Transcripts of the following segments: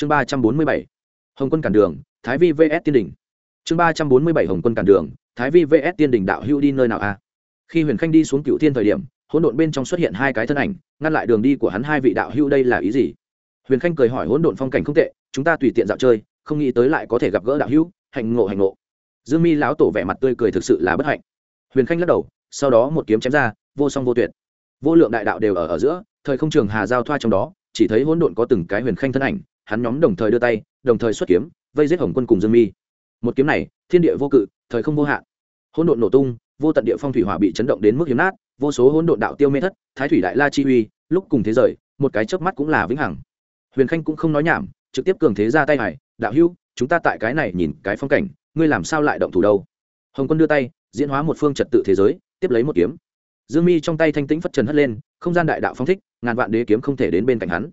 chương ba trăm bốn mươi bảy, hồng quân cản đường, thái vi vs tiên đình. Chương ba trăm bốn mươi bảy, hồng quân cản đường, thái vi vs tiên đình đạo hữu đi nơi nào a khi huyền khanh đi xuống cựu thiên thời điểm, hỗn độn bên trong xuất hiện hai cái thân ảnh, ngăn lại đường đi của hắn hai vị đạo hữu đây là ý gì? Huyền khanh cười hỏi hỗn độn phong cảnh không tệ, chúng ta tùy tiện dạo chơi, không nghĩ tới lại có thể gặp gỡ đạo hữu, hạnh ngộ hạnh ngộ. Dương mi lão tổ vẻ mặt tươi cười thực sự là bất hạnh. Huyền khanh lắc đầu, sau đó một kiếm chém ra, vô song vô tuyệt. Vô lượng đại đạo đều ở ở giữa, thời không trường hà giao thoa trong đó, chỉ thấy hỗn độn có từng cái huyền khanh thân ảnh hắn nhóm đồng thời đưa tay đồng thời xuất kiếm vây giết hồng quân cùng dương mi. Một kiếm này thiên địa vô cự thời không vô hạn. Hỗn độn nổ tung vô tận địa phong thủy hỏa bị chấn động đến mức hiếm nát vô số hỗn độn đạo tiêu mê thất thái thủy đại la chi uy lúc cùng thế giới, một cái chớp mắt cũng là vĩnh hằng. Huyền khanh cũng không nói nhảm trực tiếp cường thế ra tay hải đạo hữu chúng ta tại cái này nhìn cái phong cảnh ngươi làm sao lại động thủ đâu? Hồng quân đưa tay diễn hóa một phương trật tự thế giới tiếp lấy một kiếm. Dương mi trong tay thanh tĩnh phất trần hất lên không gian đại đạo phong thích ngàn vạn đế kiếm không thể đến bên cạnh hắn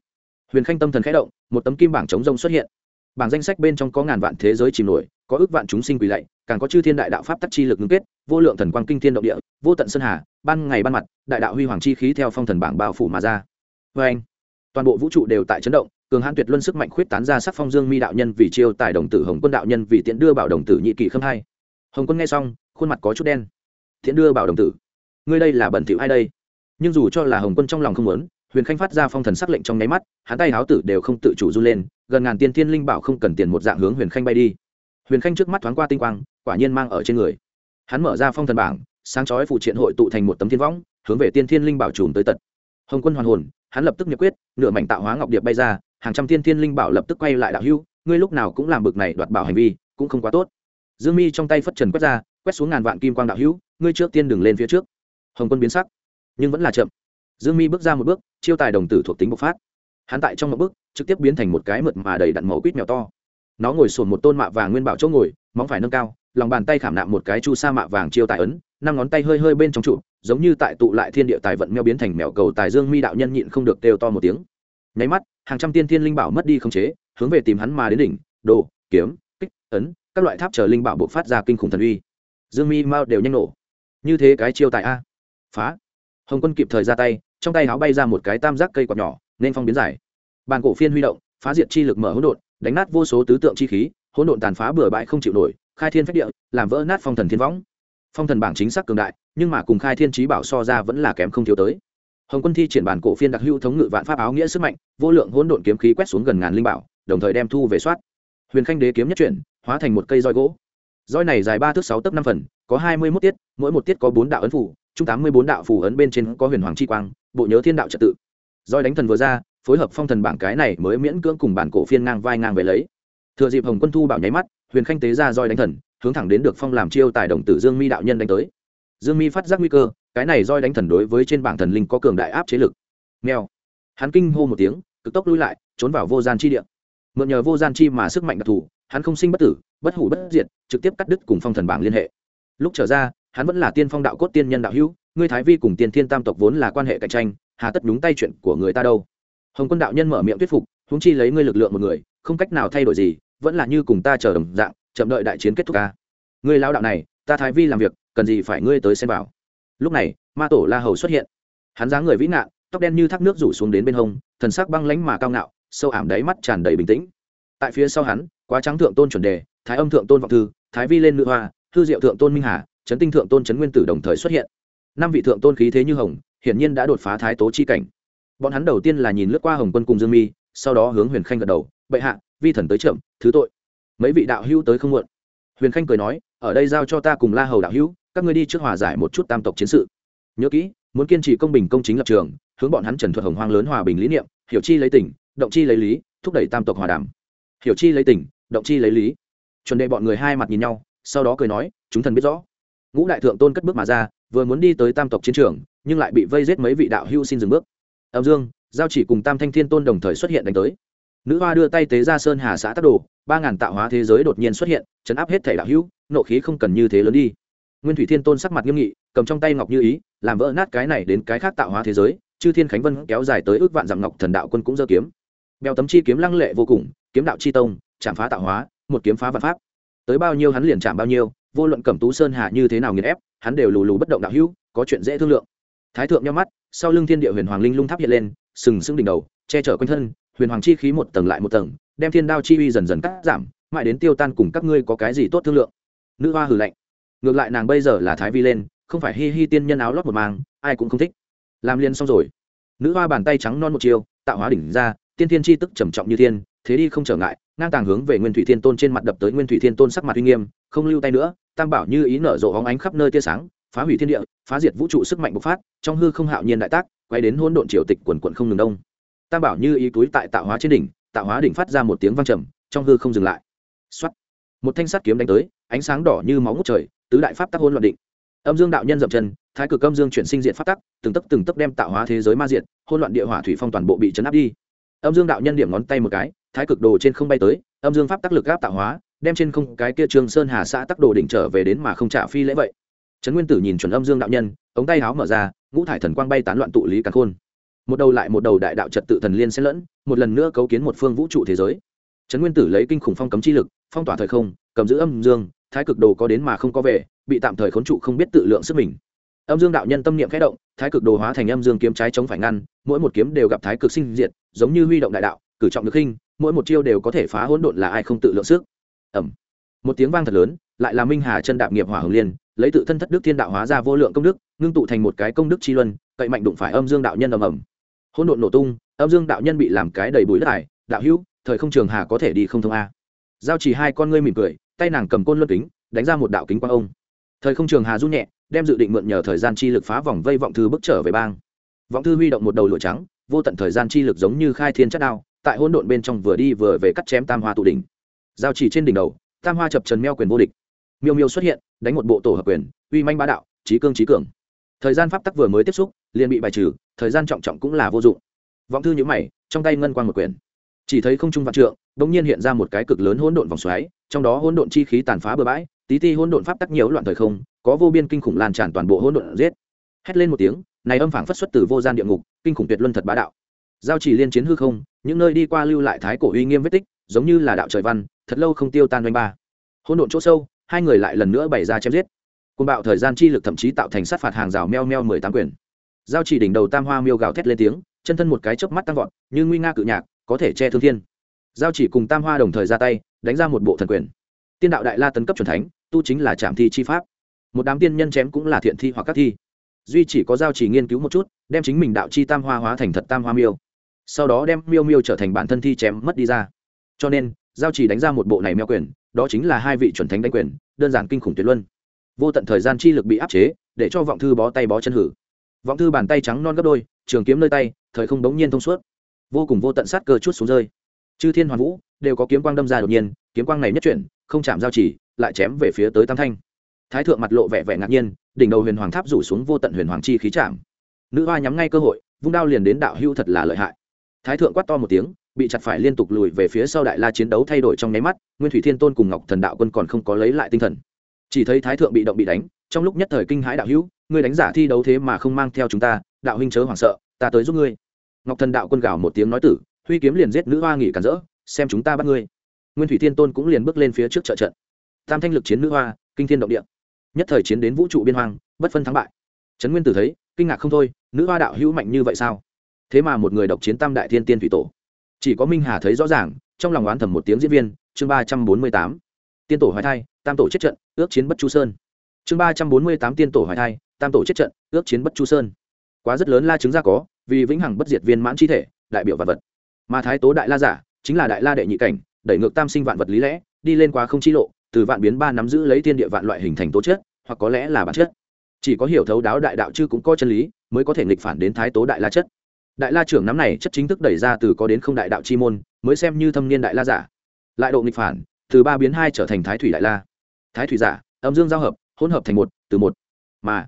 huyền khanh tâm thần khẽ động, một tấm kim bảng chống rông xuất hiện. Bảng danh sách bên trong có ngàn vạn thế giới chìm nổi, có ước vạn chúng sinh quỳ lạy, càng có chư thiên đại đạo pháp tắc chi lực ngưng kết, vô lượng thần quang kinh thiên động địa, vô tận sơn hà, ban ngày ban mặt, đại đạo huy hoàng chi khí theo phong thần bảng bao phủ mà ra. Vê anh, toàn bộ vũ trụ đều tại chấn động, cường hãn tuyệt luân sức mạnh khuyết tán ra sắc phong dương mi đạo nhân vì chiêu tài đồng tử hồng quân đạo nhân vì tiện đưa bảo đồng tử nhị kỳ khâm hai. Hồng quân nghe xong, khuôn mặt có chút đen. Tiện đưa bảo đồng tử. Ngươi đây là bẩn thỉu ai đây? Nhưng dù cho là hồng quân trong lòng không muốn huyền khanh phát ra phong thần sắc lệnh trong nháy mắt, hắn tay háo tử đều không tự chủ run lên, gần ngàn tiên thiên linh bảo không cần tiền một dạng hướng huyền khanh bay đi. Huyền khanh trước mắt thoáng qua tinh quang, quả nhiên mang ở trên người. Hắn mở ra phong thần bảng, sáng chói phụ triện hội tụ thành một tấm thiên võng, hướng về tiên thiên linh bảo trùm tới tận. Hồng quân hoàn hồn, hắn lập tức nhiệt quyết, nửa mảnh tạo hóa ngọc điệp bay ra, hàng trăm tiên thiên linh bảo lập tức quay lại đạo hưu, ngươi lúc nào cũng làm bực này đoạt bảo hành vi, cũng không quá tốt. Dương mi trong tay phất trần quét ra, quét xuống ngàn vạn kim quang đạo hữu ngươi trước tiên đừng lên phía trước. Hồng quân biến sắc, nhưng vẫn là chậm dương mi bước ra một bước, chiêu tài đồng tử thuộc tính bộc phát. Hắn tại trong một bước, trực tiếp biến thành một cái mượt mà đầy đặn màu quýt mèo to. Nó ngồi sồn một tôn mạ vàng nguyên bảo chỗ ngồi, móng phải nâng cao, lòng bàn tay khảm nạm một cái chu sa mạ vàng chiêu tài ấn, năm ngón tay hơi hơi bên trong trụ, giống như tại tụ lại thiên địa tài vận mèo biến thành mèo cầu tài dương mi đạo nhân nhịn không được kêu to một tiếng. Nháy mắt, hàng trăm tiên thiên linh bảo mất đi khống chế, hướng về tìm hắn mà đến đỉnh, đồ, kiếm, kích, ấn, các loại tháp chờ linh bảo buộc phát ra kinh khủng thần uy. Dương mi mao đều nhanh nổ. Như thế cái chiêu tài a. Phá. Hồng quân kịp thời ra tay trong tay áo bay ra một cái tam giác cây quạt nhỏ, nên phong biến giải bàn cổ phiên huy động, phá diệt chi lực mở hỗn độn, đánh nát vô số tứ tượng chi khí, hỗn độn tàn phá bừa bãi không chịu nổi, khai thiên phách địa, làm vỡ nát phong thần thiên võng. Phong thần bảng chính xác cường đại, nhưng mà cùng khai thiên trí bảo so ra vẫn là kém không thiếu tới. Hồng quân thi triển bản cổ phiên đặc hữu thống ngự vạn pháp áo nghĩa sức mạnh, vô lượng hỗn độn kiếm khí quét xuống gần ngàn linh bảo, đồng thời đem thu về soát. Huyền khanh đế kiếm nhất chuyển, hóa thành một cây roi gỗ. Roi này dài ba thước sáu tấc năm phần, có hai mươi mốt tiết, mỗi một tiết có bốn đạo ấn phủ chung tám mươi bốn đạo phủ ấn bên trên có huyền hoàng chi quang bộ nhớ thiên đạo trật tự. Roi đánh thần vừa ra, phối hợp phong thần bảng cái này mới miễn cưỡng cùng bản cổ phiên ngang vai ngang về lấy. Thừa dịp hồng quân thu bảo nháy mắt, huyền khanh tế ra roi đánh thần, hướng thẳng đến được phong làm chiêu tài đồng tử dương mi đạo nhân đánh tới. Dương mi phát giác nguy cơ, cái này roi đánh thần đối với trên bảng thần linh có cường đại áp chế lực. Nghèo. Hắn kinh hô một tiếng, cực tốc lui lại, trốn vào vô gian chi địa. Mượn nhờ vô gian chi mà sức mạnh đặc thù, hắn không sinh bất tử, bất hủ bất diệt, trực tiếp cắt đứt cùng phong thần bảng liên hệ. Lúc trở ra, hắn vẫn là tiên phong đạo cốt tiên nhân đạo hữu ngươi thái vi cùng Tiền thiên tam tộc vốn là quan hệ cạnh tranh, hà tất đúng tay chuyện của người ta đâu? Hồng quân đạo nhân mở miệng thuyết phục húng chi lấy ngươi lực lượng một người, không cách nào thay đổi gì, vẫn là như cùng ta chờ đồng dạng, chậm đợi đại chiến kết thúc ca ngươi lao đạo này, ta thái vi làm việc, cần gì phải ngươi tới xem vào lúc này, ma tổ la hầu xuất hiện. Hắn dáng người vĩ nạn tóc đen như thác nước rủ xuống đến bên hông, thần sắc băng lánh mà cao ngạo, sâu ảm đáy mắt tràn đầy bình tĩnh. Tại phía sau hắn, quá trắng thượng tôn chuẩn đề, thái âm thượng tôn vọng thư, thái vi lên nữ hoa, thư diệu thượng tôn minh hà trấn tinh thượng tôn trấn nguyên tử đồng thời xuất hiện năm vị thượng tôn khí thế như hồng, hiển nhiên đã đột phá thái tố chi cảnh. Bọn hắn đầu tiên là nhìn lướt qua hồng quân cùng dương mi, sau đó hướng huyền khanh gật đầu, bệ hạ, vi thần tới trưởng thứ tội. Mấy vị đạo hữu tới không muộn. Huyền khanh cười nói, ở đây giao cho ta cùng la hầu đạo hữu, các ngươi đi trước hòa giải một chút tam tộc chiến sự. Nhớ kỹ, muốn kiên trì công bình công chính lập trường, hướng bọn hắn trần thuật hồng hoang lớn hòa bình lý niệm, hiểu chi lấy tỉnh động chi lấy lý, thúc đẩy tam tộc hòa đàm. Hiểu chi lấy tỉnh động chi lấy lý. Chuẩn đệ bọn người hai mặt nhìn nhau, sau đó cười nói, chúng thần biết rõ ngũ đại thượng tôn cất bước mà ra, vừa muốn đi tới tam tộc chiến trường, nhưng lại bị vây giết mấy vị đạo hưu xin dừng bước. Âm dương, giao chỉ cùng tam thanh thiên tôn đồng thời xuất hiện đánh tới. Nữ hoa đưa tay tế ra sơn hà xã tắc đồ, ba ngàn tạo hóa thế giới đột nhiên xuất hiện, chấn áp hết thể đạo hữu, nộ khí không cần như thế lớn đi. Nguyên thủy thiên tôn sắc mặt nghiêm nghị, cầm trong tay ngọc như ý, làm vỡ nát cái này đến cái khác tạo hóa thế giới, chư thiên khánh vân kéo dài tới ước vạn dặm ngọc thần đạo quân cũng giơ kiếm. Bèo tấm chi kiếm lăng lệ vô cùng, kiếm đạo chi tông, chạm phá tạo hóa, một kiếm phá vạn pháp. Tới bao nhiêu hắn liền chạm bao nhiêu vô luận cẩm tú sơn hạ như thế nào nghiền ép, hắn đều lù lù bất động đạo hữu, có chuyện dễ thương lượng. Thái thượng nhau mắt, sau lưng thiên địa huyền hoàng linh lung tháp hiện lên, sừng sững đỉnh đầu, che chở quanh thân, huyền hoàng chi khí một tầng lại một tầng, đem thiên đao chi uy dần dần cắt giảm, mãi đến tiêu tan cùng các ngươi có cái gì tốt thương lượng. Nữ hoa hử lạnh. Ngược lại nàng bây giờ là thái vi lên, không phải hi hi tiên nhân áo lót một mang ai cũng không thích. Làm liền xong rồi. Nữ hoa bàn tay trắng non một chiều, tạo hóa đỉnh ra, tiên thiên chi tức trầm trọng như thiên thế đi không trở ngại, ngang tàng hướng về nguyên thủy thiên tôn trên mặt đập tới nguyên thủy thiên tôn sắc mặt uy nghiêm, không lưu tay nữa tam bảo như ý nở rộ hóng ánh khắp nơi tia sáng, phá hủy thiên địa, phá diệt vũ trụ sức mạnh bộc phát, trong hư không hạo nhiên đại tác, quay đến hỗn độn triều tịch quần quận không ngừng đông. Tam bảo như ý túi tại tạo hóa trên đỉnh, tạo hóa đỉnh phát ra một tiếng vang trầm, trong hư không dừng lại. Xuất một thanh sắt kiếm đánh tới, ánh sáng đỏ như máu ngút trời, tứ đại pháp tắc hôn loạn định. Âm dương đạo nhân dậm chân, thái cực âm dương chuyển sinh diện pháp tắc, từng tấc từng tấc đem tạo hóa thế giới ma diện hôn loạn địa hỏa thủy phong toàn bộ bị chấn áp đi. Âm dương đạo nhân điểm ngón tay một cái, thái cực đồ trên không bay tới, âm dương pháp tắc lực gáp tạo hóa đem trên không cái kia trương sơn hà xã tắc đồ đỉnh trở về đến mà không trả phi lễ vậy. Trấn nguyên tử nhìn chuẩn âm dương đạo nhân, ống tay háo mở ra, ngũ thải thần quang bay tán loạn tụ lý càn khôn. Một đầu lại một đầu đại đạo trật tự thần liên xen lẫn, một lần nữa cấu kiến một phương vũ trụ thế giới. Trấn nguyên tử lấy kinh khủng phong cấm chi lực, phong tỏa thời không, cầm giữ âm dương, thái cực đồ có đến mà không có về, bị tạm thời khốn trụ không biết tự lượng sức mình. Âm dương đạo nhân tâm niệm khẽ động, thái cực đồ hóa thành âm dương kiếm trái chống phải ngăn, mỗi một kiếm đều gặp thái cực sinh diệt, giống như huy động đại đạo, cử trọng được khinh, mỗi một chiêu đều có thể phá hỗn độn là ai không tự lượng sức ẩm. Một tiếng vang thật lớn, lại là minh hà chân đạp nghiệp hỏa hồng liên, lấy tự thân thất đức thiên đạo hóa ra vô lượng công đức, ngưng tụ thành một cái công đức chi luân, cậy mạnh đụng phải âm dương đạo nhân ầm ầm. Hỗn độn nổ tung, âm dương đạo nhân bị làm cái đầy bụi đất ải, đạo hữu, thời không trường hà có thể đi không thông a. Giao chỉ hai con ngươi mỉm cười, tay nàng cầm côn luân kính, đánh ra một đạo kính quang ông. Thời không trường hà run nhẹ, đem dự định mượn nhờ thời gian chi lực phá vòng vây vọng thư bước trở về bang. Vọng thư huy động một đầu lụa trắng, vô tận thời gian chi lực giống như khai thiên chất đao, tại hỗn độn bên trong vừa đi vừa về cắt chém tam hoa tụ đỉnh giao chỉ trên đỉnh đầu, tam hoa chập trần meo quyền vô địch. Miêu miêu xuất hiện, đánh một bộ tổ hợp quyền, uy manh bá đạo, trí cương trí cường. Thời gian pháp tắc vừa mới tiếp xúc, liền bị bài trừ, thời gian trọng trọng cũng là vô dụng. Vọng thư nhữ mày, trong tay ngân quan một quyền. Chỉ thấy không trung vạn trượng bỗng nhiên hiện ra một cái cực lớn hỗn độn vòng xoáy, trong đó hỗn độn chi khí tàn phá bừa bãi, tí ti hỗn độn pháp tắc nhiều loạn thời không, có vô biên kinh khủng lan tràn toàn bộ hỗn độn giết. Hét lên một tiếng, này âm phảng phất xuất từ vô gian địa ngục, kinh khủng tuyệt luân thật bá đạo. Giao chỉ liên chiến hư không, những nơi đi qua lưu lại thái cổ uy nghiêm vết tích, giống như là đạo trời văn thật lâu không tiêu tan oanh ba. Hỗn độn chỗ sâu, hai người lại lần nữa bày ra chém giết. Côn bạo thời gian chi lực thậm chí tạo thành sát phạt hàng rào meo meo mười tám quyền. Giao chỉ đỉnh đầu tam hoa miêu gào thét lên tiếng, chân thân một cái chớp mắt tăng vọt, như nguy nga cự nhạc, có thể che thương thiên. Giao chỉ cùng tam hoa đồng thời ra tay, đánh ra một bộ thần quyền. Tiên đạo đại la tấn cấp c thánh, tu chính là trạm thi chi pháp. Một đám tiên nhân chém cũng là thiện thi hoặc các thi. Duy chỉ có giao chỉ nghiên cứu một chút, đem chính mình đạo chi tam hoa hóa thành thật tam hoa miêu. Sau đó đem miêu miêu trở thành bản thân thi chém mất đi ra. Cho nên giao chỉ đánh ra một bộ này meo quyền, đó chính là hai vị chuẩn thánh đánh quyền, đơn giản kinh khủng tuyệt luân. Vô tận thời gian chi lực bị áp chế, để cho vọng thư bó tay bó chân hử. Vọng thư bàn tay trắng non gấp đôi, trường kiếm nơi tay, thời không đống nhiên thông suốt. Vô cùng vô tận sát cơ chút xuống rơi. Chư thiên hoàn vũ, đều có kiếm quang đâm ra đột nhiên, kiếm quang này nhất chuyển, không chạm giao chỉ, lại chém về phía tới tam thanh. Thái thượng mặt lộ vẻ vẻ ngạc nhiên, đỉnh đầu huyền hoàng tháp rủ xuống vô tận huyền hoàng chi khí chạm. Nữ hoa nhắm ngay cơ hội, vung đao liền đến đạo hưu thật là lợi hại. Thái thượng quát to một tiếng bị chặt phải liên tục lùi về phía sau đại la chiến đấu thay đổi trong nháy mắt, nguyên thủy thiên tôn cùng ngọc thần đạo quân còn không có lấy lại tinh thần. Chỉ thấy thái thượng bị động bị đánh, trong lúc nhất thời kinh hãi đạo hữu, ngươi đánh giả thi đấu thế mà không mang theo chúng ta, đạo huynh chớ hoảng sợ, ta tới giúp ngươi. Ngọc thần đạo quân gào một tiếng nói tử, huy kiếm liền giết nữ hoa nghỉ cản rỡ, xem chúng ta bắt ngươi. Nguyên thủy thiên tôn cũng liền bước lên phía trước trợ trận. Tam thanh lực chiến nữ hoa, kinh thiên động địa. Nhất thời chiến đến vũ trụ biên hoang, bất phân thắng bại. Trấn nguyên tử thấy, kinh ngạc không thôi, nữ hoa đạo hữu mạnh như vậy sao? Thế mà một người độc chiến tam đại thiên tiên thủy tổ chỉ có minh hà thấy rõ ràng, trong lòng oán thầm một tiếng diễn viên, chương ba trăm bốn mươi tám. Tiên tổ hoài thai, tam tổ chết trận, ước chiến bất chu sơn. Chương ba trăm bốn mươi tám tiên tổ hoài thai, tam tổ chết trận, ước chiến bất chu sơn. Quá rất lớn la chứng ra có, vì vĩnh hằng bất diệt viên mãn chi thể, đại biểu vạn vật. Mà thái tố đại la giả, chính là đại la đệ nhị cảnh, đẩy ngược tam sinh vạn vật lý lẽ, đi lên quá không chi lộ, từ vạn biến ba nắm giữ lấy thiên địa vạn loại hình thành tố chất, hoặc có lẽ là bản chất. Chỉ có hiểu thấu đáo đại đạo chứ cũng có chân lý, mới có thể nghịch phản đến thái tố đại la chất đại la trưởng nắm này chất chính thức đẩy ra từ có đến không đại đạo chi môn, mới xem như thâm niên đại la giả. Lại độ nghịch phản, từ ba biến hai trở thành thái thủy đại la. Thái thủy giả, âm dương giao hợp, hỗn hợp thành một, từ một. Mà,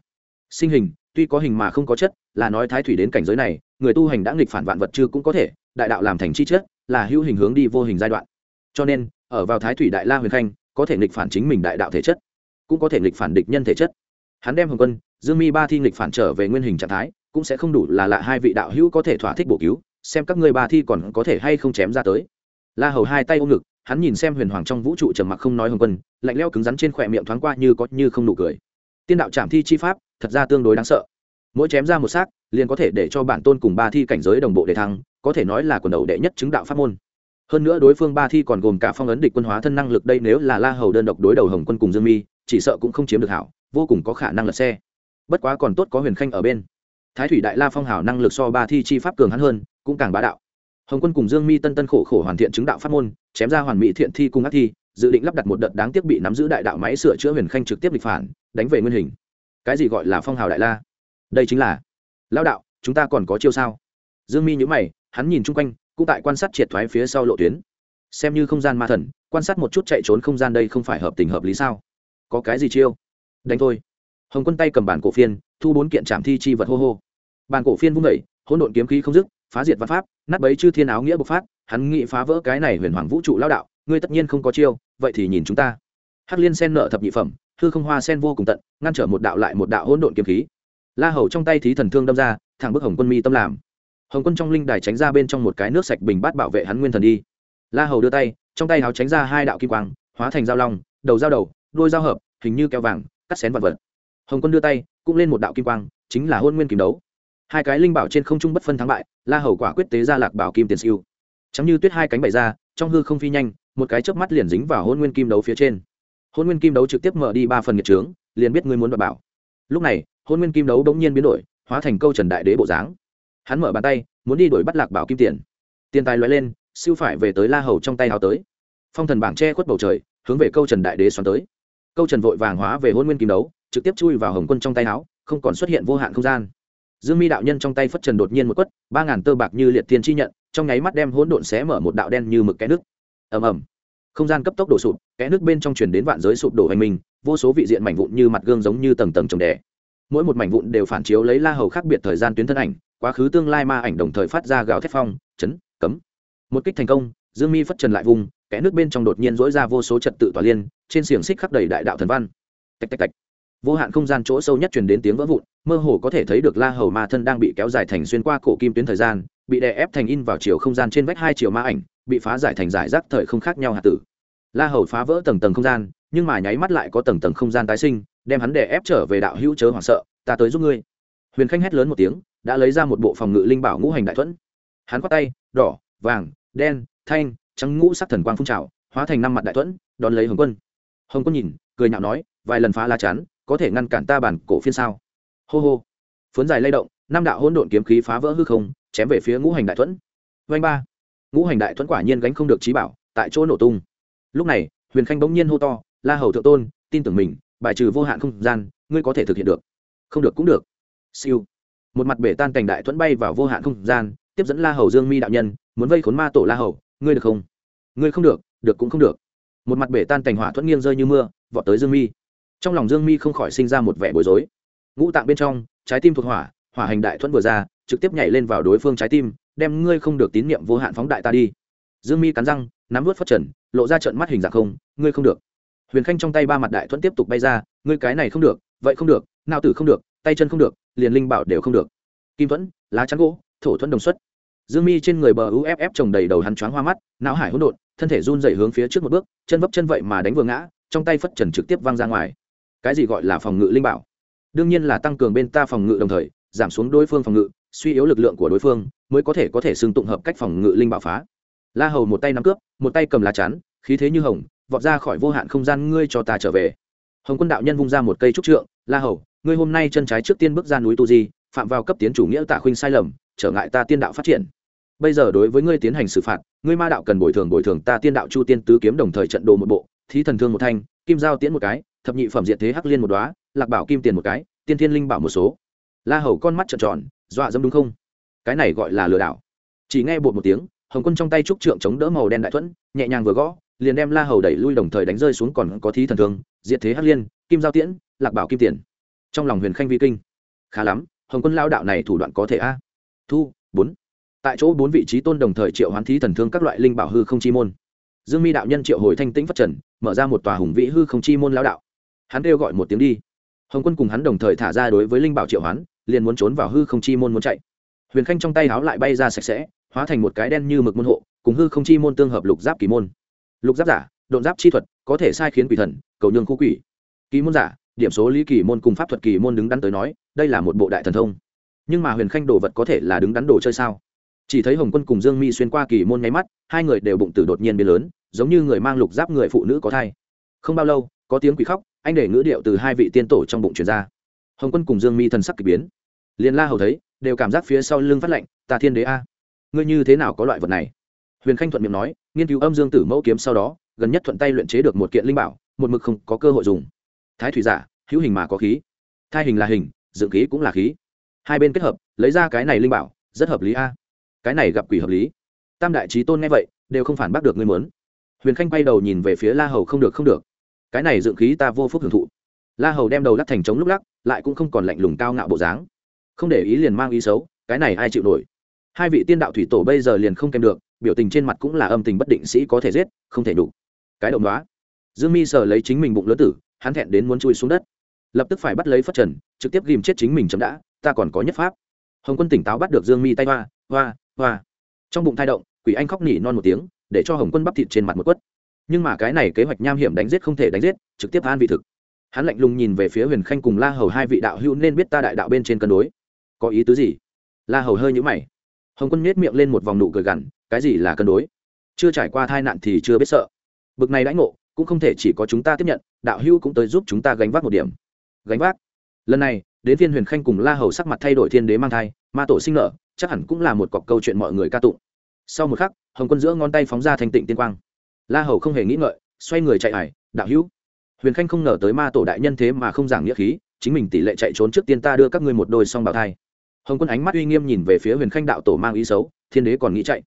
sinh hình, tuy có hình mà không có chất, là nói thái thủy đến cảnh giới này, người tu hành đã nghịch phản vạn vật chưa cũng có thể, đại đạo làm thành chi chất, là hữu hình hướng đi vô hình giai đoạn. Cho nên, ở vào thái thủy đại la huyền khanh, có thể nghịch phản chính mình đại đạo thể chất, cũng có thể nghịch phản địch nhân thể chất. Hắn đem hồng quân, dương mi ba thi nghịch phản trở về nguyên hình trạng thái cũng sẽ không đủ là lạ hai vị đạo hữu có thể thỏa thích bổ cứu, xem các ngươi ba thi còn có thể hay không chém ra tới. La hầu hai tay ôm ngực, hắn nhìn xem huyền hoàng trong vũ trụ trầm mặc không nói hồng quân, lạnh leo cứng rắn trên khỏe miệng thoáng qua như có như không nụ cười. Tiên đạo trảm thi chi pháp, thật ra tương đối đáng sợ. Mỗi chém ra một xác, liền có thể để cho bản tôn cùng ba thi cảnh giới đồng bộ để thăng, có thể nói là quần đầu đệ nhất chứng đạo pháp môn. Hơn nữa đối phương ba thi còn gồm cả phong ấn địch quân hóa thân năng lực đây nếu là la hầu đơn độc đối đầu hồng quân cùng dương mi, chỉ sợ cũng không chiếm được hảo, vô cùng có khả năng lật xe. Bất quá còn tốt có huyền khanh ở bên thái thủy đại la phong hảo năng lực so ba thi chi pháp cường hắn hơn, cũng càng bá đạo. Hồng quân cùng dương mi tân tân khổ khổ hoàn thiện chứng đạo pháp môn, chém ra hoàn mỹ thiện thi cùng ác thi, dự định lắp đặt một đợt đáng tiếc bị nắm giữ đại đạo máy sửa chữa huyền khanh trực tiếp địch phản, đánh về nguyên hình. Cái gì gọi là phong hào đại la? Đây chính là lao đạo, chúng ta còn có chiêu sao? Dương mi nhữ mày, hắn nhìn chung quanh, cũng tại quan sát triệt thoái phía sau lộ tuyến. Xem như không gian ma thần, quan sát một chút chạy trốn không gian đây không phải hợp tình hợp lý sao? Có cái gì chiêu? Đánh thôi hồng quân tay cầm bản cổ phiên, thu bốn kiện trạm thi chi vật hô hô. Bản cổ phiên vung vẩy hỗn độn kiếm khí không dứt, phá diệt văn pháp, nát bấy chư thiên áo nghĩa bộc phát, hắn nghĩ phá vỡ cái này huyền hoàng vũ trụ lao đạo, ngươi tất nhiên không có chiêu, vậy thì nhìn chúng ta. Hắc liên sen nợ thập nhị phẩm, hư không hoa sen vô cùng tận, ngăn trở một đạo lại một đạo hỗn độn kiếm khí. La hầu trong tay thí thần thương đâm ra, thẳng bức hồng quân mi tâm làm. Hồng quân trong linh đài tránh ra bên trong một cái nước sạch bình bát bảo vệ hắn nguyên thần đi. La hầu đưa tay, trong tay háo tránh ra hai đạo kim quang, hóa thành dao long, đầu dao đầu, đuôi dao hợp, hình như keo vàng, cắt xén vật vật hồng quân đưa tay, cũng lên một đạo kim quang, chính là hôn nguyên kim đấu. Hai cái linh bảo trên không trung bất phân thắng bại, la hầu quả quyết tế ra lạc bảo kim tiền siêu. Chẳng như tuyết hai cánh bày ra, trong hư không phi nhanh, một cái chớp mắt liền dính vào hôn nguyên kim đấu phía trên. Hôn nguyên kim đấu trực tiếp mở đi ba phần nghiệt trướng, liền biết ngươi muốn đoạt bảo. Lúc này, hôn nguyên kim đấu đ n g nhiên biến đổi, hóa thành câu trần đại đế bộ dáng. Hắn mở bàn tay, muốn đi đổi bắt lạc bảo kim tiền. Tiền tài loại lên, siêu phải về tới la hầu trong tay hào tới. Phong thần bảng che khuất bầu trời, hướng về câu trần đại đế xoắn tới. Câu trần vội vàng hóa về hôn nguyên kim đấu trực tiếp chui vào hồng quân trong tay áo, không còn xuất hiện vô hạn không gian. Dương mi đạo nhân trong tay phất trần đột nhiên một quất, ba ngàn tơ bạc như liệt thiên chi nhận, trong nháy mắt đem hỗn độn xé mở một đạo đen như mực cái nước. Ầm ầm. Không gian cấp tốc đổ sụp, kẽ nước bên trong truyền đến vạn giới sụp đổ hành mình, vô số vị diện mảnh vụn như mặt gương giống như tầng tầng trồng đẻ. mỗi một mảnh vụn đều phản chiếu lấy la hầu khác biệt thời gian tuyến thân ảnh, quá khứ tương lai ma ảnh đồng thời phát ra gào thép phong, chấn, cấm. Một kích thành công, dương mi phất trần lại vùng, kẽ nước bên trong đột nhiên dỗi ra vô số trật tự tỏa liên, trên xiềng xích khắp đầy đại đạo thần văn. Tạch tạch tạch vô hạn không gian chỗ sâu nhất truyền đến tiếng vỡ vụn, mơ hồ có thể thấy được la hầu ma thân đang bị kéo dài thành xuyên qua cổ kim tuyến thời gian, bị đè ép thành in vào chiều không gian trên vách hai chiều ma ảnh, bị phá giải thành giải rác thời không khác nhau hạt tử. La hầu phá vỡ tầng tầng không gian, nhưng mà nháy mắt lại có tầng tầng không gian tái sinh, đem hắn đè ép trở về đạo hữu chớ hoảng sợ, ta tới giúp ngươi. Huyền khanh hét lớn một tiếng, đã lấy ra một bộ phòng ngự linh bảo ngũ hành đại thuẫn. Hắn quát tay, đỏ, vàng, đen, thanh, trắng ngũ sắc thần quang phun trào, hóa thành năm mặt đại thuẫn, đón lấy hồng quân. Hồng quân nhìn, cười nhạo nói, vài lần phá la chắn có thể ngăn cản ta bản cổ phiên sao? Hô hô. Phấn dài lay động, năm đạo hỗn độn kiếm khí phá vỡ hư không, chém về phía ngũ hành đại thuẫn. Vanh ba. Ngũ hành đại thuẫn quả nhiên gánh không được trí bảo, tại chỗ nổ tung. Lúc này, huyền khanh bỗng nhiên hô to, la hầu thượng tôn, tin tưởng mình, bài trừ vô hạn không gian, ngươi có thể thực hiện được. Không được cũng được. Siêu. Một mặt bể tan cảnh đại thuẫn bay vào vô hạn không gian, tiếp dẫn la hầu dương mi đạo nhân, muốn vây khốn ma tổ la hầu, ngươi được không? Ngươi không được được cũng không được. Một mặt bể tan cảnh hỏa thuẫn nghiêng rơi như mưa, vọt tới dương mi trong lòng dương mi không khỏi sinh ra một vẻ bối rối. Ngũ tạng bên trong, trái tim thuộc hỏa hỏa hành đại thuẫn vừa ra, trực tiếp nhảy lên vào đối phương trái tim, đem ngươi không được tín nhiệm vô hạn phóng đại ta đi. Dương mi cắn răng, nắm vớt phát trần, lộ ra trận mắt hình dạng không, ngươi không được. Huyền khanh trong tay ba mặt đại thuẫn tiếp tục bay ra, ngươi cái này không được, vậy không được nào tử không được, tay chân không được, liền linh bảo đều không được. Kim thuẫn, lá chắn gỗ, thổ thuẫn đồng xuất. Dương mi trên người bờ uff trồng đầy đầu hắn choáng hoa mắt, não hải hỗn độn, thân thể run dày hướng phía trước một bước, chân vấp chân vậy mà đánh vừa ngã, trong tay phất trần trực tiếp văng ra ngoài cái gì gọi là phòng ngự linh bảo? Đương nhiên là tăng cường bên ta phòng ngự đồng thời, giảm xuống đối phương phòng ngự, suy yếu lực lượng của đối phương, mới có thể có thể xưng tụng hợp cách phòng ngự linh bảo phá. La hầu một tay nắm cướp một tay cầm lá chắn, khí thế như hồng, vọt ra khỏi vô hạn không gian ngươi cho ta trở về. Hồng quân đạo nhân vung ra một cây trúc trượng, la hầu, ngươi hôm nay chân trái trước tiên bước ra núi tu di, phạm vào cấp tiến chủ nghĩa tạ khuynh sai lầm, trở ngại ta tiên đạo phát triển. Bây giờ đối với ngươi tiến hành xử phạt, ngươi ma đạo cần bồi thường bồi thường ta tiên đạo chu tiên tứ kiếm đồng thời trận đồ một bộ, thí thần thương một thanh, kim giao tiễn một cái thập nhị phẩm diện thế hắc liên một đóa, lạc bảo kim tiền một cái tiên thiên linh bảo một số. La hầu con mắt trợn tròn dọa dâm đúng không? Cái này gọi là lừa đảo. Chỉ nghe bột một tiếng hồng quân trong tay trúc trượng chống đỡ màu đen đại thuẫn nhẹ nhàng vừa gõ liền đem la hầu đẩy lui đồng thời đánh rơi xuống còn có thí thần thương diệt thế hắc liên kim giao tiễn lạc bảo kim tiền. Trong lòng huyền khanh vi kinh. Khá lắm hồng quân lao đạo này thủ đoạn có thể a. Thu bốn. Tại chỗ bốn vị trí tôn đồng thời triệu hoán thí thần thương các loại linh bảo hư không chi môn. Dương mi đạo nhân triệu hồi thanh tĩnh phát trần mở ra một tòa hùng vĩ hư không chi môn lao đạo hắn kêu gọi một tiếng đi. Hồng quân cùng hắn đồng thời thả ra đối với linh bảo triệu hoán, liền muốn trốn vào hư không chi môn muốn chạy. Huyền khanh trong tay háo lại bay ra sạch sẽ, hóa thành một cái đen như mực môn hộ, cùng hư không chi môn tương hợp lục giáp kỳ môn. Lục giáp giả, độn giáp chi thuật, có thể sai khiến quỷ thần, cầu nhường khu quỷ. Kỳ môn giả, điểm số lý kỳ môn cùng pháp thuật kỳ môn đứng đắn tới nói, đây là một bộ đại thần thông. Nhưng mà huyền khanh đồ vật có thể là đứng đắn đồ chơi sao? Chỉ thấy hồng quân cùng dương mi xuyên qua kỳ môn nháy mắt, hai người đều bụng tử đột nhiên biến lớn, giống như người mang lục giáp người phụ nữ có thai. Không bao lâu, có tiếng quỷ khóc anh để ngữ điệu từ hai vị tiên tổ trong bụng truyền ra. Hồng quân cùng dương mi thần sắc k ỳ biến. Liền la hầu thấy, đều cảm giác phía sau lưng phát lạnh, ta thiên đế a, ngươi như thế nào có loại vật này? Huyền khanh thuận miệng nói, nghiên cứu âm dương tử mẫu kiếm sau đó, gần nhất thuận tay luyện chế được một kiện linh bảo, một mực không có cơ hội dùng. Thái thủy giả, hữu hình mà có khí. Thai hình là hình, dựng khí cũng là khí. Hai bên kết hợp, lấy ra cái này linh bảo, rất hợp lý a. Cái này gặp quỷ hợp lý. Tam đại trí tôn nghe vậy, đều không phản bác được ngươi muốn. Huyền khanh bay đầu nhìn về phía la hầu, không được không được cái này dựng khí ta vô phúc hưởng thụ. La hầu đem đầu lắc thành trống lúc lắc, lại cũng không còn lạnh lùng cao ngạo bộ dáng. Không để ý liền mang ý xấu, cái này ai chịu nổi? Hai vị tiên đạo thủy tổ bây giờ liền không kèm được, biểu tình trên mặt cũng là âm tình bất định sĩ có thể giết, không thể đủ. Cái động đó dương mi sờ lấy chính mình bụng lớn tử, hắn thẹn đến muốn chui xuống đất. Lập tức phải bắt lấy phất trần, trực tiếp ghìm chết chính mình chấm đã, ta còn có nhất pháp. Hồng quân tỉnh táo bắt được dương mi tay hoa hoa hoa. Trong bụng thai động, quỷ anh khóc nỉ non một tiếng, để cho hồng quân bắp thịt trên mặt một quất nhưng mà cái này kế hoạch nham hiểm đánh giết không thể đánh giết, trực tiếp an vị thực. Hắn lạnh lùng nhìn về phía huyền khanh cùng la hầu hai vị đạo hữu nên biết ta đại đạo bên trên cân đối. Có ý tứ gì? La hầu hơi nhũ mày. Hồng quân nhét miệng lên một vòng nụ cười gằn, cái gì là cân đối? Chưa trải qua tai nạn thì chưa biết sợ. Bực này đãi ngộ, cũng không thể chỉ có chúng ta tiếp nhận, đạo hữu cũng tới giúp chúng ta gánh vác một điểm. Gánh vác? Lần này, đến phiên huyền khanh cùng la hầu sắc mặt thay đổi thiên đế mang thai, ma tổ sinh nở, chắc hẳn cũng là một cọc câu chuyện mọi người ca tụng. Sau một khắc, hồng quân giữa ngón tay phóng ra thành tịnh tiên quang la hầu không hề nghĩ ngợi, xoay người chạy ải, đạo hữu. Huyền khanh không ngờ tới ma tổ đại nhân thế mà không giảng nghĩa khí, chính mình tỷ lệ chạy trốn trước tiên ta đưa các ngươi một đôi song bào thai. Hồng quân ánh mắt uy nghiêm nhìn về phía huyền khanh đạo tổ mang ý xấu, thiên đế còn nghĩ chạy.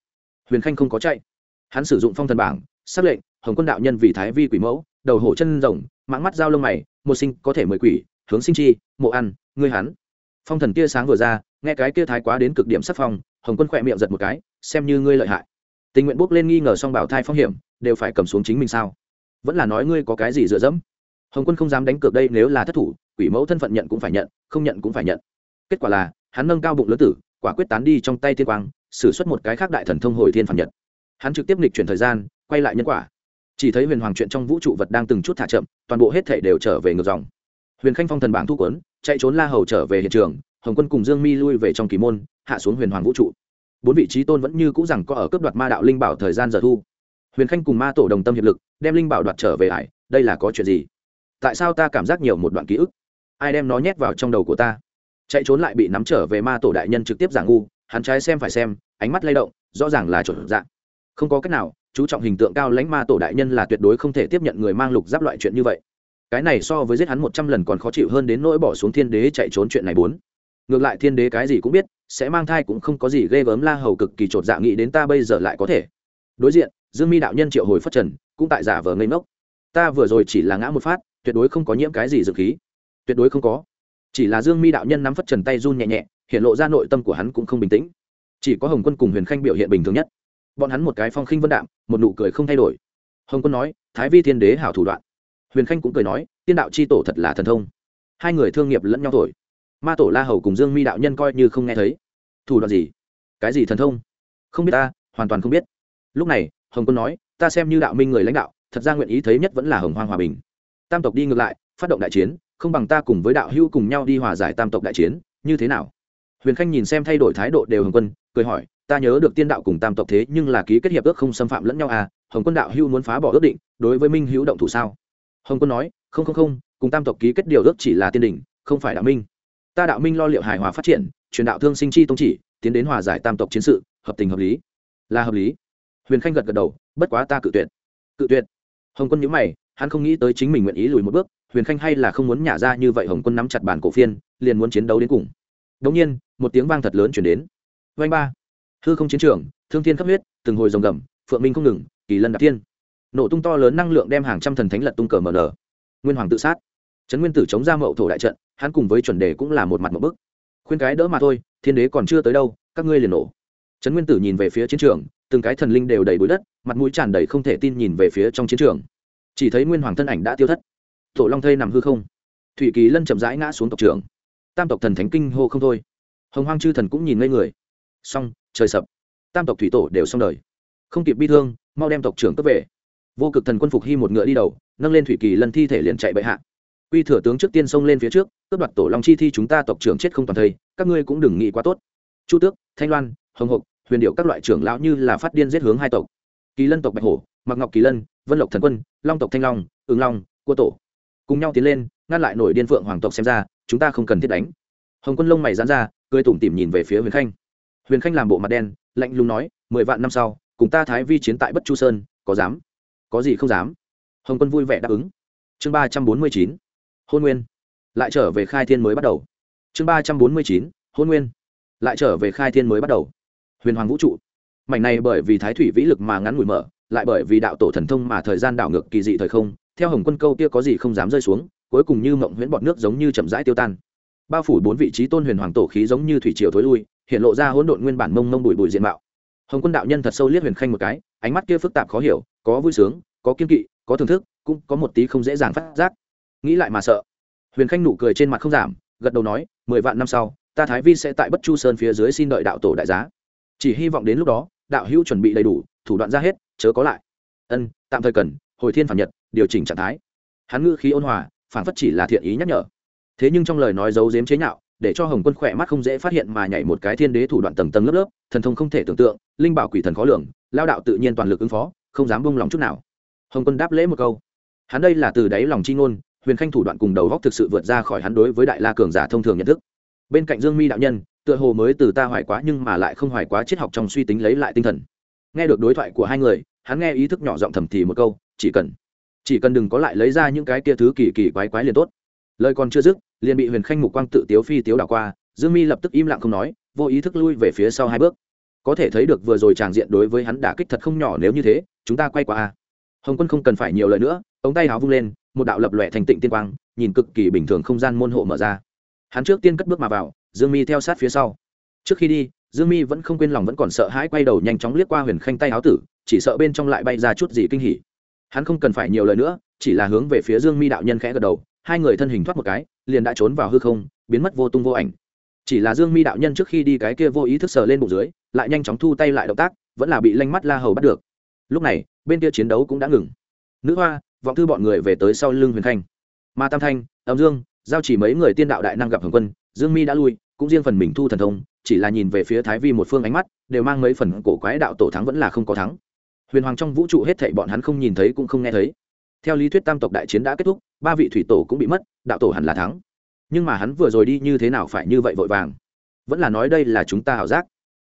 Huyền khanh không có chạy. Hắn sử dụng phong thần bảng, xác lệnh, hồng quân đạo nhân vì thái vi quỷ mẫu, đầu hổ chân rồng, mãng mắt dao lông mày, một sinh có thể mười quỷ, hướng sinh chi, mộ ăn, ngươi hắn. Phong thần kia sáng vừa ra, nghe cái kia thái quá đến cực điểm sắc phong, hồng quân khỏe miệng giật một cái, xem như ngươi lợi hại. Tình nguyện bốc lên nghi ngờ song bảo thai phong hiểm đều phải cầm xuống chính mình sao? Vẫn là nói ngươi có cái gì dựa dẫm? Hồng quân không dám đánh cược đây, nếu là thất thủ, quỷ mẫu thân phận nhận cũng phải nhận, không nhận cũng phải nhận. Kết quả là, hắn nâng cao bụng lớn tử, quả quyết tán đi trong tay thiên quang xử suất một cái khác đại thần thông hồi thiên phản nhật. Hắn trực tiếp lịch chuyển thời gian, quay lại nhân quả. Chỉ thấy huyền hoàng chuyện trong vũ trụ vật đang từng chút thả chậm, toàn bộ hết thể đều trở về ngược dòng. Huyền khanh phong thần bảng thu quấn chạy trốn la hầu trở về hiện trường, hồng quân cùng dương mi lui về trong kỳ môn, hạ xuống huyền hoàng vũ trụ. Bốn vị trí tôn vẫn như cũ rằng có ở cấp đoạt ma đạo linh bảo thời gian giờ thu huyền khanh cùng ma tổ đồng tâm hiệp lực, đem linh bảo đoạt trở về ải, đây là có chuyện gì? Tại sao ta cảm giác nhiều một đoạn ký ức? Ai đem nó nhét vào trong đầu của ta? Chạy trốn lại bị nắm trở về ma tổ đại nhân trực tiếp giả ngu, hắn trái xem phải xem, ánh mắt lay động, rõ ràng là chuẩn dạng. Không có cách nào, chú trọng hình tượng cao lãnh ma tổ đại nhân là tuyệt đối không thể tiếp nhận người mang lục giáp loại chuyện như vậy. Cái này so với giết hắn một trăm lần còn khó chịu hơn đến nỗi bỏ xuống thiên đế chạy trốn chuyện này bốn. Ngược lại thiên đế cái gì cũng biết, sẽ mang thai cũng không có gì ghê gớm la hầu cực kỳ chột dạ nghĩ đến ta bây giờ lại có thể đối diện, dương mi đạo nhân triệu hồi phất trần, cũng tại giả vờ ngây ngốc. Ta vừa rồi chỉ là ngã một phát, tuyệt đối không có nhiễm cái gì dược khí. Tuyệt đối không có. Chỉ là dương mi đạo nhân nắm phất trần tay run nhẹ nhẹ, hiện lộ ra nội tâm của hắn cũng không bình tĩnh. Chỉ có hồng quân cùng huyền khanh biểu hiện bình thường nhất. Bọn hắn một cái phong khinh vân đạm, một nụ cười không thay đổi. Hồng quân nói, thái vi thiên đế hảo thủ đoạn. Huyền khanh cũng cười nói, tiên đạo c h i tổ thật là thần thông. Hai người thương nghiệp lẫn nhau thổi. Ma tổ la hầu cùng dương mi đạo nhân coi như không nghe thấy. Thủ đoạn gì? Cái gì thần thông? Không biết ta, hoàn toàn không biết lúc này, hồng quân nói, ta xem như đạo minh người lãnh đạo, thật ra nguyện ý thấy nhất vẫn là hồng hoang hòa bình. Tam tộc đi ngược lại, phát động đại chiến, không bằng ta cùng với đạo hữu cùng nhau đi hòa giải tam tộc đại chiến, như thế nào? Huyền khanh nhìn xem thay đổi thái độ đều hồng quân, cười hỏi, ta nhớ được tiên đạo cùng tam tộc thế, nhưng là ký kết hiệp ước không xâm phạm lẫn nhau à hồng quân đạo hữu muốn phá bỏ ước định, đối với minh hữu động thủ sao? Hồng quân nói, không không không, cùng tam tộc ký kết điều ước chỉ là tiên đình không phải đạo minh. Ta đạo minh lo liệu hài hòa phát triển, truyền đạo thương sinh chi tông chỉ, tiến đến hòa giải tam tộc chiến sự, hợp tình hợp lý. Là hợp lý huyền khanh gật gật đầu, bất quá ta cự tuyệt. Cự tuyệt? Hồng quân nhớ mày, hắn không nghĩ tới chính mình nguyện ý lùi một bước, huyền khanh hay là không muốn nhả ra như vậy hồng quân nắm chặt bàn cổ phiên, liền muốn chiến đấu đến cùng. Đống nhiên, một tiếng vang thật lớn chuyển đến. Vanh ba! Hư không chiến trường, thương thiên khắp huyết, từng hồi rồng gầm, phượng minh không ngừng, kỳ lân đạp thiên. Nổ tung to lớn năng lượng đem hàng trăm thần thánh lật tung cờ mở nở. Nguyên hoàng tự sát. Trấn nguyên tử chống ra mậu thổ đại trận, hắn cùng với chuẩn đề cũng là một mặt một bức. Khuyên cái đỡ mà thôi, thiên đế còn chưa tới đâu, các ngươi liền nổ. Trấn nguyên tử nhìn về phía chiến trường từng cái thần linh đều đầy bụi đất, mặt mũi tràn đầy không thể tin nhìn về phía trong chiến trường. Chỉ thấy nguyên hoàng thân ảnh đã tiêu thất. Tổ long thây nằm hư không. Thủy kỳ lân chậm rãi ngã xuống tộc trưởng. Tam tộc thần thánh kinh hô không thôi. Hồng hoang chư thần cũng nhìn ngây người. Xong, trời sập. Tam tộc thủy tổ đều xong đời. Không kịp bi thương, mau đem tộc trưởng cấp về. Vô cực thần quân phục hy một ngựa đi đầu, nâng lên thủy kỳ lân thi thể liền chạy bệ hạ. Quy thừa tướng trước tiên xông lên phía trước, cướp đoạt tổ long chi thi chúng ta tộc trưởng chết không toàn thây, các ngươi cũng đừng nghĩ quá tốt. Chu tước, thanh loan, hồng hộc huyền điệu các loại trưởng lão như là phát điên giết hướng hai tộc. Kỳ lân tộc bạch hổ, mặc ngọc kỳ lân, vân lộc thần quân, long tộc thanh long, ứng long, cua tổ cùng nhau tiến lên, ngăn lại nổi điên phượng hoàng tộc xem ra, chúng ta không cần thiết đánh. Hồng quân lông mày dán ra, cười tủm tỉm nhìn về phía huyền khanh. Huyền khanh làm bộ mặt đen, lạnh lùng nói, mười vạn năm sau, cùng ta thái vi chiến tại bất chu sơn, có dám? Có gì không dám? Hồng quân vui vẻ đáp ứng. Chương ba trăm bốn mươi chín, hôn nguyên. Lại trở về khai thiên mới bắt đầu. Chương ba trăm bốn mươi chín, hôn nguyên. Lại trở về khai thiên mới bắt đầu huyền hoàng vũ trụ. Mảnh này bởi vì thái thủy vĩ lực mà ngắn ngủi mở, lại bởi vì đạo tổ thần thông mà thời gian đảo ngược kỳ dị thời không, theo hồng quân câu kia có gì không dám rơi xuống, cuối cùng như mộng huyễn bọt nước giống như chậm rãi tiêu tan. Bao phủ bốn vị trí tôn huyền hoàng tổ khí giống như thủy triều thối lui, hiện lộ ra hỗn độn nguyên bản mông mông bụi bụi diện mạo. Hồng quân đạo nhân thật sâu liếc huyền khanh một cái, ánh mắt kia phức tạp khó hiểu, có vui sướng, có kiên kỵ, có thưởng thức, cũng có một tí không dễ dàng phát giác. Nghĩ lại mà sợ. Huyền khanh nụ cười trên mặt không giảm, gật đầu nói, mười vạn năm sau, ta thái vi sẽ tại bất chu sơn phía dưới xin đợi đạo tổ đại giá chỉ hy vọng đến lúc đó, đạo hữu chuẩn bị đầy đủ, thủ đoạn ra hết, chớ có lại. Ân, tạm thời cần, hồi thiên phản nhật, điều chỉnh trạng thái. Hắn ngữ khí ôn hòa phản phất chỉ là thiện ý nhắc nhở. Thế nhưng trong lời nói giấu giếm chế nhạo, để cho hồng quân khỏe mắt không dễ phát hiện mà nhảy một cái thiên đế thủ đoạn tầng tầng lớp lớp, thần thông không thể tưởng tượng, linh bảo quỷ thần khó lường, lao đạo tự nhiên toàn lực ứng phó, không dám bông lòng chút nào. Hồng quân đáp lễ một câu. Hắn đây là từ đáy lòng chi ngôn, huyền khanh thủ đoạn cùng đầu góc thực sự vượt ra khỏi hắn đối với đại la cường giả thông thường nhận thức. Bên cạnh dương mi đạo nhân tựa hồ mới từ ta hoài quá nhưng mà lại không hoài quá triết học trong suy tính lấy lại tinh thần. Nghe được đối thoại của hai người, hắn nghe ý thức nhỏ giọng thầm thì một câu, chỉ cần chỉ cần đừng có lại lấy ra những cái kia thứ kỳ kỳ quái quái liền tốt. Lời còn chưa dứt, liền bị huyền khanh mục quang tự tiếu phi tiếu đảo qua, dương mi lập tức im lặng không nói, vô ý thức lui về phía sau hai bước. Có thể thấy được vừa rồi tràng diện đối với hắn đả kích thật không nhỏ nếu như thế, chúng ta quay qua a. Hồng quân không cần phải nhiều lời nữa, ống tay háo vung lên, một đạo lập lòe thành tịnh tiên quang, nhìn cực kỳ bình thường không gian môn hộ mở ra. Hắn trước tiên cất bước mà vào dương mi theo sát phía sau. Trước khi đi, dương mi vẫn không quên lòng vẫn còn sợ hãi quay đầu nhanh chóng liếc qua huyền khanh tay áo tử, chỉ sợ bên trong lại bay ra chút gì kinh hỉ. Hắn không cần phải nhiều lời nữa, chỉ là hướng về phía dương mi đạo nhân khẽ gật đầu, hai người thân hình thoát một cái, liền đã trốn vào hư không, biến mất vô tung vô ảnh. Chỉ là dương mi đạo nhân trước khi đi cái kia vô ý thức sờ lên bụng dưới, lại nhanh chóng thu tay lại động tác, vẫn là bị lanh mắt la hầu bắt được. Lúc này, bên kia chiến đấu cũng đã ngừng. Nữ hoa, vọng thư bọn người về tới sau lưng huyền khanh. Ma tam thanh, âm dương, giao chỉ mấy người tiên đạo đại năng gặp hồng quân dương mi đã lui, cũng riêng phần mình thu thần thông, chỉ là nhìn về phía thái vi một phương ánh mắt, đều mang mấy phần cổ quái đạo tổ thắng vẫn là không có thắng. Huyền hoàng trong vũ trụ hết thảy bọn hắn không nhìn thấy cũng không nghe thấy. Theo lý thuyết tam tộc đại chiến đã kết thúc, ba vị thủy tổ cũng bị mất, đạo tổ hẳn là thắng. Nhưng mà hắn vừa rồi đi như thế nào phải như vậy vội vàng? Vẫn là nói đây là chúng ta hảo giác.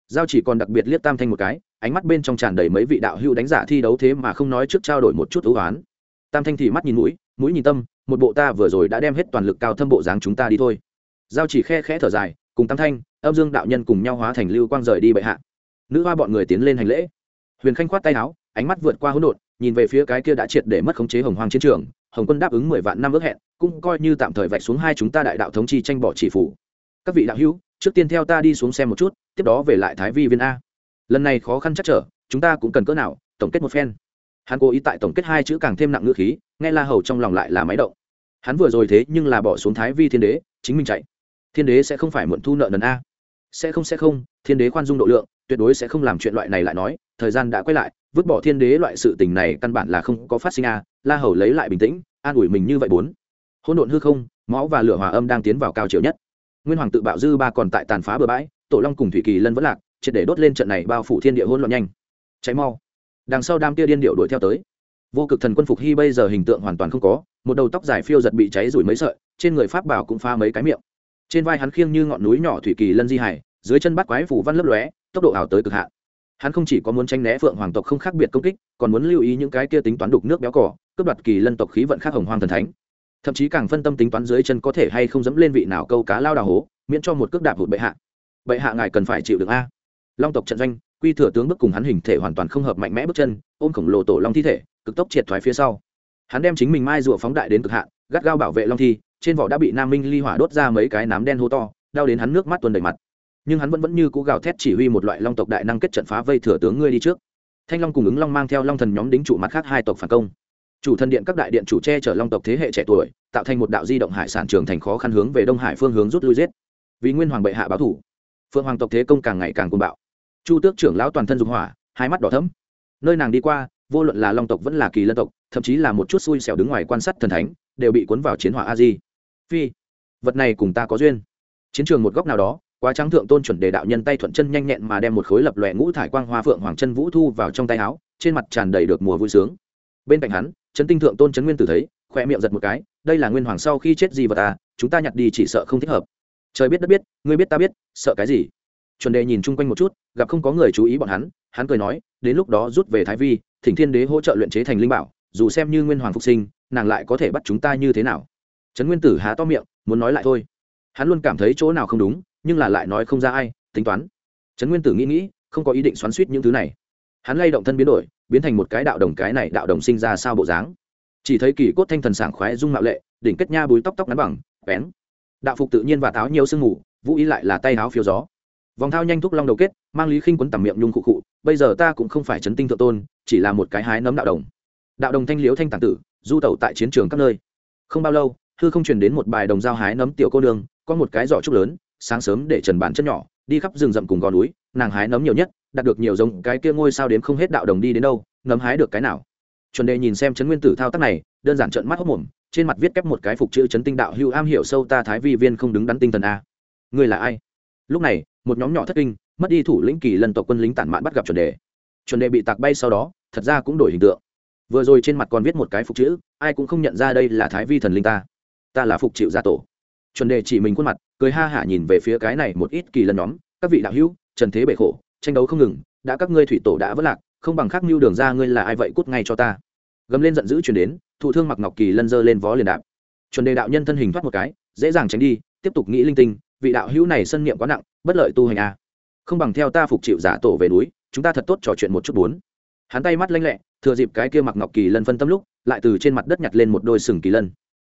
Giao chỉ còn đặc biệt liếc tam thanh một cái, ánh mắt bên trong tràn đầy mấy vị đạo hữu đánh giả thi đấu thế mà không nói trước trao đổi một chút ưu oán tam thanh thì mắt nhìn mũi mũi nhìn tâm, một bộ ta vừa rồi đã đem hết toàn lực cao thâm bộ dáng chúng ta đi thôi giao chỉ khe khẽ thở dài, cùng tam thanh, âm dương đạo nhân cùng nhau hóa thành lưu quang rời đi bệ hạ. Nữ hoa bọn người tiến lên hành lễ. Huyền khanh khoát tay áo, ánh mắt vượt qua hỗn độn, nhìn về phía cái kia đã triệt để mất khống chế hồng hoang chiến trường. Hồng quân đáp ứng mười vạn năm ước hẹn, cũng coi như tạm thời vạch xuống hai chúng ta đại đạo thống chi tranh bỏ chỉ phủ. Các vị đạo hữu, trước tiên theo ta đi xuống xem một chút, tiếp đó về lại thái vi viên a. Lần này khó khăn chắc trở, chúng ta cũng cần cỡ nào, tổng kết một phen. Hắn cố ý tại tổng kết hai chữ càng thêm nặng ngữ khí, nghe la hầu trong lòng lại là máy động. Hắn vừa rồi thế nhưng là bỏ xuống thái vi thiên đế, chính mình chạy thiên đế sẽ không phải muộn thu nợ nần a. Sẽ không sẽ không, thiên đế khoan dung độ lượng, tuyệt đối sẽ không làm chuyện loại này lại nói, thời gian đã quay lại, vứt bỏ thiên đế loại sự tình này căn bản là không có phát sinh a. La hầu lấy lại bình tĩnh, an ủi mình như vậy bốn. Hỗn độn hư không, máu và lửa hòa âm đang tiến vào cao chiều nhất. Nguyên hoàng tự bạo dư ba còn tại tàn phá bờ bãi, tổ long cùng thủy kỳ lân vẫn lạc, triệt để đốt lên trận này bao phủ thiên địa hỗn loạn nhanh. Cháy mau. Đằng sau đam tia điên điệu đuổi theo tới. Vô cực thần quân phục hy bây giờ hình tượng hoàn toàn không có, một đầu tóc dài phiêu giật bị cháy rủi mấy sợi, trên người pháp bảo cũng pha mấy cái miệng trên vai hắn khiêng như ngọn núi nhỏ thủy kỳ lân di hải, dưới chân bắt quái phủ văn lấp lóe, tốc độ ảo tới cực hạn. Hắn không chỉ có muốn tranh né phượng hoàng tộc không khác biệt công kích, còn muốn lưu ý những cái kia tính toán đục nước béo cỏ, cướp đoạt kỳ lân tộc khí vận khác hồng hoang thần thánh. Thậm chí càng phân tâm tính toán dưới chân có thể hay không dẫm lên vị nào câu cá lao đào hố, miễn cho một cước đạp hụt bệ hạ. Bệ hạ ngài cần phải chịu được a. Long tộc trận doanh, quy thừa tướng bước cùng hắn hình thể hoàn toàn không hợp mạnh mẽ bước chân, ôm khổng lồ tổ long thi thể, cực tốc triệt thoái phía sau. Hắn đem chính mình mai rùa phóng đại đến cực hạn, gắt gao bảo vệ long thi trên vỏ đã bị nam minh ly hỏa đốt ra mấy cái nám đen hô to, đau đến hắn nước mắt tuần đầy mặt. Nhưng hắn vẫn vẫn như cú gào thét chỉ huy một loại long tộc đại năng kết trận phá vây thừa tướng ngươi đi trước. Thanh long cùng ứng long mang theo long thần nhóm đính trụ mặt khác hai tộc phản công. Chủ thần điện các đại điện chủ che chở long tộc thế hệ trẻ tuổi, tạo thành một đạo di động hải sản trường thành khó khăn hướng về đông hải phương hướng rút lui giết. Vì nguyên hoàng bệ hạ báo thủ, phượng hoàng tộc thế công càng ngày càng côn bạo. Chu tước trưởng lão toàn thân dùng hỏa, hai mắt đỏ thấm nơi nàng đi qua, vô luận là long tộc vẫn là kỳ lân tộc, thậm chí là một chút xui xẻo đứng ngoài quan sát thần thánh, đều bị cuốn vào chiến hỏa a di phi. Vật này cùng ta có duyên. Chiến trường một góc nào đó, quá trắng thượng tôn chuẩn đề đạo nhân tay thuận chân nhanh nhẹn mà đem một khối lập lòe ngũ thải quang hoa phượng hoàng chân vũ thu vào trong tay áo, trên mặt tràn đầy được mùa vui sướng. Bên cạnh hắn trấn tinh thượng tôn trấn nguyên tử thấy khoe miệng giật một cái, đây là nguyên hoàng sau khi chết gì vật ta chúng ta nhặt đi chỉ sợ không thích hợp. Trời biết đất biết, ngươi biết ta biết, sợ cái gì? Chuẩn đề nhìn chung quanh một chút, gặp không có người chú ý bọn hắn hắn cười nói, đến lúc đó rút về thái vi, thỉnh thiên đế hỗ trợ luyện chế thành linh bảo, dù xem như nguyên hoàng phục sinh, nàng lại có thể bắt chúng ta như thế nào? Trấn nguyên tử há to miệng, muốn nói lại thôi. Hắn luôn cảm thấy chỗ nào không đúng, nhưng là lại nói không ra ai, tính toán. Trấn nguyên tử nghĩ nghĩ, không có ý định xoắn suýt những thứ này. Hắn lay động thân biến đổi, biến thành một cái đạo đồng cái này đạo đồng sinh ra sao bộ dáng. Chỉ thấy kỳ cốt thanh thần sảng khoái dung mạo lệ, đỉnh kết nha bùi tóc tóc ngắn bằng, bén. Đạo phục tự nhiên và táo nhiều sương mù, vũ ý lại là tay áo phiêu gió. Vòng thao nhanh thúc long đầu kết, mang lý khinh quấn tầm miệng nhung khụ khụ, bây giờ ta cũng không phải chấn tinh thượng tôn, chỉ là một cái hái nấm đạo đồng. Đạo đồng thanh liếu thanh tàng tử, du tẩu tại chiến trường các nơi. Không bao lâu hư không truyền đến một bài đồng dao hái nấm tiểu cô nương, có một cái giỏ trúc lớn, sáng sớm để trần bản chân nhỏ, đi khắp rừng rậm cùng gò núi, nàng hái nấm nhiều nhất, đạt được nhiều giống cái kia ngôi sao đến không hết đạo đồng đi đến đâu, nấm hái được cái nào. Chuẩn đề nhìn xem trấn nguyên tử thao tác này, đơn giản trận mắt hốc mồm, trên mặt viết kép một cái phục chữ chấn tinh đạo hưu am hiểu sâu ta thái vi viên không đứng đắn tinh thần a. Người là ai? Lúc này, một nhóm nhỏ thất kinh, mất đi thủ lĩnh kỳ lần tộc quân lính tản mạn bắt gặp chuẩn đề. Chuẩn đề bị tạc bay sau đó, thật ra cũng đổi hình tượng. Vừa rồi trên mặt còn viết một cái phục chữ, ai cũng không nhận ra đây là thái vi thần linh ta ta là phục chịu gia tổ. Chuẩn đề chỉ mình khuôn mặt, cười ha hả nhìn về phía cái này một ít kỳ lần nhóm. Các vị đạo hữu, trần thế bể khổ, tranh đấu không ngừng, đã các ngươi thủy tổ đã vất lạc, không bằng khắc mưu đường ra ngươi là ai vậy cút ngay cho ta. Gầm lên giận dữ chuyển đến, thụ thương mặc ngọc kỳ lân dơ lên vó liền đạp. Chuẩn đề đạo nhân thân hình thoát một cái, dễ dàng tránh đi, tiếp tục nghĩ linh tinh, vị đạo hữu này sân niệm quá nặng, bất lợi tu hành a không bằng theo ta phục chịu giả tổ về núi, chúng ta thật tốt trò chuyện một chút bốn. Hắn tay mắt lanh lẹ, thừa dịp cái kia mặc ngọc kỳ lân phân tâm lúc, lại từ trên mặt đất nhặt lên một đôi sừng kỳ lân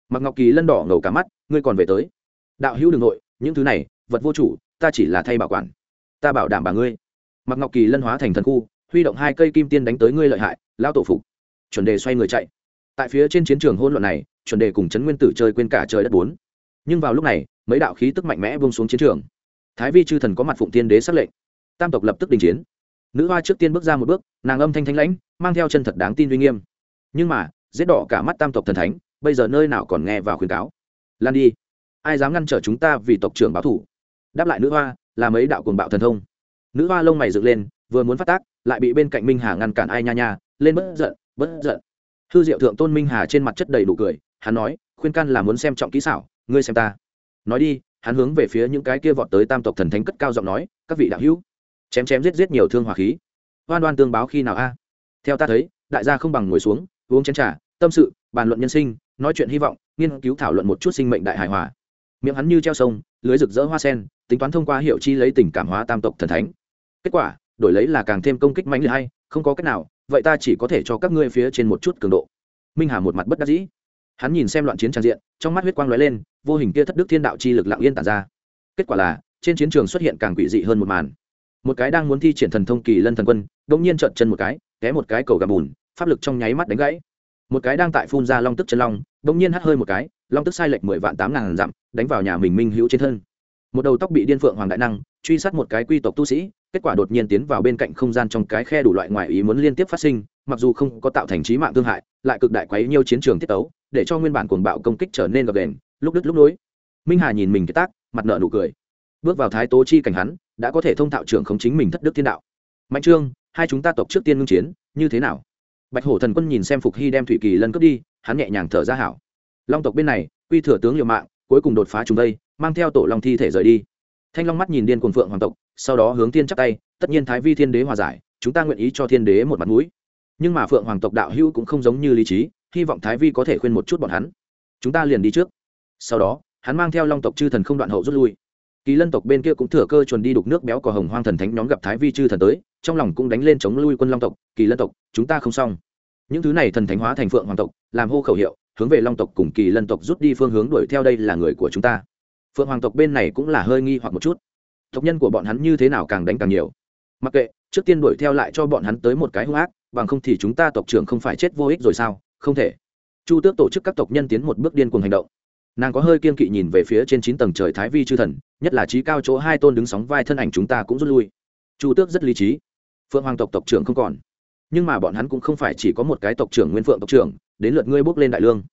mặc ngọc kỳ lân đỏ ngầu cả mắt, ngươi còn về tới. Đạo hữu đường nội, những thứ này, vật vô chủ, ta chỉ là thay bảo quản. Ta bảo đảm bà ngươi. Mặc ngọc kỳ lân hóa thành thần khu, huy động hai cây kim tiên đánh tới ngươi lợi hại lao tổ phục. Chuẩn đề xoay người chạy. Tại phía trên chiến trường hôn luận này, chuẩn đề cùng trấn nguyên tử chơi quên cả trời đất bốn. Nhưng vào lúc này, mấy đạo khí tức mạnh mẽ buông xuống chiến trường. Thái vi chư thần có mặt phụng tiên đế xác lệnh. Tam tộc lập tức đình chiến. Nữ hoa trước tiên bước ra một bước, nàng âm thanh thanh lãnh, mang theo chân thật đáng tin uy nghiêm. Nhưng mà, giết đỏ cả mắt tam tộc thần thánh bây giờ nơi nào còn nghe vào khuyên cáo? Lan đi. Ai dám ngăn trở chúng ta vì tộc trưởng báo thủ? Đáp lại nữ hoa, là mấy đạo cuồng bạo thần thông. Nữ hoa lông mày dựng lên, vừa muốn phát tác, lại bị bên cạnh minh hà ngăn cản ai nha nha, lên bất giận bất giận. Hư diệu thượng tôn minh hà trên mặt chất đầy đủ cười, hắn nói, khuyên can là muốn xem trọng kỹ xảo, ngươi xem ta. Nói đi, hắn hướng về phía những cái kia vọt tới tam tộc thần thánh cất cao giọng nói, các vị đạo hữu, chém chém giết giết nhiều thương hòa khí. Hoan đoan tương báo khi nào a? Theo ta thấy, đại gia không bằng ngồi xuống, uống chén trà, tâm sự, bàn luận nhân sinh nói chuyện hy vọng, nghiên cứu thảo luận một chút sinh mệnh đại hài hòa. Miệng hắn như treo sông, lưới rực rỡ hoa sen, tính toán thông qua hiệu chi lấy tình cảm hóa tam tộc thần thánh. Kết quả, đổi lấy là càng thêm công kích mạnh liệt hay, không có cách nào, vậy ta chỉ có thể cho các ngươi phía trên một chút cường độ. Minh hà một mặt bất đắc dĩ. Hắn nhìn xem loạn chiến trang diện, trong mắt huyết quang lóe lên, vô hình kia thất đức thiên đạo chi lực lặng yên tản ra. Kết quả là, trên chiến trường xuất hiện càng quỷ dị hơn một màn. Một cái đang muốn thi triển thần thông kỳ lân thần quân, đột nhiên trợn chân một cái, té một cái cầu gầm bùn, pháp lực trong nháy mắt đánh gãy một cái đang tại phun ra long tức chân long, bỗng nhiên hắt hơi một cái, long tức sai lệch mười vạn tám ngàn dặm, đánh vào nhà mình minh hữu trên thân. Một đầu tóc bị điên phượng hoàng đại năng, truy sát một cái quy tộc tu sĩ, kết quả đột nhiên tiến vào bên cạnh không gian trong cái khe đủ loại ngoại ý muốn liên tiếp phát sinh, mặc dù không có tạo thành trí mạng thương hại, lại cực đại quấy nhiều chiến trường tiết tấu, để cho nguyên bản cuồng bạo công kích trở nên gập đền lúc đứt lúc nối. Minh hà nhìn mình cái tác, mặt nợ nụ cười. Bước vào thái tố chi cảnh hắn, đã có thể thông thạo trưởng không chính mình thất đức thiên đạo. Mạnh trương, hai chúng ta tộc trước tiên ngưng chiến, như thế nào? Bạch hổ thần quân nhìn xem phục hy đem thủy kỳ lân cướp đi, hắn nhẹ nhàng thở ra hảo. Long tộc bên này, quy thừa tướng liều mạng, cuối cùng đột phá chúng đây mang theo tổ long thi thể rời đi. Thanh long mắt nhìn điên cuồng phượng hoàng tộc, sau đó hướng thiên chắc tay, tất nhiên thái vi thiên đế hòa giải, chúng ta nguyện ý cho thiên đế một mặt mũi. Nhưng mà phượng hoàng tộc đạo hữu cũng không giống như lý trí, hy vọng thái vi có thể khuyên một chút bọn hắn. Chúng ta liền đi trước. Sau đó, hắn mang theo long tộc chư thần không đoạn hậu rút lui kỳ lân tộc bên kia cũng thừa cơ chuẩn đi đục nước béo của hồng hoang thần thánh nhóm gặp thái vi chư thần tới, trong lòng cũng đánh lên chống lui quân long tộc, kỳ lân tộc, chúng ta không xong. Những thứ này thần thánh hóa thành phượng hoàng tộc, làm hô khẩu hiệu, hướng về long tộc cùng kỳ lân tộc rút đi phương hướng đuổi theo đây là người của chúng ta. Phượng hoàng tộc bên này cũng là hơi nghi hoặc một chút. Tộc nhân của bọn hắn như thế nào càng đánh càng nhiều. Mặc kệ, trước tiên đuổi theo lại cho bọn hắn tới một cái hung ác, bằng không thì chúng ta tộc trưởng không phải chết vô ích rồi sao? Không thể. Chu tước tổ chức các tộc nhân tiến một bước điên cuồng hành động nàng có hơi kiên kỵ nhìn về phía trên chín tầng trời thái vi chư thần, nhất là trí cao chỗ hai tôn đứng sóng vai thân ảnh chúng ta cũng rút lui. Chu tước rất lý trí. Phượng hoàng tộc tộc trưởng không còn. Nhưng mà bọn hắn cũng không phải chỉ có một cái tộc trưởng nguyên phượng tộc trưởng, đến lượt ngươi bước lên đại lương.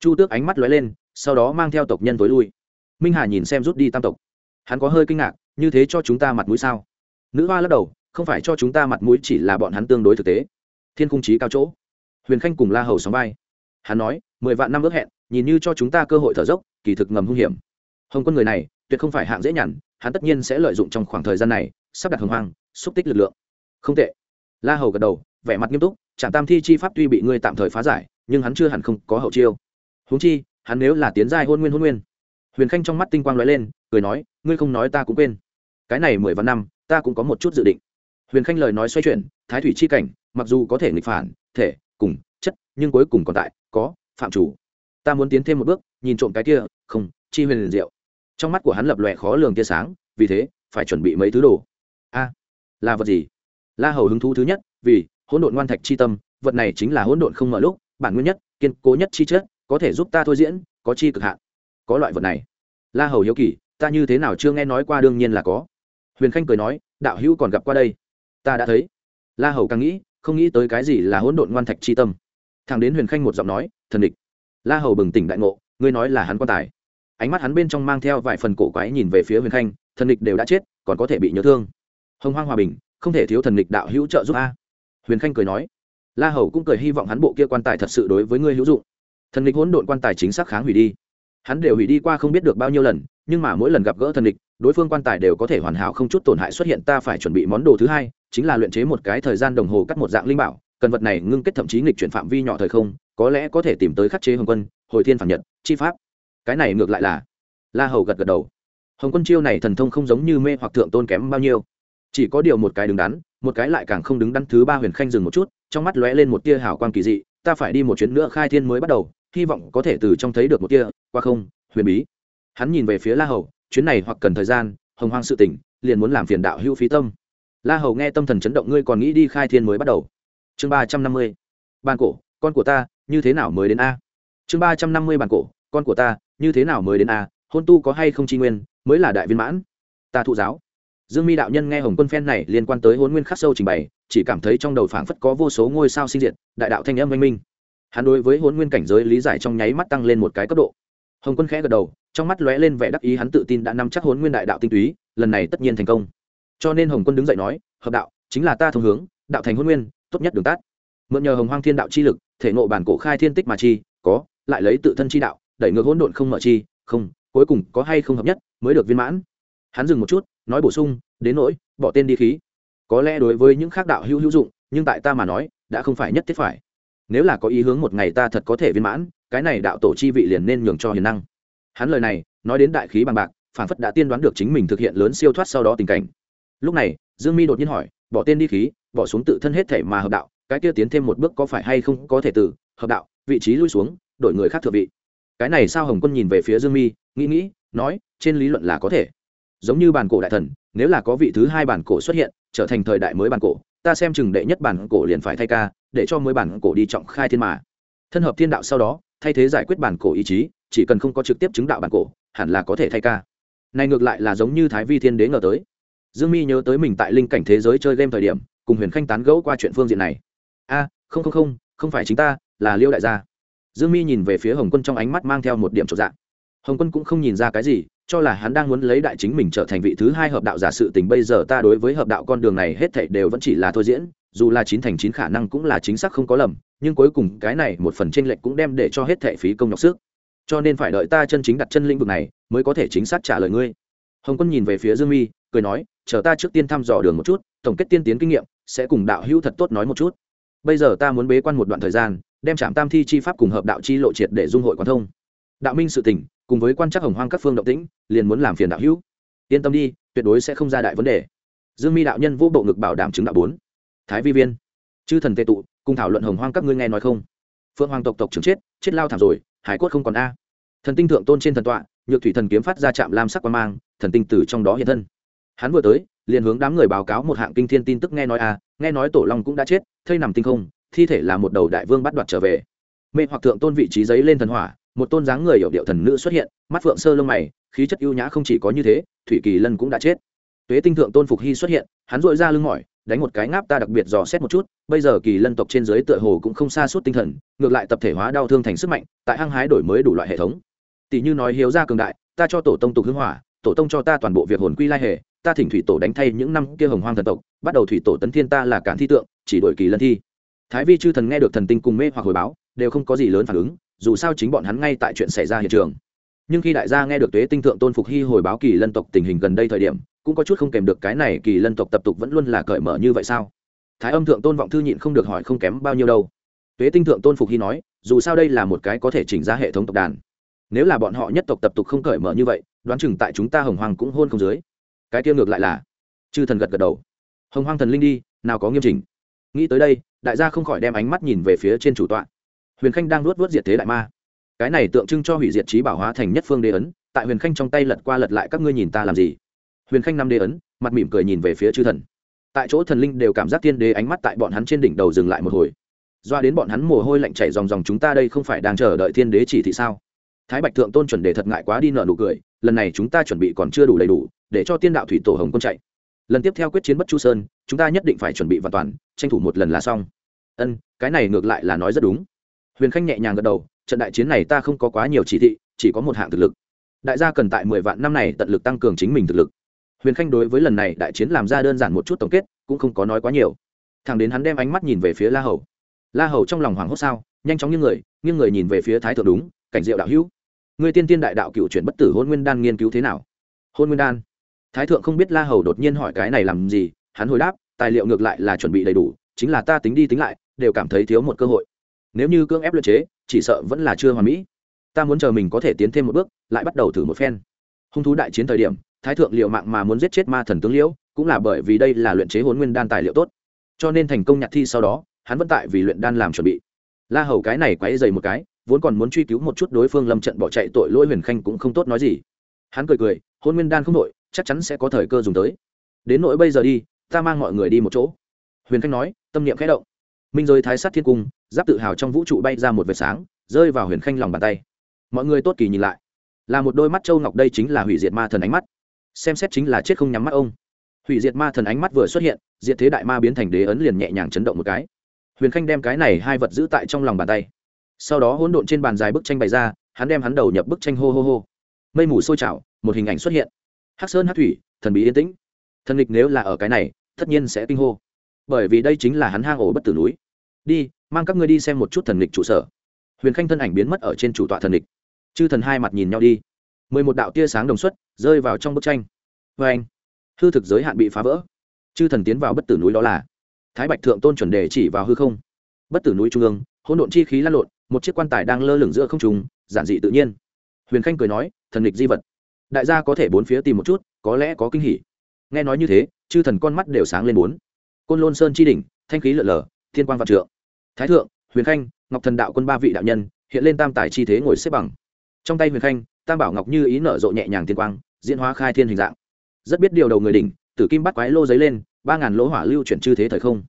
Chu tước ánh mắt lóe lên, sau đó mang theo tộc nhân tối lui. Minh hà nhìn xem rút đi tam tộc. Hắn có hơi kinh ngạc, như thế cho chúng ta mặt mũi sao? Nữ hoa lắc đầu, không phải cho chúng ta mặt mũi chỉ là bọn hắn tương đối thực tế. Thiên cung trí cao chỗ. Huyền khanh cùng la hầu sóng vai. Hắn nói, mười vạn năm ước hẹn nhìn như cho chúng ta cơ hội thở dốc, kỳ thực ngầm hung hiểm. Hồng quân người này, tuyệt không phải hạng dễ nhằn, hắn tất nhiên sẽ lợi dụng trong khoảng thời gian này, sắp đặt hồng hoang, xúc tích lực lượng. Không tệ. La hầu gật đầu, vẻ mặt nghiêm túc, trạm tam thi chi pháp tuy bị ngươi tạm thời phá giải, nhưng hắn chưa hẳn không có hậu chiêu. Huống chi, hắn nếu là tiến giai hôn nguyên hôn nguyên. Huyền khanh trong mắt tinh quang lóe lên, cười nói, ngươi không nói ta cũng quên. Cái này mười vạn năm, ta cũng có một chút dự định. Huyền khanh lời nói xoay chuyển, thái thủy chi cảnh, mặc dù có thể nghịch phản, thể, cùng, chất, nhưng cuối cùng còn tại, có, phạm chủ ta muốn tiến thêm một bước, nhìn trộm cái kia, không, chi huyền liền diệu. Trong mắt của hắn lập lòe khó lường tia sáng, vì thế, phải chuẩn bị mấy thứ đồ. A, là vật gì? La hầu hứng thú thứ nhất, vì, hỗn độn ngoan thạch chi tâm, vật này chính là hỗn độn không mở lúc, bản nguyên nhất, kiên cố nhất chi chất, có thể giúp ta thôi diễn, có chi cực hạn. Có loại vật này. La hầu hiếu kỳ, ta như thế nào chưa nghe nói qua, đương nhiên là có. Huyền khanh cười nói, đạo hữu còn gặp qua đây. Ta đã thấy. La hầu càng nghĩ, không nghĩ tới cái gì là hỗn độn ngoan thạch chi tâm. Thằng đến huyền khanh một giọng nói, thần địch la hầu bừng tỉnh đại ngộ, ngươi nói là hắn quan tài. Ánh mắt hắn bên trong mang theo vài phần cổ quái nhìn về phía huyền khanh, thần địch đều đã chết, còn có thể bị nhớ thương. Hồng hoang hòa bình, không thể thiếu thần địch đạo hữu trợ giúp a. Huyền khanh cười nói. La hầu cũng cười hy vọng hắn bộ kia quan tài thật sự đối với ngươi hữu dụng. Thần địch hỗn độn quan tài chính xác kháng hủy đi. Hắn đều hủy đi qua không biết được bao nhiêu lần, nhưng mà mỗi lần gặp gỡ thần địch, đối phương quan tài đều có thể hoàn hảo không chút tổn hại xuất hiện, ta phải chuẩn bị món đồ thứ hai, chính là luyện chế một cái thời gian đồng hồ cắt một dạng linh bảo cần vật này ngưng kết thậm chí nghịch chuyển phạm vi nhỏ thời không, có lẽ có thể tìm tới khắc chế hồng quân, hồi thiên phản nhật, chi pháp. Cái này ngược lại là la hầu gật gật đầu. Hồng quân chiêu này thần thông không giống như mê hoặc thượng tôn kém bao nhiêu. Chỉ có điều một cái đứng đắn, một cái lại càng không đứng đắn thứ ba huyền khanh dừng một chút, trong mắt lóe lên một tia hào quang kỳ dị, ta phải đi một chuyến nữa khai thiên mới bắt đầu, hy vọng có thể từ trong thấy được một tia, qua không, huyền bí. Hắn nhìn về phía la hầu, chuyến này hoặc cần thời gian, hồng hoang sự tỉnh liền muốn làm phiền đạo hữu phí tâm. La hầu nghe tâm thần chấn động, ngươi còn nghĩ đi khai thiên mới bắt đầu chương ba trăm năm mươi. Bàn cổ, con của ta, như thế nào mới đến a? Chương ba trăm năm mươi bàn cổ, con của ta, như thế nào mới đến a? Hôn tu có hay không tri nguyên, mới là đại viên mãn. Ta thụ giáo. Dương mi đạo nhân nghe hồng quân phen này liên quan tới hôn nguyên khắc sâu trình bày, chỉ cảm thấy trong đầu phảng phất có vô số ngôi sao sinh diệt, đại đạo thanh âm oanh minh. Hắn đối với hôn nguyên cảnh giới lý giải trong nháy mắt tăng lên một cái cấp độ. Hồng quân khẽ gật đầu, trong mắt lóe lên vẻ đắc ý, hắn tự tin đã nắm chắc hôn nguyên đại đạo tinh túy, lần này tất nhiên thành công. Cho nên hồng quân đứng dậy nói, hợp đạo, chính là ta thông hướng, đạo thành hôn nguyên tốt nhất đường tắt. Mượn nhờ hồng hoang thiên đạo chi lực, thể ngộ bản cổ khai thiên tích mà chi, có, lại lấy tự thân chi đạo, đẩy ngược hỗn độn không mở chi, không, cuối cùng có hay không hợp nhất, mới được viên mãn. Hắn dừng một chút, nói bổ sung, đến nỗi, bỏ tên đi khí. Có lẽ đối với những khác đạo hữu hữu dụng, nhưng tại ta mà nói, đã không phải nhất thiết phải. Nếu là có ý hướng một ngày ta thật có thể viên mãn, cái này đạo tổ chi vị liền nên nhường cho hiền năng. Hắn lời này, nói đến đại khí bằng bạc, phản phất đã tiên đoán được chính mình thực hiện lớn siêu thoát sau đó tình cảnh. Lúc này, dương mi đột nhiên hỏi bỏ tên đi khí, bỏ xuống tự thân hết thể mà hợp đạo, cái kia tiến thêm một bước có phải hay không có thể từ, hợp đạo, vị trí lui xuống, đổi người khác thượng vị. Cái này sao hồng quân nhìn về phía dương mi, nghĩ nghĩ, nói, trên lý luận là có thể. Giống như bản cổ đại thần, nếu là có vị thứ hai bản cổ xuất hiện, trở thành thời đại mới bản cổ, ta xem chừng đệ nhất bản cổ liền phải thay ca, để cho mới bản cổ đi trọng khai thiên mà. Thân hợp thiên đạo sau đó, thay thế giải quyết bản cổ ý chí, chỉ cần không có trực tiếp chứng đạo bản cổ, hẳn là có thể thay ca. Này ngược lại là giống như thái vi thiên đế ngờ tới dương mi nhớ tới mình tại linh cảnh thế giới chơi game thời điểm, cùng huyền khanh tán gẫu qua chuyện phương diện này. A, không không không không phải chính ta, là liêu đại gia. Dương mi nhìn về phía hồng quân trong ánh mắt mang theo một điểm trọn dạng hồng quân cũng không nhìn ra cái gì, cho là hắn đang muốn lấy đại chính mình trở thành vị thứ hai hợp đạo giả sự tình bây giờ ta đối với hợp đạo con đường này hết thảy đều vẫn chỉ là thôi diễn, dù là chín thành chín khả năng cũng là chính xác không có lầm, nhưng cuối cùng cái này một phần tranh lệch cũng đem để cho hết thảy phí công nhọc sức. Cho nên phải đợi ta chân chính đặt chân lĩnh vực này, mới có thể chính xác trả lời ngươi. Hồng quân nhìn về phía dương mi, cười nói chờ ta trước tiên thăm dò đường một chút, tổng kết tiên tiến kinh nghiệm, sẽ cùng đạo hữu thật tốt nói một chút. Bây giờ ta muốn bế quan một đoạn thời gian, đem trạm tam thi chi pháp cùng hợp đạo chi lộ triệt để dung hội quan thông. Đạo minh sự tỉnh, cùng với quan trắc hồng hoang các phương động tĩnh, liền muốn làm phiền đạo hữu. Yên tâm đi, tuyệt đối sẽ không ra đại vấn đề. Dương mi đạo nhân vô bộ ngực bảo đảm chứng đạo bốn. Thái vi viên. Chư thần tệ tụ, cùng thảo luận hồng hoang các ngươi nghe nói không? Phượng hoàng tộc tộc trưởng chết chết lao thảm rồi, hải cốt không còn a. Thần tinh thượng tôn trên thần tọa, nhược thủy thần kiếm phát ra chạm lam sắc quan mang, thần tinh tử trong đó hiện thân hắn vừa tới, liền hướng đám người báo cáo một hạng kinh thiên tin tức nghe nói a nghe nói tổ long cũng đã chết, thây nằm tinh không, thi thể là một đầu đại vương bắt đoạt trở về. Mê hoặc thượng tôn vị trí giấy lên thần hỏa, một tôn dáng người hiểu điệu thần nữ xuất hiện, mắt phượng sơ lông mày, khí chất ưu nhã không chỉ có như thế, thủy kỳ lân cũng đã chết. Tuế tinh thượng tôn phục hy xuất hiện, hắn dội ra lưng mỏi, đánh một cái ngáp ta đặc biệt dò xét một chút, bây giờ kỳ lân tộc trên dưới tựa hồ cũng không xa suốt tinh thần, ngược lại tập thể hóa đau thương thành sức mạnh, tại hăng hái đổi mới đủ loại hệ thống. Tỷ như nói hiếu gia cường đại, ta cho tổ tông tục hưng hỏa, tổ tông cho ta toàn bộ việc hồn quy lai hề ta thỉnh thủy tổ đánh thay những năm kia hồng hoang thần tộc, bắt đầu thủy tổ tấn thiên ta là cản thi tượng, chỉ đổi kỳ lân thi. Thái vi chư thần nghe được thần tinh cùng mê hoặc hồi báo, đều không có gì lớn phản ứng, dù sao chính bọn hắn ngay tại chuyện xảy ra hiện trường. Nhưng khi đại gia nghe được tuế tinh thượng tôn phục hy hồi báo kỳ lân tộc tình hình gần đây thời điểm, cũng có chút không kèm được cái này kỳ lân tộc tập tục vẫn luôn là cởi mở như vậy sao? Thái âm thượng tôn vọng thư nhịn không được hỏi không kém bao nhiêu đâu. Tuế tinh thượng tôn phục hy nói, dù sao đây là một cái có thể chỉnh ra hệ thống tộc đàn. Nếu là bọn họ nhất tộc tập tục không cởi mở như vậy, đoán chừng tại chúng ta hồng hoàng cũng hôn không dưới cái kia ngược lại là chư thần gật gật đầu. Hồng hoang thần linh đi, nào có nghiêm chỉnh. Nghĩ tới đây, đại gia không khỏi đem ánh mắt nhìn về phía trên chủ tọa. Huyền khanh đang luốt vớt diệt thế đại ma. Cái này tượng trưng cho hủy diệt trí bảo hóa thành nhất phương đế ấn, tại huyền khanh trong tay lật qua lật lại các ngươi nhìn ta làm gì? Huyền khanh năm đế ấn, mặt mỉm cười nhìn về phía chư thần. Tại chỗ thần linh đều cảm giác tiên đế ánh mắt tại bọn hắn trên đỉnh đầu dừng lại một hồi. Doa đến bọn hắn mồ hôi lạnh chảy dòng dòng chúng ta đây không phải đang chờ đợi thiên đế chỉ thị sao? Thái bạch thượng tôn chuẩn đề thật ngại quá đi nợ nụ cười, lần này chúng ta chuẩn bị còn chưa đủ đầy đủ để cho tiên đạo thủy tổ hồng quân chạy. Lần tiếp theo quyết chiến bất chu sơn, chúng ta nhất định phải chuẩn bị hoàn toàn, tranh thủ một lần là xong. Ân, cái này ngược lại là nói rất đúng. Huyền khanh nhẹ nhàng gật đầu, trận đại chiến này ta không có quá nhiều chỉ thị, chỉ có một hạng thực lực. Đại gia cần tại mười vạn năm này tận lực tăng cường chính mình thực lực. Huyền khanh đối với lần này đại chiến làm ra đơn giản một chút tổng kết, cũng không có nói quá nhiều. Thằng đến hắn đem ánh mắt nhìn về phía la hầu. La hầu trong lòng hoảng hốt sao, nhanh chóng như người, nghiêng người nhìn về phía thái thượng đúng, cảnh diệu đạo hữu. Người tiên tiên đại đạo cựu chuyển bất tử hôn nguyên đan nghiên cứu thế nào? Hôn nguyên đan thái thượng không biết la hầu đột nhiên hỏi cái này làm gì, hắn hồi đáp, tài liệu ngược lại là chuẩn bị đầy đủ, chính là ta tính đi tính lại, đều cảm thấy thiếu một cơ hội. Nếu như cưỡng ép luật chế, chỉ sợ vẫn là chưa hoàn mỹ. Ta muốn chờ mình có thể tiến thêm một bước, lại bắt đầu thử một phen. Hung thú đại chiến thời điểm, thái thượng liệu mạng mà muốn giết chết ma thần tướng liễu, cũng là bởi vì đây là luyện chế hôn nguyên đan tài liệu tốt. Cho nên thành công nhặt thi sau đó, hắn vẫn tại vì luyện đan làm chuẩn bị. La hầu cái này quáy dày một cái, vốn còn muốn truy cứu một chút đối phương lâm trận bỏ chạy tội lỗi huyền khanh cũng không tốt nói gì. Hắn cười cười hôn nguyên đan không nội chắc chắn sẽ có thời cơ dùng tới. Đến nỗi bây giờ đi, ta mang mọi người đi một chỗ. Huyền khanh nói, tâm niệm khẽ động. Minh giới thái sát thiên cung, giáp tự hào trong vũ trụ bay ra một vệt sáng, rơi vào huyền khanh lòng bàn tay. Mọi người tốt kỳ nhìn lại. Là một đôi mắt châu ngọc đây chính là hủy diệt ma thần ánh mắt. Xem xét chính là chết không nhắm mắt ông. Hủy diệt ma thần ánh mắt vừa xuất hiện, diệt thế đại ma biến thành đế ấn liền nhẹ nhàng chấn động một cái. Huyền khanh đem cái này hai vật giữ tại trong lòng bàn tay. Sau đó hỗn độn trên bàn dài bức tranh bày ra, hắn đem hắn đầu nhập bức tranh hô hô hô. Mây mù sôi trào, một hình ảnh xuất hiện hắc sơn hắc thủy, thần bí yên tĩnh. Thần lịch nếu là ở cái này, tất nhiên sẽ kinh hô. Bởi vì đây chính là hắn hang ổ bất tử núi. Đi, mang các ngươi đi xem một chút thần lịch trụ sở. Huyền khanh thân ảnh biến mất ở trên chủ tọa thần lịch. chư thần hai mặt nhìn nhau đi. Mười một đạo tia sáng đồng xuất, rơi vào trong bức tranh. Vê anh, hư thực giới hạn bị phá vỡ. Chư thần tiến vào bất tử núi đó là, thái bạch thượng tôn chuẩn đề chỉ vào hư không. Bất tử núi trung ương, hỗn độn chi khí lan lộn, một chiếc quan tài đang lơ lửng giữa không trùng giản dị tự nhiên. Huyền khanh cười nói, thần lịch di vật đại gia có thể bốn phía tìm một chút, có lẽ có kinh hỉ. Nghe nói như thế, chư thần con mắt đều sáng lên bốn. Côn lôn sơn chi đỉnh, thanh khí lợn lờ, thiên quang vạn trượng. Thái thượng, huyền khanh, ngọc thần đạo quân ba vị đạo nhân, hiện lên tam tài chi thế ngồi xếp bằng. Trong tay huyền khanh, tam bảo ngọc như ý nở rộ nhẹ nhàng Thiên quang, diễn hóa khai thiên hình dạng. Rất biết điều đầu người đỉnh, tử kim bắt quái lô giấy lên, ba ngàn lỗ hỏa lưu chuyển chư thế thời không.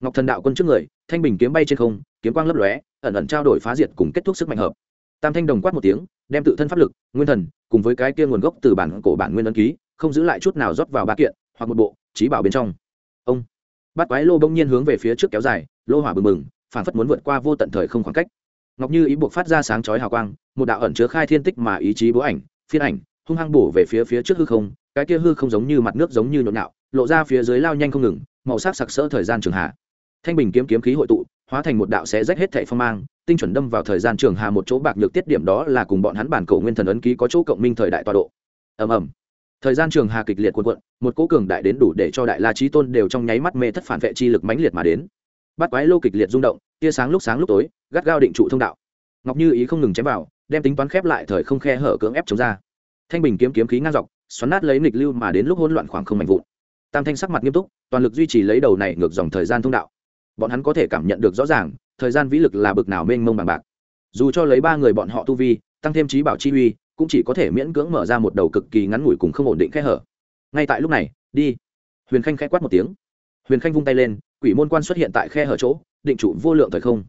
Ngọc thần đạo quân trước người, thanh bình kiếm bay trên không, kiếm quang lấp lóe, ẩn ẩn trao đổi phá diệt cùng kết thúc sức mạnh hợp tam thanh đồng quát một tiếng, đem tự thân pháp lực, nguyên thần, cùng với cái kia nguồn gốc từ bản cổ bản nguyên ấn ký, không giữ lại chút nào rót vào ba kiện, hoặc một bộ trí bảo bên trong. Ông. Bắt quái lô bỗng nhiên hướng về phía trước kéo dài, lô hỏa bừng bừng, phản phất muốn vượt qua vô tận thời không khoảng cách. Ngọc như ý buộc phát ra sáng chói hào quang, một đạo ẩn chứa khai thiên tích mà ý chí bố ảnh, phiên ảnh, hung hăng bổ về phía phía trước hư không, cái kia hư không giống như mặt nước giống như nhộn nhạo, lộ ra phía dưới lao nhanh không ngừng, màu sắc sặc sỡ thời gian trường hạ. Thanh bình kiếm kiếm khí hội tụ hóa thành một đạo sẽ rách hết thảy phong mang, tinh chuẩn đâm vào thời gian trường hà một chỗ bạc nhược tiết điểm đó là cùng bọn hắn bản cổ nguyên thần ấn ký có chỗ cộng minh thời đại tọa độ. Ầm ầm. Thời gian trường hà kịch liệt cuộn cuộn, một cỗ cường đại đến đủ để cho đại la trí tôn đều trong nháy mắt mê thất phản vệ chi lực mãnh liệt mà đến. Bắt quái lô kịch liệt rung động, tia sáng lúc sáng lúc tối, gắt gao định trụ thông đạo. Ngọc như ý không ngừng chém vào, đem tính toán khép lại thời không khe hở cưỡng ép chống ra. Thanh bình kiếm kiếm khí ngang dọc, xoắn nát lấy nghịch lưu mà đến lúc hỗn loạn khoảng không mạnh vụn. Tam thanh sắc mặt nghiêm túc, toàn lực duy trì lấy đầu này ngược dòng thời gian thông đạo bọn hắn có thể cảm nhận được rõ ràng, thời gian vĩ lực là bực nào mênh mông bằng bạc. Dù cho lấy ba người bọn họ tu vi, tăng thêm trí bảo chi uy, cũng chỉ có thể miễn cưỡng mở ra một đầu cực kỳ ngắn ngủi cùng không ổn định khe hở. Ngay tại lúc này, đi. Huyền khanh khẽ quát một tiếng. Huyền khanh vung tay lên, quỷ môn quan xuất hiện tại khe hở chỗ, định trụ vô lượng thời không.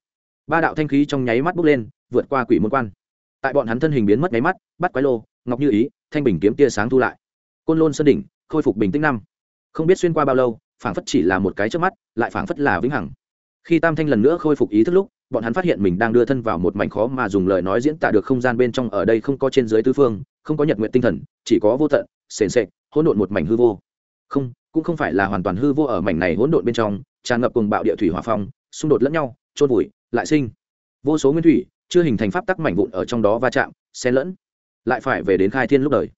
Ba đạo thanh khí trong nháy mắt bốc lên, vượt qua quỷ môn quan. Tại bọn hắn thân hình biến mất nháy mắt, bắt quái lô, ngọc như ý, thanh bình kiếm tia sáng thu lại. Côn lôn sơn đỉnh, khôi phục bình tĩnh năm. Không biết xuyên qua bao lâu, phảng phất chỉ là một cái trước mắt, lại phảng phất là vĩnh hằng khi tam thanh lần nữa khôi phục ý thức lúc, bọn hắn phát hiện mình đang đưa thân vào một mảnh khó mà dùng lời nói diễn tả được không gian bên trong ở đây không có trên dưới tư phương, không có nhật nguyện tinh thần, chỉ có vô tận, sền sệt, hỗn độn một mảnh hư vô. Không, cũng không phải là hoàn toàn hư vô ở mảnh này hỗn độn bên trong, tràn ngập cùng bạo địa thủy hỏa phong, xung đột lẫn nhau trôn vùi, lại sinh. Vô số nguyên thủy, chưa hình thành pháp tắc mảnh vụn ở trong đó va chạm, xen lẫn, lại phải về đến khai thiên lúc đời.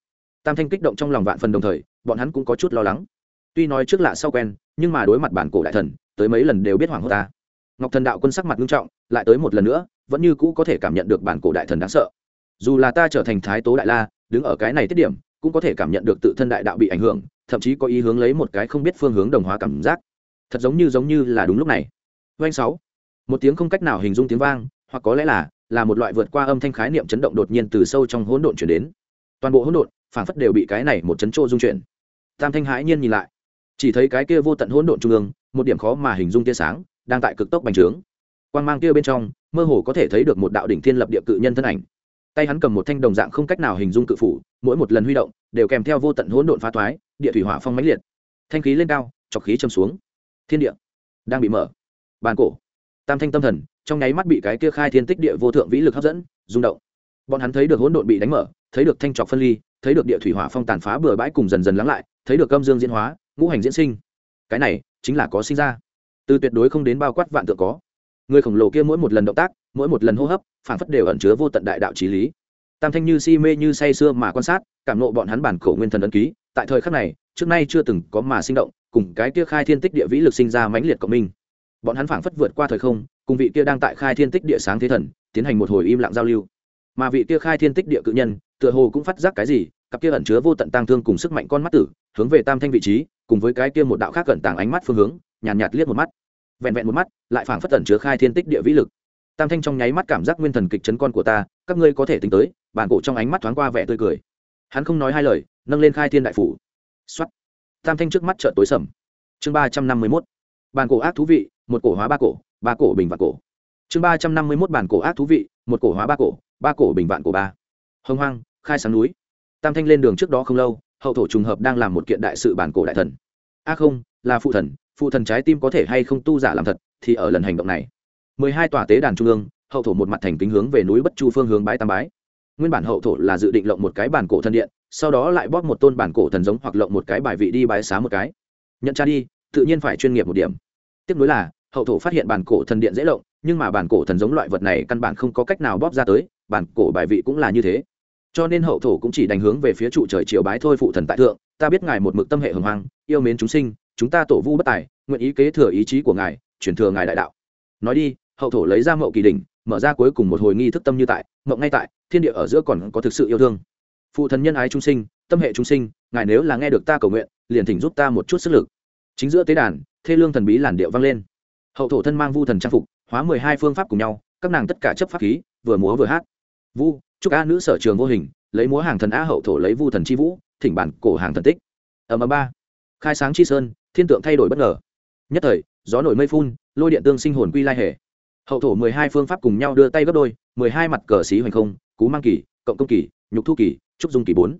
Tam thanh kích động trong lòng vạn phần đồng thời, bọn hắn cũng có chút lo lắng. Tuy nói trước lạ sau quen, nhưng mà đối mặt bản cổ đại thần tới mấy lần đều biết hoảng hốt ta. Ngọc thần đạo quân sắc mặt nghiêm trọng, lại tới một lần nữa, vẫn như cũ có thể cảm nhận được bản cổ đại thần đáng sợ. Dù là ta trở thành thái tố đại la, đứng ở cái này tiết điểm, cũng có thể cảm nhận được tự thân đại đạo bị ảnh hưởng, thậm chí có ý hướng lấy một cái không biết phương hướng đồng hóa cảm giác. Thật giống như giống như là đúng lúc này. Doanh sáu. Một tiếng không cách nào hình dung tiếng vang, hoặc có lẽ là là một loại vượt qua âm thanh khái niệm chấn động đột nhiên từ sâu trong hỗn độn chuyển đến. Toàn bộ hỗn độn, phảng phất đều bị cái này một chấn trô dung chuyển. Tam thanh hãi nhiên nhìn lại, chỉ thấy cái kia vô tận hỗn độn trung ương một điểm khó mà hình dung tia sáng, đang tại cực tốc bành trướng. Quang mang kia bên trong, mơ hồ có thể thấy được một đạo đỉnh thiên lập địa cự nhân thân ảnh. Tay hắn cầm một thanh đồng dạng không cách nào hình dung cự phủ, mỗi một lần huy động, đều kèm theo vô tận hỗn độn phá thoái, địa thủy hỏa phong mãnh liệt. Thanh khí lên cao, chọc khí châm xuống. Thiên địa đang bị mở. Bàn cổ, tam thanh tâm thần, trong nháy mắt bị cái kia khai thiên tích địa vô thượng vĩ lực hấp dẫn, rung động. Bọn hắn thấy được hỗn độn bị đánh mở, thấy được thanh trọc phân ly, thấy được địa thủy hỏa phong tàn phá bừa bãi cùng dần dần lắng lại, thấy được âm dương diễn hóa, ngũ hành diễn sinh. Cái này chính là có sinh ra. Từ tuyệt đối không đến bao quát vạn tượng có. Người khổng lồ kia mỗi một lần động tác, mỗi một lần hô hấp phản phất đều ẩn chứa vô tận đại đạo trí lý. Tam thanh như si mê như say sưa mà quan sát, cảm nộ bọn hắn bản cổ nguyên thần ấn ký, tại thời khắc này, trước nay chưa từng có mà sinh động, cùng cái kia khai thiên tích địa vĩ lực sinh ra mãnh liệt cộng minh. Bọn hắn phảng phất vượt qua thời không, cùng vị kia đang tại khai thiên tích địa sáng thế thần, tiến hành một hồi im lặng giao lưu. Mà vị kia khai thiên tích địa cự nhân, tựa hồ cũng phát giác cái gì, cặp kia ẩn chứa vô tận tang thương cùng sức mạnh con mắt tử hướng về tam thanh vị trí cùng với cái kia một đạo khác cẩn tàng ánh mắt phương hướng nhàn nhạt, nhạt liếc một mắt. Vẹn vẹn một mắt lại phảng phất tẩn chứa khai thiên tích địa vĩ lực. Tam thanh trong nháy mắt cảm giác nguyên thần kịch chấn con của ta các ngươi có thể tính tới bản cổ trong ánh mắt thoáng qua vẻ tươi cười. Hắn không nói hai lời nâng lên khai thiên đại phủ. Xuất tam thanh trước mắt chợt tối sầm. Chương ba trăm năm mươi mốt. Bản cổ ác thú vị một cổ hóa ba cổ ba cổ bình vạn cổ. Chương ba trăm năm mươi mốt bản cổ ác thú vị một cổ hóa ba cổ ba cổ bình vạn cổ ba. Hồng hoang khai sáng núi. Tam thanh lên đường trước đó không lâu hậu thổ trùng hợp đang làm một kiện đại sự bản cổ đại thần. A không, là phụ thần phụ thần trái tim có thể hay không tu giả làm thật, thì ở lần hành động này. Mười hai tòa tế đàn trung ương, hậu thổ một mặt thành kính hướng về núi bất chu phương hướng bái tam bái. Nguyên bản hậu thổ là dự định lộng một cái bản cổ thần điện, sau đó lại bóp một tôn bản cổ thần giống hoặc lộng một cái bài vị đi bái xá một cái. Nhận tra đi, tự nhiên phải chuyên nghiệp một điểm. Tiếp nối là, hậu thổ phát hiện bản cổ thần điện dễ lộng, nhưng mà bản cổ thần giống loại vật này căn bản không có cách nào bóp ra tới, bản cổ bài vị cũng là như thế cho nên hậu thổ cũng chỉ đánh hướng về phía trụ trời triều bái thôi phụ thần tại thượng, ta biết ngài một mực tâm hệ hồng hoang, yêu mến chúng sinh, chúng ta tổ vu bất tài, nguyện ý kế thừa ý chí của ngài chuyển thừa ngài đại đạo. Nói đi, hậu thổ lấy ra mậu kỳ đỉnh, mở ra cuối cùng một hồi nghi thức tâm như tại mậu ngay tại, thiên địa ở giữa còn có thực sự yêu thương. Phụ thần nhân ái trung sinh, tâm hệ trung sinh, ngài nếu là nghe được ta cầu nguyện, liền thỉnh giúp ta một chút sức lực. Chính giữa tế đàn, thê lương thần bí làn điệu vang lên. Hậu thổ thân mang vu thần trang phục, hóa mười hai phương pháp cùng nhau, các nàng tất cả chấp pháp khí, vừa múa vừa hát. Vu chúc a nữ sở trường vô hình, lấy múa hàng thần a hậu thổ lấy vu thần chi vũ, thỉnh bản cổ hàng thần tích. Ở mà ba. Khai sáng chi sơn, thiên tượng thay đổi bất ngờ. Nhất thời, gió nổi mây phun, lôi điện tương sinh hồn quy lai hề. Hậu thổ mười hai phương pháp cùng nhau đưa tay gấp đôi, mười hai mặt cờ xí hoành không, cú mang kỳ, cộng công kỳ, nhục thu kỳ, trúc dung kỳ bốn.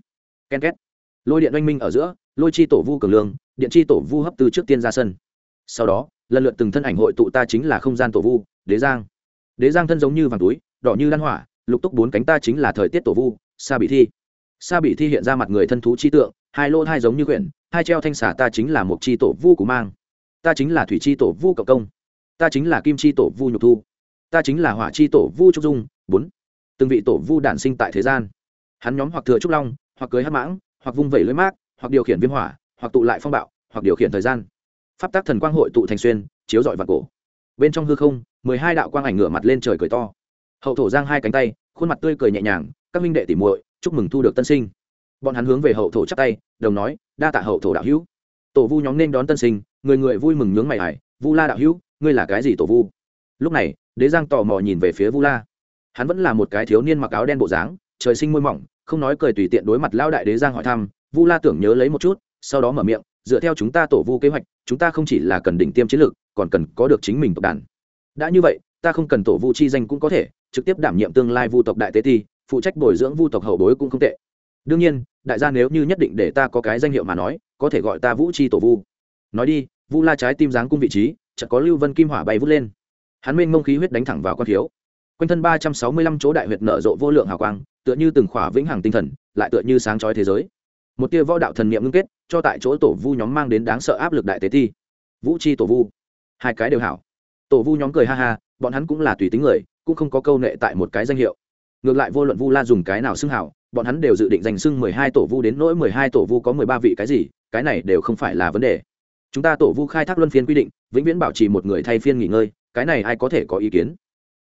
Ken két. Lôi điện oanh minh ở giữa, lôi chi tổ vu cường lương, điện chi tổ vu hấp từ trước tiên ra sân. Sau đó, lần lượt từng thân ảnh hội tụ ta chính là không gian tổ vu, đế giang. Đế giang thân giống như vàng túi, đỏ như đan hỏa lục túc bốn cánh ta chính là thời tiết tổ vu, sa bị thi. Sa bị thi hiện ra mặt người thân thú chi tượng, hai lô hai giống như quyển, hai treo thanh xả ta chính là một chi tổ vu của mang. Ta chính là thủy chi tổ vu cộng công. Ta chính là kim chi tổ vu nhục thu. Ta chính là hỏa chi tổ vu trúc dung, bốn. Từng vị tổ vu đản sinh tại thế gian. Hắn nhóm hoặc thừa trúc long, hoặc cưới hát mãng, hoặc vung vẩy lưới mát hoặc điều khiển viêm hỏa, hoặc tụ lại phong bạo, hoặc điều khiển thời gian. Pháp tác thần quang hội tụ thành xuyên, chiếu dọi vào cổ. Bên trong hư không, mười hai đạo quang ảnh ngửa mặt lên trời cười to hậu thổ giang hai cánh tay, khuôn mặt tươi cười nhẹ nhàng, các minh đệ tỉ muội, chúc mừng thu được tân sinh. Bọn hắn hướng về hậu thổ chắp tay, đồng nói, đa tạ hậu thổ đạo hữu. Tổ vu nhóm nên đón tân sinh, người người vui mừng nhướng mày hải vu la đạo hữu, ngươi là cái gì tổ vu? Lúc này, đế giang tò mò nhìn về phía vu la. Hắn vẫn là một cái thiếu niên mặc áo đen bộ dáng, trời sinh môi mỏng, không nói cười tùy tiện đối mặt lao đại đế giang hỏi thăm, vu la tưởng nhớ lấy một chút, sau đó mở miệng, dựa theo chúng ta tổ vu kế hoạch, chúng ta không chỉ là cần đỉnh tiêm chiến lược, còn cần có được chính mình tộc đàn. Đã như vậy, ta không cần tổ vu chi danh cũng có thể trực tiếp đảm nhiệm tương lai vu tộc đại tế thi, phụ trách bồi dưỡng vu tộc hậu bối cũng không tệ. Đương nhiên, đại gia nếu như nhất định để ta có cái danh hiệu mà nói, có thể gọi ta vũ chi tổ vu. Nói đi, vu la trái tim dáng cung vị trí, chợt có lưu vân kim hỏa bay vút lên. Hắn mênh mông khí huyết đánh thẳng vào con thiếu quanh thân ba trăm sáu mươi lăm chỗ đại huyệt nở rộ vô lượng hào quang, tựa như từng khỏa vĩnh hằng tinh thần, lại tựa như sáng trói thế giới. Một tia võ đạo thần niệm ngưng kết, cho tại chỗ tổ vu nhóm mang đến đáng sợ áp lực đại tế thi. Vũ chi tổ vu. Hai cái đều hảo. Tổ vu nhóm cười ha ha, bọn hắn cũng là tùy tính người cũng không có câu nệ tại một cái danh hiệu. Ngược lại vô luận vu la dùng cái nào xưng hảo, bọn hắn đều dự định dành xưng mười hai tổ vu đến nỗi mười hai tổ vu có mười ba vị cái gì, cái này đều không phải là vấn đề. Chúng ta tổ vu khai thác luân phiên quy định, vĩnh viễn bảo trì một người thay phiên nghỉ ngơi, cái này ai có thể có ý kiến?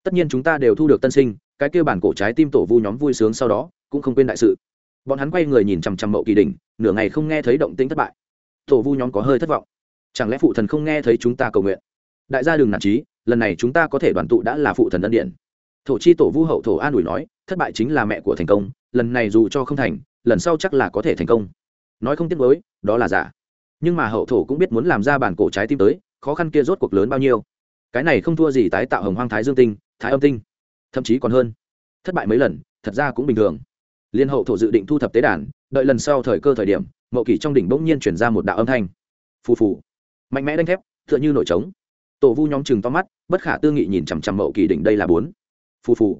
Tất nhiên chúng ta đều thu được tân sinh, cái kia bản cổ trái tim tổ vu nhóm vui sướng sau đó, cũng không quên đại sự. Bọn hắn quay người nhìn chằm chằm mậu kỳ đỉnh, nửa ngày không nghe thấy động tĩnh thất bại. Tổ vu nhóm có hơi thất vọng. Chẳng lẽ phụ thần không nghe thấy chúng ta cầu nguyện? Đại gia đừng nản trí lần này chúng ta có thể đoàn tụ đã là phụ thần ân điện. Thổ chi tổ vu hậu thổ an ủi nói, thất bại chính là mẹ của thành công, lần này dù cho không thành, lần sau chắc là có thể thành công. Nói không tiếc với đó là giả. Nhưng mà hậu thổ cũng biết muốn làm ra bản cổ trái tim tới, khó khăn kia rốt cuộc lớn bao nhiêu. Cái này không thua gì tái tạo hồng hoang thái dương tinh, thái âm tinh. Thậm chí còn hơn. Thất bại mấy lần, thật ra cũng bình thường. Liên hậu thổ dự định thu thập tế đàn, đợi lần sau thời cơ thời điểm, mậu kỷ trong đỉnh bỗng nhiên chuyển ra một đạo âm thanh. Phù phù. Mạnh mẽ đánh thép, tựa như nổi trống tổ vu nhóm chừng to mắt, bất khả tư nghị nhìn chằm chằm mậu kỳ đỉnh, đây là bốn. Phù phù.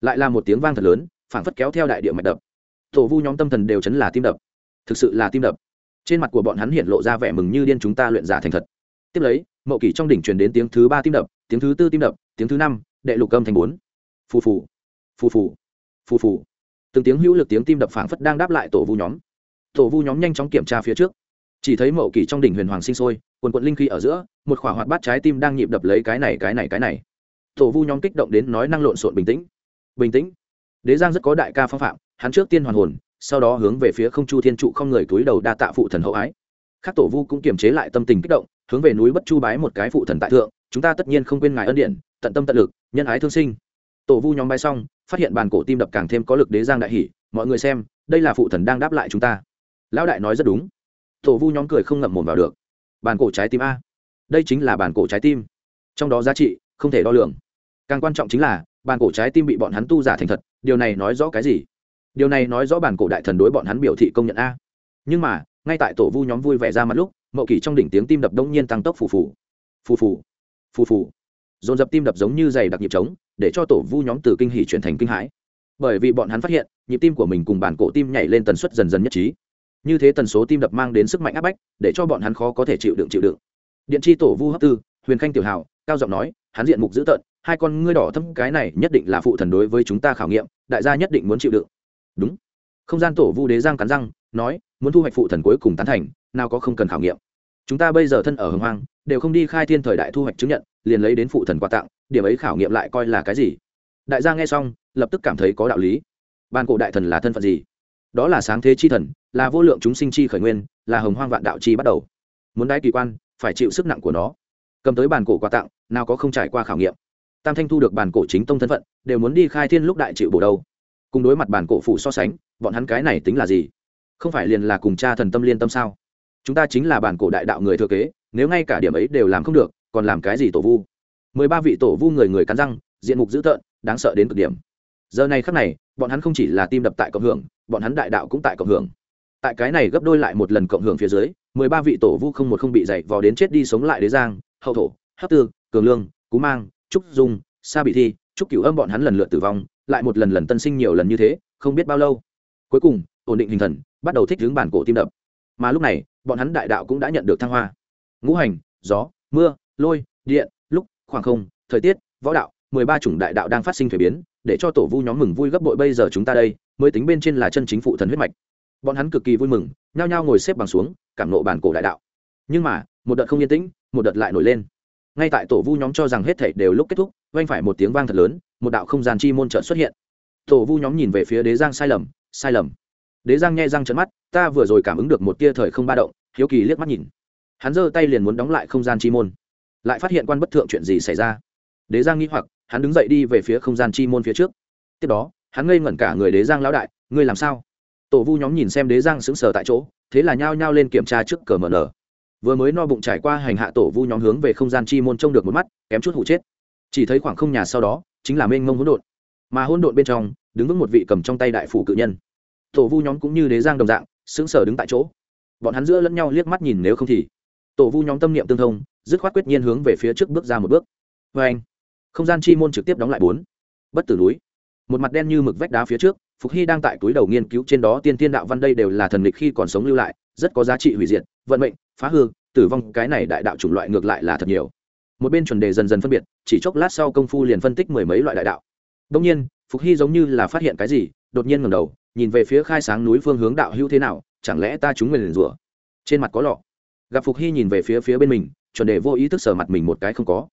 Lại là một tiếng vang thật lớn, phảng phất kéo theo đại địa mạch đập. Tổ vu nhóm tâm thần đều chấn là tim đập. Thực sự là tim đập. Trên mặt của bọn hắn hiện lộ ra vẻ mừng như điên chúng ta luyện giả thành thật. Tiếp lấy, mậu Kỳ trong đỉnh truyền đến tiếng thứ ba tim đập, tiếng thứ tư tim đập, tiếng thứ năm, đệ lục âm thành bốn. Phù phù. Phù phù. Phù phù. Từng tiếng hữu lực tiếng tim đập phảng phất đang đáp lại tổ vu nhóm. Tổ vu nhóm nhanh chóng kiểm tra phía trước chỉ thấy mậu kỳ trong đỉnh huyền hoàng sinh sôi, quần quận linh khí ở giữa, một khỏa hoạt bát trái tim đang nhịp đập lấy cái này cái này cái này. Tổ vu nhóm kích động đến nói năng lộn xộn bình tĩnh. Bình tĩnh? Đế giang rất có đại ca phong phạm, hắn trước tiên hoàn hồn, sau đó hướng về phía không chu thiên trụ không người túi đầu đa tạ phụ thần hậu ái. Khác tổ vu cũng kiềm chế lại tâm tình kích động, hướng về núi bất chu bái một cái phụ thần tại thượng, chúng ta tất nhiên không quên ngài ân điện, tận tâm tận lực, nhân ái thương sinh. Tổ vu nhóm bay xong, phát hiện bàn cổ tim đập càng thêm có lực đế giang đại hỷ mọi người xem, đây là phụ thần đang đáp lại chúng ta. Lão đại nói rất đúng tổ vu nhóm cười không ngậm mồm vào được. Bàn cổ trái tim a. Đây chính là bàn cổ trái tim. Trong đó giá trị không thể đo lường. Càng quan trọng chính là, bàn cổ trái tim bị bọn hắn tu giả thành thật, điều này nói rõ cái gì? Điều này nói rõ bàn cổ đại thần đối bọn hắn biểu thị công nhận a. Nhưng mà, ngay tại tổ vu nhóm vui vẻ ra mặt lúc, mậu kỳ trong đỉnh tiếng tim đập đông nhiên tăng tốc phù phù. Phù phù. Phù phù. Dồn dập tim đập giống như giày đặc nhịp trống, để cho tổ vu nhóm từ kinh hỉ chuyển thành kinh hãi. Bởi vì bọn hắn phát hiện, nhịp tim của mình cùng bản cổ tim nhảy lên tần suất dần dần nhất trí như thế tần số tim đập mang đến sức mạnh áp bách, để cho bọn hắn khó có thể chịu đựng chịu đựng. Điện tri tổ vu hấp tư, huyền khanh tiểu hào, cao giọng nói, hắn diện mục dữ tợn, hai con ngươi đỏ thâm cái này nhất định là phụ thần đối với chúng ta khảo nghiệm, đại gia nhất định muốn chịu đựng. Đúng. Không gian tổ vu đế giang cắn răng, nói, muốn thu hoạch phụ thần cuối cùng tán thành, nào có không cần khảo nghiệm. Chúng ta bây giờ thân ở hồng hoang, đều không đi khai thiên thời đại thu hoạch chứng nhận, liền lấy đến phụ thần quà tặng, điểm ấy khảo nghiệm lại coi là cái gì? Đại gia nghe xong, lập tức cảm thấy có đạo lý. Ban cổ đại thần là thân phận gì? Đó là sáng thế chi thần, là vô lượng chúng sinh chi khởi nguyên, là hồng hoang vạn đạo chi bắt đầu. Muốn đái kỳ quan, phải chịu sức nặng của nó. Cầm tới bàn cổ quà tặng, nào có không trải qua khảo nghiệm. Tam thanh thu được bàn cổ chính tông thân phận, đều muốn đi khai thiên lúc đại chịu bổ đâu cùng đối mặt bàn cổ phủ so sánh, bọn hắn cái này tính là gì? Không phải liền là cùng cha thần tâm liên tâm sao? Chúng ta chính là bàn cổ đại đạo người thừa kế, nếu ngay cả điểm ấy đều làm không được, còn làm cái gì tổ vu? Mười ba vị tổ vu người người cắn răng, diện mục dữ tợn, đáng sợ đến cực điểm. Giờ này khắc này bọn hắn không chỉ là tim đập tại cộng hưởng, bọn hắn đại đạo cũng tại cộng hưởng. Tại cái này gấp đôi lại một lần cộng hưởng phía dưới, mười ba vị tổ vu không một không bị dày vò đến chết đi sống lại đế giang, hậu thổ, hấp tư, cường lương, cú mang, trúc dung, sa bị thi, trúc cửu âm bọn hắn lần lượt tử vong, lại một lần lần tân sinh nhiều lần như thế, không biết bao lâu. Cuối cùng, ổn định hình thần, bắt đầu thích hướng bản cổ tim đập. Mà lúc này, bọn hắn đại đạo cũng đã nhận được thăng hoa. Ngũ hành, gió, mưa, lôi, điện, lúc, khoảng không, thời tiết, võ đạo, mười ba chủng đại đạo đang phát sinh thuế biến để cho tổ vu nhóm mừng vui gấp bội bây giờ chúng ta đây, mới tính bên trên là chân chính phụ thần huyết mạch. Bọn hắn cực kỳ vui mừng, nhao nhao ngồi xếp bằng xuống, cảm nộ bản cổ đại đạo. Nhưng mà, một đợt không yên tĩnh, một đợt lại nổi lên. Ngay tại tổ vu nhóm cho rằng hết thảy đều lúc kết thúc, vang phải một tiếng vang thật lớn, một đạo không gian chi môn chợt xuất hiện. Tổ vu nhóm nhìn về phía đế giang sai lầm sai lầm. Đế giang nghe răng trận mắt, ta vừa rồi cảm ứng được một tia thời không ba động, hiếu kỳ liếc mắt nhìn. Hắn giơ tay liền muốn đóng lại không gian chi môn. Lại phát hiện quan bất thượng chuyện gì xảy ra. Đế giang nghĩ hoặc hắn đứng dậy đi về phía không gian chi môn phía trước. Tiếp đó, hắn ngây ngẩn cả người đế giang lão đại, ngươi làm sao? Tổ vu nhóm nhìn xem đế giang sững sờ tại chỗ, thế là nhao nhao lên kiểm tra trước cờ mở nở. Vừa mới no bụng trải qua hành hạ tổ vu nhóm hướng về không gian chi môn trông được một mắt, kém chút hụ chết. Chỉ thấy khoảng không nhà sau đó, chính là mênh mông hỗn độn. Mà hỗn độn bên trong, đứng vững một vị cầm trong tay đại phủ cự nhân. Tổ vu nhóm cũng như đế giang đồng dạng, sững sờ đứng tại chỗ. Bọn hắn giữa lẫn nhau liếc mắt nhìn nếu không thì. Tổ vu nhóm tâm niệm tương thông, dứt khoát quyết nhiên hướng về phía trước bước ra một bước. Vê anh không gian chi môn trực tiếp đóng lại bốn. Bất tử núi. Một mặt đen như mực vách đá phía trước, phục hy đang tại túi đầu nghiên cứu trên đó tiên tiên đạo văn đây đều là thần lịch khi còn sống lưu lại, rất có giá trị hủy diệt, vận mệnh, phá hư, tử vong, cái này đại đạo chủng loại ngược lại là thật nhiều. Một bên chuẩn đề dần dần phân biệt, chỉ chốc lát sau công phu liền phân tích mười mấy loại đại đạo. Đông nhiên, phục hy giống như là phát hiện cái gì, đột nhiên ngầm đầu, nhìn về phía khai sáng núi phương hướng đạo hữu thế nào, chẳng lẽ ta chúng mình liền rủa? Trên mặt có lọ. Gặp phục hy nhìn về phía phía bên mình, chuẩn đề vô ý thức sờ mặt mình một cái không có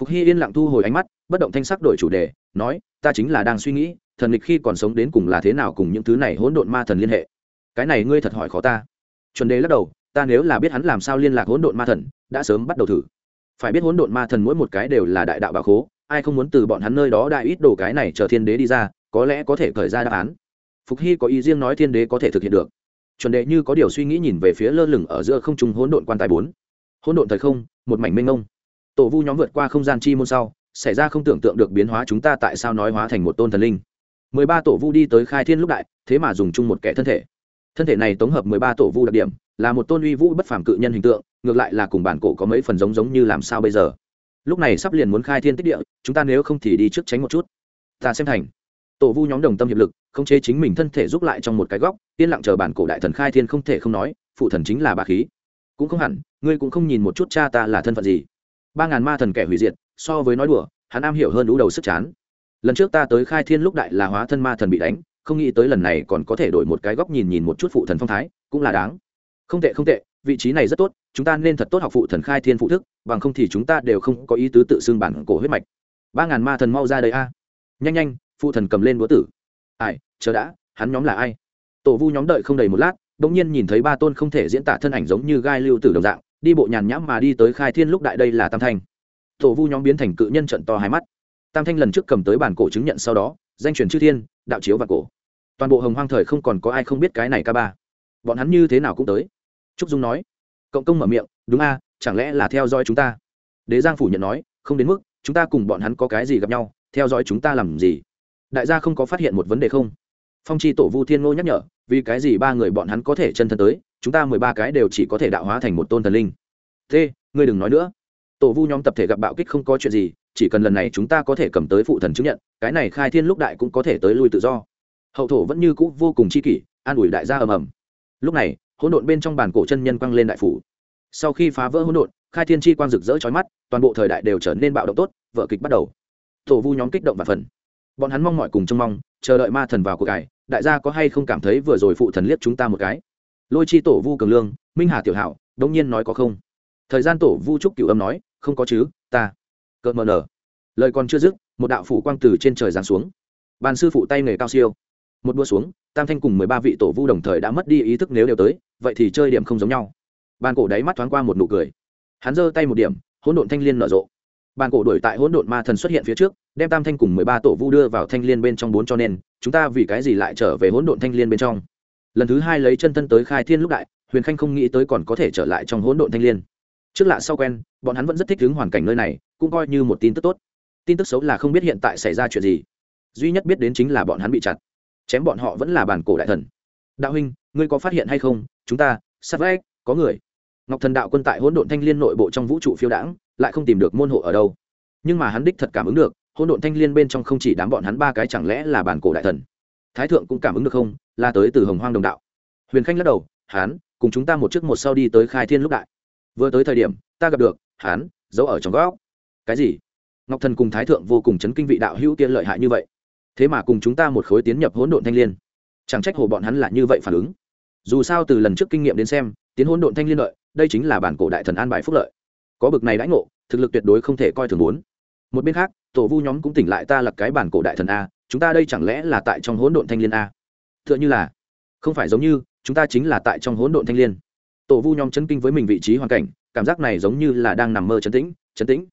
phục hy yên lặng thu hồi ánh mắt, bất động thanh sắc đổi chủ đề, nói, ta chính là đang suy nghĩ, thần lịch khi còn sống đến cùng là thế nào cùng những thứ này hỗn độn ma thần liên hệ. Cái này ngươi thật hỏi khó ta. Chuẩn đề lắc đầu, ta nếu là biết hắn làm sao liên lạc hỗn độn ma thần, đã sớm bắt đầu thử. Phải biết hỗn độn ma thần mỗi một cái đều là đại đạo bà khố, ai không muốn từ bọn hắn nơi đó đại ít đồ cái này chờ thiên đế đi ra, có lẽ có thể khởi ra đáp án. Phục hy có ý riêng nói thiên đế có thể thực hiện được. Chuẩn đệ như có điều suy nghĩ nhìn về phía lơ lửng ở giữa không trung hỗn độn quan tài bốn. Hỗn độn thời không, một mảnh mênh mông tổ vu nhóm vượt qua không gian chi môn sau, xảy ra không tưởng tượng được biến hóa chúng ta tại sao nói hóa thành một tôn thần linh. Mười ba tổ vu đi tới khai thiên lúc đại, thế mà dùng chung một kẻ thân thể. Thân thể này tổng hợp mười ba tổ vu đặc điểm, là một tôn uy vũ bất phàm cự nhân hình tượng, ngược lại là cùng bản cổ có mấy phần giống giống như làm sao bây giờ. Lúc này sắp liền muốn khai thiên tích địa, chúng ta nếu không thì đi trước tránh một chút. Ta xem thành. Tổ vu nhóm đồng tâm hiệp lực, khống chế chính mình thân thể giúp lại trong một cái góc, yên lặng chờ bản cổ đại thần khai thiên không thể không nói, phụ thần chính là bà khí. Cũng không hẳn, ngươi cũng không nhìn một chút cha ta là thân phận gì ba ngàn ma thần kẻ hủy diệt, so với nói đùa, hắn am hiểu hơn đũ đầu sức chán. Lần trước ta tới khai thiên lúc đại là hóa thân ma thần bị đánh, không nghĩ tới lần này còn có thể đổi một cái góc nhìn nhìn một chút phụ thần phong thái, cũng là đáng. Không tệ không tệ, vị trí này rất tốt, chúng ta nên thật tốt học phụ thần khai thiên phụ thức, bằng không thì chúng ta đều không có ý tứ tự xưng bản cổ huyết mạch. Ba ngàn ma thần mau ra đây a. Nhanh nhanh, phụ thần cầm lên búa tử. Ai, chờ đã, hắn nhóm là ai? Tổ vu nhóm đợi không đầy một lát đ ỗ n g nhiên nhìn thấy ba tôn không thể diễn tả thân ảnh giống như gai lưu tử đồng dạng đi bộ nhàn nhãm mà đi tới khai thiên lúc đại đây là tam thanh. Tổ vu nhóm biến thành cự nhân trận to hai mắt. Tam thanh lần trước cầm tới bản cổ chứng nhận sau đó, danh truyền chư thiên, đạo chiếu và cổ. Toàn bộ hồng hoang thời không còn có ai không biết cái này ca ba. Bọn hắn như thế nào cũng tới. Trúc dung nói. Cộng công mở miệng, đúng a, chẳng lẽ là theo dõi chúng ta? Đế giang phủ nhận nói, không đến mức, chúng ta cùng bọn hắn có cái gì gặp nhau, theo dõi chúng ta làm gì? Đại gia không có phát hiện một vấn đề không? Phong chi tổ vu thiên ngô nhắc nhở, vì cái gì ba người bọn hắn có thể chân thân tới chúng ta mười ba cái đều chỉ có thể đạo hóa thành một tôn thần linh. Thế ngươi đừng nói nữa. Tổ vu nhóm tập thể gặp bạo kích không có chuyện gì, chỉ cần lần này chúng ta có thể cầm tới phụ thần chứng nhận, cái này khai thiên lúc đại cũng có thể tới lui tự do. Hậu thổ vẫn như cũ vô cùng chi kỷ, an ủi đại gia ầm ầm. Lúc này, hỗn độn bên trong bàn cổ chân nhân quăng lên đại phủ. Sau khi phá vỡ hỗn độn, khai thiên chi quang rực rỡ chói mắt, toàn bộ thời đại đều trở nên bạo động tốt, vợ kịch bắt đầu. Tổ vu nhóm kích động và phần bọn hắn mong mọi cùng trông mong, chờ đợi ma thần vào cuộc cải, đại gia có hay không cảm thấy vừa rồi phụ thần liếc chúng ta một cái? Lôi chi tổ vu cường lương, minh hà tiểu hảo đông nhiên nói có không? Thời gian tổ vu trúc cửu âm nói, không có chứ, ta. Cợt mờ nở. Lời còn chưa dứt, một đạo phủ quang từ trên trời giáng xuống. Bàn sư phụ tay nghề cao siêu. Một đua xuống, tam thanh cùng mười ba vị tổ vu đồng thời đã mất đi ý thức nếu đều tới, vậy thì chơi điểm không giống nhau. Bàn cổ đáy mắt thoáng qua một nụ cười. Hắn giơ tay một điểm, hỗn độn thanh liên nở rộ. Bàn cổ đuổi tại hỗn độn ma thần xuất hiện phía trước, đem tam thanh cùng mười ba tổ vu đưa vào thanh liên bên trong bốn cho nên, chúng ta vì cái gì lại trở về hỗn độn thanh liên bên trong? Lần thứ hai lấy chân thân tới khai thiên lúc đại, huyền khanh không nghĩ tới còn có thể trở lại trong hỗn độn thanh liên. Trước lạ sau quen, bọn hắn vẫn rất thích ứng hoàn cảnh nơi này, cũng coi như một tin tức tốt. Tin tức xấu là không biết hiện tại xảy ra chuyện gì. Duy nhất biết đến chính là bọn hắn bị chặt. Chém bọn họ vẫn là bản cổ đại thần. Đạo huynh, ngươi có phát hiện hay không? Chúng ta, sát vách, có người. Ngọc thần đạo quân tại hỗn độn thanh liên nội bộ trong vũ trụ phiêu đãng, lại không tìm được môn hộ ở đâu. Nhưng mà hắn đích thật cảm ứng được, hỗn độn thanh liên bên trong không chỉ đám bọn hắn ba cái chẳng lẽ là bản cổ đại thần thái thượng cũng cảm ứng được không là tới từ hồng hoang đồng đạo. Huyền khanh lắc đầu hắn cùng chúng ta một trước một sau đi tới khai thiên lúc đại. Vừa tới thời điểm, ta gặp được hắn giấu ở trong góc. Cái gì? Ngọc thần cùng thái thượng vô cùng chấn kinh vị đạo hữu tiên lợi hại như vậy. Thế mà cùng chúng ta một khối tiến nhập hỗn độn thanh liên. Chẳng trách hồ bọn hắn là như vậy phản ứng. Dù sao từ lần trước kinh nghiệm đến xem, tiến hỗn độn thanh liên lợi, đây chính là bản cổ đại thần an bài phúc lợi. Có bực này đãi ngộ, thực lực tuyệt đối không thể coi thường muốn một bên khác, tổ vu nhóm cũng tỉnh lại ta là cái bản cổ đại thần a chúng ta đây chẳng lẽ là tại trong hỗn độn thanh liên a? Tựa như là, không phải giống như, chúng ta chính là tại trong hỗn độn thanh liên. Tổ vu nhóm chấn kinh với mình vị trí hoàn cảnh, cảm giác này giống như là đang nằm mơ chấn tĩnh chấn tĩnh.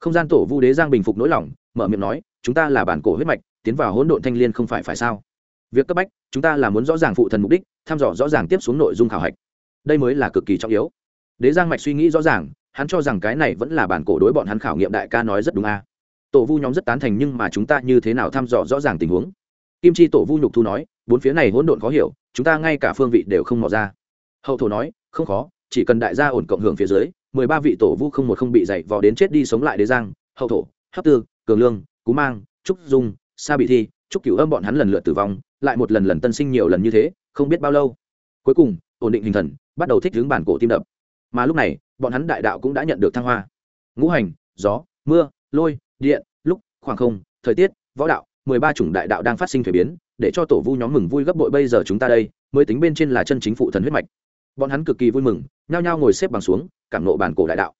Không gian tổ vu đế giang bình phục nỗi lòng, mở miệng nói, chúng ta là bản cổ huyết mạch, tiến vào hỗn độn thanh liên không phải phải sao? Việc cấp bách, chúng ta là muốn rõ ràng phụ thần mục đích thăm dò rõ ràng tiếp xuống nội dung khảo hạch. Đây mới là cực kỳ trọng yếu. Đế giang mạch suy nghĩ rõ ràng, hắn cho rằng cái này vẫn là bản cổ đối bọn hắn khảo nghiệm đại ca nói rất đúng a tổ vu nhóm rất tán thành nhưng mà chúng ta như thế nào thăm dò rõ ràng tình huống? Kim chi tổ vu nhục thu nói, bốn phía này hỗn độn khó hiểu, chúng ta ngay cả phương vị đều không mò ra. Hậu thổ nói, không khó, chỉ cần đại gia ổn cộng hưởng phía dưới, mười ba vị tổ vu không một không bị dạy vò đến chết đi sống lại đế giang, hậu thổ, hấp tư, cường lương, cú mang, trúc dung, sa bị thi, Trúc cửu âm bọn hắn lần lượt tử vong, lại một lần lần tân sinh nhiều lần như thế, không biết bao lâu. Cuối cùng, ổn định hình thần, bắt đầu thích hướng bản cổ tim đập. Mà lúc này, bọn hắn đại đạo cũng đã nhận được thăng hoa. Ngũ hành, gió, mưa, lôi điện, lúc, khoảng không, thời tiết, võ đạo, mười ba chủng đại đạo đang phát sinh thuế biến, để cho tổ vu nhóm mừng vui gấp bội bây giờ chúng ta đây, mới tính bên trên là chân chính phụ thần huyết mạch. Bọn hắn cực kỳ vui mừng, nhao nhao ngồi xếp bằng xuống, cảm nộ bản cổ đại đạo.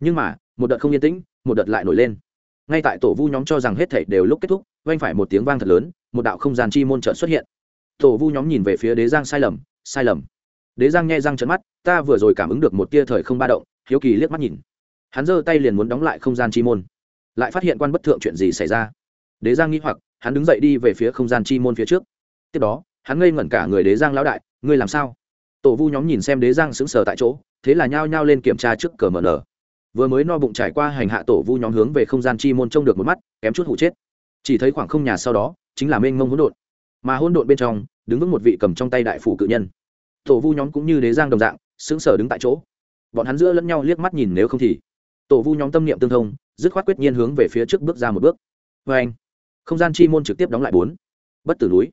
Nhưng mà, một đợt không yên tĩnh, một đợt lại nổi lên. Ngay tại tổ vu nhóm cho rằng hết thảy đều lúc kết thúc oanh phải một tiếng vang thật lớn, một đạo không gian chi môn trợ xuất hiện. Tổ vu nhóm nhìn về phía đế giang sai lầm sai lầm. Đế giang nghe răng trận mắt, ta vừa rồi cảm ứng được một tia thời không ba động, hiếu kỳ liếc mắt nhìn. Hắn giơ tay liền muốn đóng lại không gian chi môn lại phát hiện quan bất thượng chuyện gì xảy ra. Đế giang nghĩ hoặc, hắn đứng dậy đi về phía không gian chi môn phía trước. Tiếp đó, hắn ngây ngẩn cả người đế giang lão đại, ngươi làm sao? Tổ vu nhóm nhìn xem đế giang sững sờ tại chỗ, thế là nhao nhao lên kiểm tra trước cờ mở nở. Vừa mới no bụng trải qua hành hạ tổ vu nhóm hướng về không gian chi môn trông được một mắt, kém chút hụ chết. Chỉ thấy khoảng không nhà sau đó, chính là mênh mông hỗn độn. Mà hỗn độn bên trong, đứng vững một vị cầm trong tay đại phủ cự nhân. Tổ vu nhóm cũng như đế giang đồng dạng, sững sờ đứng tại chỗ. Bọn hắn giữa lẫn nhau liếc mắt nhìn nếu không thì tổ vu nhóm tâm niệm tương thông, dứt khoát quyết nhiên hướng về phía trước bước ra một bước. Vê anh, không gian chi môn trực tiếp đóng lại bốn. Bất tử núi.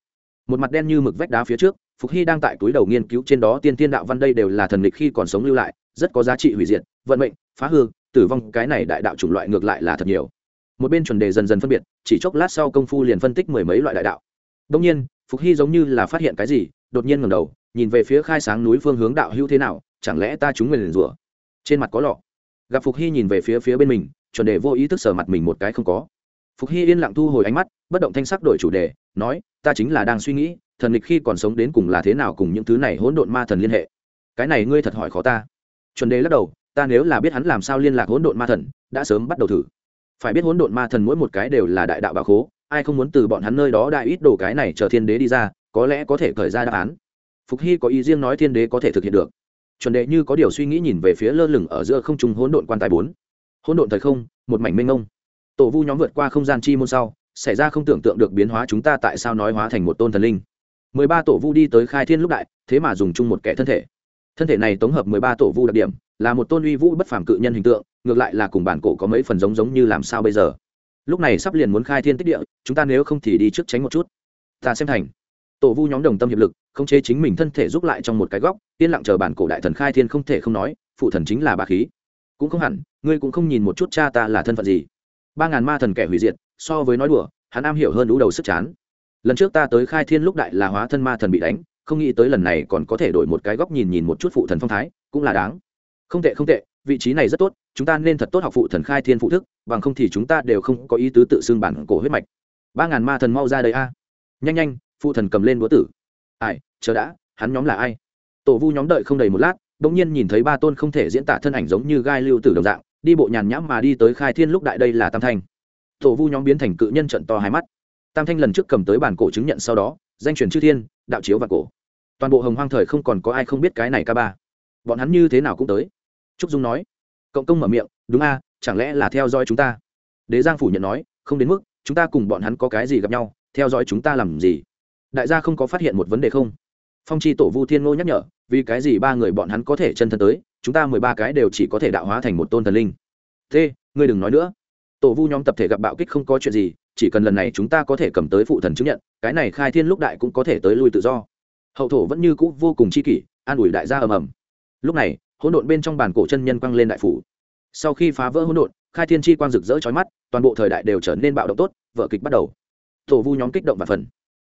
Một mặt đen như mực vách đá phía trước, phục hy đang tại túi đầu nghiên cứu trên đó tiên tiên đạo văn đây đều là thần lịch khi còn sống lưu lại, rất có giá trị hủy diệt, vận mệnh, phá hư, tử vong, cái này đại đạo chủng loại ngược lại là thật nhiều. Một bên chuẩn đề dần dần phân biệt, chỉ chốc lát sau công phu liền phân tích mười mấy loại đại đạo. Đông nhiên, phục hy giống như là phát hiện cái gì, đột nhiên ngầm đầu, nhìn về phía khai sáng núi phương hướng đạo hữu thế nào, chẳng lẽ ta chúng mình liền rủa? Trên mặt có lọ gặp phục hy nhìn về phía phía bên mình, chuẩn đề vô ý thức sờ mặt mình một cái không có. Phục hy yên lặng thu hồi ánh mắt, bất động thanh sắc đổi chủ đề, nói, ta chính là đang suy nghĩ, thần lịch khi còn sống đến cùng là thế nào cùng những thứ này hỗn độn ma thần liên hệ. Cái này ngươi thật hỏi khó ta. Chuẩn đề lắc đầu, ta nếu là biết hắn làm sao liên lạc hỗn độn ma thần, đã sớm bắt đầu thử. Phải biết hỗn độn ma thần mỗi một cái đều là đại đạo bà khố, ai không muốn từ bọn hắn nơi đó đại ít đồ cái này chờ thiên đế đi ra, có lẽ có thể khởi ra đáp án. Phục hy có ý riêng nói thiên đế có thể thực hiện được chuẩn đệ như có điều suy nghĩ nhìn về phía lơ lửng ở giữa không trung hỗn độn quan tài bốn. Hỗn độn thời không, một mảnh mênh mông. Tổ vu nhóm vượt qua không gian chi môn sau, xảy ra không tưởng tượng được biến hóa chúng ta tại sao nói hóa thành một tôn thần linh. Mười ba tổ vu đi tới khai thiên lúc đại, thế mà dùng chung một kẻ thân thể. Thân thể này tổng hợp mười ba tổ vu đặc điểm, là một tôn uy vũ bất phàm cự nhân hình tượng, ngược lại là cùng bản cổ có mấy phần giống giống như làm sao bây giờ. Lúc này sắp liền muốn khai thiên tích địa, chúng ta nếu không thì đi trước tránh một chút. Ta xem thành tổ vu nhóm đồng tâm hiệp lực, khống chế chính mình thân thể giúp lại trong một cái góc, yên lặng chờ bản cổ đại thần khai thiên không thể không nói, phụ thần chính là bà khí. Cũng không hẳn, ngươi cũng không nhìn một chút cha ta là thân phận gì. Ba ngàn ma thần kẻ hủy diệt, so với nói đùa, hắn am hiểu hơn đủ đầu sức chán. Lần trước ta tới khai thiên lúc đại là hóa thân ma thần bị đánh, không nghĩ tới lần này còn có thể đổi một cái góc nhìn nhìn một chút phụ thần phong thái, cũng là đáng. Không tệ không tệ, vị trí này rất tốt, chúng ta nên thật tốt học phụ thần khai thiên phụ thức, bằng không thì chúng ta đều không có ý tứ tự xưng bản cổ huyết mạch. Ba ngàn ma thần mau ra đây a. Nhanh nhanh phụ thần cầm lên búa tử. Ai, chờ đã, hắn nhóm là ai? Tổ vu nhóm đợi không đầy một lát đ ỗ n g nhiên nhìn thấy ba tôn không thể diễn tả thân ảnh giống như gai lưu tử đồng dạng, đi bộ nhàn nhãm mà đi tới khai thiên lúc đại đây là tam thanh. Tổ vu nhóm biến thành cự nhân trận to hai mắt. Tam thanh lần trước cầm tới bản cổ chứng nhận sau đó, danh truyền chư thiên, đạo chiếu và cổ. Toàn bộ hồng hoang thời không còn có ai không biết cái này ca ba. Bọn hắn như thế nào cũng tới. Trúc dung nói. Cộng công mở miệng, đúng a, chẳng lẽ là theo dõi chúng ta? Đế giang phủ nhận nói, không đến mức, chúng ta cùng bọn hắn có cái gì gặp nhau, theo dõi chúng ta làm gì? Đại gia không có phát hiện một vấn đề không? Phong chi tổ vu thiên ngô nhắc nhở, vì cái gì ba người bọn hắn có thể chân thân tới, chúng ta mười ba cái đều chỉ có thể đạo hóa thành một tôn thần linh. Thế, ngươi đừng nói nữa. Tổ vu nhóm tập thể gặp bạo kích không có chuyện gì, chỉ cần lần này chúng ta có thể cầm tới phụ thần chứng nhận, cái này khai thiên lúc đại cũng có thể tới lui tự do. Hậu thổ vẫn như cũ vô cùng chi kỷ, an ủi đại gia ầm ầm. Lúc này, hỗn độn bên trong bàn cổ chân nhân quăng lên đại phủ. Sau khi phá vỡ hỗn độn, khai thiên chi quang rực rỡ chói mắt, toàn bộ thời đại đều trở nên bạo động tốt vợ kịch bắt đầu. Tổ vu nhóm kích động và phần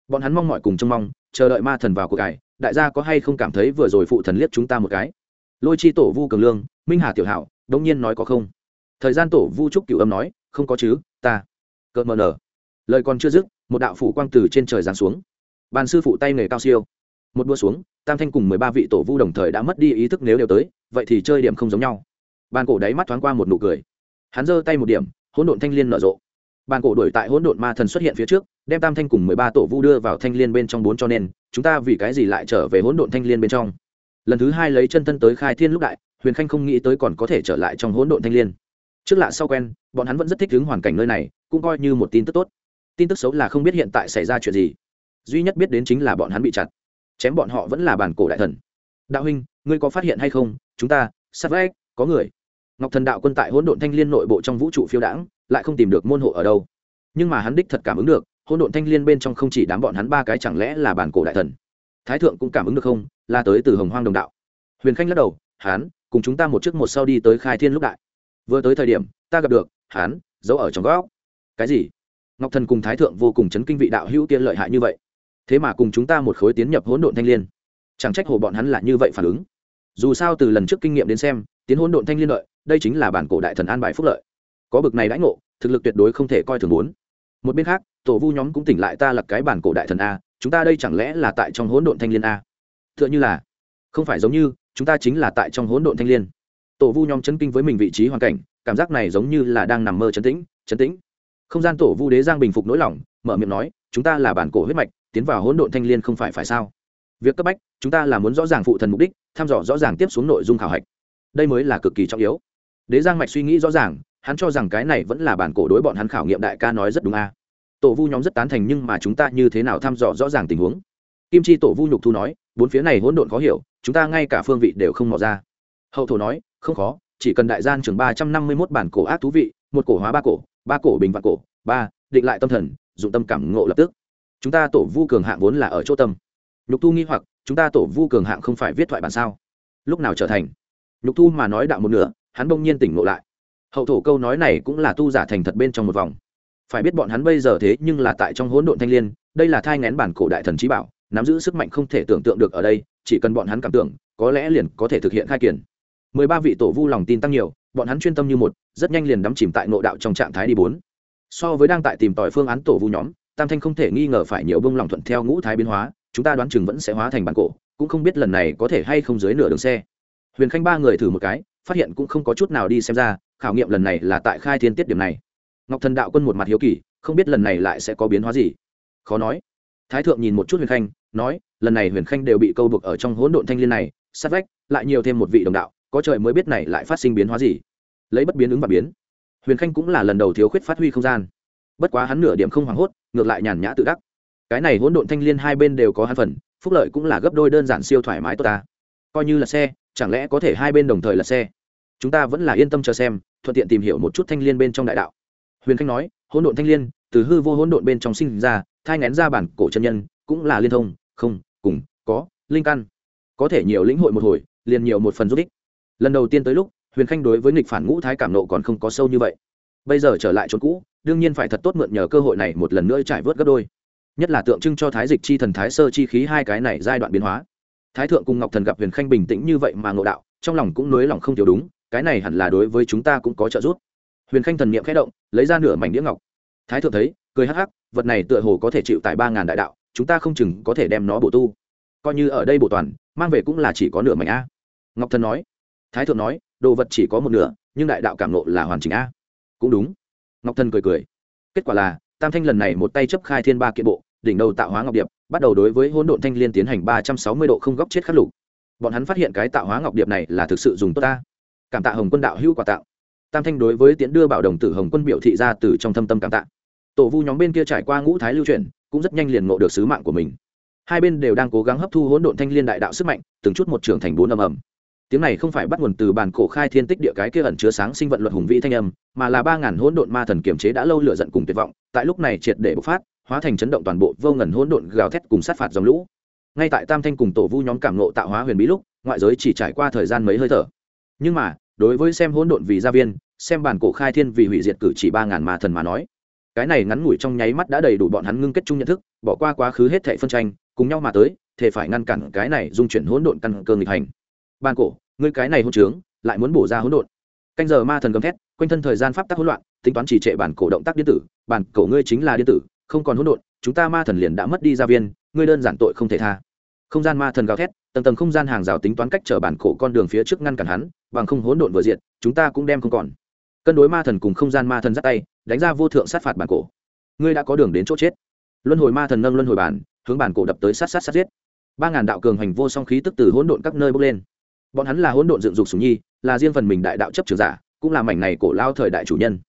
bọn hắn mong mọi cùng trông mong, chờ đợi ma thần vào cuộc cải, đại gia có hay không cảm thấy vừa rồi phụ thần liếc chúng ta một cái? Lôi chi tổ vu cường lương, minh hà tiểu hảo đông nhiên nói có không? Thời gian tổ vu trúc cựu âm nói, không có chứ, ta. Cợt mờ nở. Lời còn chưa dứt, một đạo phủ quang từ trên trời giáng xuống. Bàn sư phụ tay nghề cao siêu. Một đua xuống, tam thanh cùng mười ba vị tổ vu đồng thời đã mất đi ý thức nếu đều tới, vậy thì chơi điểm không giống nhau. Bàn cổ đáy mắt thoáng qua một nụ cười. Hắn giơ tay một điểm, hỗn độn thanh liên nở rộ. Bàn cổ đuổi tại hỗn độn ma thần xuất hiện phía trước đem tam thanh cùng mười ba tổ vu đưa vào thanh liên bên trong bốn cho nên, chúng ta vì cái gì lại trở về hỗn độn thanh liên bên trong? Lần thứ hai lấy chân thân tới khai thiên lúc đại, huyền khanh không nghĩ tới còn có thể trở lại trong hỗn độn thanh liên. Trước lạ sau quen, bọn hắn vẫn rất thích ứng hoàn cảnh nơi này, cũng coi như một tin tức tốt. Tin tức xấu là không biết hiện tại xảy ra chuyện gì. Duy nhất biết đến chính là bọn hắn bị chặt. Chém bọn họ vẫn là bản cổ đại thần. Đạo huynh, ngươi có phát hiện hay không? Chúng ta, sát vách, có người. Ngọc thần đạo quân tại hỗn độn thanh liên nội bộ trong vũ trụ phiêu đãng, lại không tìm được môn hộ ở đâu. Nhưng mà hắn đích thật cảm ứng được hỗn độn thanh liên bên trong không chỉ đám bọn hắn ba cái chẳng lẽ là bản cổ đại thần? Thái thượng cũng cảm ứng được không? Là tới từ hồng hoang đồng đạo. Huyền khanh lắc đầu, hán, cùng chúng ta một trước một sau đi tới khai thiên lúc đại. Vừa tới thời điểm, ta gặp được, hán giấu ở trong góc. Cái gì? Ngọc thần cùng thái thượng vô cùng chấn kinh vị đạo hữu tiên lợi hại như vậy. Thế mà cùng chúng ta một khối tiến nhập hỗn độn thanh liên. Chẳng trách hồ bọn hắn là như vậy phản ứng. Dù sao từ lần trước kinh nghiệm đến xem, tiến hỗn độn thanh liên lợi, đây chính là bản cổ đại thần an bài phúc lợi. Có bực này đãi ngộ, thực lực tuyệt đối không thể coi thường muốn một bên khác, tổ vu nhóm cũng tỉnh lại, ta là cái bản cổ đại thần a, chúng ta đây chẳng lẽ là tại trong hỗn độn thanh liên a? T h ư ợ n h ư là, không phải giống như, chúng ta chính là tại trong hỗn độn thanh liên. Tổ vu nhóm chấn kinh với mình vị trí hoàn cảnh, cảm giác này giống như là đang nằm mơ chấn tĩnh chấn tĩnh. Không gian tổ vu đế giang bình phục nỗi lòng, mở miệng nói, chúng ta là bản cổ huyết mạch, tiến vào hỗn độn thanh liên không phải phải sao? Việc cấp bách, chúng ta là muốn rõ ràng phụ thần mục đích thăm dò rõ ràng tiếp xuống nội dung khảo hạch. Đây mới là cực kỳ trọng yếu. Đế giang mạch suy nghĩ rõ ràng, hắn cho rằng cái này vẫn là bản cổ đối bọn hắn khảo nghiệm đại ca nói rất đúng a tổ vu nhóm rất tán thành nhưng mà chúng ta như thế nào thăm dò rõ ràng tình huống? Kim chi tổ vu nhục thu nói, bốn phía này hỗn độn khó hiểu, chúng ta ngay cả phương vị đều không mò ra. Hậu thổ nói, không khó, chỉ cần đại gian trường ba trăm năm mươi mốt bản cổ ác thú vị, một cổ hóa ba cổ ba cổ bình vạn cổ, ba, định lại tâm thần, dụng tâm cảm ngộ lập tức. Chúng ta tổ vu cường hạng vốn là ở chỗ tâm. Nhục thu nghi hoặc, chúng ta tổ vu cường hạng không phải viết thoại bản sao? Lúc nào trở thành? Nhục thu mà nói đạo một nửa, hắn bỗng nhiên tỉnh ngộ lại. Hậu thổ câu nói này cũng là tu giả thành thật bên trong một vòng phải biết bọn hắn bây giờ thế nhưng là tại trong hỗn độn thanh liên, đây là thai ngén bản cổ đại thần trí bảo, nắm giữ sức mạnh không thể tưởng tượng được ở đây, chỉ cần bọn hắn cảm tưởng, có lẽ liền có thể thực hiện khai kiển. Mười ba vị tổ vu lòng tin tăng nhiều, bọn hắn chuyên tâm như một, rất nhanh liền đắm chìm tại nội đạo trong trạng thái đi bốn. So với đang tại tìm tòi phương án tổ vu nhóm, tam thanh không thể nghi ngờ phải nhiều bông lòng thuận theo ngũ thái biến hóa, chúng ta đoán chừng vẫn sẽ hóa thành bản cổ, cũng không biết lần này có thể hay không dưới nửa đường xe. Huyền khanh ba người thử một cái, phát hiện cũng không có chút nào đi xem ra, khảo nghiệm lần này là tại khai thiên tiết điểm này ngọc thần đạo quân một mặt hiếu kỳ, không biết lần này lại sẽ có biến hóa gì. Khó nói. Thái thượng nhìn một chút huyền khanh, nói, lần này huyền khanh đều bị câu buộc ở trong hỗn độn thanh liên này, sát vách, lại nhiều thêm một vị đồng đạo, có trời mới biết này lại phát sinh biến hóa gì. Lấy bất biến ứng và biến. Huyền khanh cũng là lần đầu thiếu khuyết phát huy không gian. Bất quá hắn nửa điểm không hoảng hốt, ngược lại nhàn nhã tự đắc. Cái này hỗn độn thanh liên hai bên đều có hai phần, phúc lợi cũng là gấp đôi đơn giản siêu thoải mái tốt ta. Coi như là xe, chẳng lẽ có thể hai bên đồng thời là xe? Chúng ta vẫn là yên tâm chờ xem, thuận tiện tìm hiểu một chút thanh liên bên trong đại đạo huyền khanh nói, hỗn độn thanh liên, từ hư vô hỗn độn bên trong sinh ra, thai ngén ra bản cổ chân nhân, cũng là liên thông, không, cùng, có, linh căn. Có thể nhiều lĩnh hội một hồi, liền nhiều một phần giúp ích. Lần đầu tiên tới lúc, huyền khanh đối với nghịch phản ngũ thái cảm nộ còn không có sâu như vậy. Bây giờ trở lại chỗ cũ, đương nhiên phải thật tốt mượn nhờ cơ hội này một lần nữa trải vớt gấp đôi. Nhất là tượng trưng cho thái dịch chi thần thái sơ chi khí hai cái này giai đoạn biến hóa. Thái thượng cùng ngọc thần gặp huyền khanh bình tĩnh như vậy mà ngộ đạo, trong lòng cũng nới lòng không thiếu đúng, cái này hẳn là đối với chúng ta cũng có trợ giúp huyền khanh thần niệm khẽ động, lấy ra nửa mảnh đĩa ngọc. Thái thượng thấy, cười hắc hắc, vật này tựa hồ có thể chịu tại ba ngàn đại đạo, chúng ta không chừng có thể đem nó bổ tu. Coi như ở đây bổ toàn, mang về cũng là chỉ có nửa mảnh a. Ngọc thần nói. Thái thượng nói, đồ vật chỉ có một nửa, nhưng đại đạo cảm lộ là hoàn chỉnh a. Cũng đúng. Ngọc thần cười cười. Kết quả là, tam thanh lần này một tay chấp khai thiên ba kiện bộ, đỉnh đầu tạo hóa ngọc điệp, bắt đầu đối với hỗn độn thanh liên tiến hành ba trăm sáu mươi độ không góc chết khắc lục. Bọn hắn phát hiện cái tạo hóa ngọc điệp này là thực sự dùng tốt ta. Cảm tạ hồng quân đạo hữu quả tạo tam thanh đối với tiễn đưa bảo đồng tử hồng quân biểu thị ra từ trong thâm tâm cảm tạ. Tổ vu nhóm bên kia trải qua ngũ thái lưu truyền cũng rất nhanh liền ngộ được sứ mạng của mình. Hai bên đều đang cố gắng hấp thu hỗn độn thanh liên đại đạo sức mạnh, từng chút một trưởng thành bốn âm ầm. Tiếng này không phải bắt nguồn từ bản cổ khai thiên tích địa cái kia ẩn chứa sáng sinh vận luật hùng vĩ thanh âm, mà là ba ngàn hỗn độn ma thần kiềm chế đã lâu lựa giận cùng tuyệt vọng, tại lúc này triệt để bộc phát, hóa thành chấn động toàn bộ vô ngần hỗn độn gào thét cùng sát phạt dòng lũ. Ngay tại tam thanh cùng tổ vu nhóm cảm nộ tạo hóa huyền bí lúc, ngoại giới chỉ trải qua thời gian mấy hơi thở. Nhưng mà đối với xem hỗn độn vì gia viên, xem bản cổ khai thiên vì hủy diệt cử chỉ ba ngàn ma thần mà nói. Cái này ngắn ngủi trong nháy mắt đã đầy đủ bọn hắn ngưng kết chung nhận thức, bỏ qua quá khứ hết thệ phân tranh, cùng nhau mà tới thể phải ngăn cản cái này dung chuyển hỗn độn căn cơ nghịch hành. Ban cổ, ngươi cái này hỗn trướng, lại muốn bổ ra hỗn độn. Canh giờ ma thần gầm thét, quanh thân thời gian pháp tắc hỗn loạn, tính toán chỉ trệ bản cổ động tác điện tử, bản cổ ngươi chính là điện tử, không còn hỗn độn, chúng ta ma thần liền đã mất đi gia viên, ngươi đơn giản tội không thể tha. Không gian ma thần gào thét tầng tầng không gian hàng rào tính toán cách trở bản cổ con đường phía trước ngăn cản hắn, bằng không hỗn độn vừa diện chúng ta cũng đem không còn. Cân đối ma thần cùng không gian ma thần dắt tay, đánh ra vô thượng sát phạt bản cổ. Ngươi đã có đường đến chỗ chết. Luân hồi ma thần nâng luân hồi bản, hướng bản cổ đập tới sát sát sát giết. Ba ngàn đạo cường hành vô song khí tức từ hỗn độn các nơi bốc lên. Bọn hắn là hỗn độn dựng dục sùng nhi, là riêng phần mình đại đạo chấp trường giả, cũng là mảnh này cổ lao thời đại chủ nhân.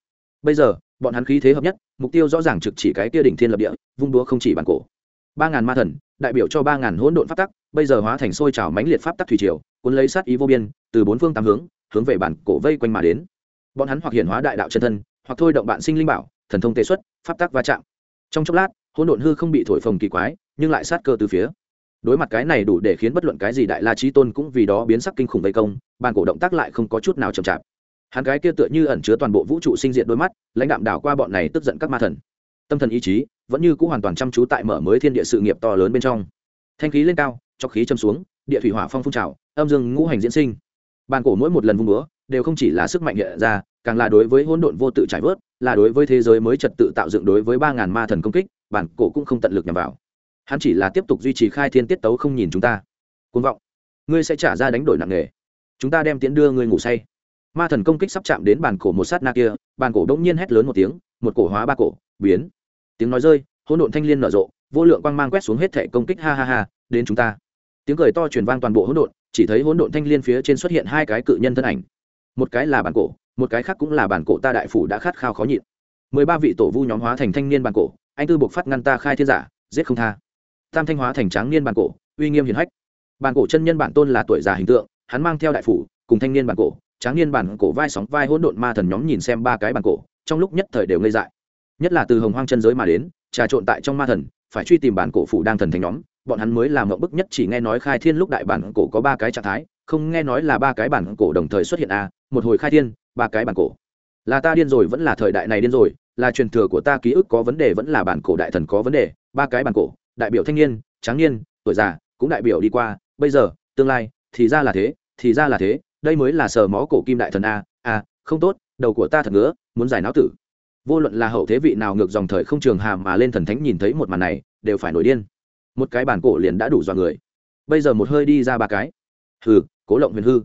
Bây giờ, bọn hắn khí thế hợp nhất, mục tiêu rõ ràng trực chỉ cái kia đỉnh thiên lập địa, vung đúa không chỉ bản cổ ba ngàn ma thần, đại biểu cho ba ngàn hỗn độn pháp tắc, bây giờ hóa thành sôi trào mãnh liệt pháp tắc thủy triều, cuốn lấy sát ý vô biên, từ bốn phương tám hướng hướng về bản cổ vây quanh mà đến. Bọn hắn hoặc hiện hóa đại đạo chân thân, hoặc thôi động bạn sinh linh bảo, thần thông tề xuất, pháp tắc va chạm. Trong chốc lát, hỗn độn hư không bị thổi phồng kỳ quái, nhưng lại sát cơ từ phía. Đối mặt cái này đủ để khiến bất luận cái gì đại la trí tôn cũng vì đó biến sắc kinh khủng vây công bàn cổ động tác lại không có chút nào chậm chạp. Hắn cái kia tựa như ẩn chứa toàn bộ vũ trụ sinh diện đôi mắt, lãnh đạm đảo qua bọn này tức giận các ma thần. Tâm thần ý chí vẫn như c ũ hoàn toàn chăm chú tại mở mới thiên địa sự nghiệp to lớn bên trong. Thanh khí lên cao, cho khí châm xuống, địa thủy hỏa phong phun trào, âm dương ngũ hành diễn sinh. Bàn cổ mỗi một lần vung búa đều không chỉ là sức mạnh hiện ra, càng là đối với hỗn độn vô tự trải vớt, là đối với thế giới mới trật tự tạo dựng đối với ba ngàn ma thần công kích bản cổ cũng không tận lực nhằm vào. Hắn chỉ là tiếp tục duy trì khai thiên tiết tấu không nhìn chúng ta. Côn vọng. Ngươi sẽ trả ra đánh đổi nặng nề. Chúng ta đem tiễn đưa ngươi ngủ say. Ma thần công kích sắp chạm đến bàn cổ một sát na kia, bàn cổ đông nhiên hét lớn một tiếng, một cổ hóa ba cổ, biến tiếng nói rơi, hỗn độn thanh liên nở rộ, vô lượng quang mang quét xuống hết thể công kích, ha ha ha, đến chúng ta. Tiếng cười to truyền vang toàn bộ hỗn độn, chỉ thấy hỗn độn thanh liên phía trên xuất hiện hai cái cự nhân thân ảnh. Một cái là bản cổ, một cái khác cũng là bản cổ ta đại phủ đã khát khao khó nhịn. Mười ba vị tổ vu nhóm hóa thành thanh niên bản cổ, anh tư buộc phát ngăn ta khai thiên giả, giết không tha. Tam thanh hóa thành tráng niên bản cổ, uy nghiêm hiền hách. Bản cổ chân nhân bản tôn là tuổi già hình tượng, hắn mang theo đại phủ, cùng thanh niên bản cổ, tráng niên bản cổ vai sóng vai hỗn độn ma thần nhóm nhìn xem ba cái bản cổ, trong lúc nhất thời đều ngây dại nhất là từ hồng hoang chân giới mà đến, trà trộn tại trong ma thần, phải truy tìm bản cổ phủ đang thần thành nhóm. Bọn hắn mới làm mộng bức nhất, chỉ nghe nói khai thiên lúc đại bản cổ có ba cái trạng thái, không nghe nói là ba cái bản cổ đồng thời xuất hiện à? Một hồi khai thiên, ba cái bản cổ. Là ta điên rồi vẫn là thời đại này điên rồi, là truyền thừa của ta ký ức có vấn đề vẫn là bản cổ đại thần có vấn đề, ba cái bản cổ, đại biểu thanh niên, tráng niên, tuổi già, cũng đại biểu đi qua, bây giờ, tương lai, thì ra là thế, thì ra là thế, đây mới là sờ mó cổ kim đại thần a a không tốt, đầu của ta thật ngứa, muốn giải não tử vô luận là hậu thế vị nào ngược dòng thời không trường hàm mà lên thần thánh nhìn thấy một màn này, đều phải nổi điên. Một cái bản cổ liền đã đủ dọa người. Bây giờ một hơi đi ra ba cái. Hừ, cố lộng huyền hư.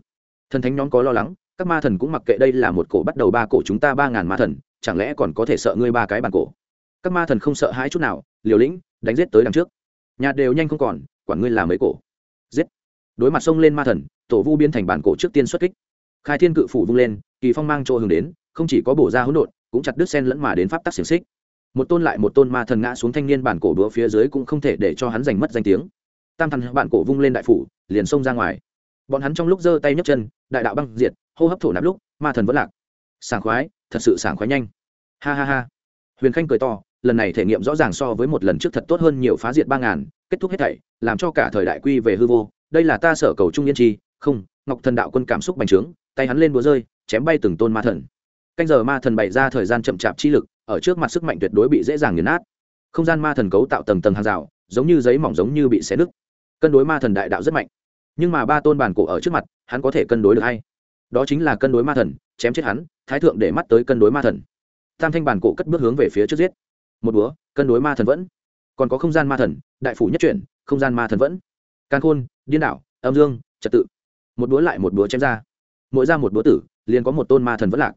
Thần thánh nhóm có lo lắng, các ma thần cũng mặc kệ đây là một cổ bắt đầu ba cổ chúng ta ba ngàn ma thần, chẳng lẽ còn có thể sợ ngươi ba cái bản cổ? Các ma thần không sợ hãi chút nào, liều lĩnh, đánh giết tới đằng trước. Nhà đều nhanh không còn quản ngươi là mấy cổ? Giết. Đối mặt sông lên ma thần, tổ vu biến thành bản cổ trước tiên xuất kích. Khai thiên cự phủ vung lên, kỳ phong mang chỗ hướng đến, không chỉ có bổ ra hỗn độn cũng chặt đứt sen lẫn mà đến pháp tắc xiềng xích. Một tôn lại một tôn ma thần ngã xuống thanh niên bản cổ đũa phía dưới cũng không thể để cho hắn giành mất danh tiếng. Tam thần bản cổ vung lên đại phủ, liền xông ra ngoài. Bọn hắn trong lúc giơ tay nhấc chân, đại đạo băng diệt, hô hấp thổ nạp lúc, ma thần vẫn lạc. Sảng khoái, thật sự sảng khoái nhanh. Ha ha ha. Huyền khanh cười to, lần này thể nghiệm rõ ràng so với một lần trước thật tốt hơn nhiều phá diệt ba ngàn, kết thúc hết thảy, làm cho cả thời đại quy về hư vô. Đây là ta sở cầu trung yên chi, không, ngọc thần đạo quân cảm xúc bành trướng, tay hắn lên búa rơi, chém bay từng tôn ma thần canh giờ ma thần bày ra thời gian chậm chạp chi lực, ở trước mặt sức mạnh tuyệt đối bị dễ dàng nghiền nát. Không gian ma thần cấu tạo tầng tầng hàng rào, giống như giấy mỏng giống như bị xé nứt. Cân đối ma thần đại đạo rất mạnh. Nhưng mà ba tôn bản cổ ở trước mặt, hắn có thể cân đối được hay đó chính là cân đối ma thần, chém chết hắn, thái thượng để mắt tới cân đối ma thần. Tam thanh bản cổ cất bước hướng về phía trước giết. Một búa, cân đối ma thần vẫn. Còn có không gian ma thần, đại phủ nhất chuyển, không gian ma thần vẫn. Can khôn, điên đảo, âm dương, trật tự. Một búa lại một búa chém ra. Mỗi ra một búa tử, liền có một tôn ma thần vẫn lạc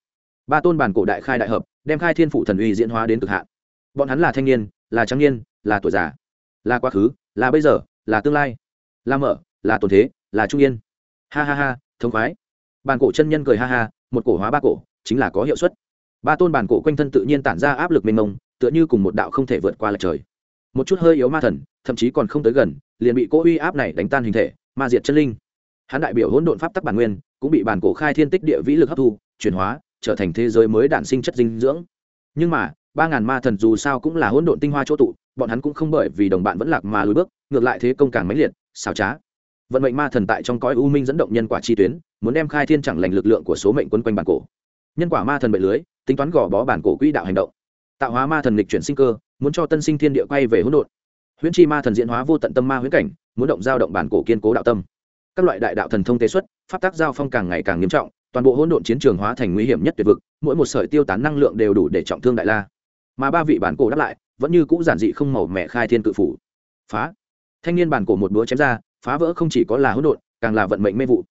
ba tôn bản cổ đại khai đại hợp, đem khai thiên phụ thần uy diễn hóa đến cực hạn. Bọn hắn là thanh niên, là trắng niên, là tuổi già, là quá khứ, là bây giờ, là tương lai, là mở, là tồn thế, là trung yên. Ha ha ha, thống khoái. Bàn cổ chân nhân cười ha ha, một cổ hóa ba cổ, chính là có hiệu suất. Ba tôn bàn cổ quanh thân tự nhiên tản ra áp lực mênh mông, tựa như cùng một đạo không thể vượt qua lệch trời. Một chút hơi yếu ma thần, thậm chí còn không tới gần, liền bị cỗ uy áp này đánh tan hình thể, ma diệt chân linh. Hắn đại biểu hỗn độn pháp tắc bản nguyên, cũng bị bản cổ khai thiên tích địa vĩ lực hấp thu, chuyển hóa trở thành thế giới mới đản sinh chất dinh dưỡng. Nhưng mà, ba ngàn ma thần dù sao cũng là hỗn độn tinh hoa chỗ tụ, bọn hắn cũng không bởi vì đồng bạn vẫn lạc mà lùi bước, ngược lại thế công càng mãnh liệt, xảo trá. Vận mệnh ma thần tại trong cõi u minh dẫn động nhân quả chi tuyến, muốn đem khai thiên chẳng lành lực lượng của số mệnh quân quanh bản cổ. Nhân quả ma thần bệ lưới, tính toán gò bó bản cổ quỹ đạo hành động. Tạo hóa ma thần lịch chuyển sinh cơ, muốn cho tân sinh thiên địa quay về hỗn độn. Huyễn chi ma thần diễn hóa vô tận tâm ma huyễn cảnh, muốn động giao động bản cổ kiên cố đạo tâm. Các loại đại đạo thần thông tế xuất, pháp tác giao phong càng ngày càng nghiêm trọng toàn bộ hỗn độn chiến trường hóa thành nguy hiểm nhất tuyệt vực, mỗi một sợi tiêu tán năng lượng đều đủ để trọng thương đại la. Mà ba vị bản cổ đáp lại, vẫn như cũ giản dị không màu mẹ khai thiên cự phủ. Phá. Thanh niên bản cổ một búa chém ra, phá vỡ không chỉ có là hỗn độn, càng là vận mệnh mê vụ.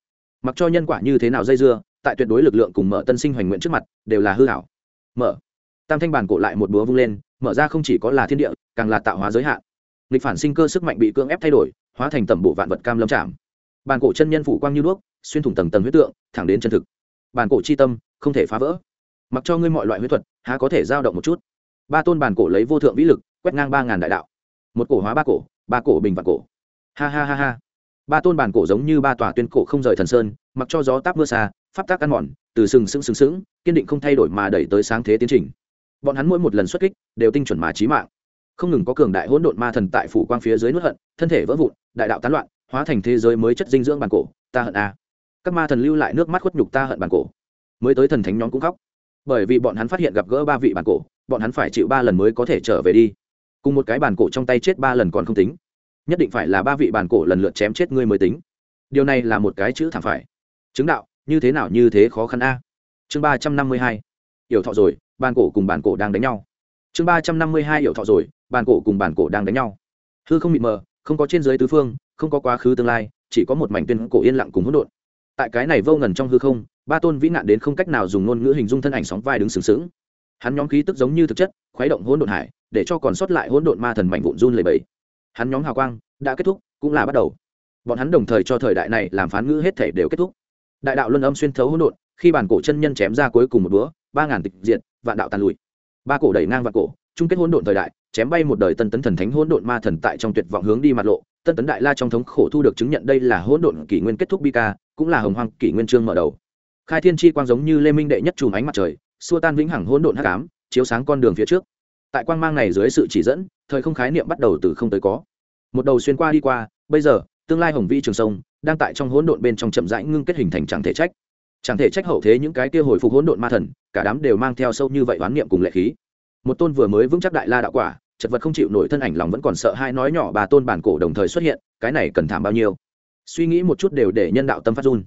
Mặc cho nhân quả như thế nào dây dưa, tại tuyệt đối lực lượng cùng mở tân sinh hoành nguyện trước mặt, đều là hư hảo mở. Tam thanh bản cổ lại một búa vung lên, mở ra không chỉ có là thiên địa, càng là tạo hóa giới hạn. Nghịch phản sinh cơ sức mạnh bị cưỡng ép thay đổi, hóa thành tẩm bộ vạn vật cam lâm chạm. Bản cổ chân nhân phủ quang như đuốc xuyên thủng tầng tầng huyết tượng, thẳng đến chân thực. Bản cổ chi tâm, không thể phá vỡ. Mặc cho ngươi mọi loại huyết thuật, há có thể giao động một chút. Ba tôn bản cổ lấy vô thượng vĩ lực, quét ngang ba ngàn đại đạo. Một cổ hóa ba cổ ba cổ bình vạn cổ. Ha ha ha ha. Ba tôn bản cổ giống như ba tòa tuyên cổ không rời thần sơn, mặc cho gió táp mưa xa, pháp tác ăn mòn, từ sừng sững sừng sững, kiên định không thay đổi mà đẩy tới sáng thế tiến trình. Bọn hắn mỗi một lần xuất kích, đều tinh chuẩn mà trí mạng. Không ngừng có cường đại hỗn độn ma thần tại phủ quang phía dưới nuốt hận, thân thể vỡ vụn, đại đạo tán loạn, hóa thành thế giới mới chất dinh dưỡng bản cổ. Ta hận a các ma thần lưu lại nước mắt khuất nhục ta hận bản cổ. Mới tới thần thánh nhóm cũng khóc. Bởi vì bọn hắn phát hiện gặp gỡ ba vị bản cổ, bọn hắn phải chịu ba lần mới có thể trở về đi. Cùng một cái bản cổ trong tay chết ba lần còn không tính. Nhất định phải là ba vị bản cổ lần lượt chém chết ngươi mới tính. Điều này là một cái chữ thảm phải. Chứng đạo, như thế nào như thế khó khăn a. Chương ba trăm năm mươi hai. Yểu thọ rồi, bản cổ cùng bản cổ đang đánh nhau. Chương ba trăm năm mươi hai yểu thọ rồi, bản cổ cùng bản cổ đang đánh nhau. Hư không mịt mờ, không có trên dưới tứ phương, không có quá khứ tương lai, chỉ có một mảnh tuyên cổ yên lặng cùng hỗn độn tại cái này vô ngần trong hư không, ba tôn vĩ nạn đến không cách nào dùng ngôn ngữ hình dung thân ảnh sóng vai đứng sừng sững. Hắn nhóm khí tức giống như thực chất, khuấy động hỗn độn hải, để cho còn sót lại hỗn độn ma thần mạnh vụn run lầy bẫy hắn nhóm hào quang đã kết thúc, cũng là bắt đầu. Bọn hắn đồng thời cho thời đại này làm phán ngữ hết thể đều kết thúc. Đại đạo luân âm xuyên thấu hỗn độn, khi bản cổ chân nhân chém ra cuối cùng một búa, ba ngàn tịch diện vạn đạo tàn lùi. ba cổ đẩy ngang vạn cổ, chung kết hỗn độn thời đại, chém bay một đời tân tấn thần thánh hỗn độn ma thần tại trong tuyệt vọng hướng đi mặt lộ tân tấn đại la trong thống khổ thu được chứng nhận đây là hỗn độn kỷ nguyên kết thúc bi ca cũng là hồng hoang kỷ nguyên trương mở đầu. Khai thiên chi quang giống như lê minh đệ nhất chùm ánh mặt trời, xua tan vĩnh hằng hỗn độn hắc ám, chiếu sáng con đường phía trước. Tại quang mang này dưới sự chỉ dẫn, thời không khái niệm bắt đầu từ không tới có. Một đầu xuyên qua đi qua, bây giờ, tương lai hồng vĩ trường sông, đang tại trong hỗn độn bên trong chậm rãi ngưng kết hình thành chẳng thể trách. Chẳng thể trách hậu thế những cái kia hồi phục hỗn độn ma thần, cả đám đều mang theo sâu như vậy oán niệm cùng lệ khí. Một tôn vừa mới vững chắc đại la đạo quả chật vật không chịu nổi thân ảnh lòng vẫn còn sợ hai nói nhỏ bà tôn bản cổ đồng thời xuất hiện, cái này cần thảm bao nhiêu? Suy nghĩ một chút đều để nhân đạo tâm phát run.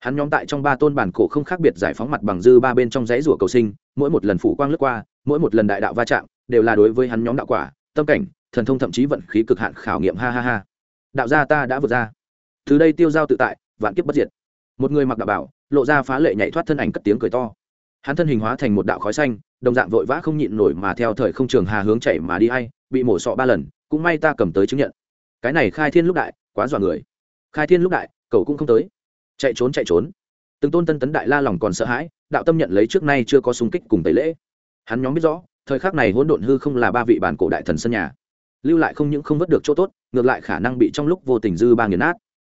Hắn nhóm tại trong ba tôn bản cổ không khác biệt giải phóng mặt bằng dư ba bên trong dãy rủa cầu sinh, mỗi một lần phủ quang lướt qua, mỗi một lần đại đạo va chạm, đều là đối với hắn nhóm đạo quả, tâm cảnh, thần thông thậm chí vận khí cực hạn khảo nghiệm, ha ha ha. Đạo gia ta đã vượt ra. Từ đây tiêu giao tự tại, vạn kiếp bất diệt. Một người mặc đạo bảo, lộ ra phá lệ nhảy thoát thân ảnh cất tiếng cười to hắn thân hình hóa thành một đạo khói xanh, đồng dạng vội vã không nhịn nổi mà theo thời không trường hà hướng chạy mà đi hay bị mổ sọ ba lần, cũng may ta cầm tới chứng nhận. Cái này khai thiên lúc đại, quá dọa người. Khai thiên lúc đại, cậu cũng không tới. Chạy trốn chạy trốn. Từng tôn tân tấn đại la lòng còn sợ hãi, đạo tâm nhận lấy trước nay chưa có sung kích cùng tẩy lễ. Hắn nhóm biết rõ, thời khắc này hỗn độn hư không là ba vị bản cổ đại thần sân nhà. Lưu lại không những không vớt được chỗ tốt, ngược lại khả năng bị trong lúc vô tình dư ba nghiền nát.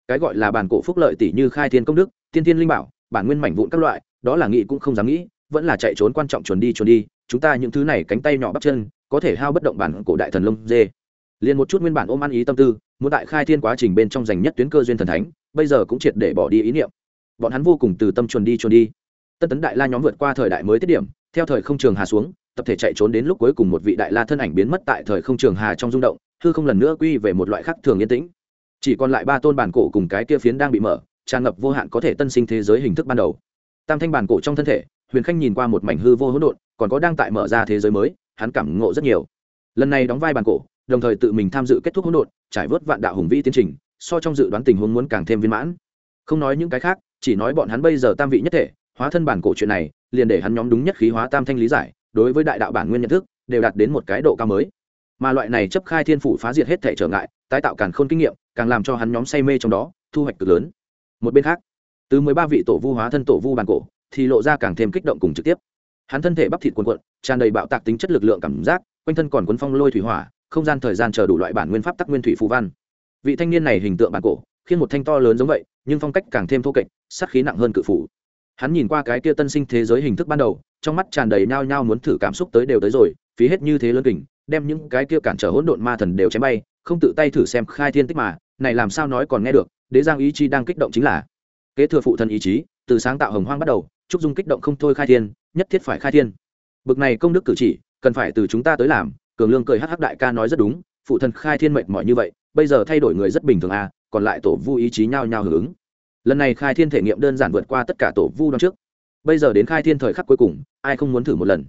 Cái gọi là bản cổ phúc lợi tỷ như khai thiên công đức, tiên thiên linh bảo bản nguyên mảnh vụn các loại, đó là nghĩ cũng không dám nghĩ, vẫn là chạy trốn quan trọng chuẩn đi chuẩn đi, chúng ta những thứ này cánh tay nhỏ bắp chân, có thể hao bất động bản cổ đại thần lông dê. Liền một chút nguyên bản ôm ăn ý tâm tư, muốn đại khai thiên quá trình bên trong giành nhất tuyến cơ duyên thần thánh, bây giờ cũng triệt để bỏ đi ý niệm. Bọn hắn vô cùng từ tâm chuẩn đi chuẩn đi. Tân tấn đại la nhóm vượt qua thời đại mới tiết điểm, theo thời không trường hà xuống, tập thể chạy trốn đến lúc cuối cùng một vị đại la thân ảnh biến mất tại thời không trường hà trong rung động, hư không lần nữa quy về một loại khác thường yên tĩnh. Chỉ còn lại ba tôn bản cổ cùng cái kia phiến đang bị mở tràn ngập vô hạn có thể tân sinh thế giới hình thức ban đầu. Tam thanh bản cổ trong thân thể, huyền khanh nhìn qua một mảnh hư vô hỗn độn, còn có đang tại mở ra thế giới mới, hắn cảm ngộ rất nhiều. Lần này đóng vai bản cổ, đồng thời tự mình tham dự kết thúc hỗn độn, trải vớt vạn đạo hùng vĩ tiến trình, so trong dự đoán tình huống muốn càng thêm viên mãn. Không nói những cái khác, chỉ nói bọn hắn bây giờ tam vị nhất thể, hóa thân bản cổ chuyện này, liền để hắn nhóm đúng nhất khí hóa tam thanh lý giải, đối với đại đạo bản nguyên nhận thức, đều đạt đến một cái độ cao mới. Mà loại này chấp khai thiên phủ phá diệt hết thể trở ngại, tái tạo càng khôn kinh nghiệm, càng làm cho hắn nhóm say mê trong đó, thu hoạch cực lớn một bên khác, từ mười ba vị tổ vu hóa thân tổ vu bàn cổ thì lộ ra càng thêm kích động cùng trực tiếp. Hắn thân thể bắp thịt quần quận tràn đầy bạo tạc tính chất lực lượng cảm giác, quanh thân còn quấn phong lôi thủy hỏa, không gian thời gian chờ đủ loại bản nguyên pháp tắc nguyên thủy phù văn. Vị thanh niên này hình tượng bản cổ khiến một thanh to lớn giống vậy, nhưng phong cách càng thêm thô kệch sắc khí nặng hơn cự phủ. Hắn nhìn qua cái kia tân sinh thế giới hình thức ban đầu, trong mắt tràn đầy nhao nhao muốn thử cảm xúc tới đều tới rồi, phí hết như thế lớn kình, đem những cái kia cản trở hỗn độn ma thần đều chém bay, không tự tay thử xem khai thiên tích mà, này làm sao nói còn nghe được đế giang ý chí đang kích động chính là kế thừa phụ thân ý chí, từ sáng tạo hồng hoang bắt đầu, trúc dung kích động không thôi khai thiên, nhất thiết phải khai thiên. Bực này công đức cử chỉ, cần phải từ chúng ta tới làm, cường lương cười hắc hắc đại ca nói rất đúng, phụ thân khai thiên mệnh mọi như vậy, bây giờ thay đổi người rất bình thường à còn lại tổ vu ý chí nhao nhao hưởng ứng. Lần này khai thiên thể nghiệm đơn giản vượt qua tất cả tổ vu đón trước. Bây giờ đến khai thiên thời khắc cuối cùng, ai không muốn thử một lần?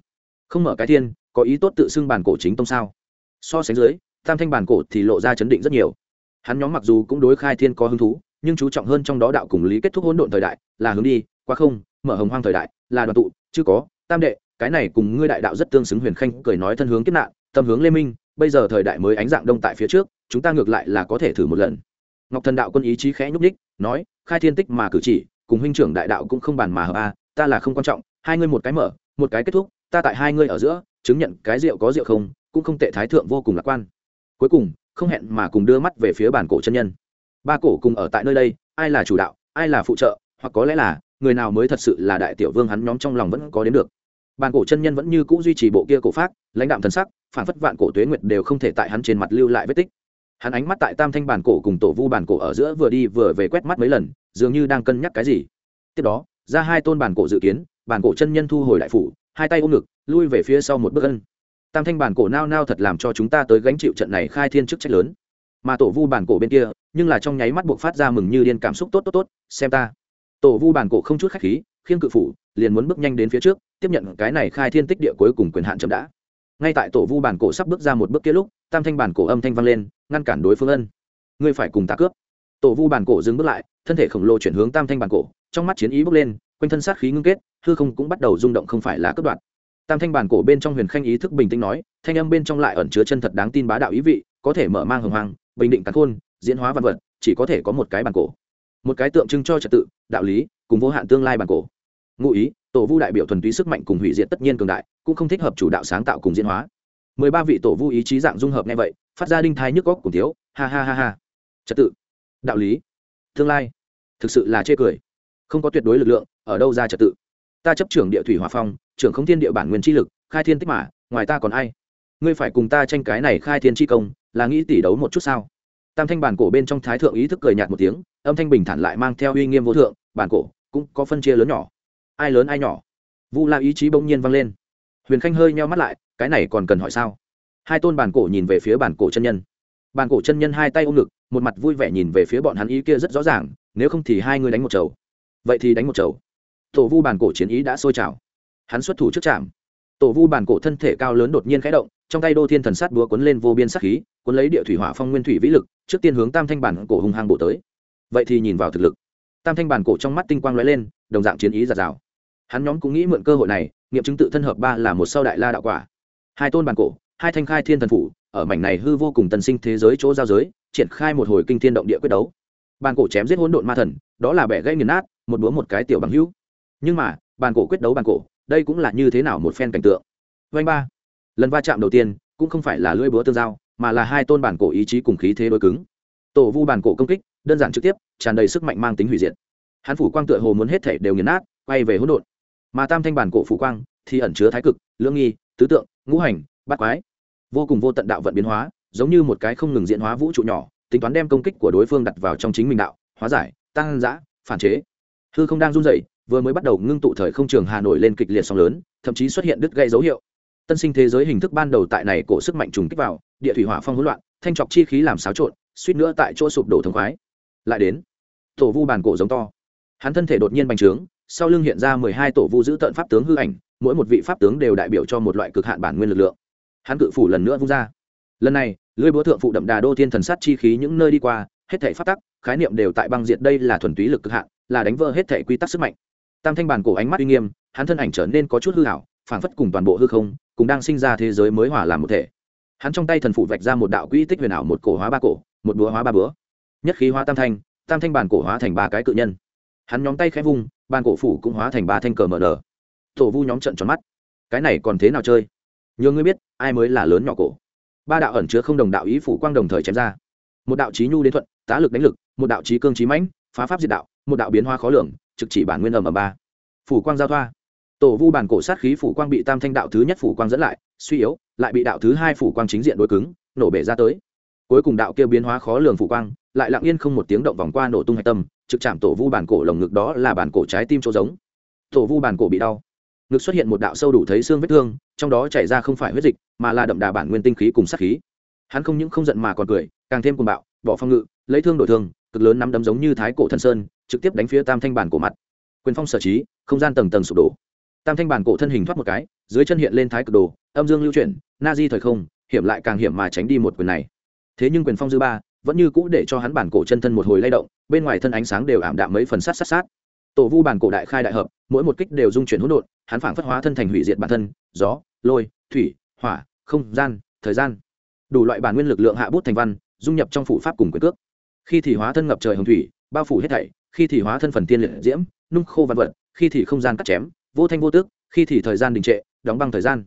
Không mở cái thiên, có ý tốt tự xưng bản cổ chính tông sao? So sánh dưới, tam thanh bản cổ thì lộ ra chấn định rất nhiều hắn nhóm mặc dù cũng đối khai thiên có hứng thú, nhưng chú trọng hơn trong đó đạo cùng lý kết thúc hỗn độn thời đại, là hướng đi, qua không, mở hồng hoang thời đại, là đoàn tụ, chứ có, tam đệ, cái này cùng ngươi đại đạo rất tương xứng huyền khanh cười nói thân hướng kiếp nạn, tâm hướng lê minh, bây giờ thời đại mới ánh dạng đông tại phía trước, chúng ta ngược lại là có thể thử một lần. Ngọc thần đạo quân ý chí khẽ nhúc ních nói, khai thiên tích mà cử chỉ, cùng huynh trưởng đại đạo cũng không bàn mà hợp a, ta là không quan trọng, hai ngươi một cái mở, một cái kết thúc, ta tại hai ngươi ở giữa, chứng nhận cái rượu có rượu không, cũng không tệ thái thượng vô cùng lạc quan. Cuối cùng không hẹn mà cùng đưa mắt về phía bản cổ chân nhân. Ba cổ cùng ở tại nơi đây, ai là chủ đạo, ai là phụ trợ, hoặc có lẽ là, người nào mới thật sự là đại tiểu vương hắn nhóm trong lòng vẫn có đến được. Bàn cổ chân nhân vẫn như cũ duy trì bộ kia cổ pháp lãnh đạm thần sắc, phản phất vạn cổ tuế nguyệt đều không thể tại hắn trên mặt lưu lại vết tích. Hắn ánh mắt tại tam thanh bản cổ cùng tổ vu bản cổ ở giữa vừa đi vừa về quét mắt mấy lần, dường như đang cân nhắc cái gì. Tiếp đó, ra hai tôn bản cổ dự kiến, bản cổ chân nhân thu hồi đại phủ, hai tay ôm ngực, lui về phía sau một bước ân tam thanh bản cổ nao nao thật làm cho chúng ta tới gánh chịu trận này khai thiên chức trách lớn. Mà tổ vu bản cổ bên kia, nhưng là trong nháy mắt buộc phát ra mừng như điên cảm xúc tốt tốt tốt, xem ta. Tổ vu bản cổ không chút khách khí, khiêng cự phủ, liền muốn bước nhanh đến phía trước, tiếp nhận cái này khai thiên tích địa cuối cùng quyền hạn chậm đã. Ngay tại tổ vu bản cổ sắp bước ra một bước kia lúc, tam thanh bản cổ âm thanh vang lên, ngăn cản đối phương ân. Ngươi phải cùng ta cướp. Tổ vu bản cổ dừng bước lại, thân thể khổng lồ chuyển hướng tam thanh bản cổ, trong mắt chiến ý bốc lên, quanh thân sát khí ngưng kết, hư không cũng bắt đầu rung động không phải là cướp đoạt tam thanh bản cổ bên trong huyền khanh ý thức bình tĩnh nói, thanh âm bên trong lại ẩn chứa chân thật đáng tin bá đạo ý vị, có thể mở mang hồng hoàng bình định cắn khôn, diễn hóa văn vật, chỉ có thể có một cái bản cổ. Một cái tượng trưng cho trật tự, đạo lý, cùng vô hạn tương lai bản cổ. Ngụ ý, tổ vu đại biểu thuần túy sức mạnh cùng hủy diệt tất nhiên cường đại, cũng không thích hợp chủ đạo sáng tạo cùng diễn hóa. Mười ba vị tổ vu ý chí dạng dung hợp nghe vậy, phát ra đinh thai nhức góc cùng thiếu, ha ha ha ha. Trật tự, đạo lý, tương lai, thực sự là chê cười. Không có tuyệt đối lực lượng, ở đâu ra trật tự? Ta chấp trưởng địa thủy hòa phong trưởng không thiên địa bản nguyên chi lực, khai thiên tích mã ngoài ta còn ai? Ngươi phải cùng ta tranh cái này khai thiên chi công, là nghĩ tỷ đấu một chút sao? Tam thanh bản cổ bên trong thái thượng ý thức cười nhạt một tiếng, âm thanh bình thản lại mang theo uy nghiêm vô thượng, bản cổ cũng có phân chia lớn nhỏ. Ai lớn ai nhỏ? Vu la ý chí bỗng nhiên vang lên. Huyền khanh hơi nheo mắt lại, cái này còn cần hỏi sao? Hai tôn bản cổ nhìn về phía bản cổ chân nhân. Bản cổ chân nhân hai tay ôm ngực, một mặt vui vẻ nhìn về phía bọn hắn ý kia rất rõ ràng, nếu không thì hai người đánh một chầu. Vậy thì đánh một chầu. Tổ vu bản cổ chiến ý đã sôi trào hắn xuất thủ trước chạm tổ vu bản cổ thân thể cao lớn đột nhiên khẽ động, trong tay đô thiên thần sát búa cuốn lên vô biên sát khí, cuốn lấy địa thủy hỏa phong nguyên thủy vĩ lực, trước tiên hướng tam thanh bản cổ hung hăng bổ tới. Vậy thì nhìn vào thực lực. Tam thanh bản cổ trong mắt tinh quang lóe lên, đồng dạng chiến ý giạt rào. Hắn nhóm cũng nghĩ mượn cơ hội này, nghiệm chứng tự thân hợp ba là một sau đại la đạo quả. Hai tôn bản cổ, hai thanh khai thiên thần phủ, ở mảnh này hư vô cùng tần sinh thế giới chỗ giao giới, triển khai một hồi kinh thiên động địa quyết đấu. Bàn cổ chém giết hỗn độn ma thần, đó là bẻ gây nghiền nát, một búa một cái tiểu bằng hữu. Nhưng mà bàn cổ quyết đấu bàn cổ đây cũng là như thế nào một phen cảnh tượng? Vanh ba. Lần va chạm đầu tiên, cũng không phải là lưỡi búa tương giao, mà là hai tôn bản cổ ý chí cùng khí thế đối cứng. Tổ vu bản cổ công kích, đơn giản trực tiếp, tràn đầy sức mạnh mang tính hủy diệt. Hắn phủ quang tựa hồ muốn hết thể đều nghiền nát, quay về hỗn độn. Mà tam thanh bản cổ phủ quang, thì ẩn chứa thái cực, lưỡng nghi, tứ tượng, ngũ hành, bát quái. Vô cùng vô tận đạo vận biến hóa, giống như một cái không ngừng diễn hóa vũ trụ nhỏ, tính toán đem công kích của đối phương đặt vào trong chính mình đạo, hóa giải, tăng giã phản chế. Hư không đang run rẩy vừa mới bắt đầu ngưng tụ thời không trường hà nội lên kịch liệt sóng lớn, thậm chí xuất hiện đứt gây dấu hiệu. Tân sinh thế giới hình thức ban đầu tại này cổ sức mạnh trùng kích vào, địa thủy hỏa phong hỗn loạn, thanh trọc chi khí làm xáo trộn, suýt nữa tại chỗ sụp đổ thống khoái. Lại đến, tổ vu bàn cổ giống to. Hắn thân thể đột nhiên bành trướng, sau lưng hiện ra mười hai tổ vu giữ tận pháp tướng hư ảnh, mỗi một vị pháp tướng đều đại biểu cho một loại cực hạn bản nguyên lực lượng. Hắn cự phủ lần nữa vung ra. Lần này lưỡi búa thượng phụ đậm đà đô thiên thần sát chi khí những nơi đi qua, hết thể phát tắc, khái niệm đều tại băng diệt đây là thuần túy lực cực hạn, là đánh vỡ hết thể quy tắc sức mạnh tam thanh bàn cổ ánh mắt uy nghiêm, hắn thân ảnh trở nên có chút hư hảo phảng phất cùng toàn bộ hư không, cùng đang sinh ra thế giới mới hòa làm một thể. Hắn trong tay thần phụ vạch ra một đạo quỹ tích huyền ảo, một cổ hóa ba cổ, một búa hóa ba búa. Nhất khí hóa tam thanh tam thanh bàn cổ hóa thành ba cái cự nhân. Hắn nhóm tay khẽ vung bàn cổ phủ cũng hóa thành ba thanh cờ mở nở. Tổ vu nhóm trận tròn mắt. Cái này còn thế nào chơi? Nhờ ngươi biết, ai mới là lớn nhỏ cổ? Ba đạo ẩn chứa không đồng đạo ý phủ quang đồng thời chém ra. Một đạo trí nhu đến thuận, tá lực đánh lực, một đạo trí cương trí mãnh, phá pháp diệt đạo, một đạo biến hoa khó lường trực chỉ bản nguyên ầm ở ba. Phủ quang giao thoa. Tổ vu bản cổ sát khí phủ quang bị tam thanh đạo thứ nhất phủ quang dẫn lại, suy yếu, lại bị đạo thứ hai phủ quang chính diện đối cứng, nổ bể ra tới. Cuối cùng đạo kia biến hóa khó lường phủ quang, lại lặng yên không một tiếng động vòng qua nổ tung hạch tâm, trực chạm tổ vu bản cổ lồng ngực đó là bản cổ trái tim chỗ giống. Tổ vu bản cổ bị đau. Ngực xuất hiện một đạo sâu đủ thấy xương vết thương, trong đó chảy ra không phải huyết dịch, mà là đậm đà bản nguyên tinh khí cùng sát khí. Hắn không những không giận mà còn cười, càng thêm cuồng bạo, bỏ phong ngự, lấy thương đổi thương, cực lớn nắm đấm giống như thái cổ thần sơn trực tiếp đánh phía tam thanh bản cổ mặt. Quyền phong sở trí, không gian tầng tầng sụp đổ. Tam thanh bản cổ thân hình thoát một cái, dưới chân hiện lên thái cực đồ, âm dương lưu chuyển, na di thời không, hiểm lại càng hiểm mà tránh đi một quyền này. Thế nhưng quyền phong dư ba, vẫn như cũ để cho hắn bản cổ chân thân một hồi lay động, bên ngoài thân ánh sáng đều ảm đạm mấy phần sát sát sát. Tổ vu bản cổ đại khai đại hợp, mỗi một kích đều dung chuyển hỗn độn, hắn phảng phất hóa thân thành hủy diệt bản thân, gió, lôi, thủy, hỏa, không gian, thời gian. Đủ loại bản nguyên lực lượng hạ bút thành văn, dung nhập trong phủ pháp cùng quyền cước. Khi thì hóa thân ngập trời hồng thủy bao phủ hết thảy, khi thì hóa thân phần tiên liệt diễm, nung khô văn vật, khi thì không gian cắt chém, vô thanh vô tước khi thì thời gian đình trệ, đóng băng thời gian.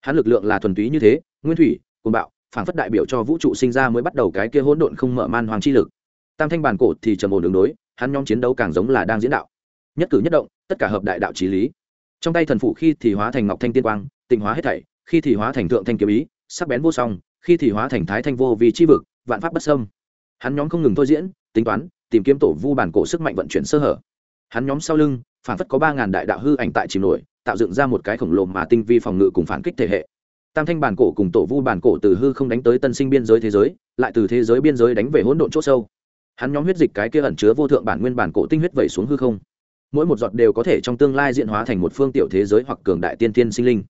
Hắn lực lượng là thuần túy như thế, nguyên thủy côn bạo, phảng phất đại biểu cho vũ trụ sinh ra mới bắt đầu cái kia hỗn độn không mở man hoàng chi lực. Tam thanh bản cổ thì trầm ổn đường đối, hắn nhóm chiến đấu càng giống là đang diễn đạo. Nhất cử nhất động, tất cả hợp đại đạo trí lý. Trong tay thần phụ khi thì hóa thành ngọc thanh tiên quang, tịnh hóa hết thảy, khi thì hóa thành thượng thanh kiếm ý, sắc bén vô song, khi thì hóa thành thái thanh vô vì chi vực, vạn pháp bất sâm hắn nhóm không ngừng thôi diễn, tính toán tìm kiếm tổ vu bản cổ sức mạnh vận chuyển sơ hở. Hắn nhóm sau lưng, phản phất có ba ngàn đại đạo hư ảnh tại chìm nổi, tạo dựng ra một cái khổng lồ mà tinh vi phòng ngự cùng phản kích thể hệ. Tam thanh bản cổ cùng tổ vu bản cổ từ hư không đánh tới tân sinh biên giới thế giới, lại từ thế giới biên giới đánh về hỗn độn chỗ sâu. Hắn nhóm huyết dịch cái kia ẩn chứa vô thượng bản nguyên bản cổ tinh huyết vẩy xuống hư không. Mỗi một giọt đều có thể trong tương lai diễn hóa thành một phương tiểu thế giới hoặc cường đại tiên tiên sinh linh.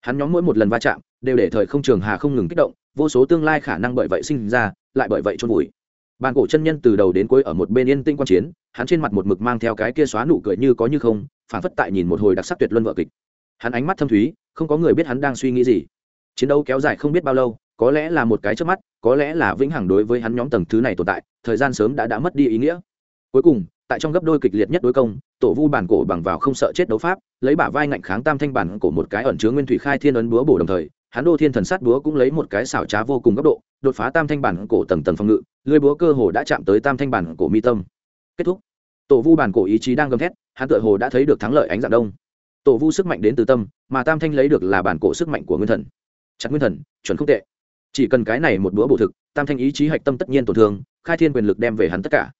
Hắn nhóm mỗi một lần va chạm, đều để thời không trường hà không ngừng kích động, vô số tương lai khả năng bởi vậy sinh ra, lại bởi vậy trôn vùi bàn cổ chân nhân từ đầu đến cuối ở một bên yên tĩnh quan chiến, hắn trên mặt một mực mang theo cái kia xóa nụ cười như có như không phản phất tại nhìn một hồi đặc sắc tuyệt luân vợ kịch. Hắn ánh mắt thâm thúy, không có người biết hắn đang suy nghĩ gì. Chiến đấu kéo dài không biết bao lâu, có lẽ là một cái trước mắt, có lẽ là vĩnh hằng đối với hắn nhóm tầng thứ này tồn tại, thời gian sớm đã đã mất đi ý nghĩa. Cuối cùng, tại trong gấp đôi kịch liệt nhất đối công, tổ vu bản cổ bằng vào không sợ chết đấu pháp, lấy bả vai ngạnh kháng tam thanh bản cổ một cái ẩn chứa nguyên thủy khai thiên ấn búa bổ đồng thời hắn đô thiên thần sát búa cũng lấy một cái xảo trá vô cùng góc độ, đột phá tam thanh bản cổ tầng tầng phòng ngự, lưới búa cơ hồ đã chạm tới tam thanh bản cổ mi tâm. Kết thúc. Tổ vu bản cổ ý chí đang gầm thét, hắn tựa hồ đã thấy được thắng lợi ánh dạng đông. Tổ vu sức mạnh đến từ tâm, mà tam thanh lấy được là bản cổ sức mạnh của nguyên thần. Chặt nguyên thần, chuẩn không tệ. Chỉ cần cái này một búa bổ thực, tam thanh ý chí hạch tâm tất nhiên tổn thương, khai thiên quyền lực đem về hắn tất cả.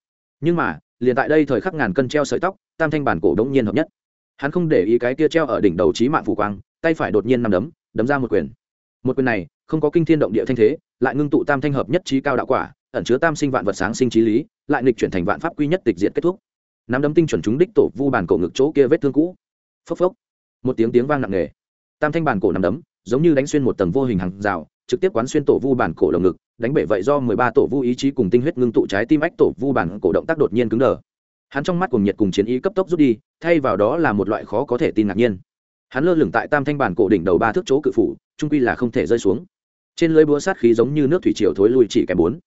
Nhưng mà, liền tại đây thời khắc ngàn cân treo sợi tóc, tam thanh bản cổ đống nhiên hợp nhất. Hắn không để ý cái kia treo ở đỉnh đầu trí mạng phủ quang, tay phải đột nhiên nằm đấm đấm ra một quyền một quyền này, không có kinh thiên động địa thanh thế, lại ngưng tụ tam thanh hợp nhất trí cao đạo quả, ẩn chứa tam sinh vạn vật sáng sinh trí lý, lại nghịch chuyển thành vạn pháp quy nhất tịch diện kết thúc. Nắm đấm tinh chuẩn chúng đích tổ vu bàn cổ ngực chỗ kia vết thương cũ. Phốc phốc. Một tiếng tiếng vang nặng nề. Tam thanh bàn cổ nằm đấm, giống như đánh xuyên một tầng vô hình hàng rào, trực tiếp quán xuyên tổ vu bản cổ lồng ngực, đánh bể vậy do mười ba tổ vu ý chí cùng tinh huyết ngưng tụ trái tim ách tổ vu bản cổ động tác đột nhiên cứng đờ. Hắn trong mắt cùng nhiệt cùng chiến ý cấp tốc rút đi, thay vào đó là một loại khó có thể tin ngạc nhiên. Hắn lơ lửng tại tam thanh bản cổ đỉnh đầu ba thước chỗ cự phủ trung quy là không thể rơi xuống. Trên lưới búa sát khí giống như nước thủy triều thối lui chỉ kèm bốn.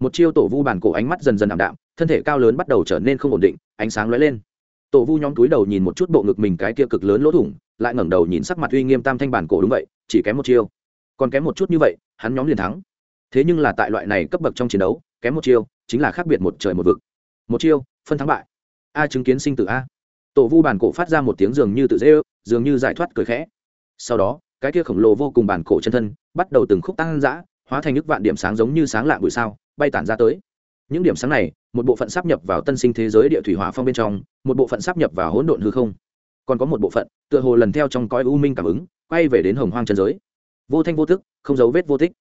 Một chiêu tổ vu bản cổ ánh mắt dần dần ảm đạm, thân thể cao lớn bắt đầu trở nên không ổn định, ánh sáng lóe lên. Tổ vu nhóm túi đầu nhìn một chút bộ ngực mình cái kia cực lớn lỗ thủng, lại ngẩng đầu nhìn sắc mặt uy nghiêm tam thanh bản cổ đúng vậy, chỉ kém một chiêu. Còn kém một chút như vậy, hắn nhóm liền thắng. Thế nhưng là tại loại này cấp bậc trong chiến đấu, kém một chiêu, chính là khác biệt một trời một vực. Một chiêu, phân thắng bại. A chứng kiến sinh tử a. Tổ vu bản cổ phát ra một tiếng dường như tự dễ dường như giải thoát cười khẽ. Sau đó cái kia khổng lồ vô cùng bản cổ chân thân, bắt đầu từng khúc tăng dã, hóa thành nước vạn điểm sáng giống như sáng lạ buổi sao, bay tản ra tới. Những điểm sáng này, một bộ phận sắp nhập vào tân sinh thế giới địa thủy hỏa phong bên trong, một bộ phận sắp nhập vào hỗn độn hư không. Còn có một bộ phận, tựa hồ lần theo trong coi u minh cảm ứng, quay về đến hồng hoang chân giới. Vô thanh vô thức không dấu vết vô tích.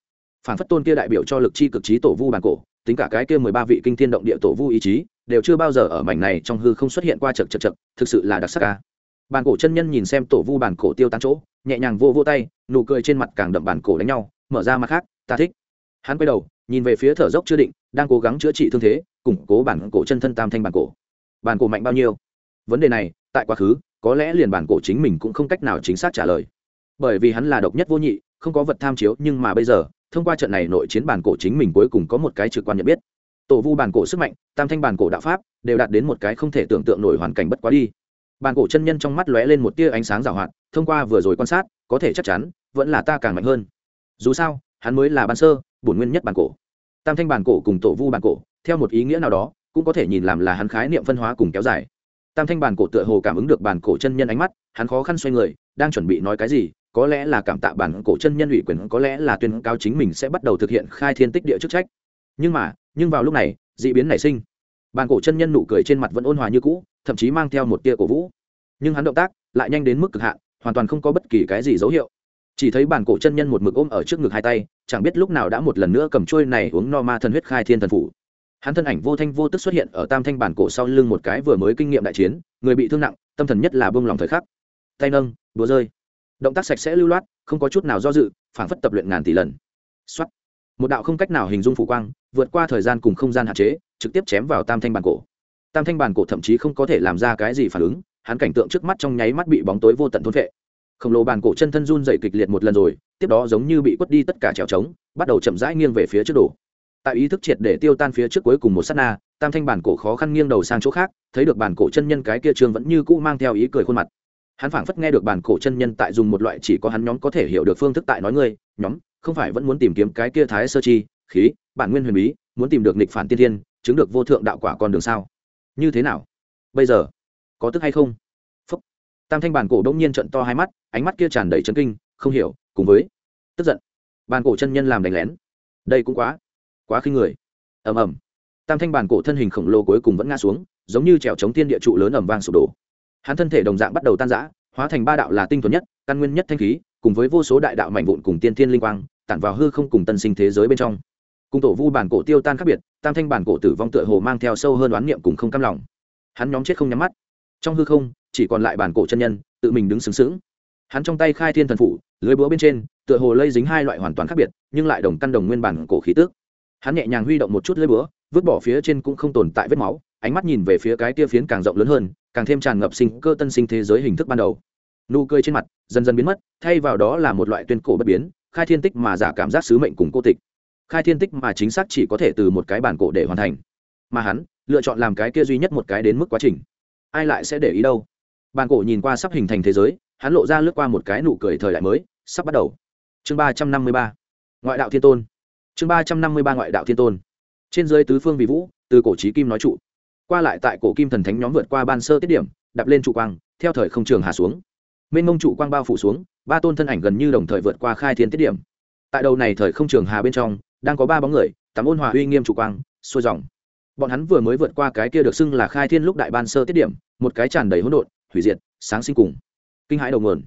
Phản phất tôn kia đại biểu cho lực chi cực trí tổ vu bản cổ, tính cả cái kia mười ba vị kinh thiên động địa tổ vu ý chí, đều chưa bao giờ ở mảnh này trong hư không xuất hiện qua chật chật chật thực sự là đặc sắc ca bàn cổ chân nhân nhìn xem tổ vu bàn cổ tiêu tán chỗ, nhẹ nhàng vô vô tay, nụ cười trên mặt càng đậm bàn cổ đánh nhau, mở ra mặt khác, ta thích. Hắn quay đầu, nhìn về phía thở dốc chưa định, đang cố gắng chữa trị thương thế, củng cố bản cổ chân thân tam thanh bản cổ. Bản cổ mạnh bao nhiêu? Vấn đề này, tại quá khứ, có lẽ liền bản cổ chính mình cũng không cách nào chính xác trả lời. Bởi vì hắn là độc nhất vô nhị, không có vật tham chiếu, nhưng mà bây giờ, thông qua trận này nội chiến bản cổ chính mình cuối cùng có một cái trực quan nhận biết. Tổ vu bản cổ sức mạnh, tam thanh bản cổ đạo pháp, đều đạt đến một cái không thể tưởng tượng nổi hoàn cảnh bất quá đi bàn cổ chân nhân trong mắt lóe lên một tia ánh sáng rào hoạt, thông qua vừa rồi quan sát, có thể chắc chắn, vẫn là ta càng mạnh hơn. Dù sao, hắn mới là ban sơ, bổn nguyên nhất bàn cổ. Tam thanh bàn cổ cùng tổ vu bàn cổ, theo một ý nghĩa nào đó, cũng có thể nhìn làm là hắn khái niệm phân hóa cùng kéo dài. Tam thanh bàn cổ tựa hồ cảm ứng được bàn cổ chân nhân ánh mắt, hắn khó khăn xoay người, đang chuẩn bị nói cái gì, có lẽ là cảm tạ bản cổ chân nhân ủy quyền, có lẽ là tuyên cao chính mình sẽ bắt đầu thực hiện khai thiên tích địa chức trách. Nhưng mà, nhưng vào lúc này d ị biến nảy sinh bàn cổ chân nhân nụ cười trên mặt vẫn ôn hòa như cũ, thậm chí mang theo một tia cổ vũ. Nhưng hắn động tác lại nhanh đến mức cực hạn, hoàn toàn không có bất kỳ cái gì dấu hiệu. Chỉ thấy bàn cổ chân nhân một mực ôm ở trước ngực hai tay, chẳng biết lúc nào đã một lần nữa cầm trôi này uống no ma thần huyết khai thiên thần phủ. Hắn thân ảnh vô thanh vô tức xuất hiện ở tam thanh bản cổ sau lưng một cái vừa mới kinh nghiệm đại chiến, người bị thương nặng, tâm thần nhất là bông lòng thời khắc. Tay nâng, đùa rơi. Động tác sạch sẽ lưu loát, không có chút nào do dự phản phất tập luyện ngàn tỷ lần. Xuất một đạo không cách nào hình dung phủ quang, vượt qua thời gian cùng không gian hạn chế trực tiếp chém vào tam thanh bàn cổ. Tam thanh bàn cổ thậm chí không có thể làm ra cái gì phản ứng, hắn cảnh tượng trước mắt trong nháy mắt bị bóng tối vô tận thôn vệ khổng lồ bàn cổ chân thân run dày kịch liệt một lần rồi, tiếp đó giống như bị quất đi tất cả trèo trống, bắt đầu chậm rãi nghiêng về phía trước đổ. Tại ý thức triệt để tiêu tan phía trước cuối cùng một s á t na, tam thanh bàn cổ khó khăn nghiêng đầu sang chỗ khác, thấy được bàn cổ chân nhân cái kia trường vẫn như cũ mang theo ý cười khuôn mặt. Hắn phảng phất nghe được bàn cổ chân nhân tại dùng một loại chỉ có hắn nhóm có thể hiểu được phương thức tại nói ngươi, nhóm, không phải vẫn muốn tìm kiếm cái kia thái sơ chi, khí, bản nguyên huyền bí, muốn tìm được nịch phản tiên thiên chứng được vô thượng đạo quả con đường sao? Như thế nào? Bây giờ, có tức hay không? Phúc. Tam thanh Bàn cổ đông nhiên trận to hai mắt, ánh mắt kia tràn đầy chấn kinh, không hiểu, cùng với tức giận. Bàn cổ chân nhân làm đánh lén. Đây cũng quá quá khinh người. Ầm ầm. Tam thanh bàn cổ thân hình khổng lồ cuối cùng vẫn ngã xuống, giống như trèo chống tiên địa trụ lớn ầm vang sụp đổ. Hắn thân thể đồng dạng bắt đầu tan rã, hóa thành ba đạo là tinh thuần nhất, căn nguyên nhất thanh khí, cùng với vô số đại đạo mạnh vụn cùng tiên thiên linh quang, tản vào hư không cùng tân sinh thế giới bên trong cùng tổ vu bản cổ tiêu tan khác biệt, tam thanh bản cổ tử vong tựa hồ mang theo sâu hơn oán niệm cùng không cam lòng. Hắn nhóm chết không nhắm mắt. Trong hư không, chỉ còn lại bản cổ chân nhân, tự mình đứng xứng xứng hắn trong tay khai thiên thần phủ, lưới búa bên trên, tựa hồ lây dính hai loại hoàn toàn khác biệt, nhưng lại đồng căn đồng nguyên bản cổ khí tước hắn nhẹ nhàng huy động một chút lưới búa, vứt bỏ phía trên cũng không tồn tại vết máu, ánh mắt nhìn về phía cái tia phiến càng rộng lớn hơn, càng thêm tràn ngập sinh cơ tân sinh thế giới hình thức ban đầu. Nụ cười trên mặt dần dần biến mất, thay vào đó là một loại tuyên cổ bất biến, khai thiên tích mà giả cảm giác sứ mệnh cùng cô tịch khai thiên tích mà chính xác chỉ có thể từ một cái bản cổ để hoàn thành. Mà hắn, lựa chọn làm cái kia duy nhất một cái đến mức quá trình. Ai lại sẽ để ý đâu? Bản cổ nhìn qua sắp hình thành thế giới, hắn lộ ra lướt qua một cái nụ cười thời đại mới, sắp bắt đầu. Chương ba trăm năm mươi ba, ngoại đạo thiên tôn. Chương ba trăm năm mươi ba, ngoại đạo thiên tôn. Trên dưới tứ phương vị vũ, từ cổ trí kim nói trụ. Qua lại tại cổ kim thần thánh nhóm vượt qua ban sơ tiết điểm đập lên trụ quang, theo thời không trường hạ xuống. Mênh mông trụ quang bao phủ xuống, ba tôn thân ảnh gần như đồng thời vượt qua khai thiên tiết điểm. Tại đầu này thời không trường hà bên trong đang có ba bóng người, tắm ôn hòa uy nghiêm chủ quang, xuôi dòng. Bọn hắn vừa mới vượt qua cái kia được xưng là khai thiên lúc đại ban sơ tiết điểm, một cái tràn đầy hỗn độn, hủy diệt, sáng sinh cùng. Kinh hãi đầu nguồn.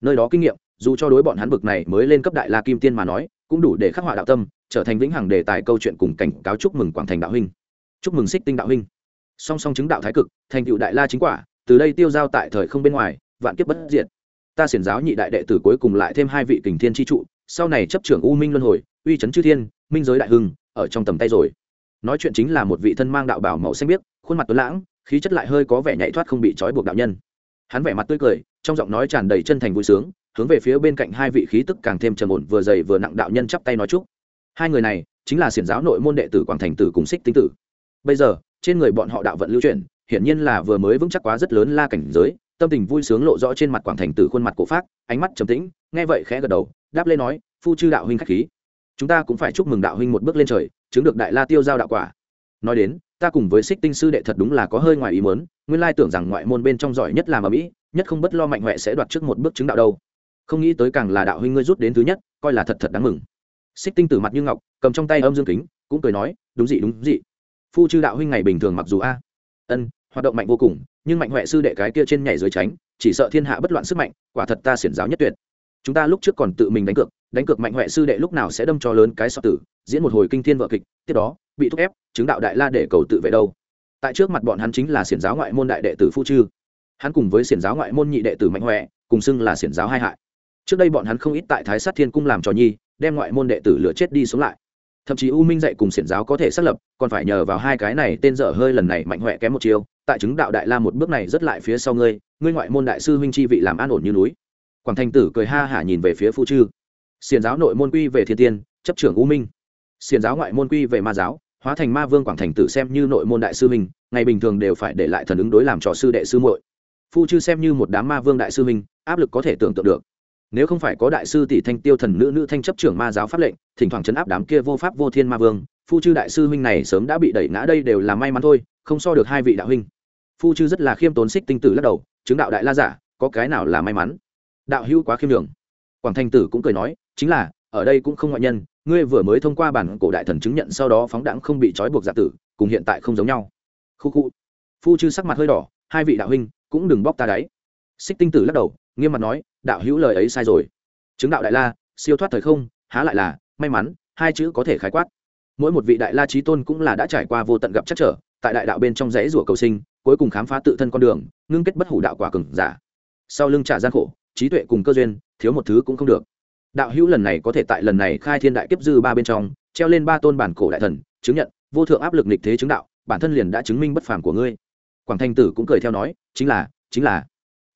Nơi đó kinh nghiệm, dù cho đối bọn hắn bực này mới lên cấp đại la kim tiên mà nói, cũng đủ để khắc họa đạo tâm, trở thành vĩnh hằng đề tài câu chuyện cùng cảnh cáo chúc mừng quảng thành đạo huynh. Chúc mừng xích tinh đạo huynh. Song song chứng đạo thái cực, thành tựu đại la chính quả, từ đây tiêu giao tại thời không bên ngoài, vạn kiếp bất diệt. Ta xiển giáo nhị đại đệ tử cuối cùng lại thêm hai vị kình thiên tri trụ, sau này chấp trưởng u minh luân hồi, uy chấn chư thiên minh giới đại hưng ở trong tầm tay rồi. Nói chuyện chính là một vị thân mang đạo bảo màu xanh biếc khuôn mặt tuấn lãng khí chất lại hơi có vẻ nhạy thoát không bị trói buộc đạo nhân. Hắn vẻ mặt tươi cười trong giọng nói tràn đầy chân thành vui sướng hướng về phía bên cạnh hai vị khí tức càng thêm trầm ổn vừa dày vừa nặng đạo nhân chắp tay nói chúc. Hai người này chính là xiển giáo nội môn đệ tử quảng thành tử cùng xích tinh tử. Bây giờ trên người bọn họ đạo vận lưu truyền, hiển nhiên là vừa mới vững chắc quá rất lớn la cảnh giới tâm tình vui sướng lộ rõ trên mặt quảng thành tử khuôn mặt cổ phát ánh mắt trầm tĩnh nghe vậy khẽ gật đầu đáp lên nói phu chư đạo huynh khách khí chúng ta cũng phải chúc mừng đạo huynh một bước lên trời, chứng được đại la tiêu giao đạo quả. Nói đến, ta cùng với xích tinh sư đệ thật đúng là có hơi ngoài ý mớn nguyên lai tưởng rằng ngoại môn bên trong giỏi nhất là ở mỹ, nhất không bất lo mạnh huệ sẽ đoạt trước một bước chứng đạo đâu. Không nghĩ tới càng là đạo huynh ngươi rút đến thứ nhất, coi là thật thật đáng mừng. Xích tinh tử mặt như ngọc, cầm trong tay âm dương kính, cũng cười nói, đúng dị đúng dị. Phu chư đạo huynh ngày bình thường mặc dù a. Ân, hoạt động mạnh vô cùng, nhưng mạnh huệ sư đệ cái kia trên nhảy dưới tránh, chỉ sợ thiên hạ bất loạn sức mạnh, quả thật ta xiển giáo nhất tuyệt. Chúng ta lúc trước còn tự mình đánh cược đánh cược mạnh huệ sư đệ lúc nào sẽ đâm cho lớn cái sọ tử, diễn một hồi kinh thiên vợ kịch, tiếp đó, bị thúc ép, chứng đạo đại la để cầu tự vệ đâu. Tại trước mặt bọn hắn chính là xiển giáo ngoại môn đại đệ tử phu chư. Hắn cùng với xiển giáo ngoại môn nhị đệ tử mạnh huệ, cùng xưng là xiển giáo hai hại. Trước đây bọn hắn không ít tại thái sát thiên cung làm trò nhi, đem ngoại môn đệ tử lửa chết đi xuống lại. Thậm chí u minh dạy cùng xiển giáo có thể xác lập, còn phải nhờ vào hai cái này tên dở hơi lần này mạnh huệ kém một chiêu, tại chứng đạo đại la một bước này rất lại phía sau ngươi ngươi ngoại môn đại sư huynh chi vị làm an ổn như núi. Quảng thành tử cười ha hả nhìn về phía phu chư xiền giáo nội môn quy về thiên tiên, chấp trưởng u minh. Xiền giáo ngoại môn quy về ma giáo, hóa thành ma vương quảng thành tử xem như nội môn đại sư minh ngày bình thường đều phải để lại thần ứng đối làm trò sư đệ sư muội. Phu chư xem như một đám ma vương đại sư minh áp lực có thể tưởng tượng được. Nếu không phải có đại sư tỷ thanh tiêu thần nữ nữ thanh chấp trưởng ma giáo pháp lệnh, thỉnh thoảng chấn áp đám kia vô pháp vô thiên ma vương, phu chư đại sư huynh này sớm đã bị đẩy ngã đây đều là may mắn thôi, không so được hai vị đạo huynh. Phu chư rất là khiêm tốn xích tinh tử lắc đầu, chứng đạo đại la giả, có cái nào là may mắn? Đạo hữu quá khiêm đường quảng thanh tử cũng cười nói, chính là, ở đây cũng không ngoại nhân, ngươi vừa mới thông qua bản cổ đại thần chứng nhận sau đó phóng đãng không bị trói buộc giả tử, cùng hiện tại không giống nhau. Khu khu. Phu chư sắc mặt hơi đỏ, hai vị đạo huynh, cũng đừng bóc ta đáy. Xích tinh tử lắc đầu, nghiêm mặt nói, đạo hữu lời ấy sai rồi. Chứng đạo đại la, siêu thoát thời không, há lại là, may mắn, hai chữ có thể khái quát. Mỗi một vị đại la trí tôn cũng là đã trải qua vô tận gặp chắc trở, tại đại đạo bên trong rẽ rủa cầu sinh, cuối cùng khám phá tự thân con đường, ngưng kết bất hủ đạo quả cừng giả. Sau lưng trả gian khổ trí tuệ cùng cơ duyên, thiếu một thứ cũng không được. Đạo hữu lần này có thể tại lần này khai thiên đại kiếp dư ba bên trong, treo lên ba tôn bản cổ đại thần, chứng nhận, vô thượng áp lực nịch thế chứng đạo, bản thân liền đã chứng minh bất phàm của ngươi. Quảng thanh tử cũng cười theo nói, chính là chính là.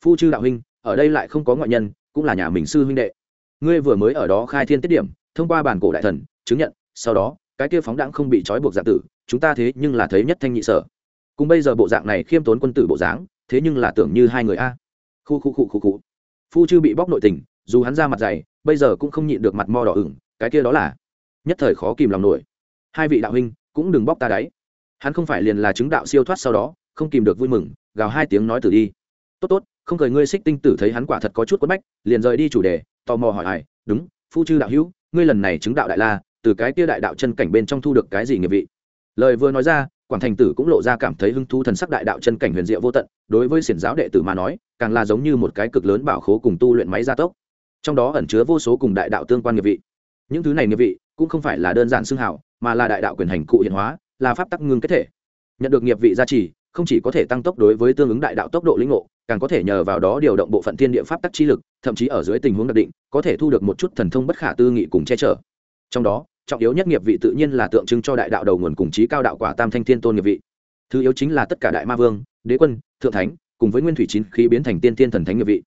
Phu chư đạo huynh, ở đây lại không có ngoại nhân, cũng là nhà mình sư huynh đệ. Ngươi vừa mới ở đó khai thiên tiết điểm, thông qua bản cổ đại thần, chứng nhận, sau đó, cái kia phóng đãng không bị trói buộc giả tử, chúng ta thế nhưng là thấy nhất thanh nhị sở. Cùng bây giờ bộ dạng này khiêm tốn quân tử bộ dáng, thế nhưng là tưởng như hai người a. Khu khu khu khu khu phu chư bị bóc nội tình, dù hắn ra mặt dày, bây giờ cũng không nhịn được mặt mo đỏ ửng, cái kia đó là nhất thời khó kìm lòng nổi. Hai vị đạo huynh cũng đừng bóc ta đáy hắn không phải liền là chứng đạo siêu thoát sau đó, không kìm được vui mừng, gào hai tiếng nói từ đi. Tốt tốt, không cười ngươi xích tinh tử thấy hắn quả thật có chút quất bách, liền rời đi chủ đề, tò mò hỏi ai, đúng, phu chư đạo hữu, ngươi lần này chứng đạo đại la, từ cái kia đại đạo chân cảnh bên trong thu được cái gì nghiệp vị? Lời vừa nói ra quảng thành tử cũng lộ ra cảm thấy hứng thú thần sắc đại đạo chân cảnh huyền diệu vô tận, đối với xiển giáo đệ tử mà nói, càng là giống như một cái cực lớn bảo khố cùng tu luyện máy gia tốc. Trong đó ẩn chứa vô số cùng đại đạo tương quan nghiệp vị. Những thứ này nghiệp vị cũng không phải là đơn giản xưng hảo, mà là đại đạo quyền hành cụ hiện hóa, là pháp tắc ngưng kết thể. Nhận được nghiệp vị gia trì, không chỉ có thể tăng tốc đối với tương ứng đại đạo tốc độ lĩnh ngộ, càng có thể nhờ vào đó điều động bộ phận thiên địa pháp tắc chi lực, thậm chí ở dưới tình huống đặc định, có thể thu được một chút thần thông bất khả tư nghị cùng che chở. Trong đó trọng yếu nhất nghiệp vị tự nhiên là tượng trưng cho đại đạo đầu nguồn cùng trí cao đạo quả tam thanh thiên tôn nghiệp vị. Thứ yếu chính là tất cả đại ma vương, đế quân, thượng thánh, cùng với nguyên thủy chín khí biến thành tiên tiên thần thánh nghiệp vị.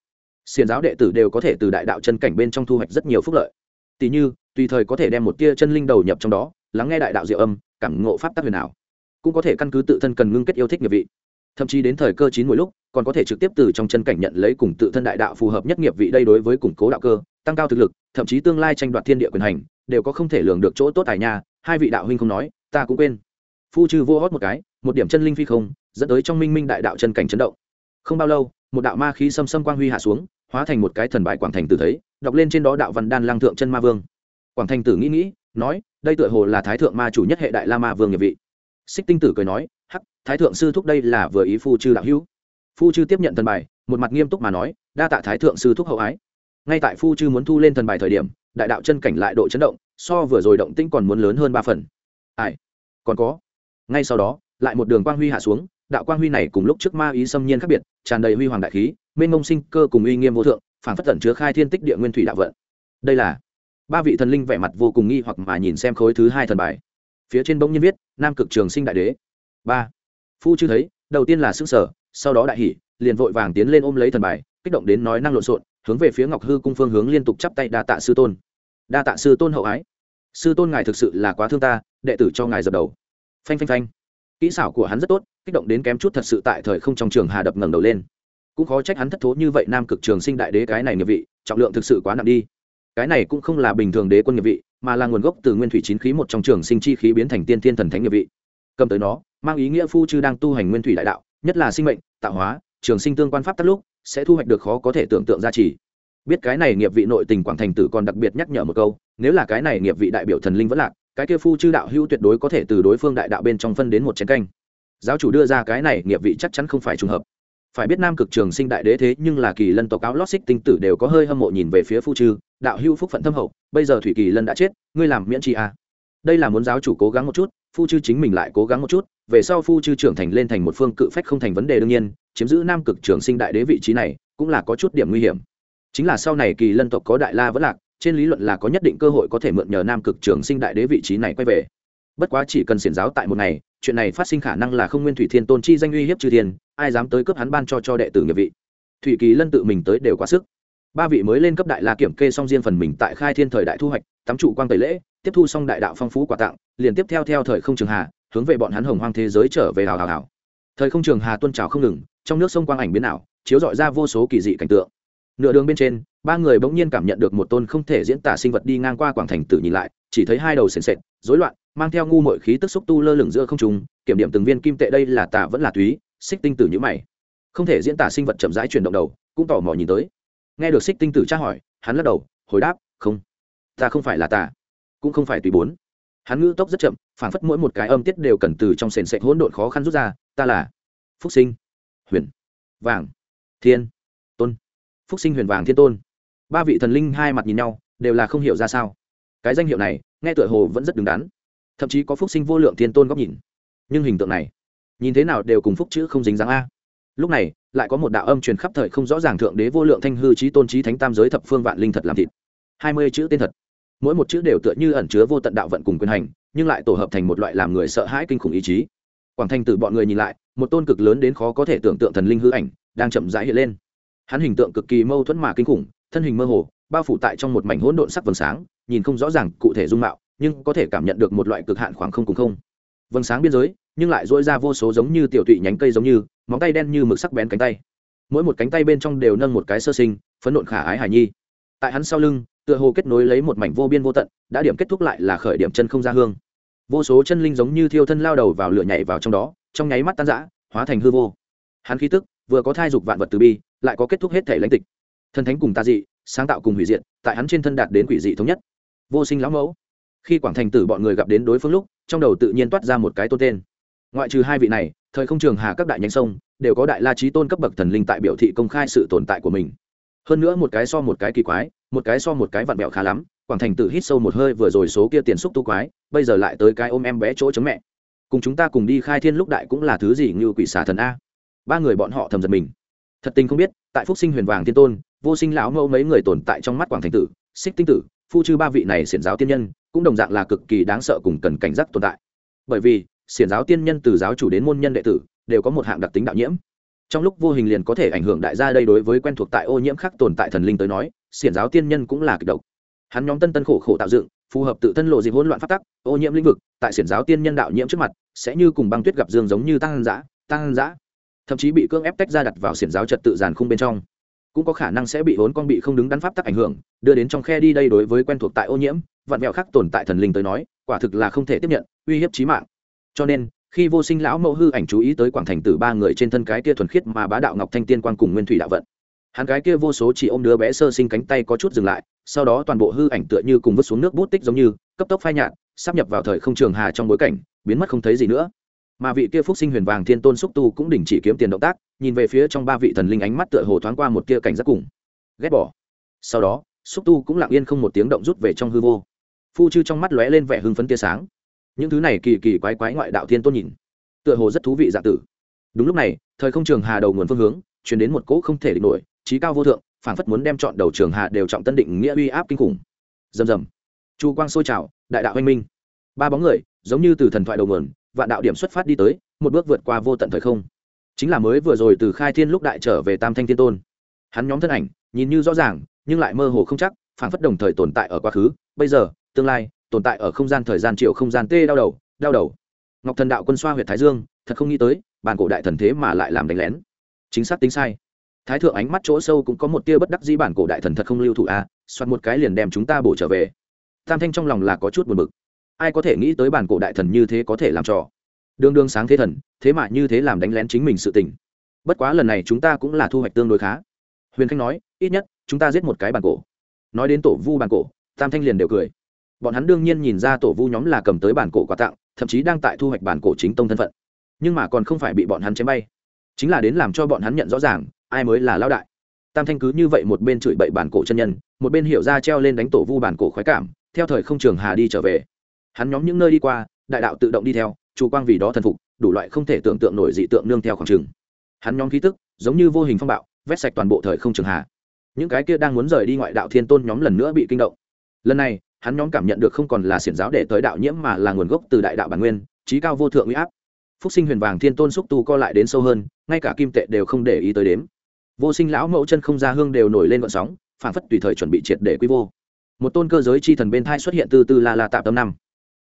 Xiền giáo đệ tử đều có thể từ đại đạo chân cảnh bên trong thu hoạch rất nhiều phúc lợi. Tỷ như, tùy thời có thể đem một tia chân linh đầu nhập trong đó, lắng nghe đại đạo diệu âm, cảm ngộ pháp tác huyền ảo. Cũng có thể căn cứ tự thân cần ngưng kết yêu thích nghiệp vị. Thậm chí đến thời cơ chín mỗi lúc, còn có thể trực tiếp từ trong chân cảnh nhận lấy cùng tự thân đại đạo phù hợp nhất nghiệp vị đây đối với củng cố đạo cơ tăng cao thực lực, thậm chí tương lai tranh đoạt thiên địa quyền hành, đều có không thể lường được chỗ tốt tài nhà. hai vị đạo huynh không nói, ta cũng quên. Phu trừ vô hót một cái, một điểm chân linh phi không, dẫn tới trong minh minh đại đạo chân cảnh chấn động. Không bao lâu, một đạo ma khí xâm xâm quang huy hạ xuống, hóa thành một cái thần bài quảng thành tử thấy, đọc lên trên đó đạo văn đan lang thượng chân ma vương. Quảng thành tử nghĩ nghĩ, nói, đây tựa hồ là thái thượng ma chủ nhất hệ đại la ma vương nghiệp vị. Xích tinh tử cười nói, hắc, thái thượng sư thúc đây là vừa ý phu chư đạo hữu. Phu chư tiếp nhận thần bài, một mặt nghiêm túc mà nói, đa tạ thái thượng sư thúc hậu ái ngay tại phu chư muốn thu lên thần bài thời điểm, đại đạo chân cảnh lại độ chấn động, so vừa rồi động tĩnh còn muốn lớn hơn ba phần. Ai? Còn có. Ngay sau đó, lại một đường quang huy hạ xuống, đạo quang huy này cùng lúc trước ma ý xâm nhiên khác biệt, tràn đầy huy hoàng đại khí, mênh mông sinh cơ cùng uy nghiêm vô thượng, phản phất tẩn chứa khai thiên tích địa nguyên thủy đạo vận. Đây là ba vị thần linh vẻ mặt vô cùng nghi hoặc mà nhìn xem khối thứ hai thần bài. Phía trên bỗng nhiên viết, nam cực trường sinh đại đế. Ba. Phu chưa thấy, đầu tiên là xương sở sau đó đại hỷ liền vội vàng tiến lên ôm lấy thần bài, kích động đến nói năng lộn xộn hướng về phía ngọc hư cung phương hướng liên tục chắp tay đa tạ sư tôn. Đa tạ sư tôn hậu ái. Sư tôn ngài thực sự là quá thương ta, đệ tử cho ngài dập đầu. Phanh phanh phanh. Kỹ xảo của hắn rất tốt, kích động đến kém chút thật sự tại thời không trong trường hà đập ngẩng đầu lên. Cũng khó trách hắn thất thố như vậy nam cực trường sinh đại đế cái này nghiệp vị, trọng lượng thực sự quá nặng đi. Cái này cũng không là bình thường đế quân nghiệp vị, mà là nguồn gốc từ nguyên thủy chín khí một trong trường sinh chi khí biến thành tiên thiên thần thánh nghiệp vị. Cầm tới nó, mang ý nghĩa phu chư đang tu hành nguyên thủy đại đạo, nhất là sinh mệnh, tạo hóa, trường sinh tương quan pháp tắt lúc sẽ thu hoạch được khó có thể tưởng tượng giá trị. biết cái này nghiệp vị nội tình quảng thành tử còn đặc biệt nhắc nhở một câu, nếu là cái này nghiệp vị đại biểu thần linh vẫn lạc, cái kia phu chư đạo hữu tuyệt đối có thể từ đối phương đại đạo bên trong phân đến một chén canh giáo chủ đưa ra cái này nghiệp vị chắc chắn không phải trùng hợp phải biết nam cực trường sinh đại đế thế nhưng là kỳ lân tộc cáo lót xích tinh tử đều có hơi hâm mộ nhìn về phía phu chư, đạo hữu phúc phận thâm hậu, bây giờ thủy kỳ lân đã chết, ngươi làm miễn chi à đây là muốn giáo chủ cố gắng một chút, phu chư chính mình lại cố gắng một chút, về sau phu chư trưởng thành lên thành một phương cự phách không thành vấn đề đương nhiên, chiếm giữ nam cực trường sinh đại đế vị trí này cũng là có chút điểm nguy hiểm. Chính là sau này kỳ lân tộc có đại la vẫn lạc, trên lý luận là có nhất định cơ hội có thể mượn nhờ nam cực trường sinh đại đế vị trí này quay về. Bất quá chỉ cần xiển giáo tại một ngày, chuyện này phát sinh khả năng là không nguyên thủy thiên tôn chi danh uy hiếp chư thiên, ai dám tới cấp hắn ban cho cho đệ tử nghiệp vị. Thủy kỳ lân tự mình tới đều quá sức. Ba vị mới lên cấp đại la kiểm kê xong riêng phần mình tại khai thiên thời đại thu hoạch, tắm trụ quang tẩy lễ tiếp thu xong đại đạo phong phú quà tặng, liền tiếp theo theo thời không trường hà, hướng về bọn hắn hồng hoang thế giới trở về hào hào hào. Thời không trường hà tuân trào không ngừng, trong nước sông quang ảnh biến ảo, chiếu dọi ra vô số kỳ dị cảnh tượng. Nửa đường bên trên, ba người bỗng nhiên cảm nhận được một tôn không thể diễn tả sinh vật đi ngang qua quảng thành tử nhìn lại, chỉ thấy hai đầu sền sệt, rối loạn, mang theo ngu mọi khí tức xúc tu lơ lửng giữa không trùng kiểm điểm từng viên kim tệ đây là tà vẫn là túy, xích tinh tử nhữ mày. Không thể diễn tả sinh vật chậm rãi chuyển động đầu, cũng tò mò nhìn tới. Nghe được xích tinh tử tra hỏi, hắn lắc đầu, hồi đáp, không, ta không phải là tà cũng không phải tùy bốn. Hắn ngữ tốc rất chậm phản phất mỗi một cái âm tiết đều cần từ trong sền sệt hỗn độn khó khăn rút ra, ta là phúc sinh, huyền, vàng, thiên, tôn. Phúc sinh, huyền, vàng, thiên, tôn. Ba vị thần linh hai mặt nhìn nhau, đều là không hiểu ra sao. Cái danh hiệu này, nghe tựa hồ vẫn rất đứng đắn. Thậm chí có phúc sinh vô lượng thiên tôn góc nhìn. Nhưng hình tượng này, nhìn thế nào đều cùng phúc chữ không dính dáng a. Lúc này, lại có một đạo âm truyền khắp thời không rõ ràng thượng đế vô lượng thanh hư trí tôn trí thánh tam giới thập phương vạn linh thật làm thịt. Hai mươi chữ tên thật mỗi một chữ đều tựa như ẩn chứa vô tận đạo vận cùng quyền hành, nhưng lại tổ hợp thành một loại làm người sợ hãi kinh khủng ý chí. Quảng thanh từ bọn người nhìn lại, một tôn cực lớn đến khó có thể tưởng tượng thần linh hư ảnh đang chậm rãi hiện lên. Hắn hình tượng cực kỳ mâu thuẫn mà kinh khủng, thân hình mơ hồ, bao phủ tại trong một mảnh hỗn độn sắc vầng sáng, nhìn không rõ ràng cụ thể dung mạo, nhưng có thể cảm nhận được một loại cực hạn khoảng không cùng không. Vầng sáng biên giới, nhưng lại dỗi ra vô số giống như tiểu tụy nhánh cây giống như, móng tay đen như mực sắc bén cánh tay. Mỗi một cánh tay bên trong đều nâng một cái sơ sinh, phấn nộn khả ái hải nhi. Tại hắn sau lưng tựa hồ kết nối lấy một mảnh vô biên vô tận, đã điểm kết thúc lại là khởi điểm chân không ra hương. Vô số chân linh giống như thiêu thân lao đầu vào lửa nhảy vào trong đó, trong nháy mắt tan rã, hóa thành hư vô. Hắn khí tức vừa có thai dục vạn vật từ bi, lại có kết thúc hết thể lãnh tịch. Thần thánh cùng ta dị, sáng tạo cùng hủy diệt, tại hắn trên thân đạt đến quỷ dị thống nhất. Vô sinh lão mẫu. Khi quảng thành tử bọn người gặp đến đối phương lúc, trong đầu tự nhiên toát ra một cái tôn tên. Ngoại trừ hai vị này, thời không trường hà các đại nhánh sông, đều có đại la trí tôn cấp bậc thần linh tại biểu thị công khai sự tồn tại của mình. Hơn nữa một cái so một cái kỳ quái một cái so một cái vặn bẹo khá lắm, quảng thành tử hít sâu một hơi vừa rồi số kia tiền xúc tu quái, bây giờ lại tới cái ôm em bé chỗ chống mẹ. Cùng chúng ta cùng đi khai thiên lúc đại cũng là thứ gì như quỷ xà thần a. Ba người bọn họ thầm giật mình. Thật tình không biết, tại phúc sinh huyền vàng thiên tôn, vô sinh lão mẫu mấy người tồn tại trong mắt quảng thành tử, xích tinh tử, phu chư ba vị này xiển giáo tiên nhân, cũng đồng dạng là cực kỳ đáng sợ cùng cần cảnh giác tồn tại. Bởi vì, xiển giáo tiên nhân từ giáo chủ đến môn nhân đệ tử, đều có một hạng đặc tính đạo nhiễm. Trong lúc vô hình liền có thể ảnh hưởng đại gia đây đối với quen thuộc tại ô nhiễm khác tồn tại thần linh tới nói xiển giáo tiên nhân cũng là kịch độc. Hắn nhóm tân tân khổ khổ tạo dựng, phù hợp tự thân lộ dịp hỗn loạn phát tắc, ô nhiễm lĩnh vực, tại xiển giáo tiên nhân đạo nhiễm trước mặt, sẽ như cùng băng tuyết gặp dương giống như tăng giã tăng giã thậm chí bị cưỡng ép tách ra đặt vào xiển giáo trật tự giàn khung bên trong. Cũng có khả năng sẽ bị hốn con bị không đứng đắn pháp tắc ảnh hưởng, đưa đến trong khe đi đây đối với quen thuộc tại ô nhiễm, vạn mẹo khác tồn tại thần linh tới nói, quả thực là không thể tiếp nhận, uy hiếp trí mạng. Cho nên, khi vô sinh lão mẫu hư ảnh chú ý tới quảng thành tử ba người trên thân cái kia thuần khiết mà bá đạo ngọc thanh tiên quan cùng nguyên thủy đạo vận hắn cái kia vô số chỉ ôm đứa bé sơ sinh cánh tay có chút dừng lại, sau đó toàn bộ hư ảnh tựa như cùng vứt xuống nước bút tích giống như, cấp tốc phai nhạt, sắp nhập vào thời không trường hà trong bối cảnh, biến mất không thấy gì nữa. Mà vị kia phúc sinh huyền vàng thiên tôn xúc tu cũng đình chỉ kiếm tiền động tác, nhìn về phía trong ba vị thần linh ánh mắt tựa hồ thoáng qua một kia cảnh giác cùng. Ghét bỏ. Sau đó, xúc tu cũng lặng yên không một tiếng động rút về trong hư vô. Phu chư trong mắt lóe lên vẻ hưng phấn tia sáng. Những thứ này kỳ kỳ quái quái ngoại đạo thiên tôn nhìn, tựa hồ rất thú vị dạ tử. Đúng lúc này, thời không trường hà đầu nguồn phương hướng, chuyển đến một cỗ không thể địch nổi trí cao vô thượng, phảng phất muốn đem chọn đầu trường hạ đều trọng tân định nghĩa uy áp kinh khủng. Rầm rầm. Chu quang sôi trào, đại đạo anh minh. Ba bóng người, giống như từ thần thoại đầu nguồn, vạn đạo điểm xuất phát đi tới, một bước vượt qua vô tận thời không. Chính là mới vừa rồi từ khai thiên lúc đại trở về tam thanh thiên tôn. Hắn nhóm thân ảnh, nhìn như rõ ràng, nhưng lại mơ hồ không chắc, phảng phất đồng thời tồn tại ở quá khứ, bây giờ, tương lai, tồn tại ở không gian thời gian triệu không gian tê đau đầu đau đầu. Ngọc thần đạo quân xoa huyện thái dương, thật không nghĩ tới, bản cổ đại thần thế mà lại làm đánh lén. Chính xác tính sai thái thượng ánh mắt chỗ sâu cũng có một tia bất đắc dĩ bản cổ đại thần thật không lưu thủ a à, soạt một cái liền đem chúng ta bổ trở về. Tam thanh trong lòng là có chút buồn bực. Ai có thể nghĩ tới bản cổ đại thần như thế có thể làm trò? Đương đương sáng thế thần thế mà như thế làm đánh lén chính mình sự tình. Bất quá lần này chúng ta cũng là thu hoạch tương đối khá. Huyền khanh nói ít nhất chúng ta giết một cái bản cổ. Nói đến tổ vu bản cổ tam thanh liền đều cười. Bọn hắn đương nhiên nhìn ra tổ vu nhóm là cầm tới bản cổ quà tặng thậm chí đang tại thu hoạch bản cổ chính tông thân phận. Nhưng mà còn không phải bị bọn hắn chém bay. Chính là đến làm cho bọn hắn nhận rõ ràng ai mới là lão đại? Tam thanh cứ như vậy một bên chửi bậy bản cổ chân nhân, một bên hiểu ra treo lên đánh tổ vu bản cổ khoái cảm, theo thời không trường hà đi trở về. Hắn nhóm những nơi đi qua, đại đạo tự động đi theo, chủ quang vì đó thần phục, đủ loại không thể tưởng tượng nổi dị tượng nương theo khoảng trường. Hắn nhóm khí tức, giống như vô hình phong bạo, vét sạch toàn bộ thời không trường hà. Những cái kia đang muốn rời đi ngoại đạo thiên tôn nhóm lần nữa bị kinh động. Lần này, hắn nhóm cảm nhận được không còn là xiển giáo để tới đạo nhiễm mà là nguồn gốc từ đại đạo bản nguyên, trí cao vô thượng uy áp. Phúc sinh huyền vàng thiên tôn xúc tu co lại đến sâu hơn, ngay cả kim tệ đều không để ý tới đếm vô sinh lão mẫu chân không ra hương đều nổi lên vận sóng phản phất tùy thời chuẩn bị triệt để quy vô. Một tôn cơ giới chi thần bên thai xuất hiện từ từ la la tạm tâm năm.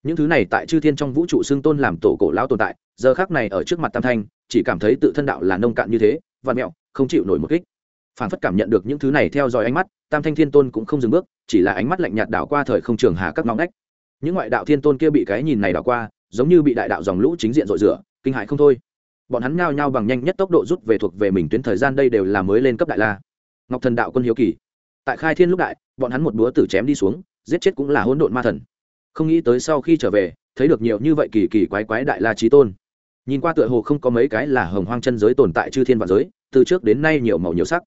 Những thứ này tại chư thiên trong vũ trụ xưng tôn làm tổ cổ lão tồn tại, giờ khác này ở trước mặt tam thanh, chỉ cảm thấy tự thân đạo là nông cạn như thế và mẹo, không chịu nổi một kích. Phản phất cảm nhận được những thứ này theo dõi ánh mắt, tam thanh thiên tôn cũng không dừng bước, chỉ là ánh mắt lạnh nhạt đảo qua thời không trường hà các ngóng ngách. Những ngoại đạo thiên tôn kia bị cái nhìn này đảo qua, giống như bị đại đạo dòng lũ chính diện rội rửa, kinh hại không thôi bọn hắn nhao nhao bằng nhanh nhất tốc độ rút về thuộc về mình tuyến thời gian đây đều là mới lên cấp đại la. Ngọc thần đạo quân hiếu kỳ. Tại khai thiên lúc đại, bọn hắn một búa tử chém đi xuống, giết chết cũng là hỗn độn ma thần. Không nghĩ tới sau khi trở về, thấy được nhiều như vậy kỳ kỳ quái quái đại la trí tôn. Nhìn qua tựa hồ không có mấy cái là hồng hoang chân giới tồn tại chư thiên vạn giới, từ trước đến nay nhiều màu nhiều sắc.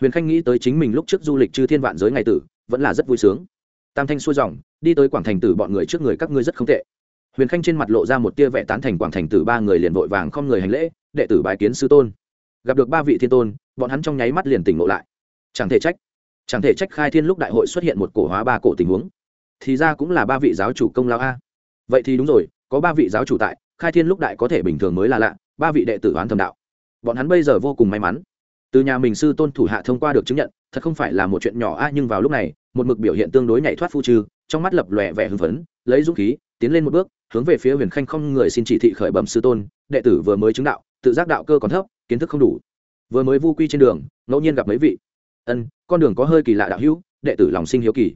Huyền khanh nghĩ tới chính mình lúc trước du lịch chư thiên vạn giới ngày tử, vẫn là rất vui sướng. Tam thanh xuôi dòng, đi tới quảng thành tử bọn người trước người các ngươi rất không tệ huyền khanh trên mặt lộ ra một tia vẽ tán thành quảng thành tử ba người liền vội vàng không người hành lễ, đệ tử bài kiến sư tôn. Gặp được ba vị thiên tôn, bọn hắn trong nháy mắt liền tỉnh ngộ lại. Chẳng thể trách, chẳng thể trách khai thiên lúc đại hội xuất hiện một cổ hóa ba cổ tình huống. Thì ra cũng là ba vị giáo chủ công lao a. Vậy thì đúng rồi, có ba vị giáo chủ tại, khai thiên lúc đại có thể bình thường mới là lạ, ba vị đệ tử oán thầm đạo. Bọn hắn bây giờ vô cùng may mắn. Từ nhà mình sư tôn thủ hạ thông qua được chứng nhận, thật không phải là một chuyện nhỏ a, nhưng vào lúc này, một mực biểu hiện tương đối nhảy thoát phu trừ, trong mắt lập lòe vẻ hưng phấn, lấy dũng khí, tiến lên một bước hướng về phía huyền khanh không người xin chỉ thị khởi bẩm sư tôn, đệ tử vừa mới chứng đạo, tự giác đạo cơ còn thấp, kiến thức không đủ. Vừa mới vu quy trên đường, ngẫu nhiên gặp mấy vị. Ân, con đường có hơi kỳ lạ đạo hữu, đệ tử lòng sinh hiếu kỳ.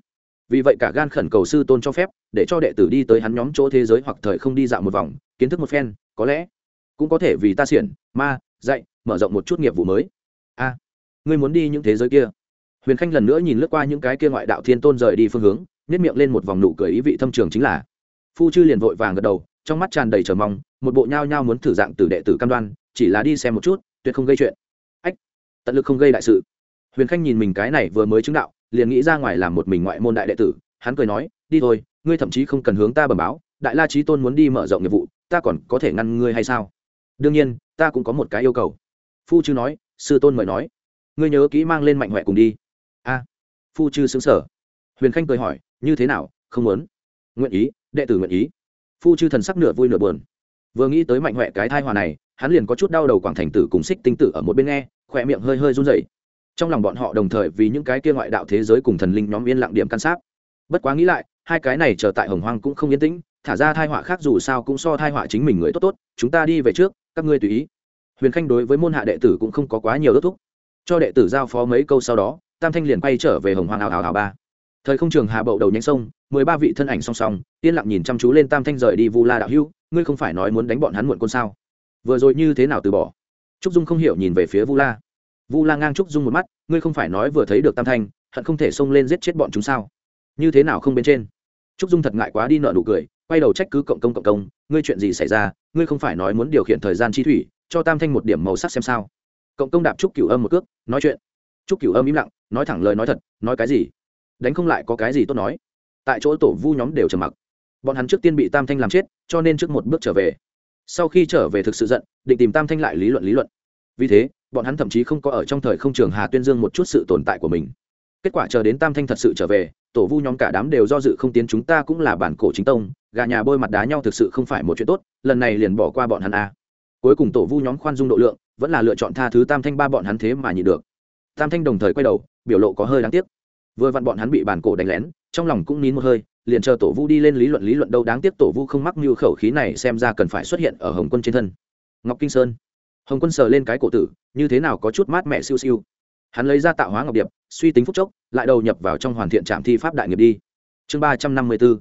Vì vậy cả gan khẩn cầu sư tôn cho phép, để cho đệ tử đi tới hắn nhóm chỗ thế giới hoặc thời không đi dạo một vòng, kiến thức một phen, có lẽ cũng có thể vì ta xiển, ma, dạy, mở rộng một chút nghiệp vụ mới. A, ngươi muốn đi những thế giới kia? Huyền khanh lần nữa nhìn lướt qua những cái kia ngoại đạo thiên tôn rời đi phương hướng nhất miệng lên một vòng nụ cười ý vị thâm trường chính là phu chư liền vội vàng gật đầu, trong mắt tràn đầy trờ mong, một bộ nhao nhao muốn thử dạng từ đệ tử cam đoan, chỉ là đi xem một chút, tuyệt không gây chuyện. Ách, tận lực không gây đại sự. Huyền khanh nhìn mình cái này vừa mới chứng đạo, liền nghĩ ra ngoài làm một mình ngoại môn đại đệ tử, hắn cười nói, đi thôi, ngươi thậm chí không cần hướng ta bẩm báo, đại la trí tôn muốn đi mở rộng nghiệp vụ, ta còn có thể ngăn ngươi hay sao? Đương nhiên, ta cũng có một cái yêu cầu. Phu chư nói, sư tôn mời nói. Ngươi nhớ kỹ mang lên mạnh huệ cùng đi. A. Phu chư xứng sở huyền khanh cười hỏi, như thế nào? Không muốn. Nguyện ý đệ tử nguyện ý. Phu chư thần sắc nửa vui nửa buồn. Vừa nghĩ tới mạnh huệ cái thai hòa này, hắn liền có chút đau đầu quảng thành tử cùng xích tinh tử ở một bên nghe, khỏe miệng hơi hơi run rẩy. Trong lòng bọn họ đồng thời vì những cái kia ngoại đạo thế giới cùng thần linh nhóm yên lặng điểm căn sát bất quá nghĩ lại, hai cái này chờ tại hồng hoang cũng không yên tĩnh, thả ra thai họa khác dù sao cũng so thai họa chính mình người tốt tốt, chúng ta đi về trước, các ngươi tùy ý. Huyền khanh đối với môn hạ đệ tử cũng không có quá nhiều đốt thúc. Cho đệ tử giao phó mấy câu sau đó, tam thanh liền quay trở về hồng hoang ảo ảo ảo ba thời không trường hà bậu đầu nhánh sông, mười ba vị thân ảnh song song, yên lặng nhìn chăm chú lên tam thanh rời đi vu la đạo hữu, ngươi không phải nói muốn đánh bọn hắn muộn côn sao? Vừa rồi như thế nào từ bỏ? Trúc dung không hiểu nhìn về phía vu la. Vu la ngang trúc dung một mắt, ngươi không phải nói vừa thấy được tam thanh, hận không thể xông lên giết chết bọn chúng sao? Như thế nào không bên trên? Trúc dung thật ngại quá đi nợ nụ cười, quay đầu trách cứ cộng công cộng công, ngươi chuyện gì xảy ra, ngươi không phải nói muốn điều khiển thời gian chi thủy, cho tam thanh một điểm màu sắc xem sao. Cộng công đạp trúc cửu âm một cước, nói chuyện. Trúc cửu âm im lặng, nói thẳng lời nói thật, nói cái gì? Đánh không lại có cái gì tốt nói. Tại chỗ tổ vu nhóm đều trầm mặc. Bọn hắn trước tiên bị tam thanh làm chết, cho nên trước một bước trở về. Sau khi trở về thực sự giận, định tìm tam thanh lại lý luận lý luận. Vì thế, bọn hắn thậm chí không có ở trong thời không trường hà tuyên dương một chút sự tồn tại của mình. Kết quả chờ đến tam thanh thật sự trở về, tổ vu nhóm cả đám đều do dự không tiến chúng ta cũng là bản cổ chính tông, gà nhà bôi mặt đá nhau thực sự không phải một chuyện tốt, lần này liền bỏ qua bọn hắn a. Cuối cùng tổ vu nhóm khoan dung độ lượng, vẫn là lựa chọn tha thứ tam thanh ba bọn hắn thế mà nhịn được. Tam thanh đồng thời quay đầu, biểu lộ có hơi đáng tiếc vừa vặn bọn hắn bị bản cổ đánh lén, trong lòng cũng nín một hơi, liền chờ tổ vu đi lên lý luận lý luận đâu đáng tiếc tổ vu không mắc mưu khẩu khí này xem ra cần phải xuất hiện ở hồng quân trên thân. Ngọc kinh sơn. Hồng quân sờ lên cái cổ tử, như thế nào có chút mát mẹ siêu siêu. Hắn lấy ra tạo hóa ngọc điệp, suy tính phúc chốc, lại đầu nhập vào trong hoàn thiện trạm thi pháp đại nghiệp đi. Chương ba trăm năm mươi b ố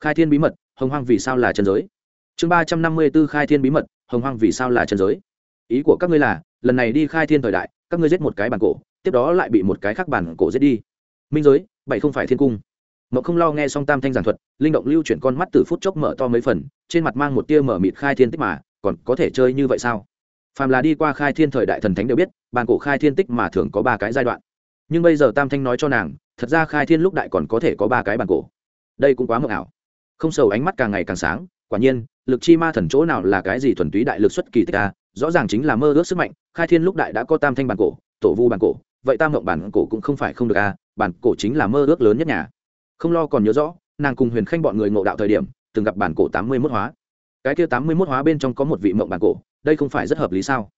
khai thiên bí mật, hồng hoang vì sao là trần giới? Chương ba trăm năm mươi b ố khai thiên bí mật, hồng hoang vì sao là trần giới? Ý của các ngươi là, lần này đi khai thiên thời đại, các ngươi giết một cái bản cổ, tiếp đó lại bị một cái khác bản cổ giết đi minh giới, bảy không phải thiên cung. Mậu không lo nghe xong tam thanh giảng thuật, linh động lưu chuyển con mắt từ phút chốc mở to mấy phần, trên mặt mang một tia mở mịt khai thiên tích mà, còn có thể chơi như vậy sao? Phàm là đi qua khai thiên thời đại thần thánh đều biết, bàn cổ khai thiên tích mà thường có ba cái giai đoạn. Nhưng bây giờ tam thanh nói cho nàng, thật ra khai thiên lúc đại còn có thể có ba cái bàn cổ. Đây cũng quá mờ ảo. Không sầu ánh mắt càng ngày càng sáng, quả nhiên, lực chi ma thần chỗ nào là cái gì thuần túy đại lực xuất kỳ tích a rõ ràng chính là mơ ước sức mạnh, khai thiên lúc đại đã có tam thanh bàn cổ, tổ vu bàn cổ vậy ta mộng bản cổ cũng không phải không được à? bản cổ chính là mơ ước lớn nhất nhà. Không lo còn nhớ rõ, nàng cùng huyền khanh bọn người ngộ đạo thời điểm, từng gặp bản cổ tám mươi mốt hóa. Cái kia tám mươi mốt hóa bên trong có một vị mộng bản cổ, đây không phải rất hợp lý sao?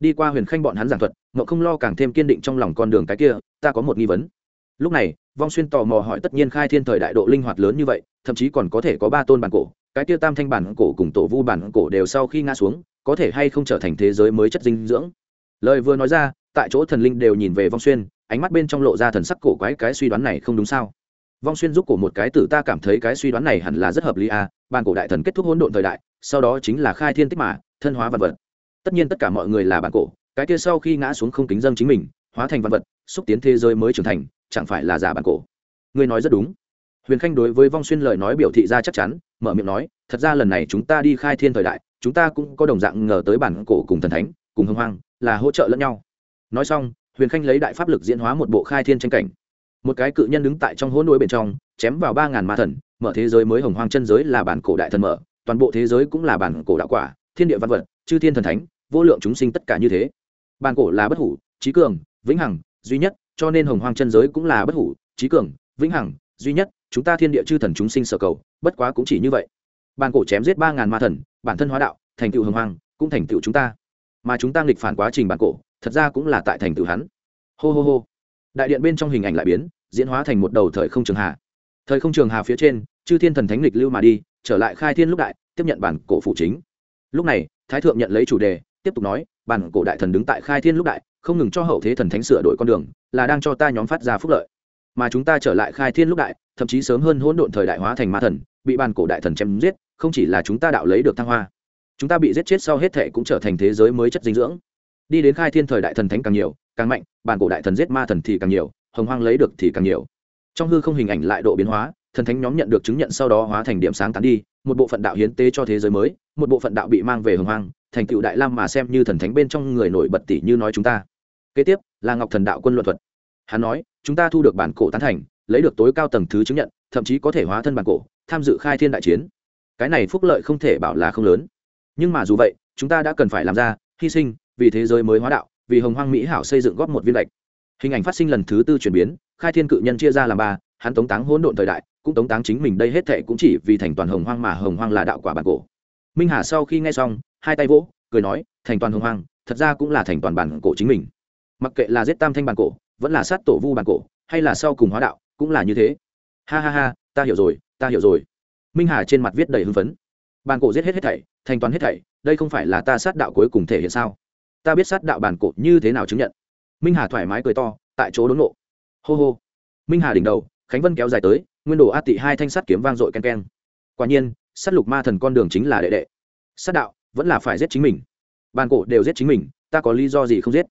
Đi qua huyền khanh bọn hắn giảng thuật, mộng không lo càng thêm kiên định trong lòng con đường cái kia, ta có một nghi vấn. Lúc này, vong xuyên tò mò hỏi tất nhiên khai thiên thời đại độ linh hoạt lớn như vậy, thậm chí còn có thể có ba tôn bản cổ, cái kia tam thanh bản cổ cùng tổ vu bản cổ đều sau khi ngã xuống, có thể hay không trở thành thế giới mới chất dinh dưỡng? Lời vừa nói ra tại chỗ thần linh đều nhìn về vong xuyên, ánh mắt bên trong lộ ra thần sắc cổ quái, cái suy đoán này không đúng sao? Vong xuyên giúp cổ một cái tử ta cảm thấy cái suy đoán này hẳn là rất hợp lý à bàn cổ đại thần kết thúc hỗn độn thời đại, sau đó chính là khai thiên tích mà, thân hóa vật vật. Tất nhiên tất cả mọi người là bản cổ, cái kia sau khi ngã xuống không kính dâng chính mình, hóa thành văn vật, xúc tiến thế giới mới trưởng thành, chẳng phải là giả bản cổ? Ngươi nói rất đúng. Huyền khanh đối với vong xuyên lời nói biểu thị ra chắc chắn, mở miệng nói, thật ra lần này chúng ta đi khai thiên thời đại, chúng ta cũng có đồng dạng ngờ tới bản cổ cùng thần thánh, cùng hưng hoang, là hỗ trợ lẫn nhau nói xong, huyền khanh lấy đại pháp lực diễn hóa một bộ khai thiên tranh cảnh. Một cái cự nhân đứng tại trong hỗn độn bên trong, chém vào ba ngàn ma thần, mở thế giới mới hồng hoang chân giới là bản cổ đại thần mở, toàn bộ thế giới cũng là bản cổ đạo quả, thiên địa văn vật, chư thiên thần thánh, vô lượng chúng sinh tất cả như thế. Bản cổ là bất hủ trí cường, vĩnh hằng, duy nhất, cho nên hồng hoang chân giới cũng là bất hủ trí cường, vĩnh hằng, duy nhất, chúng ta thiên địa chư thần chúng sinh sở cầu, bất quá cũng chỉ như vậy. Bản cổ chém giết ba ngàn ma thần, bản thân hóa đạo, thành tựu hồng hoang, cũng thành tựu chúng ta. Mà chúng ta nghịch phản quá trình bản cổ thật ra cũng là tại thành tựu hắn. Hô hô hô. Đại điện bên trong hình ảnh lại biến, diễn hóa thành một đầu thời không trường hà. Thời không trường hà phía trên, chư thiên thần thánh lịch lưu mà đi, trở lại khai thiên lúc đại, tiếp nhận bản cổ phụ chính. Lúc này, thái thượng nhận lấy chủ đề, tiếp tục nói, bản cổ đại thần đứng tại khai thiên lúc đại, không ngừng cho hậu thế thần thánh sửa đổi con đường, là đang cho ta nhóm phát ra phúc lợi. Mà chúng ta trở lại khai thiên lúc đại, thậm chí sớm hơn hỗn độn thời đại hóa thành ma thần, bị bản cổ đại thần chém giết, không chỉ là chúng ta đạo lấy được thăng hoa, chúng ta bị giết chết sau hết thệ cũng trở thành thế giới mới chất dinh dưỡng đi đến khai thiên thời đại thần thánh càng nhiều, càng mạnh, bản cổ đại thần giết ma thần thì càng nhiều, hồng hoang lấy được thì càng nhiều. Trong hư không hình ảnh lại độ biến hóa, thần thánh nhóm nhận được chứng nhận sau đó hóa thành điểm sáng tán đi, một bộ phận đạo hiến tế cho thế giới mới, một bộ phận đạo bị mang về hồng hoang, thành tựu đại lam mà xem như thần thánh bên trong người nổi bật tỷ như nói chúng ta. Kế tiếp, là ngọc thần đạo quân luận thuật. Hắn nói, chúng ta thu được bản cổ tán thành, lấy được tối cao tầng thứ chứng nhận, thậm chí có thể hóa thân bản cổ, tham dự khai thiên đại chiến. Cái này phúc lợi không thể bảo là không lớn. Nhưng mà dù vậy, chúng ta đã cần phải làm ra, hy sinh vì thế giới mới hóa đạo, vì hồng hoang mỹ hảo xây dựng góp một viên lệch. Hình ảnh phát sinh lần thứ tư chuyển biến, khai thiên cự nhân chia ra làm ba, hắn tống táng hỗn độn thời đại, cũng tống táng chính mình đây hết thệ cũng chỉ vì thành toàn hồng hoang mà hồng hoang là đạo quả bản cổ. Minh hà sau khi nghe xong, hai tay vỗ, cười nói, thành toàn hồng hoang, thật ra cũng là thành toàn bản cổ chính mình. Mặc kệ là giết tam thanh bản cổ, vẫn là sát tổ vu bản cổ, hay là sau cùng hóa đạo, cũng là như thế. Ha ha ha, ta hiểu rồi, ta hiểu rồi. Minh hà trên mặt viết đầy hưng phấn. Bản cổ giết hết hết thảy, thành toàn hết thảy, đây không phải là ta sát đạo cuối cùng thể hiện sao? Ta biết sát đạo bản cổ như thế nào chứng nhận. Minh hà thoải mái cười to, tại chỗ đốn nộ. Hô hô. Minh hà đỉnh đầu, khánh vân kéo dài tới, nguyên đồ a tị hai thanh sắt kiếm vang dội ken ken quả nhiên, sát lục ma thần con đường chính là đệ đệ. Sát đạo, vẫn là phải giết chính mình. Bàn cổ đều giết chính mình, ta có lý do gì không giết?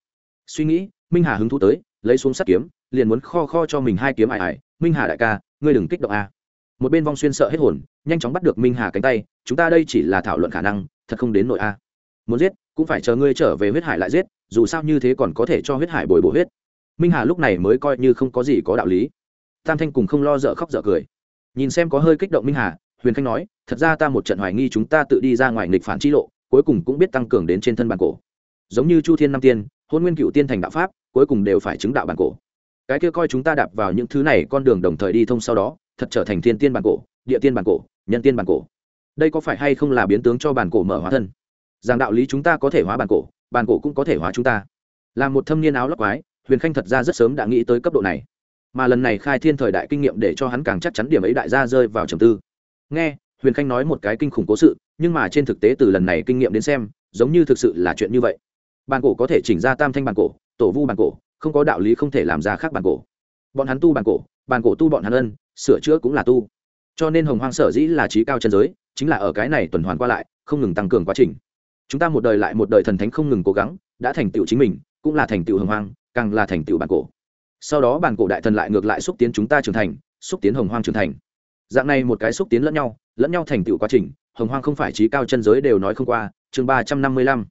Suy nghĩ, minh hà hứng thú tới, lấy xuống sắt kiếm, liền muốn kho kho cho mình hai kiếm ải ải. Minh hà đại ca, ngươi đừng kích động a. Một bên vong xuyên sợ hết hồn, nhanh chóng bắt được minh hà cánh tay, chúng ta đây chỉ là thảo luận khả năng, thật không đến nội a muốn giết, cũng phải chờ ngươi trở về huyết hải lại giết, dù sao như thế còn có thể cho huyết hải bồi bổ huyết. Minh hà lúc này mới coi như không có gì có đạo lý. Tam thanh cùng không lo dở khóc dở cười. Nhìn xem có hơi kích động minh hà, huyền khanh nói, thật ra ta một trận hoài nghi chúng ta tự đi ra ngoài nghịch phản chi lộ, cuối cùng cũng biết tăng cường đến trên thân bản cổ. Giống như chu thiên năm tiên, hôn nguyên cựu tiên thành đạo pháp, cuối cùng đều phải chứng đạo bản cổ. Cái kia coi chúng ta đạp vào những thứ này con đường đồng thời đi thông sau đó, thật trở thành thiên tiên bản cổ, địa tiên bản cổ, nhân tiên bản cổ. Đây có phải hay không là biến tướng cho bản cổ mở hóa thân? Rằng đạo lý chúng ta có thể hóa bản cổ bản cổ cũng có thể hóa chúng ta. Là một thâm niên áo lóc quái, huyền khanh thật ra rất sớm đã nghĩ tới cấp độ này. Mà lần này khai thiên thời đại kinh nghiệm để cho hắn càng chắc chắn điểm ấy đại gia rơi vào trầm tư. Nghe, huyền khanh nói một cái kinh khủng cố sự, nhưng mà trên thực tế từ lần này kinh nghiệm đến xem, giống như thực sự là chuyện như vậy. Bàn cổ có thể chỉnh ra tam thanh bàn cổ, tổ vu bàn cổ, không có đạo lý không thể làm ra khác bàn cổ. Bọn hắn tu bàn cổ bàn cổ tu bọn hắn ân, sửa chữa cũng là tu. Cho nên hồng hoang sở dĩ là trí cao chân giới, chính là ở cái này tuần hoàn qua lại, không ngừng tăng cường quá trình chúng ta một đời lại một đời thần thánh không ngừng cố gắng, đã thành tựu chính mình, cũng là thành tựu hồng hoang, càng là thành tựu bản cổ. Sau đó bản cổ đại thần lại ngược lại xúc tiến chúng ta trưởng thành, xúc tiến hồng hoang trưởng thành. Dạng này một cái xúc tiến lẫn nhau lẫn nhau thành tựu quá trình, hồng hoang không phải trí cao chân giới đều nói không qua, chương ba trăm năm mươi lăm.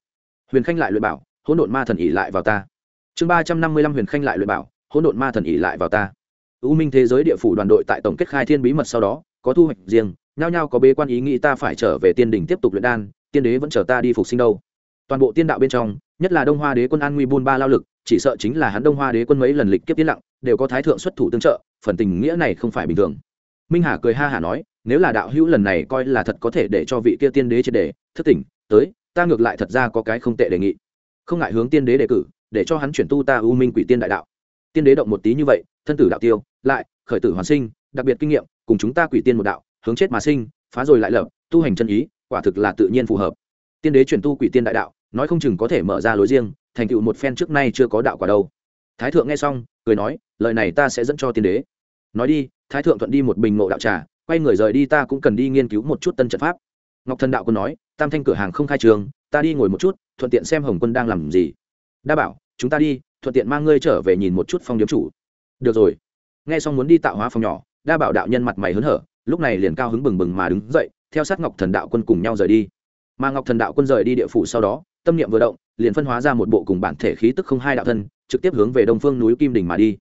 Huyền khanh lại luyện bảo, hỗn độn ma thần ỉ lại vào ta. Chương ba trăm năm mươi lăm huyền khanh lại luyện bảo, hỗn độn ma thần ỉ lại vào ta. Ưu minh thế giới địa phủ đoàn đội tại tổng kết khai thiên bí mật sau đó, có thu hoạch riêng, nhao nhao có bế quan ý nghĩ ta phải trở về tiên đỉnh tiếp tục luyện đan tiên đế vẫn chờ ta đi phục sinh đâu. Toàn bộ tiên đạo bên trong, nhất là đông hoa đế quân an nguy buôn ba lao lực, chỉ sợ chính là hắn đông hoa đế quân mấy lần lịch kiếp tiến lặng, đều có thái thượng xuất thủ tương trợ, phần tình nghĩa này không phải bình thường. Minh hà cười ha hả nói, nếu là đạo hữu lần này coi là thật có thể để cho vị kia tiên đế triệt đề, thức tỉnh, tới, ta ngược lại thật ra có cái không tệ đề nghị. Không ngại hướng tiên đế đề cử, để cho hắn chuyển tu ta u minh quỷ tiên đại đạo. Tiên đế động một tí như vậy, thân tử đạo tiêu, lại, khởi tử hoàn sinh, đặc biệt kinh nghiệm, cùng chúng ta quỷ tiên một đạo, hướng chết mà sinh, phá rồi lại lập, tu hành chân ý quả thực là tự nhiên phù hợp. Tiên đế chuyển tu quỷ tiên đại đạo, nói không chừng có thể mở ra lối riêng, thành tựu một phen trước nay chưa có đạo quả đâu. Thái thượng nghe xong, cười nói, lời này ta sẽ dẫn cho tiên đế. Nói đi, thái thượng thuận đi một bình ngộ đạo trà, quay người rời đi ta cũng cần đi nghiên cứu một chút tân trận pháp. Ngọc thần đạo quân nói, tam thanh cửa hàng không khai trường, ta đi ngồi một chút, thuận tiện xem hồng quân đang làm gì. Đa bảo, chúng ta đi, thuận tiện mang ngươi trở về nhìn một chút phong điếm chủ. Được rồi. Nghe xong muốn đi tạo hóa phòng nhỏ, đa bảo đạo nhân mặt mày hớn hở, lúc này liền cao hứng bừng bừng mà đứng dậy theo sát ngọc thần đạo quân cùng nhau rời đi. Mà ngọc thần đạo quân rời đi địa phủ sau đó, tâm niệm vừa động, liền phân hóa ra một bộ cùng bản thể khí tức không hai đạo thân, trực tiếp hướng về đông phương núi kim đình mà đi.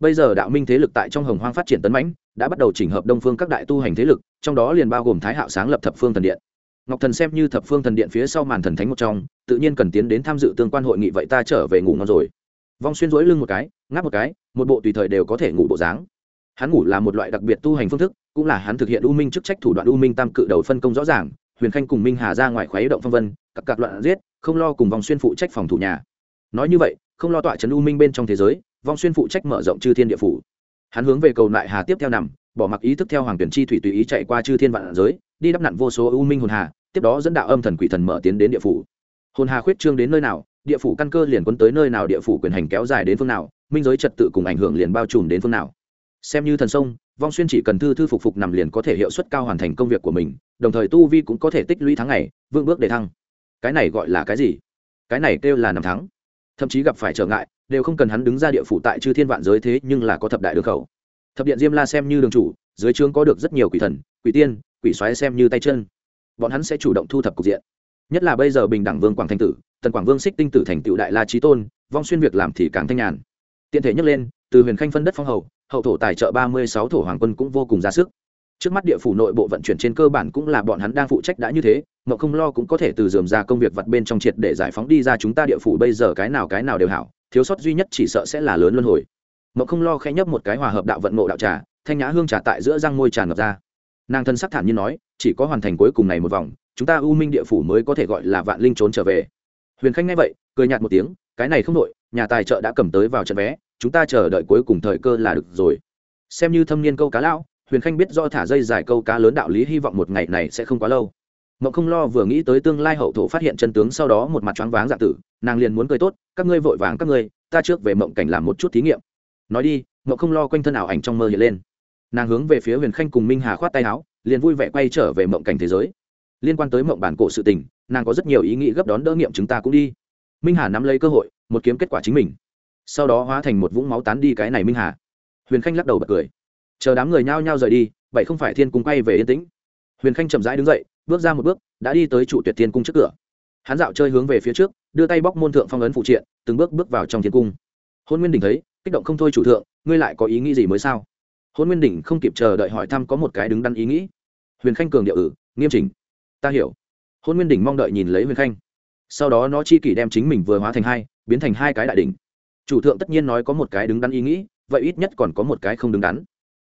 Bây giờ đạo minh thế lực tại trong hồng hoang phát triển tấn mãnh, đã bắt đầu chỉnh hợp đông phương các đại tu hành thế lực, trong đó liền bao gồm thái hạo sáng lập thập phương thần điện. Ngọc thần xem như thập phương thần điện phía sau màn thần thánh một trong, tự nhiên cần tiến đến tham dự tương quan hội nghị vậy ta trở về ngủ ngon rồi. Vong xuyên rỗi lưng một cái, ngáp một cái, một bộ tùy thời đều có thể ngủ bộ dáng hắn ngủ là một loại đặc biệt tu hành phương thức, cũng là hắn thực hiện u minh chức trách thủ đoạn u minh tam cự đầu phân công rõ ràng, huyền khanh cùng minh hà ra ngoài khoái động phong vân, cặp cặp loạn giết, không lo cùng vòng xuyên phụ trách phòng thủ nhà. Nói như vậy, không lo tọa trấn u minh bên trong thế giới vong xuyên phụ trách mở rộng chư thiên địa phủ. Hắn hướng về cầu nại hà tiếp theo nằm, bỏ mặc ý thức theo hoàng tuyển chi thủy tùy ý chạy qua chư thiên vạn giới, đi đắp nặn vô số u minh hồn hà, tiếp đó dẫn đạo âm thần quỷ thần mở tiến đến địa phủ. Hồn hà khuyết trương đến nơi nào, địa phủ căn cơ liền quấn tới nơi nào địa phủ quyền hành kéo dài đến phương nào, minh giới trật tự cùng ảnh hưởng liền bao trùm đến phương nào xem như thần sông, vong xuyên chỉ cần thư thư phục phục nằm liền có thể hiệu suất cao hoàn thành công việc của mình, đồng thời tu vi cũng có thể tích lũy tháng ngày, vững bước để thăng. Cái này gọi là cái gì? Cái này kêu là năm tháng thậm chí gặp phải trở ngại, đều không cần hắn đứng ra địa phủ tại chư thiên vạn giới thế nhưng là có thập đại đường khẩu. Thập điện diêm la xem như đường chủ, dưới trướng có được rất nhiều quỷ thần, quỷ tiên, quỷ xoáy xem như tay chân. Bọn hắn sẽ chủ động thu thập cục diện. Nhất là bây giờ bình đẳng vương quảng thanh tử, tần quảng vương xích tinh tử thành tựu đại la trí tôn, vong xuyên việc làm thì càng thanh nhàn. Tiện thể nhắc lên, từ huyền khanh phân đất phong hầu hậu thổ tài trợ ba mươi sáu thổ hoàng quân cũng vô cùng ra sức. Trước mắt địa phủ nội bộ vận chuyển trên cơ bản cũng là bọn hắn đang phụ trách đã như thế mậu không lo cũng có thể từ dườm ra công việc vặt bên trong triệt để giải phóng đi ra chúng ta địa phủ bây giờ cái nào cái nào đều hảo thiếu sót duy nhất chỉ sợ sẽ là lớn luân hồi. Mậu không lo khẽ nhấp một cái hòa hợp đạo vận ngộ đạo trà thanh nhã hương trà tại giữa răng môi tràn ngập ra. Nàng thân sắc thản như nói chỉ có hoàn thành cuối cùng này một vòng chúng ta u minh địa phủ mới có thể gọi là vạn linh trốn trở về. Huyền khanh nghe vậy cười nhạt một tiếng cái này không nổi, nhà tài trợ đã cầm tới vào trận vé chúng ta chờ đợi cuối cùng thời cơ là được rồi. Xem như thâm niên câu cá lão, huyền khanh biết do thả dây dài câu cá lớn đạo lý hy vọng một ngày này sẽ không quá lâu. Mộng không lo vừa nghĩ tới tương lai hậu thổ phát hiện chân tướng sau đó một mặt choáng váng dạ tử, nàng liền muốn cười tốt, các ngươi vội vàng các ngươi, ta trước về mộng cảnh làm một chút thí nghiệm. Nói đi, mộng không lo quanh thân ảo ảnh trong mơ hiện lên. Nàng hướng về phía huyền khanh cùng minh hà khoát tay áo, liền vui vẻ quay trở về mộng cảnh thế giới. Liên quan tới mộng bản cổ sự tình, nàng có rất nhiều ý nghĩ gấp đón đỡ nghiệm chúng ta cũng đi. Minh hà nắm lấy cơ hội, một kiếm kết quả chính mình sau đó hóa thành một vũng máu tán đi cái này minh hà huyền khanh lắc đầu bật cười chờ đám người nhao nhao rời đi vậy không phải thiên cung quay về yên tĩnh huyền khanh chậm rãi đứng dậy bước ra một bước đã đi tới trụ tuyệt thiên cung trước cửa hắn dạo chơi hướng về phía trước đưa tay bóc môn thượng phong ấn phụ triện từng bước bước vào trong thiên cung hôn nguyên đình thấy kích động không thôi chủ thượng ngươi lại có ý nghĩ gì mới sao hôn nguyên đình không kịp chờ đợi hỏi thăm có một cái đứng đắn ý nghĩ huyền khanh cường điệu ử, nghiêm chỉnh ta hiểu hôn nguyên đình mong đợi nhìn lấy huyền khanh sau đó nó chi kỷ đem chính mình vừa hóa thành hai biến thành hai cái đại đỉnh chủ thượng tất nhiên nói có một cái đứng đắn ý nghĩ, vậy ít nhất còn có một cái không đứng đắn.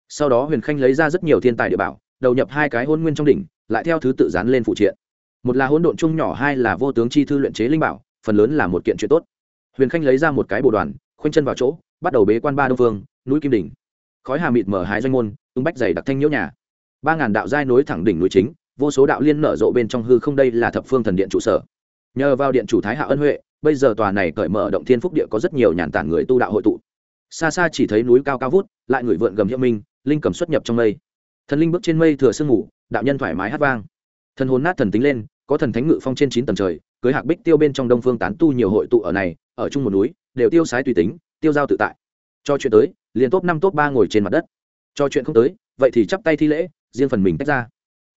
Sau đó huyền khanh lấy ra rất nhiều thiên tài địa bảo, đầu nhập hai cái hôn nguyên trong đỉnh, lại theo thứ tự dán lên phụ triện. Một là hỗn độn chung nhỏ, hai là vô tướng chi thư luyện chế linh bảo, phần lớn là một kiện chuyện tốt. Huyền khanh lấy ra một cái bộ đoàn, khoanh chân vào chỗ, bắt đầu bế quan ba đông phương, núi kim đỉnh. Khói hà mịt mở hái doanh môn, tung bách dày đặc thanh nhiễu nhà. Ba ngàn đạo giai nối thẳng đỉnh núi chính, vô số đạo liên nở rộ bên trong hư không đây là thập phương thần điện trụ sở. Nhờ vào điện chủ thái hạ ân huệ bây giờ tòa này cởi mở động thiên phúc địa có rất nhiều nhàn tản người tu đạo hội tụ. Xa xa chỉ thấy núi cao cao vút, lại người vượn gầm hiệu minh, linh cầm xuất nhập trong mây. Thần linh bước trên mây thừa sương ngủ đạo nhân thoải mái hát vang. Thần hồn nát thần tính lên, có thần thánh ngự phong trên chín tầng trời, cưới hạc bích tiêu bên trong đông phương tán tu nhiều hội tụ ở này, ở chung một núi, đều tiêu sái tùy tính, tiêu giao tự tại. Cho chuyện tới, liền top năm, top ba ngồi trên mặt đất. Cho chuyện không tới, vậy thì chắp tay thi lễ, riêng phần mình tách ra.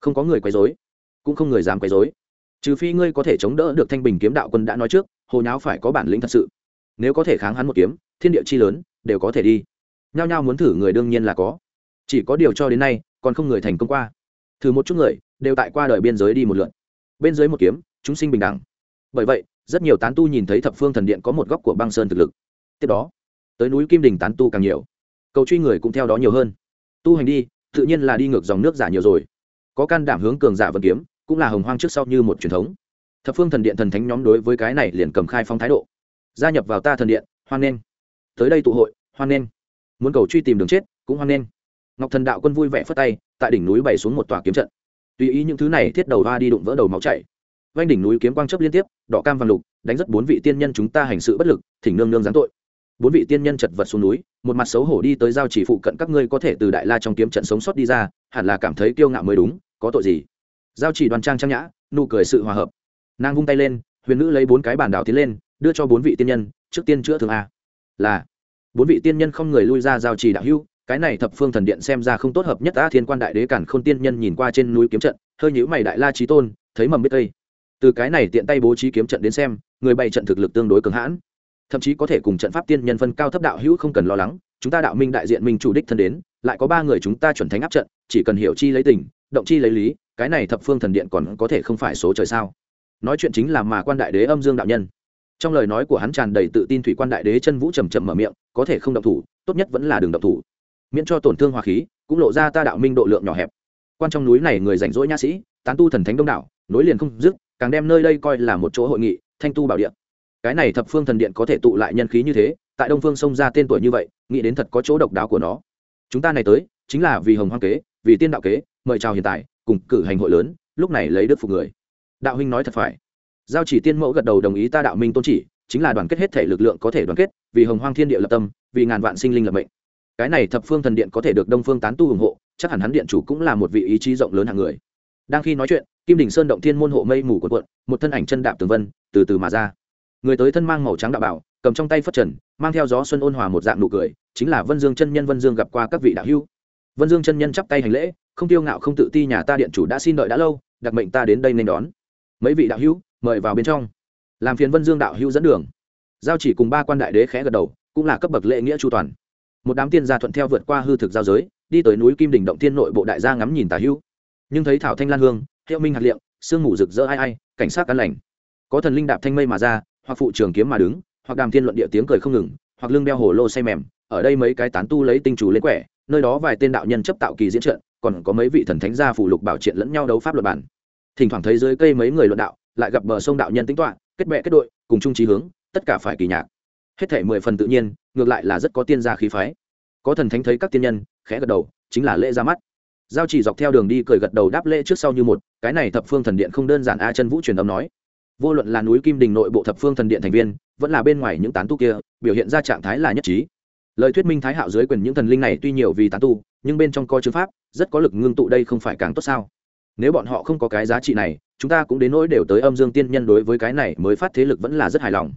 Không có người quấy rối, cũng không người dám quấy rối. Trừ phi ngươi có thể chống đỡ được thanh bình kiếm đạo quân đã nói trước hồ nháo phải có bản lĩnh thật sự. Nếu có thể kháng hắn một kiếm, thiên địa chi lớn, đều có thể đi. Nhao nhao muốn thử người đương nhiên là có. Chỉ có điều cho đến nay, còn không người thành công qua. Thử một chút người, đều tại qua đời biên giới đi một lượn bên dưới một kiếm, chúng sinh bình đẳng. Bởi vậy, rất nhiều tán tu nhìn thấy thập phương thần điện có một góc của băng sơn thực lực. Tiếp đó, tới núi kim đình tán tu càng nhiều. Cầu truy người cũng theo đó nhiều hơn. Tu hành đi, tự nhiên là đi ngược dòng nước giả nhiều rồi. Có can đảm hướng cường giả vân kiếm, cũng là hồng hoang trước sau như một truyền thống thập phương thần điện thần thánh nhóm đối với cái này liền cầm khai phong thái độ. Gia nhập vào ta thần điện, hoan nghênh. Tới đây tụ hội, hoan nghênh. Muốn cầu truy tìm đường chết, cũng hoan nghênh. Ngọc thần đạo quân vui vẻ phất tay, tại đỉnh núi bày xuống một tòa kiếm trận. Tùy ý những thứ này thiết đầu hoa đi đụng vỡ đầu máu chảy. Vanh đỉnh núi kiếm quang chấp liên tiếp, đỏ cam vàng lục, đánh rất bốn vị tiên nhân chúng ta hành sự bất lực, thỉnh nương nương giáng tội. Bốn vị tiên nhân chật vật xuống núi, một mặt xấu hổ đi tới giao chỉ phụ cận các ngươi có thể từ đại la trong kiếm trận sống sót đi ra, hẳn là cảm thấy kiêu ngạo mới đúng, có tội gì? Giao chỉ đoàn trang trang nhã, nụ cười sự hòa hợp nàng vung tay lên, huyền nữ lấy bốn cái bản đảo tiến lên, đưa cho bốn vị tiên nhân, trước tiên chữa thương a. Là, bốn vị tiên nhân không người lui ra giao chỉ đạo hưu cái này thập phương thần điện xem ra không tốt hợp nhất a thiên quan đại đế cản k h ô n tiên nhân nhìn qua trên núi kiếm trận, hơi nhữ mày đại la trí tôn, thấy mầm biết tây. Từ cái này tiện tay bố trí kiếm trận đến xem, người bày trận thực lực tương đối cường hãn. Thậm chí có thể cùng trận pháp tiên nhân phân cao thấp đạo hữu không cần lo lắng, chúng ta đạo minh đại diện minh chủ đích thân đến, lại có ba người chúng ta chuẩn thánh áp trận, chỉ cần hiểu chi lấy tình, động chi lấy lý, cái này thập phương thần điện còn có thể không phải số trời sao? Nói chuyện chính là mà quan đại đế âm dương đạo nhân. Trong lời nói của hắn tràn đầy tự tin thủy quan đại đế chân vũ trầm trầm mở miệng, có thể không động thủ, tốt nhất vẫn là đường động thủ. Miễn cho tổn thương hòa khí, cũng lộ ra ta đạo minh độ lượng nhỏ hẹp. Quan trong núi này người rảnh rỗi nha sĩ, tán tu thần thánh đông đảo, nối liền không dứt, càng đem nơi đây coi là một chỗ hội nghị, thanh tu bảo điện cái này thập phương thần điện có thể tụ lại nhân khí như thế, tại đông phương xông ra tên tuổi như vậy, nghĩ đến thật có chỗ độc đáo của nó. Chúng ta này tới, chính là vì hồng hoang kế, vì tiên đạo kế, mời chào hiện tại, cùng cử hành hội lớn, lúc này lấy đức phục người đạo huynh nói thật phải. Giao chỉ tiên mẫu gật đầu đồng ý ta đạo minh tôn chỉ, chính là đoàn kết hết thể lực lượng có thể đoàn kết, vì hồng hoang thiên địa lập tâm, vì ngàn vạn sinh linh lập mệnh. Cái này thập phương thần điện có thể được đông phương tán tu ủng hộ, chắc hẳn hắn điện chủ cũng là một vị ý chí rộng lớn hàng người. Đang khi nói chuyện, kim đình sơn động thiên môn hộ mây mù quần quận một thân ảnh chân đạp tường vân, từ từ mà ra. Người tới thân mang màu trắng đạo bảo, cầm trong tay phất trần, mang theo gió xuân ôn hòa một dạng nụ cười, chính là vân dương chân nhân vân dương gặp qua các vị đạo hữu. Vân dương chân nhân chắp tay hành lễ, không tiêu ngạo không tự ti nhà ta điện chủ đã xin đợi đã lâu, đặc mệnh ta đến đây nên đón mấy vị đạo hữu, mời vào bên trong. Làm phiền vân dương đạo hữu dẫn đường. Giao chỉ cùng ba quan đại đế khẽ gật đầu, cũng là cấp bậc lễ nghĩa chu toàn. Một đám tiên gia thuận theo vượt qua hư thực giao giới, đi tới núi kim đỉnh động tiên nội bộ đại gia ngắm nhìn tà hữu. Nhưng thấy thảo thanh lan hương, hiệu minh hạt liệm, sương mù rực rỡ ai ai, cảnh sát cán lành. Có thần linh đạp thanh mây mà ra, hoặc phụ trường kiếm mà đứng, hoặc đàm thiên luận địa tiếng cười không ngừng, hoặc lưng đeo hồ lô say mềm, ở đây mấy cái tán tu lấy tinh chủ lên quẻ, nơi đó vài tên đạo nhân chấp tạo kỳ diễn trận, còn có mấy vị thần thánh gia phủ lục bảo triện lẫn nhau đấu pháp luật bản thỉnh thoảng thấy dưới cây mấy người luận đạo, lại gặp bờ sông đạo nhân tính toạ kết bệ kết đội, cùng chung trí hướng, tất cả phải kỳ nhạc. Hết thể mười phần tự nhiên, ngược lại là rất có tiên gia khí phái. Có thần thánh thấy các tiên nhân, khẽ gật đầu, chính là lễ ra mắt. Giao chỉ dọc theo đường đi cười gật đầu đáp lễ trước sau như một, cái này thập phương thần điện không đơn giản a, chân vũ truyền âm nói. Vô luận là núi kim đình nội bộ thập phương thần điện thành viên, vẫn là bên ngoài những tán tu kia, biểu hiện ra trạng thái là nhất trí. Lời thuyết minh thái hạo dưới quyền những thần linh này tuy nhiều vì tán tu, nhưng bên trong coi chữ pháp, rất có lực ngưng tụ đây không phải càng tốt sao? Nếu bọn họ không có cái giá trị này, chúng ta cũng đến nỗi đều tới âm dương tiên nhân đối với cái này mới phát thế lực vẫn là rất hài lòng.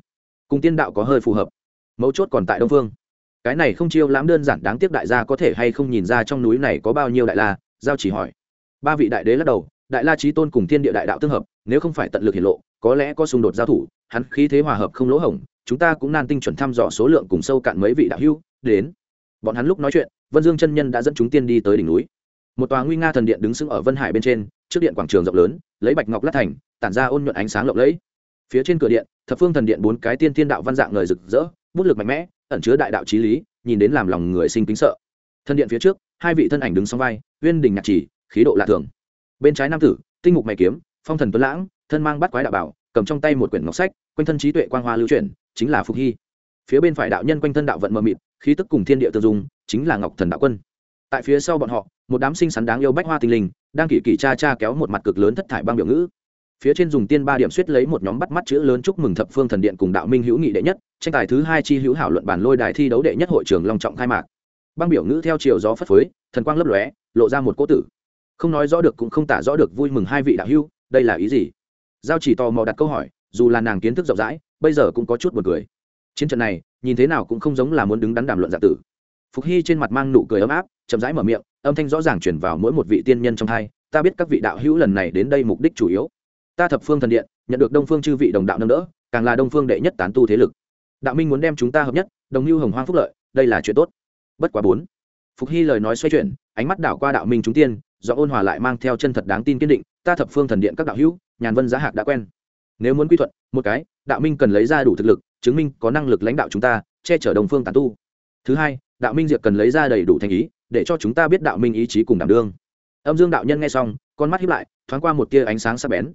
Cùng tiên đạo có hơi phù hợp. Mấu chốt còn tại đông phương. Cái này không chiêu lãm đơn giản đáng tiếc đại gia có thể hay không nhìn ra trong núi này có bao nhiêu đại la, giao chỉ hỏi. Ba vị đại đế lắc đầu, đại la trí tôn cùng thiên địa đại đạo tương hợp, nếu không phải tận lực hiển lộ, có lẽ có xung đột giao thủ, hắn khí thế hòa hợp không lỗ hổng, chúng ta cũng nan tinh chuẩn thăm dò số lượng cùng sâu cạn mấy vị đạo hưu đến. Bọn hắn lúc nói chuyện, vân dương chân nhân đã dẫn chúng tiên đi tới đỉnh núi một tòa nguy nga thần điện đứng sững ở vân hải bên trên, trước điện quảng trường rộng lớn, lấy bạch ngọc lát thành, tản ra ôn nhuận ánh sáng lộng lẫy. Phía trên cửa điện, thập phương thần điện bốn cái tiên thiên đạo văn dạng người rực rỡ, bút lực mạnh mẽ, ẩn chứa đại đạo trí lý, nhìn đến làm lòng người sinh kính sợ. Thần điện phía trước, hai vị thân ảnh đứng song vai, uyên đình nhạc chỉ, khí độ lạ thường. Bên trái nam tử, tinh mục mày kiếm, phong thần tuấn lãng, thân mang bắt quái đạo bảo, cầm trong tay một quyển ngọc sách, quanh thân trí tuệ quang hoa lưu chuyển, chính là phục hy. Phía bên phải đạo nhân quanh thân đạo vận mờ mịt, khí tức cùng thiên địa tương dung, chính là ngọc thần đạo quân tại phía sau bọn họ, một đám sinh sắn đáng yêu bách hoa tinh linh, đang kỳ kỳ cha cha kéo một mặt cực lớn thất thải băng biểu ngữ. Phía trên dùng tiên ba điểm suýt lấy một nhóm bắt mắt chữ lớn chúc mừng thập phương thần điện cùng đạo minh hữu nghị đệ nhất, tranh tài thứ hai chi hữu hảo luận bản lôi đài thi đấu đệ nhất hội trường long trọng khai mạc. Băng biểu ngữ theo chiều gió phất phới, thần quang lấp lóe, lộ ra một cố tử. Không nói rõ được cũng không tả rõ được vui mừng hai vị đạo hữu, đây là ý gì? Giao chỉ tò mò đặt câu hỏi, dù là nàng kiến thức rộng rãi, bây giờ cũng có chút buồn cười. Chiến trận này, nhìn thế nào cũng không giống là muốn đứng đắn đàm luận giả tử. Phục hy trên mặt mang nụ cười ấm áp chậm rãi mở miệng, âm thanh rõ ràng chuyển vào mỗi một vị tiên nhân trong hai, ta biết các vị đạo hữu lần này đến đây mục đích chủ yếu. Ta thập phương thần điện, nhận được đông phương chư vị đồng đạo nâng đỡ, càng là đông phương đệ nhất tán tu thế lực. Đạo minh muốn đem chúng ta hợp nhất, đồng lưu hồng hoang phúc lợi, đây là chuyện tốt. Bất quá bốn, phục hy lời nói xoay chuyển, ánh mắt đảo qua đạo minh chúng tiên, do ôn hòa lại mang theo chân thật đáng tin kiên định, ta thập phương thần điện các đạo hữu, nhàn vân giá hạc đã quen. Nếu muốn quy thuận, một cái, đạo minh cần lấy ra đủ thực lực, chứng minh có năng lực lãnh đạo chúng ta, che chở đồng phương tán tu. Thứ hai, đạo minh diệp cần lấy ra đầy đủ thành ý để cho chúng ta biết đạo minh ý chí cùng đảm đương. Âm dương đạo nhân nghe xong, con mắt hiếp lại, thoáng qua một tia ánh sáng sắc bén.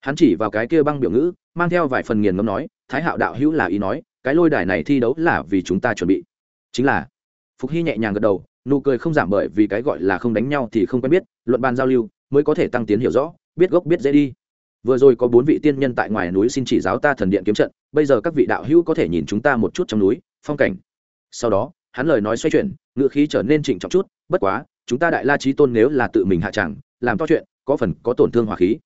Hắn chỉ vào cái kia băng biểu ngữ, mang theo vài phần nghiền ngẫm nói, thái hạo đạo hữu là ý nói, cái lôi đài này thi đấu là vì chúng ta chuẩn bị. Chính là, phục hy nhẹ nhàng gật đầu, nụ cười không giảm bởi vì cái gọi là không đánh nhau thì không quen biết, luận bàn giao lưu mới có thể tăng tiến hiểu rõ, biết gốc biết dễ đi. Vừa rồi có bốn vị tiên nhân tại ngoài núi xin chỉ giáo ta thần điện kiếm trận, bây giờ các vị đạo hữu có thể nhìn chúng ta một chút trong núi, phong cảnh. Sau đó hắn lời nói xoay chuyển ngựa khí trở nên trịnh trọng chút, bất quá, chúng ta đại la trí tôn nếu là tự mình hạ tràng làm to chuyện, có phần có tổn thương hòa khí.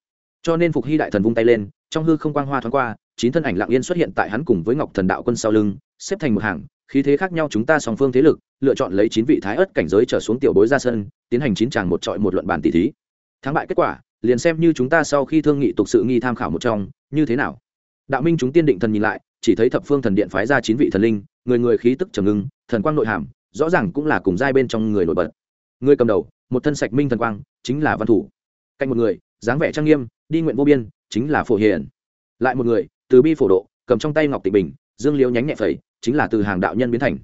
Cho nên phục hy đại thần vung tay lên, trong hư không quang hoa thoáng qua, chín thân ảnh lặng yên xuất hiện tại hắn cùng với ngọc thần đạo quân sau lưng, xếp thành một hàng, khí thế khác nhau chúng ta song phương thế lực, lựa chọn lấy chín vị thái ớt cảnh giới trở xuống tiểu bối ra sân, tiến hành chín tràng một trọi một luận bàn tỷ thí. Thắng bại kết quả, liền xem như chúng ta sau khi thương nghị tục sự nghi tham khảo một trong, như thế nào? Đạo minh chúng tiên định thần nhìn lại, chỉ thấy thập phương thần điện phái ra chín vị thần linh người người khí tức trầm ngưng, thần quang nội hàm, rõ ràng cũng là cùng giai bên trong người nổi bật. Người cầm đầu, một thân sạch minh thần quang, chính là văn thủ. Cạnh một người, dáng vẻ trang nghiêm, đi nguyện vô biên, chính là phổ hiền. Lại một người, từ bi phổ độ, cầm trong tay ngọc tịnh bình, dương liễu nhánh nhẹ phẩy, chính là từ hàng đạo nhân biến thành.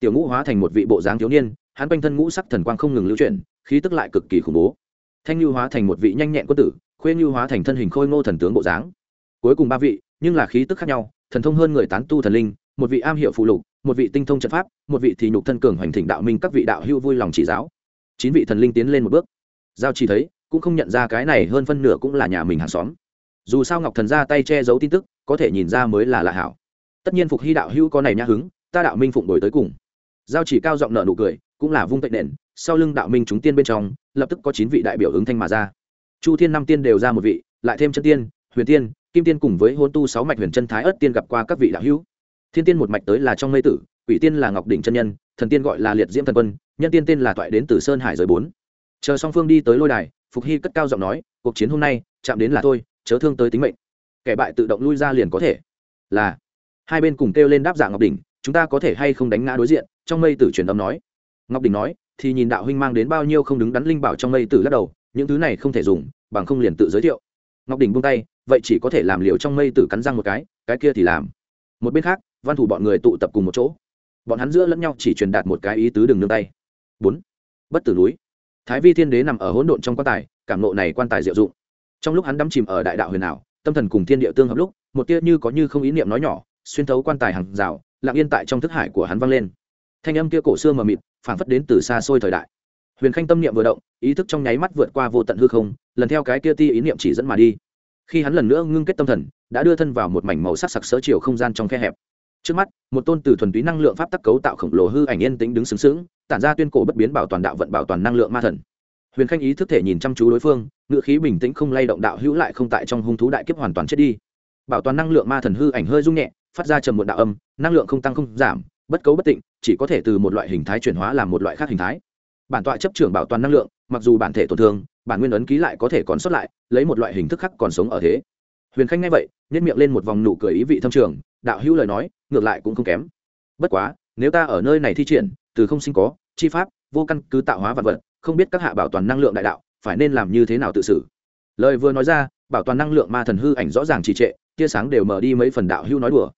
Tiểu ngũ hóa thành một vị bộ dáng thiếu niên, hắn quanh thân ngũ sắc thần quang không ngừng lưu chuyển, khí tức lại cực kỳ khủng bố. Thanh lưu hóa thành một vị nhanh nhẹn quân tử, khuê lưu hóa thành thân hình khôi ngô thần tướng bộ dáng. Cuối cùng ba vị, nhưng là khí tức khác nhau, thần thông hơn người tán tu thần linh một vị am hiểu phụ lục, một vị tinh thông trận pháp, một vị thì nhục thân cường hoành thỉnh đạo minh các vị đạo hưu vui lòng chỉ giáo. Chín vị thần linh tiến lên một bước. Giao chỉ thấy, cũng không nhận ra cái này hơn phân nửa cũng là nhà mình hàng xóm. Dù sao ngọc thần ra tay che giấu tin tức, có thể nhìn ra mới là lạ hảo. Tất nhiên phục hy đạo hữu có này nhã hứng, ta đạo minh phụng đổi tới cùng. Giao chỉ cao giọng nợ nụ cười, cũng là vung tệ nền sau lưng đạo minh chúng tiên bên trong, lập tức có chín vị đại biểu ứng thanh mà ra. Chu thiên năm tiên đều ra một vị, lại thêm chân tiên, huyền tiên, kim tiên cùng với hôn tu sáu mạch huyền chân thái ất tiên gặp qua các vị đạo hữu thiên tiên một mạch tới là trong mây tử, quỷ tiên là ngọc đỉnh chân nhân, thần tiên gọi là liệt diễm thần quân, nhân tiên tên là toại đến từ sơn hải giới bốn. Chờ song phương đi tới lôi đài, phục hy cất cao giọng nói, cuộc chiến hôm nay, chạm đến là thôi chớ thương tới tính mệnh. Kẻ bại tự động lui ra liền có thể. Là, hai bên cùng kêu lên đáp dạng ngọc đỉnh, chúng ta có thể hay không đánh ngã đối diện? Trong mây tử truyền âm nói. Ngọc đỉnh nói, thì nhìn đạo huynh mang đến bao nhiêu không đứng đắn linh bảo trong mây tử lắc đầu, những thứ này không thể dùng, bằng không liền tự giới thiệu. Ngọc đỉnh buông tay, vậy chỉ có thể làm liều trong mây tử cắn răng một cái cái kia thì làm. Một bên khác văn thủ bọn người tụ tập cùng một chỗ. Bọn hắn giữa lẫn nhau chỉ truyền đạt một cái ý tứ đừng nương tay. Bốn, bất tử núi. Thái vi thiên đế nằm ở hỗn độn trong quan tài, cảm nộ này quan tài diệu dụng. Trong lúc hắn đắm chìm ở đại đạo huyền ảo, tâm thần cùng thiên địa tương hợp lúc, một tia như có như không ý niệm nói nhỏ, xuyên thấu quan tài hàng rào, lặng yên tại trong thức hải của hắn vang lên. Thanh âm kia cổ xưa mờ mịt, phảng phất đến từ xa xôi thời đại. Huyền khanh tâm niệm vừa động, ý thức trong nháy mắt vượt qua vô tận hư không, lần theo cái kia ti ý niệm chỉ dẫn mà đi. Khi hắn lần nữa ngưng kết tâm thần, đã đưa thân vào một mảnh màu sắc sặc sỡ chiều không gian trong khe hẹp trước mắt, một tôn từ thuần túy năng lượng pháp tắc cấu tạo khổng lồ hư ảnh yên tĩnh đứng xứng xứng tản ra tuyên cổ bất biến bảo toàn đạo vận bảo toàn năng lượng ma thần. Huyền khanh ý thức thể nhìn chăm chú đối phương ngự khí bình tĩnh không lay động đạo hữu lại không tại trong hung thú đại kiếp hoàn toàn chết đi. Bảo toàn năng lượng ma thần hư ảnh hơi rung nhẹ, phát ra trầm một đạo âm, năng lượng không tăng không giảm, bất cấu bất tịnh, chỉ có thể từ một loại hình thái chuyển hóa làm một loại khác hình thái. Bản tọa chấp trưởng bảo toàn năng lượng, mặc dù bản thể tổn thương, bản nguyên ấn ký lại có thể còn sót lại, lấy một loại hình thức khác còn sống ở thế. Huyền khanh nghe vậy nhét miệng lên một vòng nụ cười ý vị thâm trường, đạo hữu lời nói ngược lại cũng không kém. Bất quá, nếu ta ở nơi này thi triển, từ không sinh có, chi pháp, vô căn cứ tạo hóa vật vật, không biết các hạ bảo toàn năng lượng đại đạo, phải nên làm như thế nào tự xử? Lời vừa nói ra, bảo toàn năng lượng ma thần hư ảnh rõ ràng trì trệ, tia sáng đều mở đi mấy phần đạo hưu nói đùa.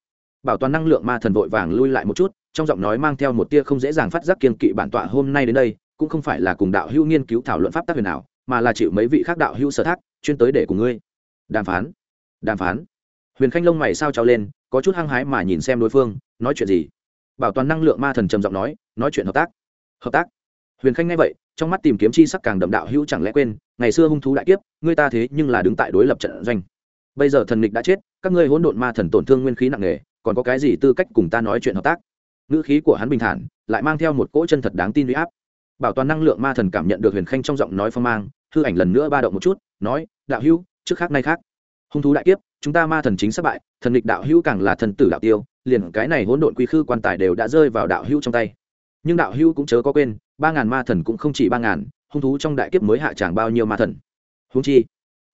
Bảo toàn năng lượng ma thần vội vàng lui lại một chút, trong giọng nói mang theo một tia không dễ dàng phát giác kiên kỵ bản tọa hôm nay đến đây, cũng không phải là cùng đạo hưu nghiên cứu thảo luận pháp tác huyền nào mà là chịu mấy vị khác đạo hưu sở thác, chuyên tới để cùng ngươi. Đàm phán. Đàm phán huyền khanh lông mày sao trao lên, có chút hăng hái mà nhìn xem đối phương, nói chuyện gì? Bảo toàn năng lượng ma thần trầm giọng nói nói chuyện hợp tác. Hợp tác? Huyền khanh nghe vậy, trong mắt tìm kiếm chi sắc càng đậm đạo hữu chẳng lẽ quên, ngày xưa hung thú đại kiếp, ngươi ta thế nhưng là đứng tại đối lập trận doanh. Bây giờ thần địch đã chết, các ngươi hỗn độn ma thần tổn thương nguyên khí nặng nề, còn có cái gì tư cách cùng ta nói chuyện hợp tác? Ngữ khí của hắn bình thản, lại mang theo một cỗ chân thật đáng tin huy áp. Bảo toàn năng lượng ma thần cảm nhận được huyền khanh trong giọng nói phong mang, hư ảnh lần nữa ba động một chút, nói, đạo hữu, trước khác nay khác hung thú đại kiếp, chúng ta ma thần chính sắp bại, thần địch đạo hữu càng là thần tử đạo tiêu, liền cái này hỗn độn quy khư quan tài đều đã rơi vào đạo hữu trong tay. Nhưng đạo hữu cũng chớ có quên, ba ngàn ma thần cũng không chỉ ba ngàn, hung thú trong đại kiếp mới hạ tràng bao nhiêu ma thần. Húng chi,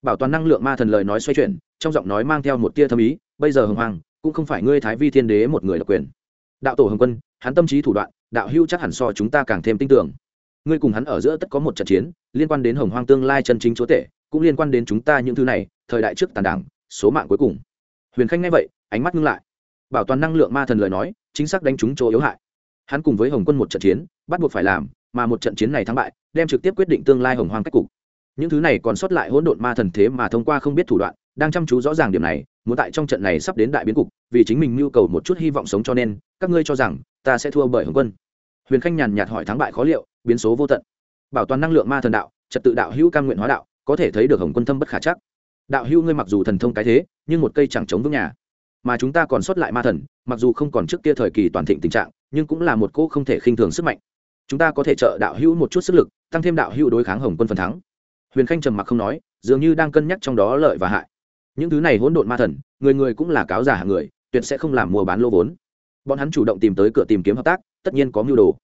bảo toàn năng lượng ma thần lời nói xoay chuyển, trong giọng nói mang theo một tia thâm ý, bây giờ hồng hoàng, cũng không phải ngươi thái vi thiên đế một người độc quyền. Đạo tổ hồng quân, hắn tâm trí thủ đoạn, đạo hữu chắc hẳn so chúng ta càng thêm tin tưởng. Ngươi cùng hắn ở giữa tất có một trận chiến, liên quan đến hồng hoang tương lai chân chính chúa tể cũng liên quan đến chúng ta những thứ này, thời đại trước tàn đảng, số mạng cuối cùng. Huyền khanh nghe vậy, ánh mắt ngưng lại. Bảo toàn năng lượng ma thần lời nói, chính xác đánh trúng chỗ yếu hại. Hắn cùng với hồng quân một trận chiến, bắt buộc phải làm, mà một trận chiến này thắng bại, đem trực tiếp quyết định tương lai hồng hoang cách cục. Những thứ này còn sót lại hỗn độn ma thần thế mà thông qua không biết thủ đoạn, đang chăm chú rõ ràng điểm này, muốn tại trong trận này sắp đến đại biến cục, vì chính mình nhu cầu một chút hy vọng sống cho nên, các ngươi cho rằng, ta sẽ thua bởi hồng quân. Huyền khanh nhàn nhạt hỏi thắng bại khó liệu, biến số vô tận. Bảo toàn năng lượng ma thần đạo, trật tự đạo hữu cam nguyện hóa đạo có thể thấy được hồng quân thâm bất khả chắc. Đạo hữu ngươi mặc dù thần thông cái thế, nhưng một cây chẳng chống vững nhà. Mà chúng ta còn sót lại ma thần, mặc dù không còn trước kia thời kỳ toàn thịnh tình trạng, nhưng cũng là một cỗ không thể khinh thường sức mạnh. Chúng ta có thể trợ đạo hữu một chút sức lực, tăng thêm đạo hữu đối kháng hồng quân phần thắng. Huyền khanh trầm mặc không nói, dường như đang cân nhắc trong đó lợi và hại. Những thứ này hỗn độn ma thần, người người cũng là cáo giả hạng người, tuyệt sẽ không làm mua bán lô vốn. Bọn hắn chủ động tìm tới cửa tìm kiếm hợp tác, tất nhiên có mưu đồ.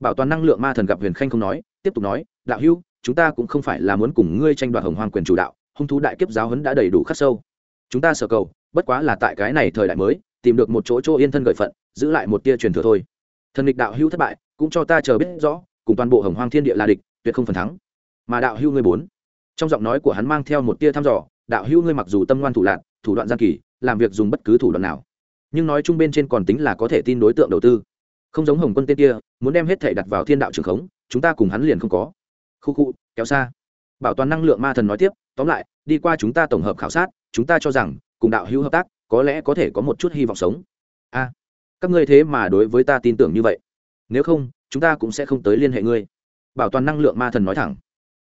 Bảo toàn năng lượng ma thần gặp huyền khanh không nói, tiếp tục nói, đạo hữu chúng ta cũng không phải là muốn cùng ngươi tranh đoạt hồng hoang quyền chủ đạo, hung thú đại kiếp giáo huấn đã đầy đủ khắc sâu. Chúng ta sở cầu, bất quá là tại cái này thời đại mới, tìm được một chỗ chỗ yên thân gợi phận, giữ lại một tia truyền thừa thôi. Thần địch đạo hưu thất bại, cũng cho ta chờ biết rõ, cùng toàn bộ hồng hoang thiên địa là địch, tuyệt không phần thắng. Mà đạo hưu ngươi bốn, trong giọng nói của hắn mang theo một tia thăm dò, đạo hưu ngươi mặc dù tâm ngoan thủ lạc thủ đoạn gian kỳ, làm việc dùng bất cứ thủ đoạn nào. Nhưng nói chung bên trên còn tính là có thể tin đối tượng đầu tư. Không giống hồng quân tên kia, muốn đem hết thể đặt vào thiên đạo trường khống, chúng ta cùng hắn liền không có khu khu, kéo xa. Bảo toàn năng lượng ma thần nói tiếp, tóm lại, đi qua chúng ta tổng hợp khảo sát, chúng ta cho rằng, cùng đạo hữu hợp tác, có lẽ có thể có một chút hy vọng sống. A, các ngươi thế mà đối với ta tin tưởng như vậy. Nếu không, chúng ta cũng sẽ không tới liên hệ ngươi. Bảo toàn năng lượng ma thần nói thẳng.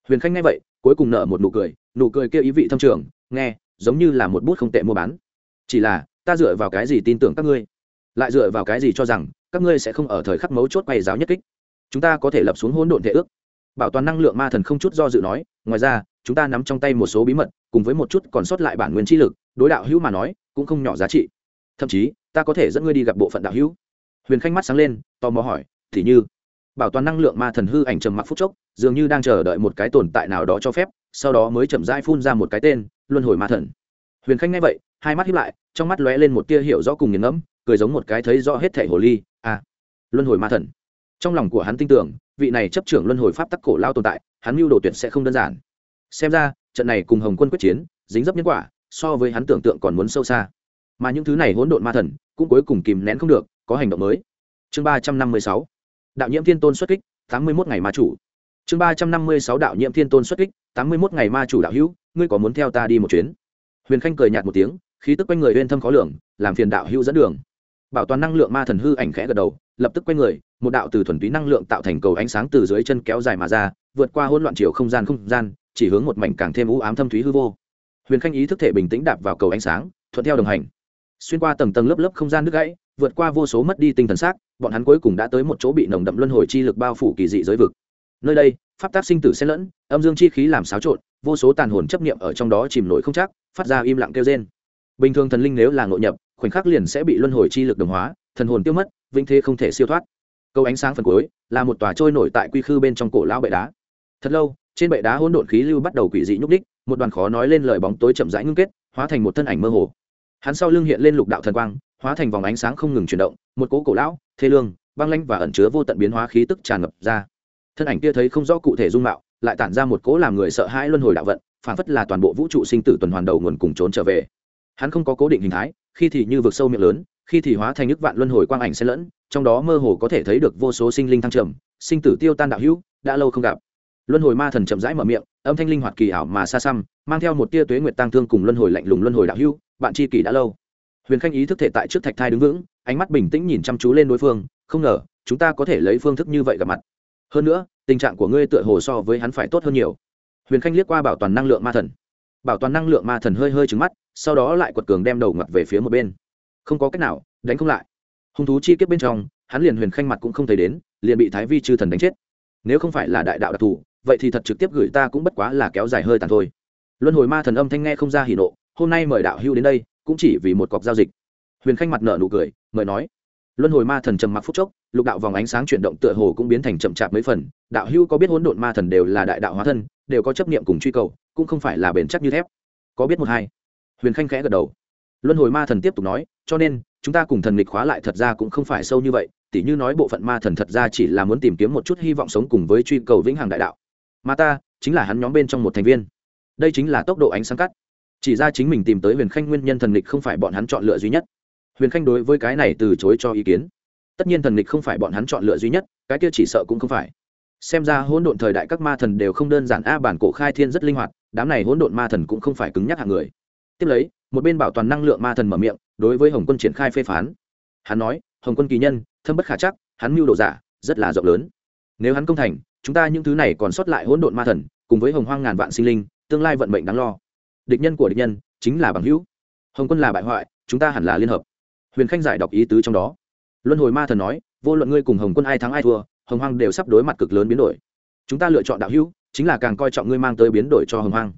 Huyền khanh nghe vậy, cuối cùng nở một nụ cười nụ cười kia ý vị thâm trường, nghe, giống như là một bút không tệ mua bán. Chỉ là, ta dựa vào cái gì tin tưởng các ngươi? Lại dựa vào cái gì cho rằng, các ngươi sẽ không ở thời khắc mấu chốt quay giáo nhất kích? Chúng ta có thể lập xuống hỗn độn thể ước bảo toàn năng lượng ma thần không chút do dự nói, ngoài ra, chúng ta nắm trong tay một số bí mật, cùng với một chút còn sót lại bản nguyên chi lực, đối đạo hữu mà nói, cũng không nhỏ giá trị. Thậm chí, ta có thể dẫn ngươi đi gặp bộ phận đạo hữu. Huyền khanh mắt sáng lên, tò mò hỏi, thì như? Bảo toàn năng lượng ma thần hư ảnh trầm mặc phút chốc, dường như đang chờ đợi một cái tồn tại nào đó cho phép, sau đó mới chậm rãi phun ra một cái tên, luân hồi ma thần. Huyền khanh nghe vậy, hai mắt hiếp lại, trong mắt lóe lên một tia hiểu rõ cùng nghiền ngẫm, cười giống một cái thấy rõ hết thể hồ ly à luân hồi ma thần trong lòng của hắn tin tưởng, vị này chấp trưởng luân hồi pháp tắc cổ lao tồn tại, hắn mưu đồ tuyệt sẽ không đơn giản. Xem ra, trận này cùng hồng quân quyết chiến, dính dấp nhân quả, so với hắn tưởng tượng còn muốn sâu xa. Mà những thứ này hỗn độn ma thần, cũng cuối cùng kìm nén không được, có hành động mới. Chương ba trăm năm mươi sáu. Đạo nhiễm thiên tôn xuất kích, tám mươi mốt ngày ma chủ. Chương ba trăm năm mươi sáu đạo nhiễm thiên tôn xuất kích, tám mươi mốt ngày ma chủ đạo hữu, ngươi có muốn theo ta đi một chuyến? Huyền khanh cười nhạt một tiếng, khí tức quanh người uyên thâm khó lường, làm phiền đạo hữu dẫn đường bảo toàn năng lượng ma thần hư ảnh khẽ gật đầu, lập tức quay người, một đạo từ thuần túy năng lượng tạo thành cầu ánh sáng từ dưới chân kéo dài mà ra, vượt qua hỗn loạn chiều không gian không gian, chỉ hướng một mảnh càng thêm u ám thâm thúy hư vô. Huyền khanh ý thức thể bình tĩnh đạp vào cầu ánh sáng, thuận theo đồng hành. Xuyên qua tầng tầng lớp lớp không gian nước gãy, vượt qua vô số mất đi tinh thần xác, bọn hắn cuối cùng đã tới một chỗ bị nồng đậm luân hồi chi lực bao phủ kỳ dị giới vực. Nơi đây, pháp tác sinh tử xen lẫn, âm dương chi khí làm xáo trộn, vô số tàn hồn chấp niệm ở trong đó chìm nổi không chắc, phát ra im lặng kêu trên bình thường thần linh nếu là ngộ nhập khoảnh khắc liền sẽ bị luân hồi chi lực đồng hóa, thần hồn tiêu mất, vĩnh thế không thể siêu thoát. Câu ánh sáng phần cuối là một tòa trôi nổi tại quy khư bên trong cổ lão bệ đá. Thật lâu, trên bệ đá hỗn độn khí lưu bắt đầu quỷ dị nhúc đích một đoàn khó nói lên lời bóng tối chậm rãi ngưng kết, hóa thành một thân ảnh mơ hồ. Hắn sau lưng hiện lên lục đạo thần quang, hóa thành vòng ánh sáng không ngừng chuyển động, một cố cổ lão, thê lương băng lanh và ẩn chứa vô tận biến hóa khí tức tràn ngập ra. Thân ảnh kia thấy không rõ cụ thể dung mạo, lại tản ra một cố làm người sợ hãi luân hồi đạo vận phản phất là toàn bộ vũ trụ sinh tử tuần hoàn đầu nguồn cùng trốn trở về hắn không có cố định hình thái, khi thì như vực sâu miệng lớn, khi thì hóa thành nước vạn luân hồi quang ảnh xen lẫn, trong đó mơ hồ có thể thấy được vô số sinh linh thăng trầm, sinh tử tiêu tan đạo hữu, đã lâu không gặp. Luân hồi ma thần chậm rãi mở miệng, âm thanh linh hoạt kỳ ảo mà xa xăm, mang theo một tia tuế nguyệt tăng thương cùng luân hồi lạnh lùng luân hồi đạo hữu, bạn chi kỷ đã lâu. Huyền khanh ý thức thể tại trước thạch thai đứng vững, ánh mắt bình tĩnh nhìn chăm chú lên đối phương, không ngờ, chúng ta có thể lấy phương thức như vậy gặp mặt. Hơn nữa, tình trạng của ngươi tựa hồ so với hắn phải tốt hơn nhiều. Huyền khanh liếc qua bảo toàn năng lượng ma thần bảo toàn năng lượng ma thần hơi hơi trứng mắt, sau đó lại quật cường đem đầu ngặt về phía một bên. Không có cách nào, đánh không lại. Hung thú chi kiếp bên trong, hắn liền huyền khanh mặt cũng không thấy đến, liền bị thái vi chư thần đánh chết. Nếu không phải là đại đạo đặc thù, vậy thì thật trực tiếp gửi ta cũng bất quá là kéo dài hơi tàn thôi. Luân hồi ma thần âm thanh nghe không ra hỉ nộ, hôm nay mời đạo hưu đến đây, cũng chỉ vì một cọc giao dịch. Huyền khanh mặt nở nụ cười, mời nói. Luân hồi ma thần trầm mặc phút chốc, lục đạo vòng ánh sáng chuyển động tựa hồ cũng biến thành chậm chạp mấy phần. Đạo hưu có biết hỗn độn ma thần đều là đại đạo hóa thân, đều có chấp niệm cùng truy cầu cũng không phải là bền chắc như thép. Có biết một hai? Huyền khanh khẽ gật đầu. Luân hồi ma thần tiếp tục nói, cho nên, chúng ta cùng thần nghịch khóa lại thật ra cũng không phải sâu như vậy, tỉ như nói bộ phận ma thần thật ra chỉ là muốn tìm kiếm một chút hy vọng sống cùng với truy cầu vĩnh hằng đại đạo. Mà ta, chính là hắn nhóm bên trong một thành viên. Đây chính là tốc độ ánh sáng cắt. Chỉ ra chính mình tìm tới huyền khanh nguyên nhân thần nghịch không phải bọn hắn chọn lựa duy nhất. Huyền khanh đối với cái này từ chối cho ý kiến. Tất nhiên thần nghịch không phải bọn hắn chọn lựa duy nhất, cái kia chỉ sợ cũng không phải. Xem ra hỗn độn thời đại các ma thần đều không đơn giản, a, bản cổ khai thiên rất linh hoạt đám này hỗn độn ma thần cũng không phải cứng nhắc hạng người. Tiếp lấy, một bên bảo toàn năng lượng ma thần mở miệng, đối với hồng quân triển khai phê phán. Hắn nói, hồng quân kỳ nhân, thâm bất khả chắc, hắn mưu đồ giả, rất là rộng lớn. Nếu hắn công thành, chúng ta những thứ này còn sót lại hỗn độn ma thần, cùng với hồng hoang ngàn vạn sinh linh, tương lai vận mệnh đáng lo. Địch nhân của địch nhân, chính là bằng hữu. Hồng quân là bại hoại, chúng ta hẳn là liên hợp. Huyền khanh giải đọc ý tứ trong đó. Luân hồi ma thần nói, vô luận ngươi cùng hồng quân ai thắng ai thua, hồng hoang đều sắp đối mặt cực lớn biến đổi. Chúng ta lựa chọn đạo hữu chính là càng coi trọng ngươi mang tới biến đổi cho hồng hoang.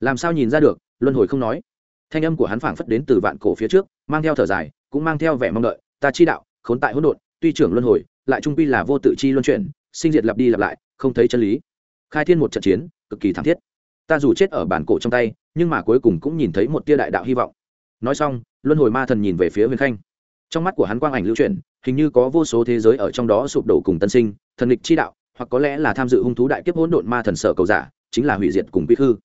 Làm sao nhìn ra được? Luân hồi không nói. Thanh âm của hắn phảng phất đến từ vạn cổ phía trước, mang theo thở dài, cũng mang theo vẻ mong đợi. Ta chi đạo, khốn tại hỗn độn, tuy trưởng luân hồi, lại trung pi là vô tự chi luân chuyển, sinh diệt lặp đi lặp lại, không thấy chân lý. Khai thiên một trận chiến, cực kỳ thảm thiết. Ta dù chết ở bản cổ trong tay, nhưng mà cuối cùng cũng nhìn thấy một tia đại đạo hy vọng. Nói xong, luân hồi ma thần nhìn về phía huyền khanh. Trong mắt của hắn quang ảnh lưu chuyển, hình như có vô số thế giới ở trong đó sụp đổ cùng tân sinh, thần địch chi đạo hoặc có lẽ là tham dự hung thú đại kiếp hỗn độn ma thần sở cầu giả, chính là hủy diệt cùng quy khư.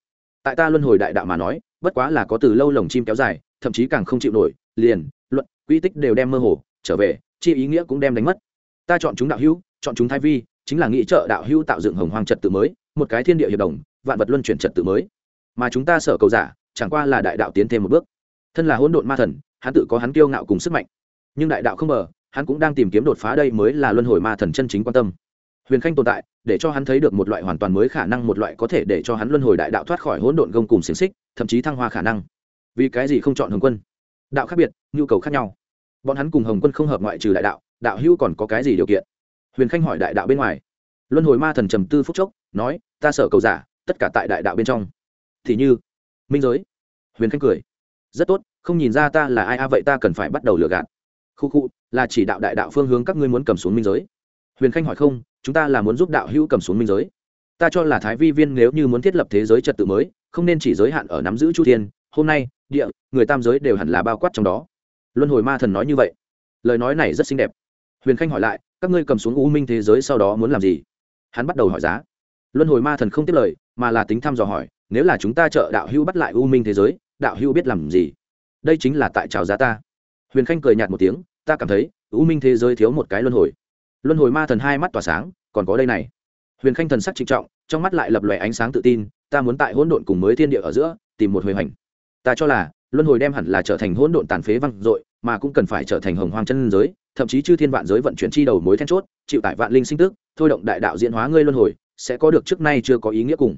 Tại ta luân hồi đại đạo mà nói, bất quá là có từ lâu lồng chim kéo dài, thậm chí càng không chịu nổi, liền, luận, quy tích đều đem mơ hồ, trở về, chi ý nghĩa cũng đem đánh mất. Ta chọn chúng đạo hữu, chọn chúng thái vi, chính là nghĩ trợ đạo hữu tạo dựng hồng hoang trật tự mới, một cái thiên địa hiệp đồng, vạn vật luân chuyển trật tự mới. Mà chúng ta sở cầu giả, chẳng qua là đại đạo tiến thêm một bước. Thân là hỗn độn ma thần, hắn tự có hắn kiêu ngạo cùng sức mạnh. Nhưng đại đạo không mờ hắn cũng đang tìm kiếm đột phá đây mới là luân hồi ma thần chân chính quan tâm huyền khanh tồn tại, để cho hắn thấy được một loại hoàn toàn mới khả năng, một loại có thể để cho hắn luân hồi đại đạo thoát khỏi hỗn độn gông cùng xiềng xích, thậm chí thăng hoa khả năng. Vì cái gì không chọn hồng quân? Đạo khác biệt, nhu cầu khác nhau. Bọn hắn cùng hồng quân không hợp ngoại trừ đại đạo đạo hữu còn có cái gì điều kiện? Huyền khanh hỏi đại đạo bên ngoài. Luân hồi ma thần trầm tư phúc chốc, nói, ta sợ cầu giả, tất cả tại đại đạo bên trong. Thì như? Minh giới. Huyền khanh cười. Rất tốt, không nhìn ra ta là ai, a, vậy ta cần phải bắt đầu lừa gạt. Khu khu, là chỉ đạo đại đạo phương hướng các ngươi muốn cầm xuống minh giới. Huyền khanh hỏi không chúng ta là muốn giúp đạo hữu cầm xuống minh giới. Ta cho là thái vi viên nếu như muốn thiết lập thế giới trật tự mới, không nên chỉ giới hạn ở nắm giữ chu thiên, hôm nay, địa, người tam giới đều hẳn là bao quát trong đó. Luân hồi ma thần nói như vậy. Lời nói này rất xinh đẹp. Huyền khanh hỏi lại, các ngươi cầm xuống u minh thế giới sau đó muốn làm gì? Hắn bắt đầu hỏi giá. Luân hồi ma thần không tiếp lời, mà là tính thăm dò hỏi, nếu là chúng ta trợ đạo hữu bắt lại u minh thế giới, đạo hữu biết làm gì? Đây chính là tại trào giá ta. Huyền khanh cười nhạt một tiếng, ta cảm thấy, u minh thế giới thiếu một cái luân hồi luân hồi ma thần hai mắt tỏa sáng, còn có đây này. Huyền khanh thần sắc trịnh trọng, trong mắt lại lập lòe ánh sáng tự tin, ta muốn tại hỗn độn cùng mới thiên địa ở giữa, tìm một hồi hành ta cho là, luân hồi đem hẳn là trở thành hỗn độn tàn phế văng dội, mà cũng cần phải trở thành hồng hoang chân giới, thậm chí chư thiên vạn giới vận chuyển chi đầu mối then chốt, chịu tại vạn linh sinh tức, thôi động đại đạo diễn hóa ngươi luân hồi, sẽ có được trước nay chưa có ý nghĩa cùng.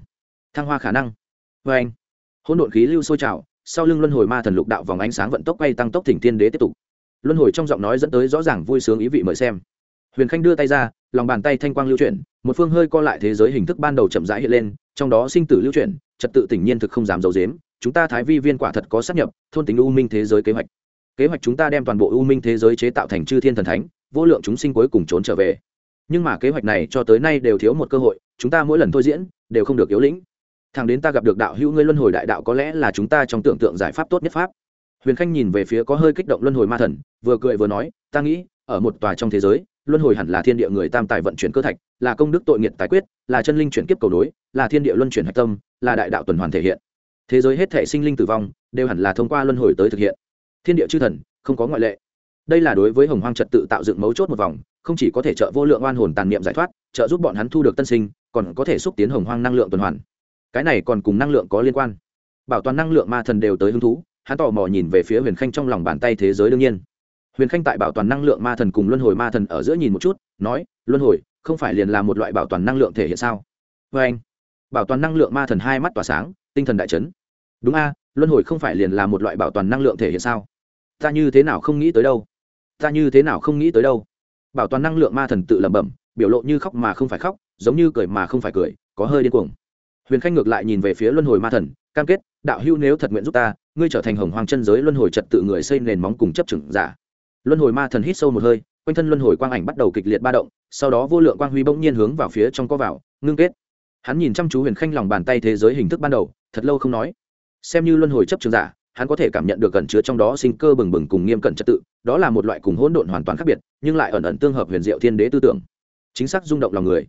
Thăng hoa khả năng. Vê anh, hỗn độn khí lưu sôi trào, sau lưng luân hồi ma thần lục đạo vòng ánh sáng vận tốc quay tăng tốc thỉnh thiên đế tiếp tục. Luân hồi trong giọng nói dẫn tới rõ ràng vui sướng ý vị mời xem huyền khanh đưa tay ra, lòng bàn tay thanh quang lưu chuyển, một phương hơi co lại thế giới hình thức ban đầu chậm rãi hiện lên, trong đó sinh tử lưu chuyển, trật tự tỉnh nhiên thực không dám giấu dếm chúng ta thái vi viên quả thật có sát nhập, thôn tính u minh thế giới kế hoạch. Kế hoạch chúng ta đem toàn bộ u minh thế giới chế tạo thành chư thiên thần thánh, vô lượng chúng sinh cuối cùng trốn trở về. Nhưng mà kế hoạch này cho tới nay đều thiếu một cơ hội, chúng ta mỗi lần thôi diễn, đều không được yếu lĩnh. Thằng đến ta gặp được đạo hữu ngươi luân hồi đại đạo có lẽ là chúng ta trong tưởng tượng giải pháp tốt nhất pháp. Huyền khanh nhìn về phía có hơi kích động luân hồi ma thần, vừa cười vừa nói, ta nghĩ, ở một tòa trong thế giới luân hồi hẳn là thiên địa người tam tài vận chuyển cơ thạch, là công đức tội nghiệt tài quyết, là chân linh chuyển kiếp cầu đối là thiên địa luân chuyển hạch tâm, là đại đạo tuần hoàn thể hiện. Thế giới hết thể sinh linh tử vong đều hẳn là thông qua luân hồi tới thực hiện. Thiên địa chư thần không có ngoại lệ. Đây là đối với hồng hoang trật tự tạo dựng mấu chốt một vòng, không chỉ có thể trợ vô lượng oan hồn tàn niệm giải thoát, trợ giúp bọn hắn thu được tân sinh, còn có thể xúc tiến hồng hoang năng lượng tuần hoàn. Cái này còn cùng năng lượng có liên quan. Bảo toàn năng lượng ma thần đều tới hứng thú, hắn tò mò nhìn về phía huyền khanh trong lòng bàn tay thế giới đương nhiên huyền khanh tại bảo toàn năng lượng ma thần cùng luân hồi ma thần ở giữa nhìn một chút, nói, luân hồi, không phải liền là một loại bảo toàn năng lượng thể hiện sao? Vê anh, bảo toàn năng lượng ma thần hai mắt tỏa sáng, tinh thần đại chấn. Đúng a, luân hồi không phải liền là một loại bảo toàn năng lượng thể hiện sao? Ta như thế nào không nghĩ tới đâu? Ta như thế nào không nghĩ tới đâu? Bảo toàn năng lượng ma thần tự lẩm bẩm, biểu lộ như khóc mà không phải khóc, giống như cười mà không phải cười, có hơi điên cuồng. Huyền khanh ngược lại nhìn về phía luân hồi ma thần, cam kết, đạo hưu nếu thật nguyện giúp ta, ngươi trở thành hồng hoàng chân giới luân hồi trật tự người xây nền móng cùng chấp trừng giả luân hồi ma thần hít sâu một hơi, quanh thân luân hồi quang ảnh bắt đầu kịch liệt ba động, sau đó vô lượng quang huy bỗng nhiên hướng vào phía trong có vào, ngưng kết. Hắn nhìn chăm chú huyền khanh lòng bàn tay thế giới hình thức ban đầu, thật lâu không nói. Xem như luân hồi chấp trường giả, hắn có thể cảm nhận được cẩn chứa trong đó sinh cơ bừng bừng cùng nghiêm cẩn trật tự, đó là một loại cùng hỗn độn hoàn toàn khác biệt, nhưng lại ẩn ẩn tương hợp huyền diệu thiên đế tư tưởng. Chính xác rung động lòng người.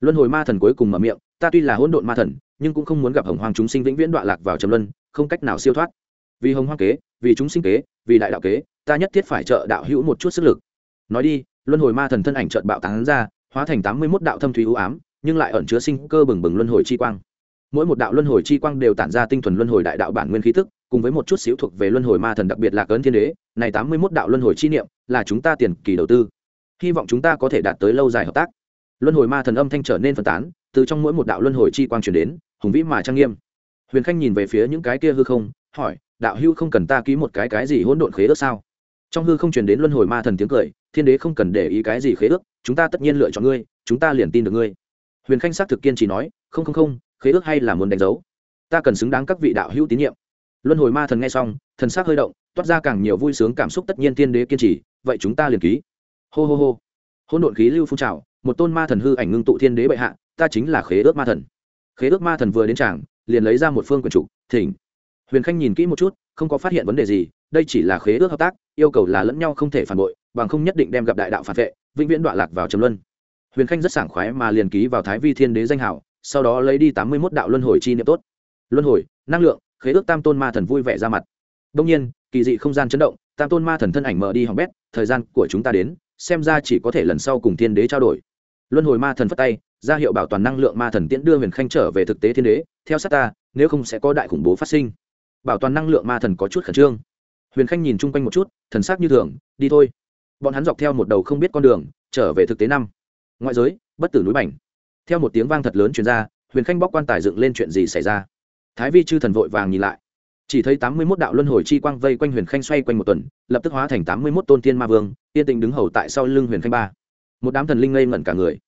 Luân hồi ma thần cuối cùng mở miệng, ta tuy là hỗn độn ma thần, nhưng cũng không muốn gặp hồng hoàng chúng sinh vĩnh viễn đoạn lạc vào trầm luân, không cách nào siêu thoát. Vì hồng hoàng kế, vì chúng sinh kế, vì đại đạo kế ta nhất thiết phải trợ đạo hữu một chút sức lực. Nói đi, luân hồi ma thần thân ảnh trợn bạo tán ra, hóa thành tám mươi mốt đạo thâm thúy ưu ám, nhưng lại ẩn chứa sinh cơ bừng bừng luân hồi chi quang. Mỗi một đạo luân hồi chi quang đều tản ra tinh thuần luân hồi đại đạo bản nguyên khí tức, cùng với một chút xíu thuộc về luân hồi ma thần đặc biệt là cấn thiên đế, này tám mươi mốt đạo luân hồi chi niệm là chúng ta tiền kỳ đầu tư. Hy vọng chúng ta có thể đạt tới lâu dài hợp tác. Luân hồi ma thần âm thanh trở nên phân tán, từ trong mỗi một đạo luân hồi chi quang truyền đến, hùng vĩ mà trang nghiêm. Huyền khanh nhìn về phía những cái kia hư không, hỏi, đạo hưu không cần ta ký một cái cái gì hỗn độn khế ước sao? Trong hư không truyền đến luân hồi ma thần tiếng cười, thiên đế không cần để ý cái gì khế ước, chúng ta tất nhiên lựa chọn ngươi, chúng ta liền tin được ngươi. Huyền khanh xác thực kiên trì nói, không không không, khế ước hay là muốn đánh dấu? Ta cần xứng đáng các vị đạo hữu tín nhiệm. Luân hồi ma thần nghe xong, thần xác hơi động, toát ra càng nhiều vui sướng cảm xúc tất nhiên thiên đế kiên trì, vậy chúng ta liền ký. Hô hô hô. Hôn độn khí lưu phun trào, một tôn ma thần hư ảnh ngưng tụ thiên đế bệ hạ, ta chính là khế ước ma thần. Khế ước ma thần vừa đến tràng, liền lấy ra một phương quyền trục thỉnh. Huyền khanh nhìn kỹ một chút, không có phát hiện vấn đề gì đây chỉ là khế ước hợp tác, yêu cầu là lẫn nhau không thể phản bội, bằng không nhất định đem gặp đại đạo phản vệ, vĩnh viễn đọa lạc vào trầm luân. Huyền khanh rất sảng khoái mà liền ký vào thái vi thiên đế danh hảo sau đó lấy đi tám mươi mốt đạo luân hồi chi niệm tốt. Luân hồi, năng lượng, khế ước tam tôn ma thần vui vẻ ra mặt. Đông nhiên, kỳ dị không gian chấn động, tam tôn ma thần thân ảnh mở đi hỏng bét, thời gian của chúng ta đến, xem ra chỉ có thể lần sau cùng thiên đế trao đổi. Luân hồi ma thần phất tay, ra hiệu bảo toàn năng lượng ma thần tiễn đưa huyền khanh trở về thực tế thiên đế, theo sát ta, nếu không sẽ có đại khủng bố phát sinh. Bảo toàn năng lượng ma thần có chút khẩn trương huyền khanh nhìn chung quanh một chút, thần sắc như thường, đi thôi. Bọn hắn dọc theo một đầu không biết con đường, trở về thực tế năm. Ngoại giới, bất tử núi bảnh theo một tiếng vang thật lớn chuyển ra, huyền khanh bóc quan tài dựng lên chuyện gì xảy ra. Thái vi chư thần vội vàng nhìn lại. Chỉ thấy tám mươi mốt đạo luân hồi chi quang vây quanh huyền khanh xoay quanh một tuần, lập tức hóa thành tám mươi mốt tôn thiên ma vương, yên tĩnh đứng hầu tại sau lưng huyền khanh ba. Một đám thần linh ngây ngẩn cả người.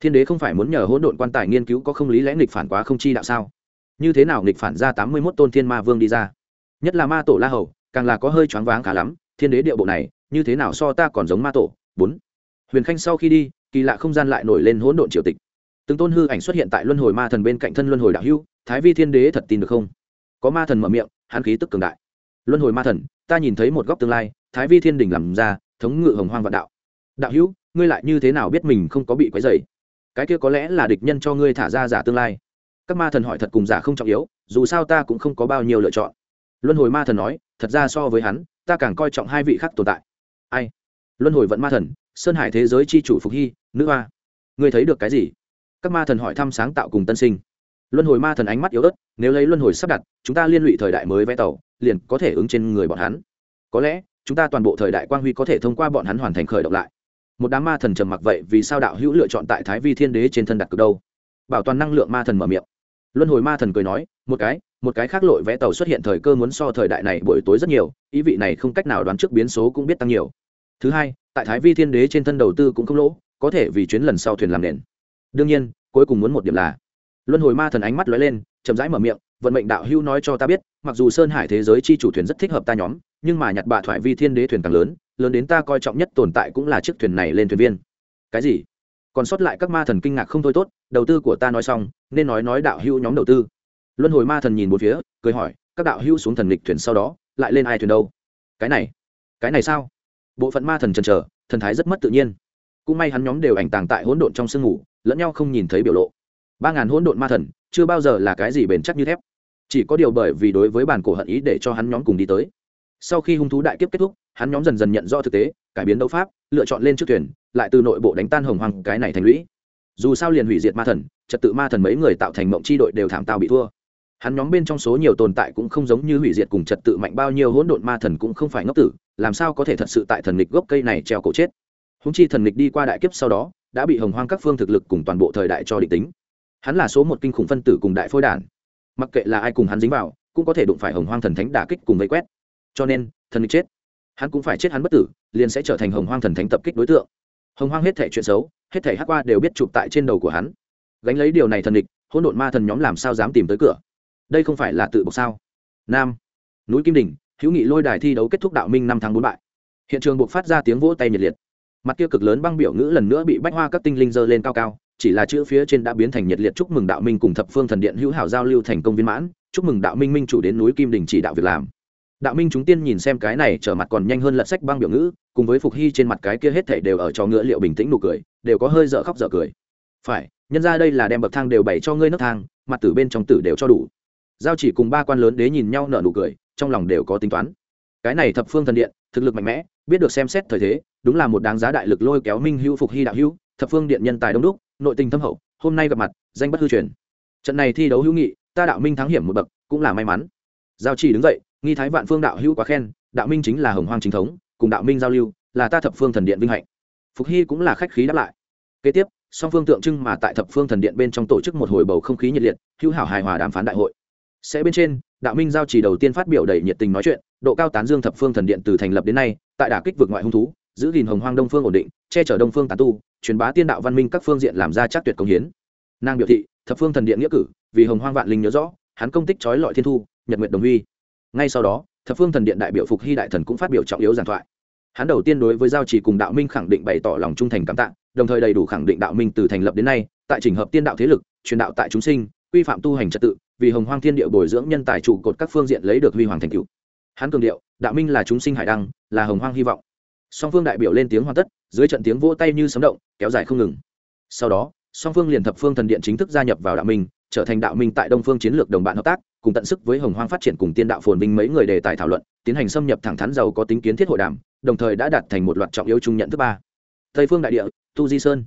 Thiên đế không phải muốn nhờ hỗn độn quan tài nghiên cứu có không lý lẽ nghịch phản quá không chi đạo sao? Như thế nào nghịch phản ra tám mươi mốt tôn thiên ma vương đi ra? Nhất là ma tổ la hầu càng là có hơi choáng váng khá lắm, thiên đế điệu bộ này, như thế nào so ta còn giống ma tổ? Bốn. Huyền khanh sau khi đi, kỳ lạ không gian lại nổi lên hỗn độn triều tịch. Từng tôn hư ảnh xuất hiện tại luân hồi ma thần bên cạnh thân luân hồi đạo hữu, thái vi thiên đế thật tin được không? Có ma thần mở miệng, hắn khí tức cường đại. Luân hồi ma thần, ta nhìn thấy một góc tương lai, thái vi thiên đình làm ra, thống ngự hồng hoang vạn đạo. Đạo hữu, ngươi lại như thế nào biết mình không có bị quấy dày cái kia có lẽ là địch nhân cho ngươi thả ra giả tương lai. Các ma thần hỏi thật cùng giả không trọng yếu, dù sao ta cũng không có bao nhiêu lựa chọn luân hồi ma thần nói, thật ra so với hắn, ta càng coi trọng hai vị khác tồn tại. Ai? Luân hồi vẫn ma thần, sơn hải thế giới c h i chủ phục hy, nữ hoa. Ngươi thấy được cái gì? Các ma thần hỏi thăm sáng tạo cùng tân sinh. Luân hồi ma thần ánh mắt yếu ớt, nếu lấy luân hồi sắp đặt, chúng ta liên lụy thời đại mới vẽ tàu, liền có thể ứng trên người bọn hắn. Có lẽ, chúng ta toàn bộ thời đại quang huy có thể thông qua bọn hắn hoàn thành khởi động lại. Một đám ma thần trầm mặc vậy vì sao đạo hữu lựa chọn tại thái vi thiên đế trên thân đặt cực đâu? Bảo toàn năng lượng ma thần mở miệng. Luân hồi ma thần cười nói, một cái một cái khác lội vẽ tàu xuất hiện thời cơ muốn so thời đại này buổi tối rất nhiều, ý vị này không cách nào đoán trước biến số cũng biết tăng nhiều. Thứ hai, tại thái vi thiên đế trên thân đầu tư cũng không lỗ, có thể vì chuyến lần sau thuyền làm nền. Đương nhiên, cuối cùng muốn một điểm là, luân hồi ma thần ánh mắt lóe lên, chậm rãi mở miệng, vận mệnh đạo hưu nói cho ta biết, mặc dù sơn hải thế giới chi chủ thuyền rất thích hợp ta nhóm, nhưng mà nhặt bạ thoại vi thiên đế thuyền càng lớn lớn đến ta coi trọng nhất tồn tại cũng là chiếc thuyền này lên thuyền viên. Cái gì? Còn sót lại các ma thần kinh ngạc không thôi tốt, đầu tư của ta nói xong, nên nói nói đạo hưu nhóm đầu tư luân hồi ma thần nhìn một phía, cười hỏi, các đạo hữu xuống thần lịch thuyền sau đó, lại lên ai thuyền đâu? Cái này cái này sao? Bộ phận ma thần chần chờ, thần thái rất mất tự nhiên. Cũng may hắn nhóm đều ảnh tàng tại hỗn độn trong sương ngủ, lẫn nhau không nhìn thấy biểu lộ. Ba ngàn hỗn độn ma thần, chưa bao giờ là cái gì bền chắc như thép. Chỉ có điều bởi vì đối với bản cổ hận ý để cho hắn nhóm cùng đi tới. Sau khi hung thú đại kiếp kết thúc, hắn nhóm dần dần nhận rõ thực tế, cải biến đấu pháp, lựa chọn lên trước thuyền, lại từ nội bộ đánh tan hồng hoàng cái này thành lũy. Dù sao liền hủy diệt ma thần, trật tự ma thần mấy người tạo thành mộng chi đội đều thảm tao bị thua hắn nhóm bên trong số nhiều tồn tại cũng không giống như hủy diệt cùng trật tự mạnh bao nhiêu, hỗn độn ma thần cũng không phải ngốc tử, làm sao có thể thật sự tại thần lịch gốc cây này treo cổ chết? Húng chi thần lịch đi qua đại kiếp sau đó, đã bị hồng hoang các phương thực lực cùng toàn bộ thời đại cho định tính. Hắn là số một kinh khủng phân tử cùng đại phôi đản. Mặc kệ là ai cùng hắn dính vào, cũng có thể đụng phải hồng hoang thần thánh đả kích cùng vây quét. Cho nên, thần lịch chết. Hắn cũng phải chết hắn bất tử, liền sẽ trở thành hồng hoang thần thánh tập kích đối tượng. Hồng hoang hết thể chuyện xấu, hết thể hắc qua đều biết chụp tại trên đầu của hắn. Gánh lấy điều này thần địch hỗn độn ma thần nhóm làm sao dám tìm tới cửa? Đây không phải là tự bộc sao? Nam. Núi kim đình hữu nghị lôi đài thi đấu kết thúc đạo minh năm tháng bốn bại. Hiện trường buộc phát ra tiếng vỗ tay nhiệt liệt. Mặt kia cực lớn băng biểu ngữ lần nữa bị bách hoa các tinh linh dơ lên cao cao, chỉ là chữ phía trên đã biến thành nhiệt liệt chúc mừng đạo minh cùng thập phương thần điện hữu hảo giao lưu thành công viên mãn, chúc mừng đạo minh minh chủ đến núi kim đình chỉ đạo việc làm. Đạo minh chúng tiên nhìn xem cái này trở mặt còn nhanh hơn lật sách băng biểu ngữ, cùng với phục hy trên mặt cái kia hết thể đều ở cho ngựa liệu bình tĩnh nụ cười, đều có hơi dở khóc dở cười. Phải, nhân ra đây là đem bậc thang đều bày cho ngươi nấc thang, mặt tử bên trong tử đều cho đủ giao chỉ cùng ba quan lớn đế nhìn nhau nở nụ cười, trong lòng đều có tính toán. Cái này thập phương thần điện, thực lực mạnh mẽ, biết được xem xét thời thế, đúng là một đáng giá đại lực lôi kéo minh hữu phục hy đạo hữu, thập phương điện nhân tài đông đúc, nội tình thâm hậu, hôm nay gặp mặt, danh bất hư truyền. Trận này thi đấu hữu nghị, ta đạo minh thắng hiểm một bậc, cũng là may mắn. Giao chỉ đứng dậy, nghi thái vạn phương đạo hữu quá khen, đạo minh chính là hồng hoang chính thống, cùng đạo minh giao lưu, là ta thập phương thần điện vinh hạnh. Phục hy cũng là khách khí đáp lại. Kế tiếp, song phương tượng trưng mà tại thập phương thần điện bên trong tổ chức một hồi bầu không khí nhiệt liệt, hữu hảo hài hòa đàm phán đại hội sẽ bên trên, đạo minh giao chỉ đầu tiên phát biểu đầy nhiệt tình nói chuyện, độ cao tán dương thập phương thần điện từ thành lập đến nay, tại đả kích vực ngoại hung thú, giữ gìn hồng hoang đông phương ổn định, che chở đông phương tán tu, truyền bá tiên đạo văn minh các phương diện làm ra chắc tuyệt công hiến. Nàng biểu thị, thập phương thần điện nghĩa cử, vì hồng hoang vạn linh nhớ rõ, hắn công tích trói lọi thiên thu, nhật nguyện đồng huy. Ngay sau đó, thập phương thần điện đại biểu phục hy đại thần cũng phát biểu trọng yếu giảng thoại. Hắn đầu tiên đối với giao chỉ cùng đạo minh khẳng định bày tỏ lòng trung thành cảm tạ, đồng thời đầy đủ khẳng định đạo minh từ thành lập đến nay, tại trình hợp tiên đạo thế lực, truyền đạo tại chúng sinh, quy phạm tu hành trật tự vì hồng hoang thiên địa bồi dưỡng nhân tài trụ cột các phương diện lấy được huy hoàng thành cựu hắn cường điệu, đạo minh là chúng sinh hải đăng, là hồng hoang hy vọng. Song phương đại biểu lên tiếng hoàn tất, dưới trận tiếng vỗ tay như sấm động, kéo dài không ngừng. Sau đó, song phương liền thập phương thần điện chính thức gia nhập vào đạo minh, trở thành đạo minh tại đông phương chiến lược đồng bạn hợp tác, cùng tận sức với hồng hoang phát triển cùng tiên đạo phồn vinh mấy người đề tài thảo luận, tiến hành xâm nhập thẳng thắn giàu có tính kiến thiết hội đàm, đồng thời đã đạt thành một loạt trọng yếu chung nhận thứ ba. Tây phương đại địa, tu di sơn.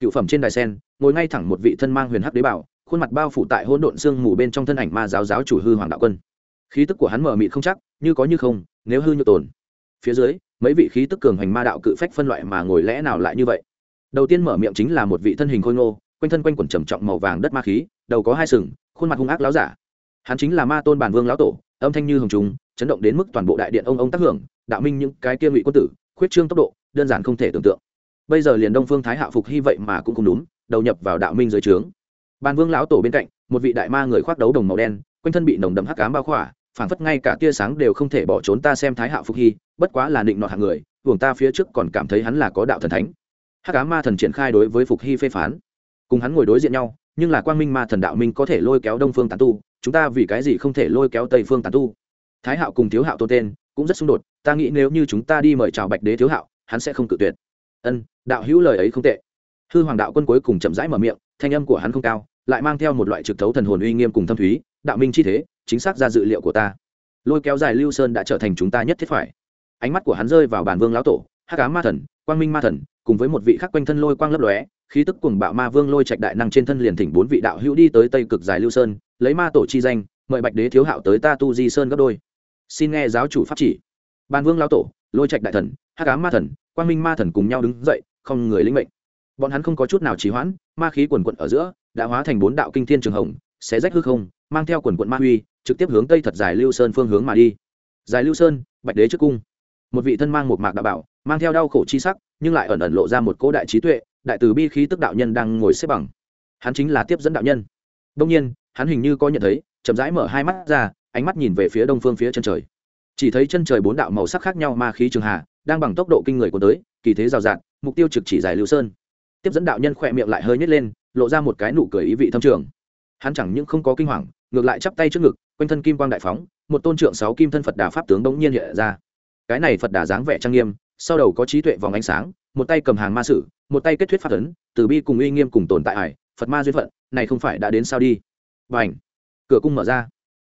Cựu phẩm trên đài sen, ngồi ngay thẳng một vị thân mang huyền hắc đế bảo khuôn mặt bao phủ tại hỗn độn xương mù bên trong thân ảnh ma giáo giáo chủ hư hoàng đạo quân. Khí tức của hắn mở mịt không chắc, như có như không, nếu hư như tồn. Phía dưới, mấy vị khí tức cường hành ma đạo cự phách phân loại mà ngồi lẽ nào lại như vậy? Đầu tiên mở miệng chính là một vị thân hình khôi ngô, quanh thân quanh quẩn trầm trọng màu vàng đất ma khí, đầu có hai sừng, khuôn mặt hung ác láo giả. Hắn chính là ma tôn bản vương lão tổ, âm thanh như hồng trùng, chấn động đến mức toàn bộ đại điện ông ông tác hưởng, đạo minh những cái kia ngụy quân tử, khuyết trương tốc độ, đơn giản không thể tưởng tượng. Bây giờ liền đông phương thái hạ phục hy vậy mà cũng không đúng, đầu nhập vào đạo minh dưới trướng bàn vương lão tổ bên cạnh, một vị đại ma người khoác đấu đồng màu đen, quanh thân bị nồng đậm hắc cám bao khỏa, phảng phất ngay cả tia sáng đều không thể bỏ trốn ta xem thái hạo phục hy, bất quá là định nọ hạng người buồng ta phía trước còn cảm thấy hắn là có đạo thần thánh. Hắc cá ma thần triển khai đối với phục hy phê phán. Cùng hắn ngồi đối diện nhau, nhưng là quang minh ma thần đạo minh có thể lôi kéo đông phương tán tu, chúng ta vì cái gì không thể lôi kéo tây phương tán tu? Thái hạo cùng thiếu hạo tôn tên, cũng rất xung đột, ta nghĩ nếu như chúng ta đi mời chào bạch đế thiếu hạo, hắn sẽ không cự tuyệt. Ân, đạo hữu lời ấy không tệ. Hư hoàng đạo quân cuối cùng chậm rãi mở miệng, thanh âm của hắn không cao lại mang theo một loại trực thấu thần hồn uy nghiêm cùng thâm thúy, đạo minh chi thế, chính xác ra dự liệu của ta. Lôi kéo dài lưu sơn đã trở thành chúng ta nhất thiết phải. Ánh mắt của hắn rơi vào bản vương lão tổ hát cá ma thần, quang minh ma thần, cùng với một vị khắc quanh thân lôi quang lấp lóe, khí tức cùng bạo ma vương lôi trạch đại năng trên thân liền thỉnh bốn vị đạo hữu đi tới tây cực dài lưu sơn, lấy ma tổ chi danh, mời bạch đế thiếu hạo tới ta tu di sơn gấp đôi. Xin nghe giáo chủ pháp chỉ. Bàn vương lão tổ, lôi trạch đại thần hát cá ma thần, quang minh ma thần cùng nhau đứng dậy, không người linh mệnh. Bọn hắn không có chút nào trì hoãn, ma khí quần quận ở giữa đã hóa thành bốn đạo kinh thiên trường hồng, xé rách hư không, mang theo quần quận ma huy, trực tiếp hướng tây thật dài lưu sơn phương hướng mà đi. Dài lưu sơn, bạch đế trước cung. Một vị thân mang một mạc đạo bảo, mang theo đau khổ chi sắc, nhưng lại ẩn ẩn lộ ra một cỗ đại trí tuệ, đại từ bi khí tức đạo nhân đang ngồi xếp bằng. Hắn chính là tiếp dẫn đạo nhân. Đông nhiên, hắn hình như có nhận thấy, chậm rãi mở hai mắt ra, ánh mắt nhìn về phía đông phương phía chân trời. Chỉ thấy chân trời bốn đạo màu sắc khác nhau ma khí trường hà, đang bằng tốc độ kinh người của tới, kỳ thế rào rạt, mục tiêu trực chỉ dài lưu sơn. Tiếp dẫn đạo nhân khỏe miệng lại hơi nhét lên lộ ra một cái nụ cười ý vị thâm trường. Hắn chẳng những không có kinh hoàng, ngược lại chắp tay trước ngực, quanh thân kim quang đại phóng, một tôn trượng sáu kim thân phật đà pháp tướng bỗng nhiên hiện ra. Cái này phật đà dáng vẻ trang nghiêm, sau đầu có trí tuệ vòng ánh sáng, một tay cầm hàng ma sử, một tay kết thuyết pháp ấn, từ bi cùng uy nghiêm cùng tồn tại ải, phật ma duyên phận, này không phải đã đến sao đi? Và cửa cung mở ra.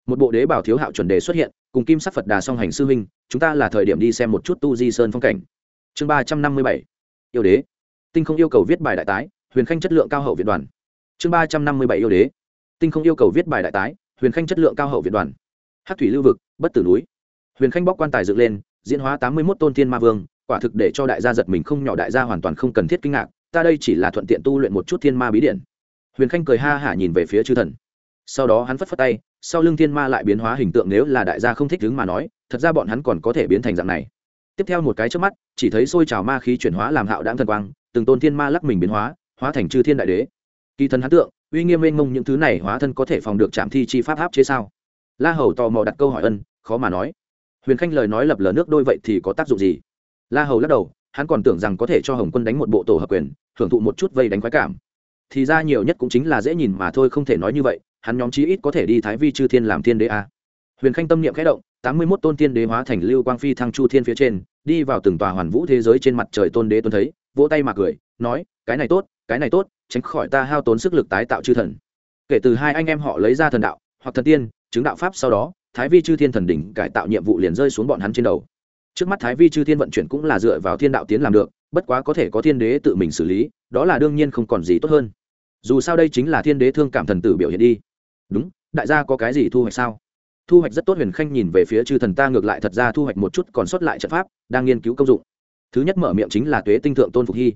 Một bộ đế bảo thiếu hạo chuẩn đề xuất hiện, cùng kim sắc phật đà song hành sư huynh, chúng ta là thời điểm đi xem một chút tu di sơn phong cảnh. Chương ba trăm năm mươi bảy. Yêu đế. Tinh không yêu cầu viết bài đại tái huyền khanh chất lượng cao hậu viện đoàn. Chương ba trăm năm mươi bảy yêu đế. Tinh không yêu cầu viết bài đại tái, huyền khanh chất lượng cao hậu viện đoàn. Hát thủy lưu vực, bất tử núi. Huyền khanh bóc quan tài dựng lên, diễn hóa tám mươi mốt tôn thiên ma vương, quả thực để cho đại gia giật mình không nhỏ, đại gia hoàn toàn không cần thiết kinh ngạc, ta đây chỉ là thuận tiện tu luyện một chút thiên ma bí điện huyền khanh cười ha hả nhìn về phía chư thần. Sau đó hắn phất phất tay, sau lưng thiên ma lại biến hóa hình tượng nếu là đại gia không thích đứng mà nói, thật ra bọn hắn còn có thể biến thành dạng này. Tiếp theo một cái trước mắt, chỉ thấy xôi trào ma khí chuyển hóa làm hạo đáng thần quang, từng tôn thiên ma lắc mình biến hóa hóa thành chư thiên đại đế. Kỳ thần hán tượng, uy nghiêm mênh mông những thứ này hóa thân có thể phòng được trạm thi chi pháp áp chế sao? La hầu tò mò đặt câu hỏi ân, khó mà nói. Huyền khanh lời nói lập lờ nước đôi vậy thì có tác dụng gì? La hầu lắc đầu, hắn còn tưởng rằng có thể cho hồng quân đánh một bộ tổ hợp quyền, hưởng thụ một chút vây đánh khoái cảm. Thì ra nhiều nhất cũng chính là dễ nhìn mà thôi, không thể nói như vậy, hắn nhóm chí ít có thể đi thái vi chư thiên làm thiên đế a. Huyền khanh tâm niệm khẽ động, tám mươi mốt tôn thiên đế hóa thành lưu quang phi thăng chu thiên phía trên, đi vào từng tòa hoàn vũ thế giới trên mặt trời tôn đế tôn thấy, vỗ tay mà cười, nói, cái này tốt cái này tốt, tránh khỏi ta hao tốn sức lực tái tạo chư thần. Kể từ hai anh em họ lấy ra thần đạo, hoặc thần tiên, chứng đạo pháp sau đó, thái vi chư thiên thần đỉnh cải tạo nhiệm vụ liền rơi xuống bọn hắn trên đầu. Trước mắt thái vi chư thiên vận chuyển cũng là dựa vào thiên đạo tiến làm được, bất quá có thể có thiên đế tự mình xử lý, đó là đương nhiên không còn gì tốt hơn. Dù sao đây chính là thiên đế thương cảm thần tử biểu hiện đi. Đúng, đại gia có cái gì thu hoạch sao? Thu hoạch rất tốt, huyền khanh nhìn về phía chư thần ta ngược lại thật ra thu hoạch một chút còn sót lại trận pháp, đang nghiên cứu công dụng. Thứ nhất mở miệng chính là tuế tinh thượng tôn phục hy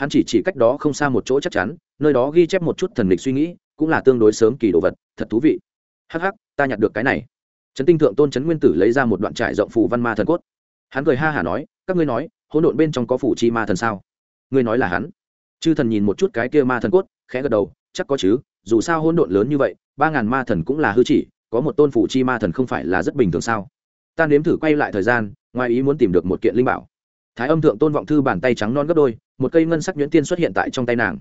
hắn chỉ chỉ cách đó không xa một chỗ chắc chắn nơi đó ghi chép một chút thần lịch suy nghĩ cũng là tương đối sớm kỳ đồ vật thật thú vị. Hắc hắc, ta nhặt được cái này. Trấn tinh thượng tôn trấn nguyên tử lấy ra một đoạn trải rộng phủ văn ma thần cốt. Hắn cười ha hả nói các ngươi nói hỗn độn bên trong có phủ chi ma thần sao? Ngươi nói là hắn. Chư thần nhìn một chút cái kia ma thần cốt khẽ gật đầu chắc có chứ dù sao hỗn độn lớn như vậy ba ngàn ma thần cũng là hư chỉ có một tôn phủ chi ma thần không phải là rất bình thường sao? Ta nếm thử quay lại thời gian ngoài ý muốn tìm được một kiện linh bảo thái âm thượng tôn vọng thư bàn tay trắng non gấp đôi, một cây ngân sắc nhuyễn tiên xuất hiện tại trong tay nàng.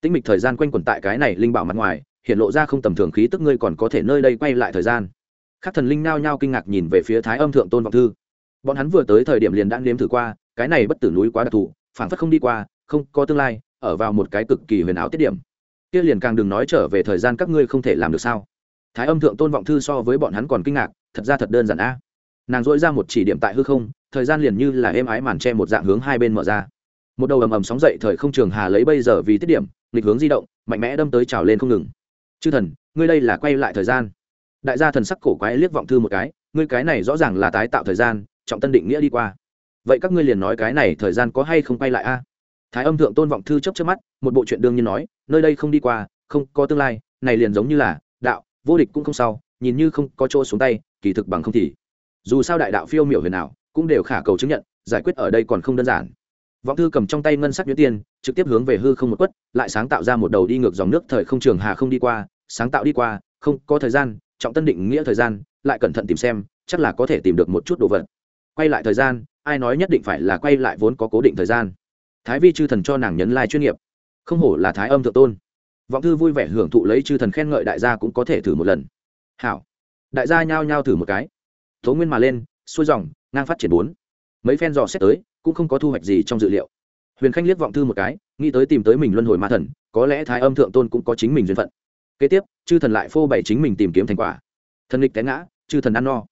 Tĩnh mịch thời gian quanh quẩn tại cái này linh bảo mặt ngoài, hiện lộ ra không tầm thường khí tức ngươi còn có thể nơi đây quay lại thời gian. Các thần linh nao nhao kinh ngạc nhìn về phía thái âm thượng tôn vọng thư. Bọn hắn vừa tới thời điểm liền đã nếm thử qua, cái này bất tử núi quá đặc thù phản phất không đi qua, không có tương lai, ở vào một cái cực kỳ huyền ảo tiết điểm. Kia liền càng đừng nói trở về thời gian các ngươi không thể làm được sao? Thái âm thượng tôn vọng thư so với bọn hắn còn kinh ngạc, thật ra thật đơn giản a nàng dỗi ra một chỉ điểm tại hư không, thời gian liền như là êm ái màn tre một dạng hướng hai bên mở ra. Một đầu ầm ầm sóng dậy thời không trường hà lấy bây giờ vì tiết điểm lịch hướng di động, mạnh mẽ đâm tới trào lên không ngừng. Chư thần, ngươi đây là quay lại thời gian. Đại gia thần sắc cổ quái liếc vọng thư một cái, ngươi cái này rõ ràng là tái tạo thời gian, trọng tân định nghĩa đi qua. Vậy các ngươi liền nói cái này thời gian có hay không quay lại a? Thái âm thượng tôn vọng thư chấp trước mắt, một bộ chuyện đương nhiên nói, nơi đây không đi qua, không có tương lai, này liền giống như là đạo, vô địch cũng không sao nhìn như không có chỗ xuống tay, kỳ thực bằng không thì dù sao đại đạo phiêu miểu huyền nào cũng đều khả cầu chứng nhận, giải quyết ở đây còn không đơn giản. Vọng thư cầm trong tay ngân sắc nhuyễn tiên, trực tiếp hướng về hư không một quất, lại sáng tạo ra một đầu đi ngược dòng nước thời không trường hà không đi qua, sáng tạo đi qua, không có thời gian, trọng tân định nghĩa thời gian, lại cẩn thận tìm xem, chắc là có thể tìm được một chút đồ vật. Quay lại thời gian, ai nói nhất định phải là quay lại vốn có cố định thời gian. Thái vi chư thần cho nàng nhấn lai、like、chuyên nghiệp. Không hổ là thái âm thượng tôn. Vọng thư vui vẻ hưởng thụ lấy chư thần khen ngợi đại gia cũng có thể thử một lần. Hảo. Đại gia nhao nhao thử một cái tố nguyên mà lên, xuôi dòng, ngang phát triển bốn. Mấy phen dò xét tới, cũng không có thu hoạch gì trong dự liệu. Huyền khanh liếc vọng thư một cái, nghĩ tới tìm tới mình luân hồi ma thần, có lẽ thái âm thượng tôn cũng có chính mình duyên phận. Kế tiếp, chư thần lại phô bày chính mình tìm kiếm thành quả. Thần nghịch té ngã, chư thần ăn no.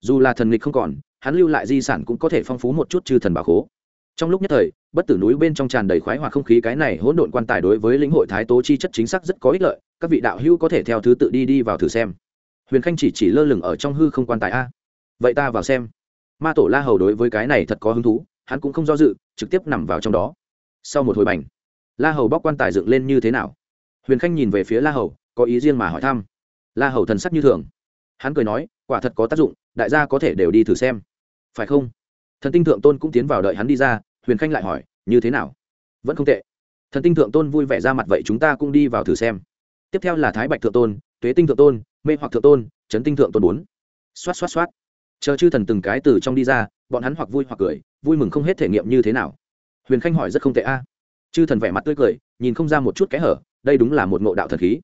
Dù là thần nghịch không còn, hắn lưu lại di sản cũng có thể phong phú một chút chư thần bà khố. Trong lúc nhất thời, bất tử núi bên trong tràn đầy khoái hoặc không khí cái này hỗn độn quan tài đối với lĩnh hội thái tố chi chất chính xác rất có ích lợi, các vị đạo hữu có thể theo thứ tự đi đi vào thử xem. Huyền khanh chỉ chỉ lơ lửng ở trong hư không quan tài a vậy ta vào xem. Ma tổ la hầu đối với cái này thật có hứng thú, hắn cũng không do dự, trực tiếp nằm vào trong đó. Sau một hồi bành, la hầu bóc quan tài dựng lên như thế nào? Huyền khanh nhìn về phía la hầu, có ý riêng mà hỏi thăm. La hầu thần sắc như thường. Hắn cười nói, quả thật có tác dụng, đại gia có thể đều đi thử xem. Phải không? Thần tinh thượng tôn cũng tiến vào đợi hắn đi ra, huyền khanh lại hỏi, như thế nào? Vẫn không tệ. Thần tinh thượng tôn vui vẻ ra mặt vậy chúng ta cũng đi vào thử xem. Tiếp theo là thái bạch thượng tôn, tuế tinh thượng tôn, mê hoặc thượng tôn trấn tinh thượng tôn bốn. Xoát xoát xoát chờ chư thần từng cái từ trong đi ra, bọn hắn hoặc vui hoặc cười, vui mừng không hết thể nghiệm như thế nào. Huyền khanh hỏi rất không tệ a. Chư thần vẻ mặt tươi cười, nhìn không ra một chút kẽ hở, đây đúng là một ngộ đạo thần khí.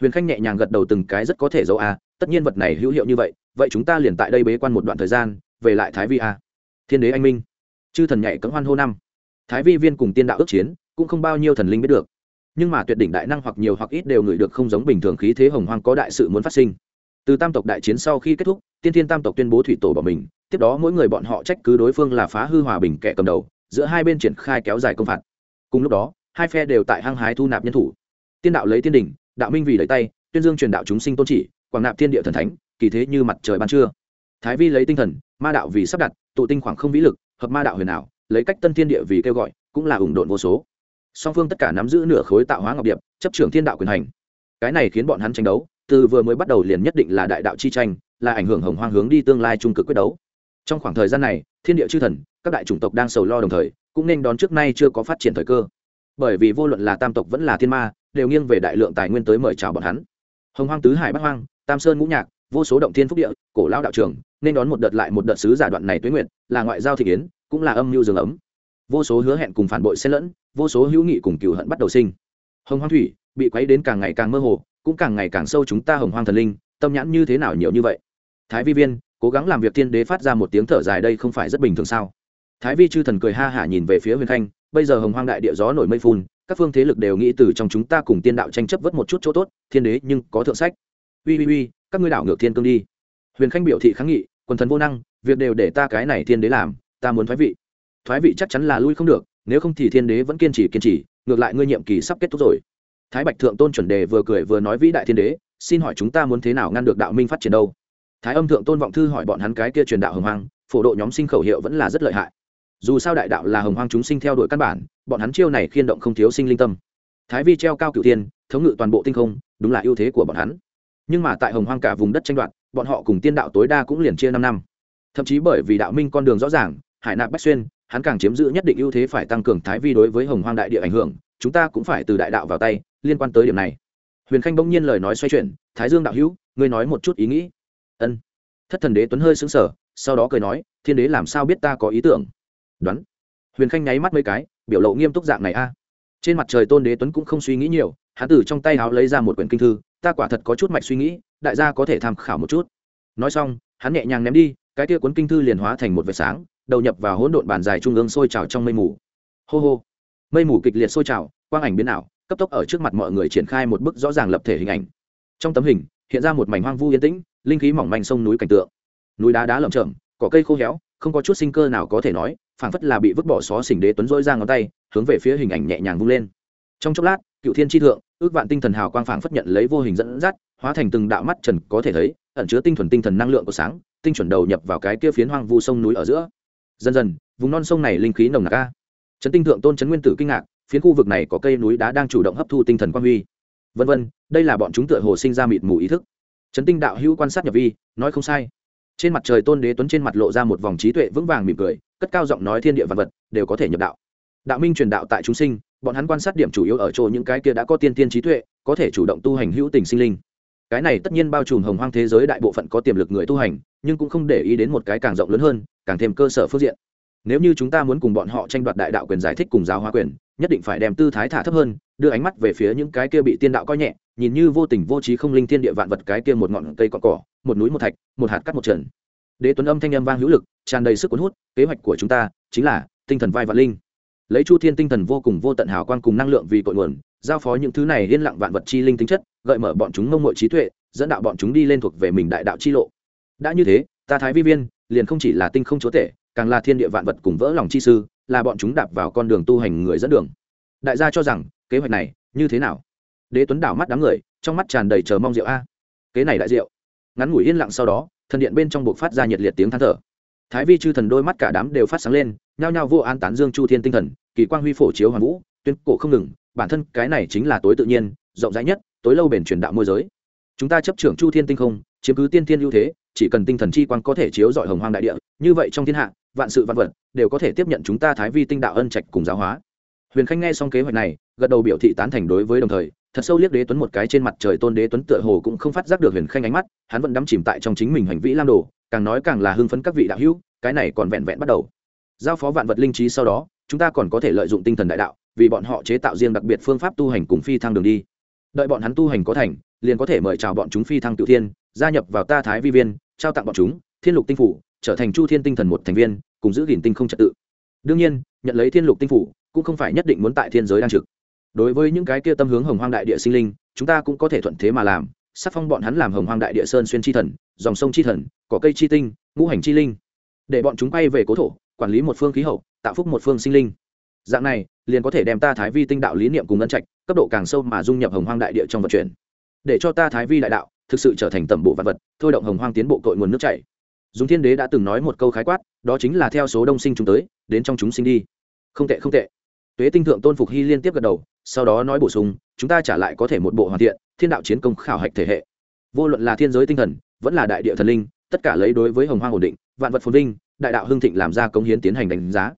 Huyền khanh nhẹ nhàng gật đầu từng cái rất có thể dấu a, tất nhiên vật này hữu hiệu như vậy vậy chúng ta liền tại đây bế quan một đoạn thời gian, về lại thái vi a. Thiên đế anh minh. Chư thần nhảy cấm hoan hô năm. Thái vi viên cùng tiên đạo ước chiến, cũng không bao nhiêu thần linh biết được. Nhưng mà tuyệt đỉnh đại năng hoặc nhiều hoặc ít đều ngửi được không giống bình thường khí thế hồng hoang có đại sự muốn phát sinh từ tam tộc đại chiến sau khi kết thúc, tiên thiên tam tộc tuyên bố thủy tổ bỏ mình, tiếp đó mỗi người bọn họ trách cứ đối phương là phá hư hòa bình kẻ cầm đầu, giữa hai bên triển khai kéo dài công phạt. Cùng lúc đó, hai phe đều tại hăng hái thu nạp nhân thủ. Tiên đạo lấy tiên đỉnh đạo minh vì lấy tay, tuyên dương truyền đạo chúng sinh tôn chỉ, quảng nạp thiên địa thần thánh, kỳ thế như mặt trời ban trưa. Thái vi lấy tinh thần, ma đạo vì sắp đặt, tụ tinh khoảng không vĩ lực, hợp ma đạo huyền ảo, lấy cách tân thiên địa vì kêu gọi, cũng là ủng độn vô số. Song phương tất cả nắm giữ nửa khối tạo hóa ngọc điệp, chấp trưởng thiên đạo quyền hành cái này khiến bọn hắn tranh đấu, từ vừa mới bắt đầu liền nhất định là đại đạo chi tranh, là ảnh hưởng hồng hoang hướng đi tương lai trung cực quyết đấu. Trong khoảng thời gian này, thiên địa chư thần, các đại chủng tộc đang sầu lo đồng thời, cũng nên đón trước nay chưa có phát triển thời cơ. Bởi vì vô luận là tam tộc vẫn là thiên ma, đều nghiêng về đại lượng tài nguyên tới mời chào bọn hắn. Hồng hoang tứ hải bắc hoang, tam sơn ngũ nhạc, vô số động thiên phúc địa, cổ lao đạo trường, nên đón một đợt lại một đợt sứ giả đoạn này tuế nguyện là ngoại giao thị kiến, cũng là âm mưu dường ấm. Vô số hứa hẹn cùng phản bội xen lẫn, vô số hữu nghị cùng cựu hận bắt đầu sinh. Hồng hoang thủy bị quấy đến càng ngày càng mơ hồ, cũng càng ngày càng sâu chúng ta hồng hoang thần linh, tâm nhãn như thế nào nhiều như vậy? Thái vi viên, cố gắng làm việc tiên đế phát ra một tiếng thở dài đây không phải rất bình thường sao? Thái vi chư thần cười ha hả nhìn về phía huyền khanh, bây giờ hồng hoang đại địa gió nổi mây phun, các phương thế lực đều nghĩ từ trong chúng ta cùng tiên đạo tranh chấp vớt một chút chỗ tốt, thiên đế nhưng có thượng sách. Uy uy uy, các ngươi đảo ngược thiên cương đi. Huyền khanh biểu thị kháng nghị, quần thần vô năng, việc đều để ta cái này thiên đế làm, ta muốn thoái vị. Thoái vị chắc chắn là lui không được, nếu không thì thiên đế vẫn kiên trì kiên trì, ngược lại ngươi nhiệm kỳ sắp kết thúc rồi thái bạch thượng tôn chuẩn đề vừa cười vừa nói vĩ đại thiên đế, xin hỏi chúng ta muốn thế nào ngăn được đạo minh phát triển đâu? Thái âm thượng tôn vọng thư hỏi bọn hắn cái kia truyền đạo hồng hoang, phổ độ nhóm sinh khẩu hiệu vẫn là rất lợi hại. Dù sao đại đạo là hồng hoang chúng sinh theo đuổi căn bản, bọn hắn chiêu này khiên động không thiếu sinh linh tâm. Thái vi treo cao cựu tiên thống ngự toàn bộ tinh không, đúng là ưu thế của bọn hắn. Nhưng mà tại hồng hoang cả vùng đất tranh đoạt, bọn họ cùng tiên đạo tối đa cũng liền chia năm năm. Thậm chí bởi vì đạo minh con đường rõ ràng, hải nạp bách xuyên, hắn càng chiếm giữ nhất định ưu thế phải tăng cường thái vi đối với hồng hoang đại địa ảnh hưởng, chúng ta cũng phải từ đại đạo vào tay liên quan tới điểm này. Huyền khanh bỗng nhiên lời nói xoay chuyển, thái dương đạo hữu, ngươi nói một chút ý nghĩ. Ân. Thất thần đế tuấn hơi xứng sở sau đó cười nói, thiên đế làm sao biết ta có ý tưởng? Đoán. Huyền khanh nháy mắt mấy cái, biểu lộ nghiêm túc dạng này a. À. Trên mặt trời tôn đế tuấn cũng không suy nghĩ nhiều, hắn từ trong tay áo lấy ra một quyển kinh thư, ta quả thật có chút mạch suy nghĩ, đại gia có thể tham khảo một chút. Nói xong, hắn nhẹ nhàng ném đi, cái kia cuốn kinh thư liền hóa thành một vệt sáng, đầu nhập vào hỗn độn bàn dài trung ương sôi trào trong mây mù. Hô hô. Mây mù kịch liệt sôi trào, quang ảnh biến ảo cấp tốc ở trước mặt mọi người triển khai một bức rõ ràng lập thể hình ảnh. Trong tấm hình, hiện ra một mảnh hoang vu yên tĩnh, linh khí mỏng manh sông núi cảnh tượng. Núi đá đá lởm chởm, cỏ cây khô héo, không có chút sinh cơ nào có thể nói, phảng phất là bị vứt bỏ xó xỉnh đế tuấn rỗi ra ngón tay, hướng về phía hình ảnh nhẹ nhàng vung lên. Trong chốc lát, cựu thiên tri thượng, ước vạn tinh thần hào quang phảng phất nhận lấy vô hình dẫn dắt, hóa thành từng đạo mắt trần có thể thấy, ẩn chứa tinh thuần tinh thần năng lượng của sáng, tinh chuẩn đầu nhập vào cái kia phiến hoang vu sông núi ở giữa. Dần dần, vùng non sông này linh khí nồng nặc ca trấn tinh thượng tôn trấn nguyên tử kinh ngạc phiến khu vực này có cây núi đá đang chủ động hấp thu tinh thần quang huy. Vân vân, đây là bọn chúng tựa hồ sinh ra mịt mù ý thức. Trấn tinh đạo hữu quan sát nhập vi, nói không sai. Trên mặt trời tôn đế tuấn trên mặt lộ ra một vòng trí tuệ vững vàng mỉm cười, cất cao giọng nói thiên địa vật vật, đều có thể nhập đạo. Đạo minh truyền đạo tại chúng sinh, bọn hắn quan sát điểm chủ yếu ở chỗ những cái kia đã có tiên tiên trí tuệ, có thể chủ động tu hành hữu tình sinh linh. Cái này tất nhiên bao trùm hồng hoang thế giới đại bộ phận có tiềm lực người tu hành, nhưng cũng không để ý đến một cái càng rộng lớn hơn, càng thêm cơ sở phương diện. Nếu như chúng ta muốn cùng bọn họ tranh đoạt đại đạo quyền giải thích cùng giáo hóa quyền nhất định phải đem tư thái thả thấp hơn, đưa ánh mắt về phía những cái kia bị tiên đạo coi nhẹ, nhìn như vô tình vô trí không linh thiên địa vạn vật cái kia một ngọn cây cọn cỏ, một núi một thạch, một hạt cắt một trần. Đế tuấn âm thanh âm vang hữu lực, tràn đầy sức cuốn hút, kế hoạch của chúng ta chính là tinh thần vai vạn linh. Lấy chu thiên tinh thần vô cùng vô tận hào quang cùng năng lượng vì cội nguồn, giao phó những thứ này yên lặng vạn vật chi linh tính chất, gợi mở bọn chúng mông mội trí tuệ, dẫn đạo bọn chúng đi lên thuộc về mình đại đạo chi lộ. Đã như thế, ta thái vi viên liền không chỉ là tinh không chúa tể càng là thiên địa vạn vật cùng vỡ lòng chi sư, là bọn chúng đạp vào con đường tu hành người dẫn đường. Đại gia cho rằng, kế hoạch này, như thế nào? Đế tuấn đảo mắt đám người, trong mắt tràn đầy chờ mong rượu a. Kế này đại rượu. Ngắn ngủi yên lặng sau đó, thần điện bên trong buộc phát ra nhiệt liệt tiếng than thở. Thái vi chư thần đôi mắt cả đám đều phát sáng lên, nhao nhao vô an tán dương chu thiên tinh thần, kỳ quang huy phổ chiếu hoàng vũ, tuyên cổ không ngừng, bản thân cái này chính là tối tự nhiên, rộng rãi nhất, tối lâu bền truyền đạo môi giới. Chúng ta chấp trưởng chu thiên tinh không, chiếm cứ tiên thiên ưu thế, chỉ cần tinh thần chi quang có thể chiếu dọi hồng hoang đại địa, như vậy trong thiên hạ vạn sự vạn vật đều có thể tiếp nhận chúng ta thái vi tinh đạo ân trạch cùng giáo hóa. Huyền khanh nghe xong kế hoạch này, gật đầu biểu thị tán thành đối với đồng thời, thật sâu liếc đế tuấn một cái trên mặt trời tôn đế tuấn tựa hồ cũng không phát giác được huyền khanh ánh mắt, hắn vẫn đắm chìm tại trong chính mình hành vĩ lam đồ, càng nói càng là hưng phấn các vị đạo hữu, cái này còn vẹn vẹn bắt đầu. Giao phó vạn vật linh trí sau đó, chúng ta còn có thể lợi dụng tinh thần đại đạo, vì bọn họ chế tạo riêng đặc biệt phương pháp tu hành cùng phi thăng đường đi. Đợi bọn hắn tu hành có thành, liền có thể mời chào bọn chúng phi thăng tự thiên, gia nhập vào ta thái vi viên, trao tặng bọn chúng, thiên lục tinh phủ trở thành chu thiên tinh thần một thành viên, cùng giữ gìn tinh không trật tự. Đương nhiên, nhận lấy thiên lục tinh phủ, cũng không phải nhất định muốn tại thiên giới đang trực. Đối với những cái kia tâm hướng hồng hoang đại địa sinh linh, chúng ta cũng có thể thuận thế mà làm sắc phong bọn hắn làm hồng hoang đại địa sơn xuyên chi thần, dòng sông chi thần, cỏ cây chi tinh, ngũ hành chi linh. Để bọn chúng quay về cố thổ, quản lý một phương khí hậu, tạo phúc một phương sinh linh. Dạng này, liền có thể đem ta thái vi tinh đạo lý niệm cùng ngân trạch, cấp độ càng sâu mà dung nhập hồng hoang đại địa trong vận chuyển. Để cho ta thái vi đại đạo thực sự trở thành tầm bộ vạn vật, thôi động hồng hoang tiến bộ cội nguồn nước chảy dùng thiên đế đã từng nói một câu khái quát, đó chính là theo số đông sinh chúng tới, đến trong chúng sinh đi. Không tệ không tệ. Tuế tinh thượng tôn phục hy liên tiếp gật đầu, sau đó nói bổ sung, chúng ta trả lại có thể một bộ hoàn thiện, thiên đạo chiến công khảo hạch thể hệ. Vô luận là thiên giới tinh thần, vẫn là đại địa thần linh, tất cả lấy đối với hồng hoang ổn định, vạn vật phồn vinh, đại đạo hưng thịnh làm ra công hiến tiến hành đánh giá.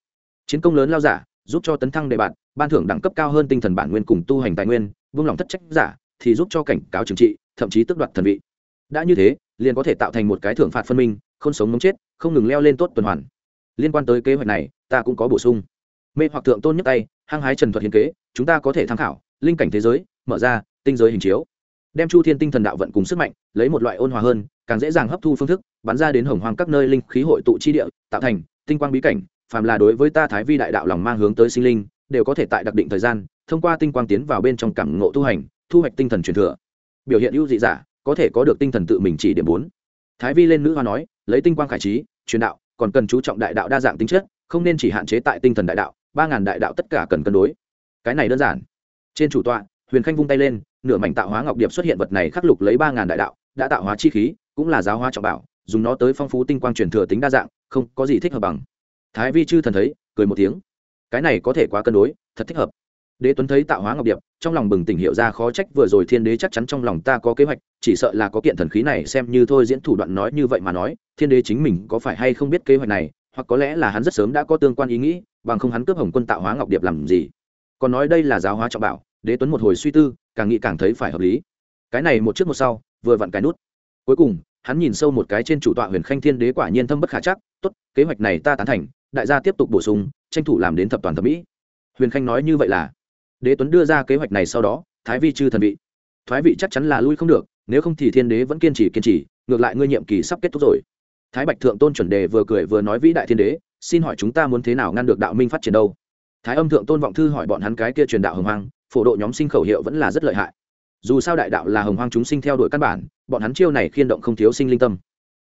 Chiến công lớn lao giả, giúp cho tấn thăng đề bạn ban thưởng đẳng cấp cao hơn tinh thần bản nguyên cùng tu hành tài nguyên vương lòng thất trách giả, thì giúp cho cảnh cáo trừng trị, thậm chí tước đoạt thần vị đã như thế, liền có thể tạo thành một cái thưởng phạt phân minh, không sống mống chết, không ngừng leo lên tốt tuần hoàn. Liên quan tới kế hoạch này, ta cũng có bổ sung. Mê hoặc thượng tôn nhấc tay, hăng hái trần thuật hiến kế, chúng ta có thể tham khảo, linh cảnh thế giới, mở ra, tinh giới hình chiếu. Đem chu thiên tinh thần đạo vận cùng sức mạnh, lấy một loại ôn hòa hơn, càng dễ dàng hấp thu phương thức, bắn ra đến hồng hoang các nơi linh khí hội tụ chi địa, tạo thành tinh quang bí cảnh, phàm là đối với ta thái vi đại đạo lòng mang hướng tới sinh linh, đều có thể tại đặc định thời gian, thông qua tinh quang tiến vào bên trong cảm ngộ tu hành, thu hoạch tinh thần truyền thừa. Biểu hiện ưu dị giả có thể có được tinh thần tự mình chỉ điểm bốn. Thái vi lên nữ hoa nói, lấy tinh quang khải trí, truyền đạo, còn cần chú trọng đại đạo đa dạng tính chất, không nên chỉ hạn chế tại tinh thần đại đạo, ba ngàn đại đạo tất cả cần cân đối. Cái này đơn giản. Trên chủ tọa, huyền khanh vung tay lên, nửa mảnh tạo hóa ngọc điệp xuất hiện vật này khắc lục lấy ba ngàn đại đạo, đã tạo hóa chi khí, cũng là giáo hóa trọng bảo, dùng nó tới phong phú tinh quang truyền thừa tính đa dạng, không có gì thích hợp bằng. Thái vi chư thần thấy, cười một tiếng. Cái này có thể quá cân đối, thật thích hợp. Đế tuấn thấy tạo hóa ngọc điệp trong lòng bừng tỉnh hiệu ra khó trách vừa rồi thiên đế chắc chắn trong lòng ta có kế hoạch, chỉ sợ là có kiện thần khí này xem như thôi diễn thủ đoạn nói như vậy mà nói, thiên đế chính mình có phải hay không biết kế hoạch này, hoặc có lẽ là hắn rất sớm đã có tương quan ý nghĩ, bằng không hắn cướp hồng quân tạo hóa ngọc điệp làm gì. Còn nói đây là giáo hóa trọng bảo, đế tuấn một hồi suy tư, càng nghĩ càng thấy phải hợp lý. Cái này một trước một sau, vừa vặn cái nút. Cuối cùng, hắn nhìn sâu một cái trên chủ tọa huyền khanh thiên đế quả nhiên thâm bất khả chắc, tốt, kế hoạch này ta tán thành, đại gia tiếp tục bổ sung, tranh thủ làm đến thập toàn thẩm mỹ. Huyền khanh nói như vậy là đế tuấn đưa ra kế hoạch này sau đó, thái vi chư thần vị. Thoái vị chắc chắn là lui không được, nếu không thì thiên đế vẫn kiên trì kiên trì, ngược lại ngươi nhiệm kỳ sắp kết thúc rồi. Thái bạch thượng tôn chuẩn đề vừa cười vừa nói vĩ đại thiên đế, xin hỏi chúng ta muốn thế nào ngăn được đạo minh phát triển đâu? Thái âm thượng tôn vọng thư hỏi bọn hắn cái kia truyền đạo hồng hoang, phổ độ nhóm sinh khẩu hiệu vẫn là rất lợi hại. Dù sao đại đạo là hồng hoang chúng sinh theo đuổi căn bản, bọn hắn chiêu này khiên động không thiếu sinh linh tâm.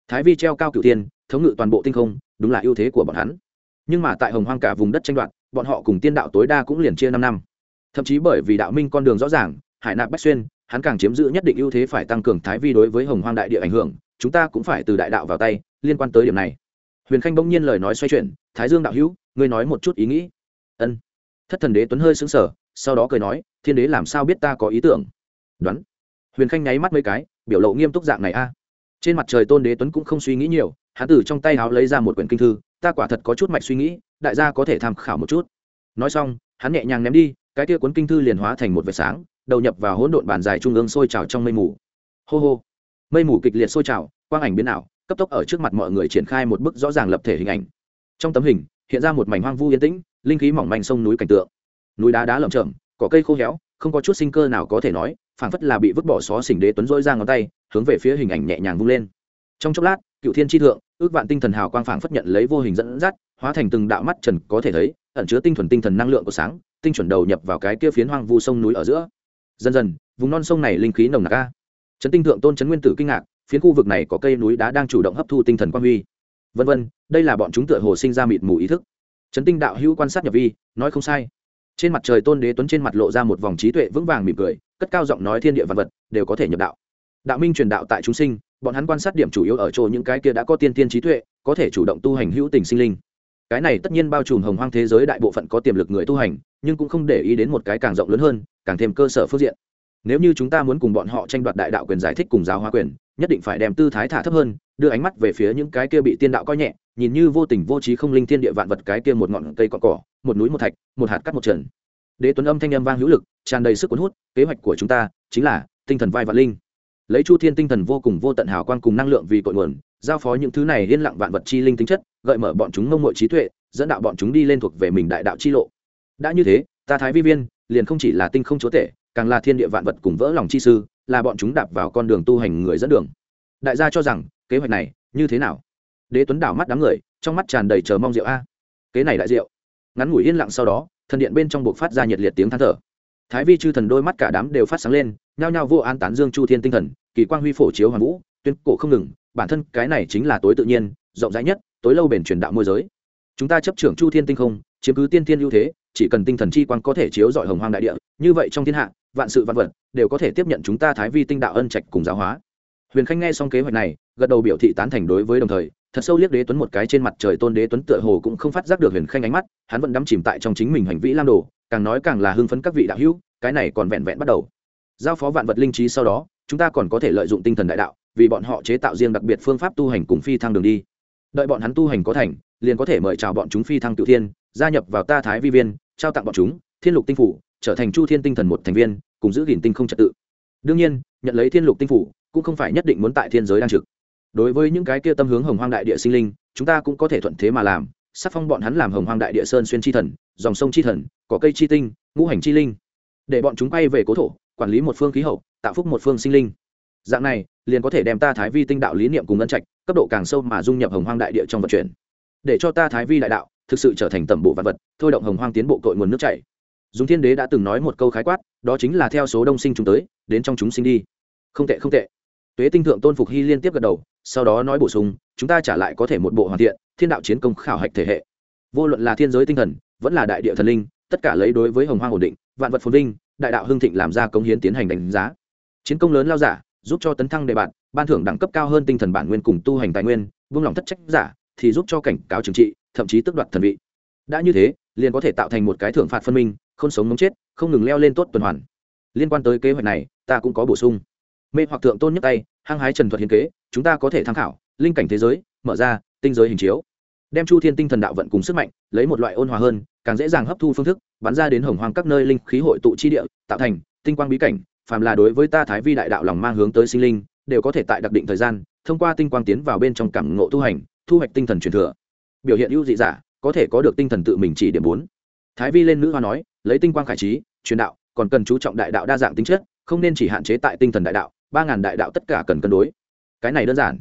Thái vi treo cao cửu tiên thống ngự toàn bộ tinh không, đúng là ưu thế của bọn hắn. Nhưng mà tại hồng hoang cả vùng đất tranh đoạt, bọn họ cùng tiên đạo tối đa cũng liền chia năm năm thậm chí bởi vì đạo minh con đường rõ ràng, hải nạp bách xuyên, hắn càng chiếm giữ nhất định ưu thế phải tăng cường thái vi đối với hồng hoang đại địa ảnh hưởng, chúng ta cũng phải từ đại đạo vào tay, liên quan tới điểm này. Huyền khanh bỗng nhiên lời nói xoay chuyển, thái dương đạo hữu, ngươi nói một chút ý nghĩ. Ân. Thất thần đế tuấn hơi xứng sở sau đó cười nói, thiên đế làm sao biết ta có ý tưởng? Đoán. Huyền khanh nháy mắt mấy cái, biểu lộ nghiêm túc dạng này a. À. Trên mặt trời tôn đế tuấn cũng không suy nghĩ nhiều, hắn từ trong tay háo lấy ra một quyển kinh thư, ta quả thật có chút mạch suy nghĩ, đại gia có thể tham khảo một chút. Nói xong, hắn nhẹ nhàng ném đi cái kia cuốn kinh thư liền hóa thành một vệt sáng, đầu nhập vào hỗn độn bàn dài trung ương sôi trào trong mây mù. Hô hô. Mây mù kịch liệt sôi trào, quang ảnh biến ảo, cấp tốc ở trước mặt mọi người triển khai một bức rõ ràng lập thể hình ảnh. Trong tấm hình, hiện ra một mảnh hoang vu yên tĩnh, linh khí mỏng manh sông núi cảnh tượng. Núi đá đá lởm chởm, cỏ cây khô héo, không có chút sinh cơ nào có thể nói, phảng phất là bị vứt bỏ xó xỉnh đế tuấn dỗi ra ngón tay, hướng về phía hình ảnh nhẹ nhàng vung lên. Trong chốc lát, cựu thiên tri thượng, ước vạn tinh thần hào quang phảng phất nhận lấy vô hình dẫn dắt, hóa thành từng đạo mắt trần có thể thấy ẩn chứa tinh thuần tinh thần năng lượng của sáng, tinh chuẩn đầu nhập vào cái kia phiến hoang vu sông núi ở giữa. Dần dần, vùng non sông này linh khí nồng nặc ca trấn tinh thượng tôn trấn nguyên tử kinh ngạc, phiến khu vực này có cây núi đá đang chủ động hấp thu tinh thần quang huy. Vân vân, đây là bọn chúng tựa hồ sinh ra mịt mù ý thức. Trấn tinh đạo hữu quan sát nhập vi, nói không sai. Trên mặt trời tôn đế tuấn trên mặt lộ ra một vòng trí tuệ vững vàng mỉm cười, cất cao giọng nói thiên địa văn vật, đều có thể nhập đạo. Đạo minh truyền đạo tại chúng sinh, bọn hắn quan sát điểm chủ yếu ở chỗ những cái kia đã có tiên tiên trí tuệ, có thể chủ động tu hành hữu tình sinh linh cái này tất nhiên bao trùm hồng hoang thế giới đại bộ phận có tiềm lực người tu hành, nhưng cũng không để ý đến một cái càng rộng lớn hơn, càng thêm cơ sở phương diện. Nếu như chúng ta muốn cùng bọn họ tranh đoạt đại đạo quyền giải thích cùng giáo hóa quyền, nhất định phải đem tư thái thả thấp hơn, đưa ánh mắt về phía những cái kia bị tiên đạo coi nhẹ, nhìn như vô tình vô trí không linh thiên địa vạn vật cái kia một ngọn cây cọn cỏ, một núi một thạch, một hạt cắt một trần. Đế tuấn âm thanh âm vang hữu lực, tràn đầy sức cuốn hút, kế hoạch của chúng ta chính là tinh thần vai vạn linh. Lấy chu thiên tinh thần vô cùng vô tận hào quang cùng năng lượng vì cội nguồn, giao phó những thứ này yên lặng vạn vật chi linh tính chất gợi mở bọn chúng mông mội trí tuệ, dẫn đạo bọn chúng đi lên thuộc về mình đại đạo chi lộ. Đã như thế, ta thái vi viên liền không chỉ là tinh không chúa tể, càng là thiên địa vạn vật cùng vỡ lòng chi sư, là bọn chúng đạp vào con đường tu hành người dẫn đường. Đại gia cho rằng, kế hoạch này như thế nào? Đế tuấn đảo mắt đám người, trong mắt tràn đầy chờ mong rượu a. Kế này đại rượu. Ngắn ngủi yên lặng sau đó, thần điện bên trong buộc phát ra nhiệt liệt tiếng than thở. Thái vi chư thần đôi mắt cả đám đều phát sáng lên, nhao nhao vô an tán dương chu thiên tinh thần, kỳ quang huy phổ chiếu hoàng vũ, tuyên cổ không ngừng, bản thân cái này chính là tối tự nhiên rộng rãi nhất, tối lâu bền truyền đạo môi giới. Chúng ta chấp trưởng chu thiên tinh không, chiếm cứ tiên thiên ưu thế, chỉ cần tinh thần chi quang có thể chiếu dọi hồng hoang đại địa, như vậy trong thiên hạ, vạn sự vạn vật đều có thể tiếp nhận chúng ta thái vi tinh đạo ân trạch cùng giáo hóa. Huyền khanh nghe xong kế hoạch này, gật đầu biểu thị tán thành đối với đồng thời, thật sâu liếc đế tuấn một cái trên mặt trời tôn đế tuấn tựa hồ cũng không phát giác được huyền khanh ánh mắt, hắn vẫn đắm chìm tại trong chính mình hành vĩ lam đồ, càng nói càng là hưng phấn các vị đạo hữu, cái này còn vẹn vẹn bắt đầu. Giao phó vạn vật linh trí sau đó, chúng ta còn có thể lợi dụng tinh thần đại đạo, vì bọn họ chế tạo riêng đặc biệt phương pháp tu hành cùng phi thăng đường đi đợi bọn hắn tu hành có thành, liền có thể mời chào bọn chúng phi thăng cựu thiên, gia nhập vào ta thái vi viên, trao tặng bọn chúng, thiên lục tinh phủ, trở thành chu thiên tinh thần một thành viên, cùng giữ gìn tinh không trật tự. Đương nhiên, nhận lấy thiên lục tinh phủ, cũng không phải nhất định muốn tại thiên giới đang trực. Đối với những cái kia tâm hướng hồng hoang đại địa sinh linh, chúng ta cũng có thể thuận thế mà làm sắc phong bọn hắn làm hồng hoang đại địa sơn xuyên chi thần, dòng sông chi thần, cỏ cây chi tinh, ngũ hành chi linh. Để bọn chúng bay về cố thổ, quản lý một phương khí hậu, tạo phúc một phương sinh linh dạng này, liền có thể đem ta thái vi tinh đạo lý niệm cùng ngân trạch, cấp độ càng sâu mà dung nhập hồng hoang đại địa trong vận chuyển. Để cho ta thái vi đại đạo, thực sự trở thành tẩm bộ vật vật, thôi động hồng hoang tiến bộ cội nguồn nước chảy. Dùng thiên đế đã từng nói một câu khái quát, đó chính là theo số đông sinh chúng tới, đến trong chúng sinh đi. Không tệ không tệ. Tuế tinh thượng tôn phục hy liên tiếp gật đầu, sau đó nói bổ sung, chúng ta trả lại có thể một bộ hoàn thiện, thiên đạo chiến công khảo hạch thể hệ. Vô luận là thiên giới tinh thần, vẫn là đại địa thần linh, tất cả lấy đối với hồng hoang ổn định, vạn vật phồn vinh, đại đạo hưng thịnh làm ra công hiến tiến hành đánh giá. Chiến công lớn lao giả giúp cho tấn thăng đề bạt, ban thưởng đẳng cấp cao hơn tinh thần bản nguyên cùng tu hành tài nguyên vương lòng thất trách giả, thì giúp cho cảnh cáo trừng trị, thậm chí tước đoạt thần vị. Đã như thế, liền có thể tạo thành một cái thưởng phạt phân minh, không sống mống chết, không ngừng leo lên tốt tuần hoàn. Liên quan tới kế hoạch này, ta cũng có bổ sung. Mê hoặc thượng tôn nhất tay, hăng hái trần thuật hiến kế, chúng ta có thể tham khảo, linh cảnh thế giới, mở ra, tinh giới hình chiếu. Đem chu thiên tinh thần đạo vận cùng sức mạnh, lấy một loại ôn hòa hơn, càng dễ dàng hấp thu phương thức, bắn ra đến hồng hoang các nơi linh khí hội tụ chi địa, tạo thành tinh quang bí cảnh phàm là đối với ta thái vi đại đạo lòng mang hướng tới sinh linh, đều có thể tại đặc định thời gian, thông qua tinh quang tiến vào bên trong cảm ngộ tu hành, thu hoạch tinh thần truyền thừa. Biểu hiện ưu dị giả, có thể có được tinh thần tự mình chỉ điểm bốn. Thái vi lên nữ hoa nói, lấy tinh quang khải trí, truyền đạo, còn cần chú trọng đại đạo đa dạng tính chất, không nên chỉ hạn chế tại tinh thần đại đạo, ba ngàn đại đạo tất cả cần cân đối. Cái này đơn giản.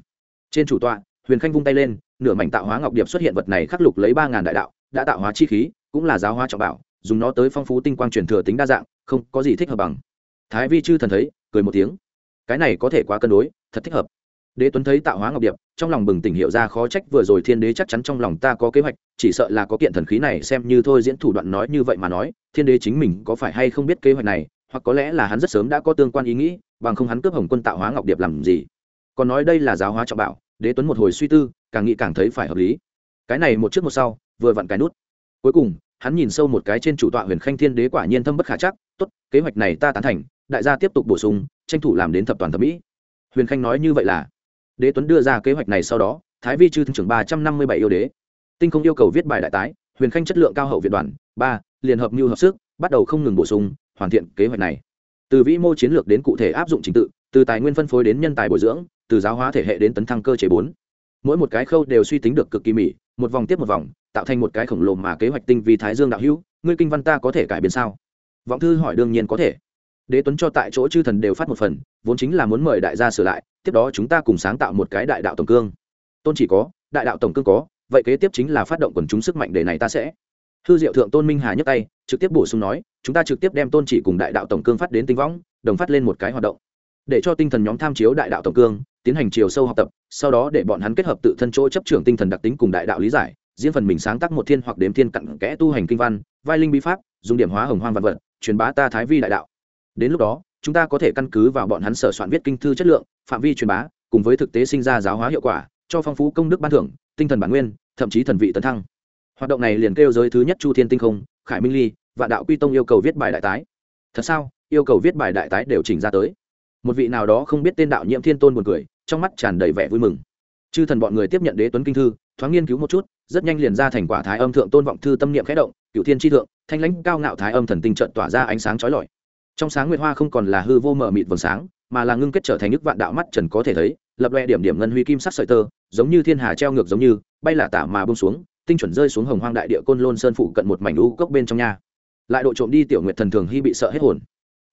Trên chủ tọa, huyền khanh vung tay lên, nửa mảnh tạo hóa ngọc điệp xuất hiện vật này khắc lục lấy ba ngàn đại đạo, đã tạo hóa chi khí, cũng là giáo hóa trọng bảo, dùng nó tới phong phú tinh quang truyền thừa tính đa dạng, không có gì thích hợp bằng thái vi chư thần thấy, cười một tiếng. Cái này có thể quá cân đối, thật thích hợp. Đế tuấn thấy tạo hóa ngọc điệp, trong lòng bừng tỉnh hiệu ra khó trách vừa rồi thiên đế chắc chắn trong lòng ta có kế hoạch, chỉ sợ là có kiện thần khí này xem như thôi diễn thủ đoạn nói như vậy mà nói, thiên đế chính mình có phải hay không biết kế hoạch này, hoặc có lẽ là hắn rất sớm đã có tương quan ý nghĩ, bằng không hắn cướp hồng quân tạo hóa ngọc điệp làm gì. Còn nói đây là giáo hóa trọng bảo, đế tuấn một hồi suy tư, càng nghĩ càng thấy phải hợp lý. Cái này một trước một sau, vừa vặn cái nút. Cuối cùng, hắn nhìn sâu một cái trên chủ tọa huyền khanh thiên đế quả nhiên thâm bất khả chắc, tốt, kế hoạch này ta tán thành đại gia tiếp tục bổ sung tranh thủ làm đến thập toàn thẩm mỹ. Huyền khanh nói như vậy là đế tuấn đưa ra kế hoạch này sau đó thái vi chư thương trưởng ba trăm năm mươi bảy yêu đế. Tinh không yêu cầu viết bài đại tái huyền khanh chất lượng cao hậu viện đoàn ba liên hợp mưu hợp sức bắt đầu không ngừng bổ sung hoàn thiện kế hoạch này. Từ vĩ mô chiến lược đến cụ thể áp dụng trình tự từ tài nguyên phân phối đến nhân tài bồi dưỡng từ giáo hóa thể hệ đến tấn thăng cơ chế bốn. Mỗi một cái khâu đều suy tính được cực kỳ mỉ, một vòng tiếp một vòng tạo thành một cái khổng lồ mà kế hoạch tinh vì thái dương đạo hữu ngươi kinh văn ta có thể cải biến sao? Vọng thư hỏi đương nhiên có thể đế tuấn cho tại chỗ chư thần đều phát một phần, vốn chính là muốn mời đại gia sửa lại, tiếp đó chúng ta cùng sáng tạo một cái đại đạo tổng cương. Tôn chỉ có, đại đạo tổng cương có, vậy kế tiếp chính là phát động quần chúng sức mạnh để này ta sẽ. Hư diệu thượng tôn minh hà nhấc tay, trực tiếp bổ sung nói, chúng ta trực tiếp đem tôn chỉ cùng đại đạo tổng cương phát đến tinh võng, đồng phát lên một cái hoạt động. Để cho tinh thần nhóm tham chiếu đại đạo tổng cương, tiến hành chiều sâu học tập, sau đó để bọn hắn kết hợp tự thân chỗ chấp trưởng tinh thần đặc tính cùng đại đạo lý giải, diễn phần mình sáng tác một thiên hoặc đếm thiên cặn kẽ tu hành kinh văn, vai linh bí pháp, dùng điểm hóa hồng hoang văn vật, truyền bá ta thái vi đại đạo đến lúc đó, chúng ta có thể căn cứ vào bọn hắn sở soạn viết kinh thư chất lượng, phạm vi truyền bá, cùng với thực tế sinh ra giáo hóa hiệu quả, cho phong phú công đức ban thưởng, tinh thần bản nguyên, thậm chí thần vị tấn thăng. Hoạt động này liền kêu giới thứ nhất chu thiên tinh không, khải minh ly và đạo quy tông yêu cầu viết bài đại tái. Thật sao? Yêu cầu viết bài đại tái đều chỉnh ra tới. Một vị nào đó không biết tên đạo nhiễm thiên tôn buồn cười, trong mắt tràn đầy vẻ vui mừng. Chư thần bọn người tiếp nhận đế tuấn kinh thư, thoáng nghiên cứu một chút, rất nhanh liền ra thành quả thái âm thượng tôn vọng thư tâm niệm khẽ động cựu thiên tri thượng, thanh lãnh cao ngạo thái âm thần tinh trận tỏa ra ánh sáng chói lọi trong sáng nguyệt hoa không còn là hư vô mờ mịt vầng sáng, mà là ngưng kết trở thành nước vạn đạo mắt trần có thể thấy, lập loe điểm điểm ngân huy kim sắc sợi tơ, giống như thiên hà treo ngược giống như, bay là tả mà bông xuống, tinh chuẩn rơi xuống hồng hoang đại địa côn lôn sơn phụ cận một mảnh u cốc bên trong nhà lại độ trộm đi tiểu nguyệt thần thường hy bị sợ hết hồn.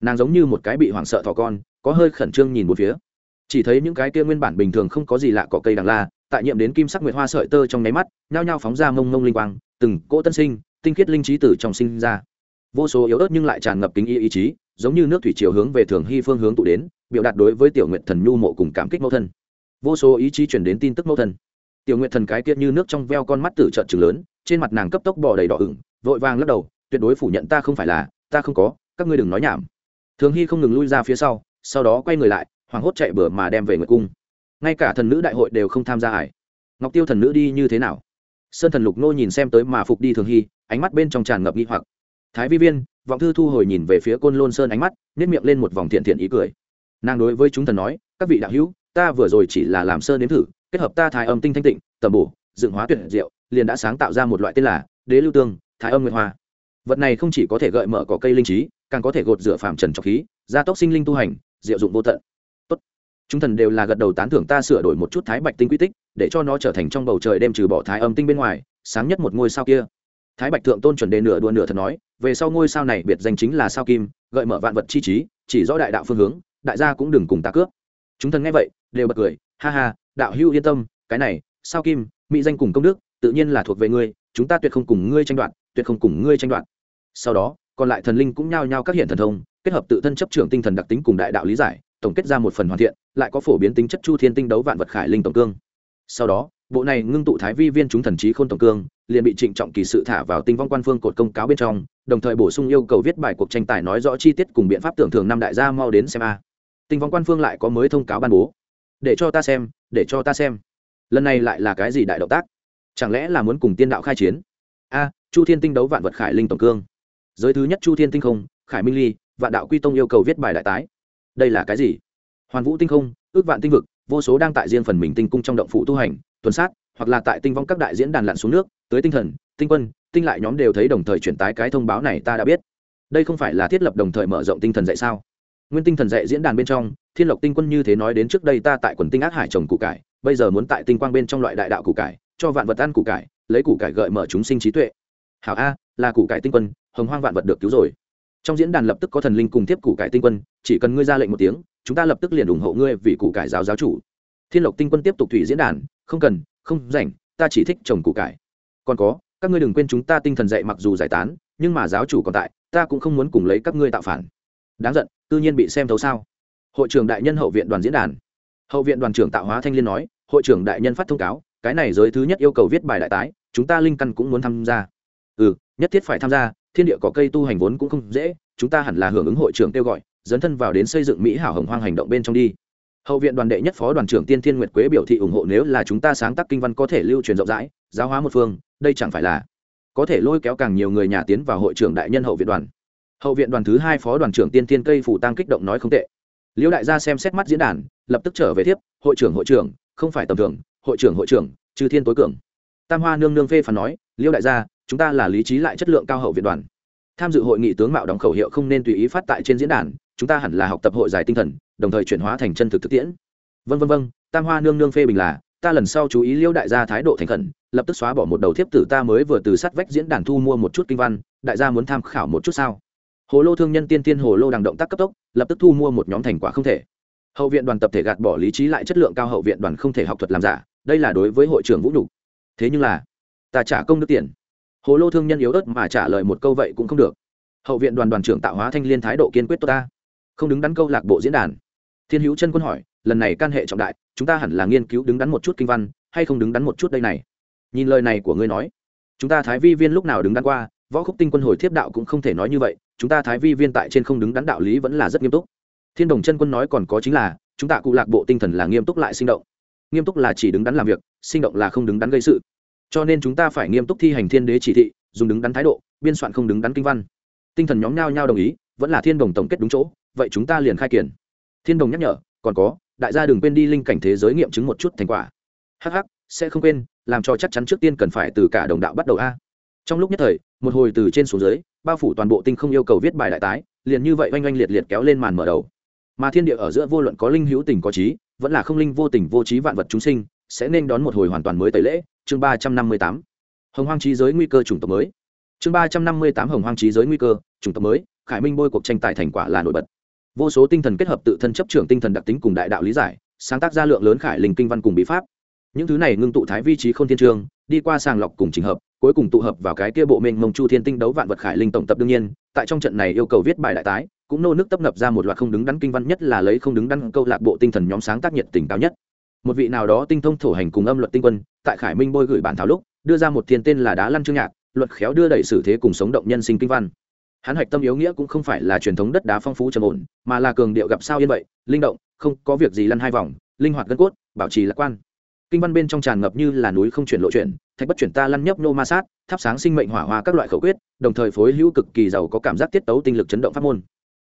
Nàng giống như một cái bị hoảng sợ thỏ con, có hơi khẩn trương nhìn một phía. Chỉ thấy những cái kia nguyên bản bình thường không có gì lạ cỏ cây đằng la, tại nhiệm đến kim sắc nguyệt hoa sợi tơ trong nháy mắt, nhao nhao phóng ra mông mông linh quang, từng cỗ tân sinh, tinh khiết linh trí tử trong sinh ra. Vô số yếu ớt nhưng lại tràn ngập kính y ý chí giống như nước thủy chiều hướng về thường hy phương hướng tụ đến, biểu đạt đối với tiểu nguyện thần nhu mộ cùng cảm kích mẫu thân. Vô số ý chí chuyển đến tin tức mẫu thân. Tiểu nguyện thần cái kia như nước trong veo con mắt tử trợn trừng lớn, trên mặt nàng cấp tốc bỏ đầy đỏ ửng, vội vàng lắc đầu, tuyệt đối phủ nhận ta không phải là, ta không có, các ngươi đừng nói nhảm. Thường hy không ngừng lui ra phía sau sau đó quay người lại, hoảng hốt chạy bừa mà đem về nguyệt cung. Ngay cả thần nữ đại hội đều không tham gia ải ngọc tiêu thần nữ đi như thế nào? Sơn thần lục nô nhìn xem tới mà phục đi thường hy, ánh mắt bên trong tràn ngập nghi hoặc thái vi viên, vọng thư thu hồi nhìn về phía côn lôn sơn ánh mắt nếp miệng lên một vòng thiện thiện ý cười. Nàng đối với chúng thần nói, các vị đạo hữu, ta vừa rồi chỉ là làm sơn nếm thử, kết hợp ta thái âm tinh thanh tịnh, tầm bổ, dựng hóa tuyệt diệu, liền đã sáng tạo ra một loại tên là đế lưu tương, thái âm nguyệt hoa. Vật này không chỉ có thể gợi mở cỏ cây linh trí, càng có thể gột rửa phạm trần trọc khí, gia tốc sinh linh tu hành, diệu dụng vô tận. Tốt. chúng thần đều là gật đầu tán thưởng ta sửa đổi một chút thái bạch tinh quy tích, để cho nó trở thành trong bầu trời đem trừ bỏ thái âm tinh bên ngoài, sáng nhất một ngôi sao kia thái bạch thượng tôn chuẩn đề nửa đua nửa thật nói, về sau ngôi sao này biệt danh chính là sao kim, gợi mở vạn vật chi trí, chỉ rõ đại đạo phương hướng, đại gia cũng đừng cùng ta cướp. Chúng thần nghe vậy, đều bật cười, ha ha, đạo hữu yên tâm, cái này, sao kim, mỹ danh cùng công đức, tự nhiên là thuộc về ngươi, chúng ta tuyệt không cùng ngươi tranh đoạt, tuyệt không cùng ngươi tranh đoạt. Sau đó, còn lại thần linh cũng nhao nhao các hiện thần thông, kết hợp tự thân chấp trưởng tinh thần đặc tính cùng đại đạo lý giải, tổng kết ra một phần hoàn thiện, lại có phổ biến tính chất chu thiên tinh đấu vạn vật khải linh tổng cương. Sau đó bộ này ngưng tụ thái vi viên chúng thần trí khôn tổng cương, liền bị trịnh trọng kỳ sự thả vào tinh vong quan phương cột công cáo bên trong, đồng thời bổ sung yêu cầu viết bài cuộc tranh tài nói rõ chi tiết cùng biện pháp tưởng thường năm đại gia mau đến xem a. Tinh vong quan phương lại có mới thông cáo ban bố. Để cho ta xem, để cho ta xem. Lần này lại là cái gì đại động tác? Chẳng lẽ là muốn cùng tiên đạo khai chiến? A, chu thiên tinh đấu vạn vật khải linh tổng cương. Giới thứ nhất chu thiên tinh không, khải minh ly, vạn đạo quy tông yêu cầu viết bài đại tái. Đây là cái gì? Hoàn vũ tinh không, ước vạn tinh vực, vô số đang tại riêng phần mình tinh cung trong động phủ tu hành tuần sát, hoặc là tại tinh vong các đại diễn đàn lặn xuống nước, tới tinh thần, tinh quân, tinh lại nhóm đều thấy đồng thời chuyển tái cái thông báo này ta đã biết. Đây không phải là thiết lập đồng thời mở rộng tinh thần dạy sao? Nguyên tinh thần dạy diễn đàn bên trong, thiên lộc tinh quân như thế nói đến trước đây ta tại quần tinh ác hải trồng củ cải, bây giờ muốn tại tinh quang bên trong loại đại đạo củ cải, cho vạn vật ăn củ cải, lấy củ cải gợi mở chúng sinh trí tuệ. Hảo a, là củ cải tinh quân, hồng hoang vạn vật được cứu rồi. Trong diễn đàn lập tức có thần linh cùng tiếp củ cải tinh quân, chỉ cần ngươi ra lệnh một tiếng, chúng ta lập tức liền ủng hộ ngươi vì củ cải giáo giáo chủ. Thiên lộc tinh quân tiếp tục thủy diễn đàn không cần, không rảnh, ta chỉ thích trồng củ cải. Còn có, các ngươi đừng quên chúng ta tinh thần dạy mặc dù giải tán, nhưng mà giáo chủ còn tại, ta cũng không muốn cùng lấy các ngươi tạo phản. Đáng giận, tự nhiên bị xem thấu sao? Hội trưởng đại nhân hậu viện đoàn diễn đàn. Hậu viện đoàn trưởng tạo hóa thanh liên nói, hội trưởng đại nhân phát thông cáo, cái này giới thứ nhất yêu cầu viết bài đại tái, chúng ta linh căn cũng muốn tham gia. Ừ nhất thiết phải tham gia, thiên địa có cây tu hành vốn cũng không dễ, chúng ta hẳn là hưởng ứng hội trưởng kêu gọi, dấn thân vào đến xây dựng mỹ hảo hồng hoang hành động bên trong đi hậu viện đoàn đệ nhất phó đoàn trưởng tiên thiên nguyệt quế biểu thị ủng hộ nếu là chúng ta sáng tác kinh văn có thể lưu truyền rộng rãi, giáo hóa một phương, đây chẳng phải là có thể lôi kéo càng nhiều người nhà tiến vào hội trưởng đại nhân hậu viện đoàn. Hậu viện đoàn thứ hai phó đoàn trưởng tiên thiên cây phủ tăng kích động nói không tệ. Liễu đại gia xem xét mắt diễn đàn, lập tức trở về tiếp, hội trưởng hội trưởng, không phải tầm thường, hội trưởng hội trưởng trừ thiên tối cường. Tam hoa nương nương phê phán nói liễu đại gia, chúng ta là lý trí lại chất lượng cao hậu viện đoàn. Tham dự hội nghị tướng mạo đóng khẩu hiệu không nên tùy ý phát tại trên diễn đàn, chúng ta hẳn là học tập hội giải tinh thần đồng thời chuyển hóa thành chân thực thực tiễn. Vân vân vân tam hoa nương nương phê bình là, ta lần sau chú ý liêu đại gia thái độ thành khẩn, lập tức xóa bỏ một đầu thiếp tử ta mới vừa từ sắt vách diễn đàn thu mua một chút kinh văn, đại gia muốn tham khảo một chút sao? Hồ lô thương nhân tiên tiên hồ lô đang động tác cấp tốc, lập tức thu mua một nhóm thành quả không thể. Hậu viện đoàn tập thể gạt bỏ lý trí lại chất lượng cao hậu viện đoàn không thể học thuật làm giả, đây là đối với hội trưởng vũ nhục. Thế nhưng là, ta trả công đức tiền. Hồ lô thương nhân yếu ớt mà trả lời một câu vậy cũng không được. Hậu viện đoàn đoàn trưởng tạo hóa thanh liên thái độ kiên quyết tốt ta. Không đứng đắn câu lạc bộ diễn đàn thiên hữu chân quân hỏi, lần này can hệ trọng đại, chúng ta hẳn là nghiên cứu đứng đắn một chút kinh văn, hay không đứng đắn một chút đây này? Nhìn lời này của ngươi nói, chúng ta thái vi viên lúc nào đứng đắn qua, võ khúc tinh quân hồi thiếp đạo cũng không thể nói như vậy, chúng ta thái vi viên tại trên không đứng đắn đạo lý vẫn là rất nghiêm túc. Thiên đồng chân quân nói còn có chính là, chúng ta cụ lạc bộ tinh thần là nghiêm túc lại sinh động. Nghiêm túc là chỉ đứng đắn làm việc, sinh động là không đứng đắn gây sự. Cho nên chúng ta phải nghiêm túc thi hành thiên đế chỉ thị, dùng đứng đắn thái độ, biên soạn không đứng đắn kinh văn. Tinh thần nhóm nhau nhau đồng ý, vẫn là thiên đồng tổng kết đúng chỗ, vậy chúng ta liền khai kiển thiên đồng nhắc nhở, còn có, đại gia đừng quên đi linh cảnh thế giới nghiệm chứng một chút thành quả. Hh sẽ không quên, làm cho chắc chắn trước tiên cần phải từ cả đồng đạo bắt đầu a. Trong lúc nhất thời, một hồi từ trên xuống dưới, bao phủ toàn bộ tinh không yêu cầu viết bài đại tái, liền như vậy oanh oanh liệt liệt kéo lên màn mở đầu. Mà thiên địa ở giữa vô luận có linh hữu tình có trí, vẫn là không linh vô tình vô trí vạn vật chúng sinh, sẽ nên đón một hồi hoàn toàn mới tẩy lễ. Chương ba trăm năm mươi tám. Hồng hoang trí giới nguy cơ chủng tộc mới. Chương ba trăm năm mươi tám hồng hoang trí giới nguy cơ chủng tộc mới, khải minh bôi cuộc tranh tài thành quả là nổi bật vô số tinh thần kết hợp tự thân chấp trưởng tinh thần đặc tính cùng đại đạo lý giải, sáng tác ra lượng lớn khải linh kinh văn cùng bí pháp. Những thứ này ngưng tụ thái vi trí k h ô n thiên trường, đi qua sàng lọc cùng trình hợp, cuối cùng tụ hợp vào cái kia bộ mênh mông chu thiên tinh đấu vạn vật khải linh tổng tập đương nhiên, tại trong trận này yêu cầu viết bài đại tái, cũng nô nước tấp nập ra một loạt không đứng đắn kinh văn, nhất là lấy không đứng đắn câu lạc bộ tinh thần nhóm sáng tác nhiệt tình cao nhất. Một vị nào đó tinh thông thổ hành cùng âm luật tinh quân, tại khải minh bôi gửi bản thảo lúc, đưa ra một thiên tên là đá lăn chương nhạc luật khéo đưa đẩy sử thế cùng sống động nhân sinh kinh văn hắn hạch tâm yếu nghĩa cũng không phải là truyền thống đất đá phong phú trầm ổn, mà là cường điệu gặp sao yên vậy, linh động, không có việc gì lăn hai vòng, linh hoạt gân cốt, bảo trì lạc quan. Kinh văn bên trong tràn ngập như là núi không chuyển lộ chuyển, thạch bất chuyển ta lăn nhấp nô ma sát, thắp sáng sinh mệnh hỏa hoa các loại khẩu quyết, đồng thời phối hữu cực kỳ giàu có cảm giác tiết tấu tinh lực chấn động pháp môn.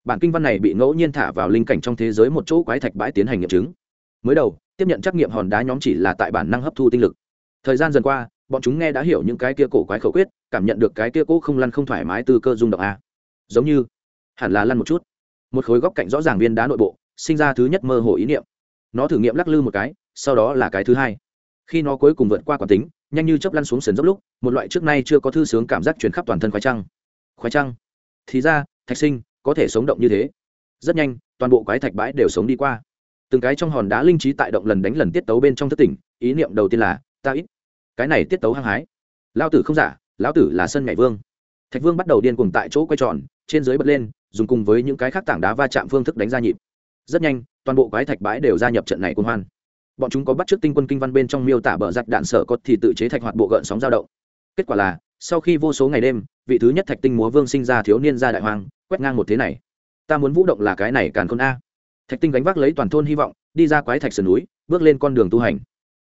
Bản kinh văn này bị ngẫu nhiên thả vào linh cảnh trong thế giới một chỗ quái thạch bãi tiến hành nghiệm chứng. Mới đầu, tiếp nhận trắc nghiệm hòn đá nhóm chỉ là tại bản năng hấp thu tinh lực. Thời gian dần qua bọn chúng nghe đã hiểu những cái kia cổ quái khẩu quyết, cảm nhận được cái kia cố không lăn không thoải mái từ cơ dung động a. Giống như, hẳn là lăn một chút. Một khối góc cạnh rõ ràng viên đá nội bộ, sinh ra thứ nhất mơ hồ ý niệm. Nó thử nghiệm lắc lư một cái, sau đó là cái thứ hai. Khi nó cuối cùng vượt qua quán tính, nhanh như chớp lăn xuống sườn dốc lúc, một loại trước nay chưa có thư sướng cảm giác truyền khắp toàn thân khoái trăng. Khoái trăng? Thì ra, thạch sinh, có thể sống động như thế. Rất nhanh, toàn bộ quái thạch bãi đều sống đi qua. Từng cái trong hòn đá linh trí tại động lần đánh lần tiết tấu bên trong thất tỉnh, ý niệm đầu tiên là, ta ít cái này tiết tấu hăng hái. Lao tử không giả, lão tử là sân nhảy vương. Thạch vương bắt đầu điên cuồng tại chỗ quay tròn, trên dưới bật lên, dùng cùng với những cái khác tảng đá va chạm phương thức đánh ra nhịp. Rất nhanh, toàn bộ quái thạch bãi đều gia nhập trận này cuồng hoan. Bọn chúng có bắt trước tinh quân kinh văn bên trong miêu tả bờ giặt đạn sở có thì tự chế thạch hoạt bộ gợn sóng dao động. Kết quả là, sau khi vô số ngày đêm, vị thứ nhất thạch tinh múa vương sinh ra thiếu niên ra đại hoàng, quét ngang một thế này. Ta muốn vũ động là cái này càn khôn a. Thạch tinh gánh vác lấy toàn thôn hy vọng, đi ra quái thạch sườn núi, bước lên con đường tu hành.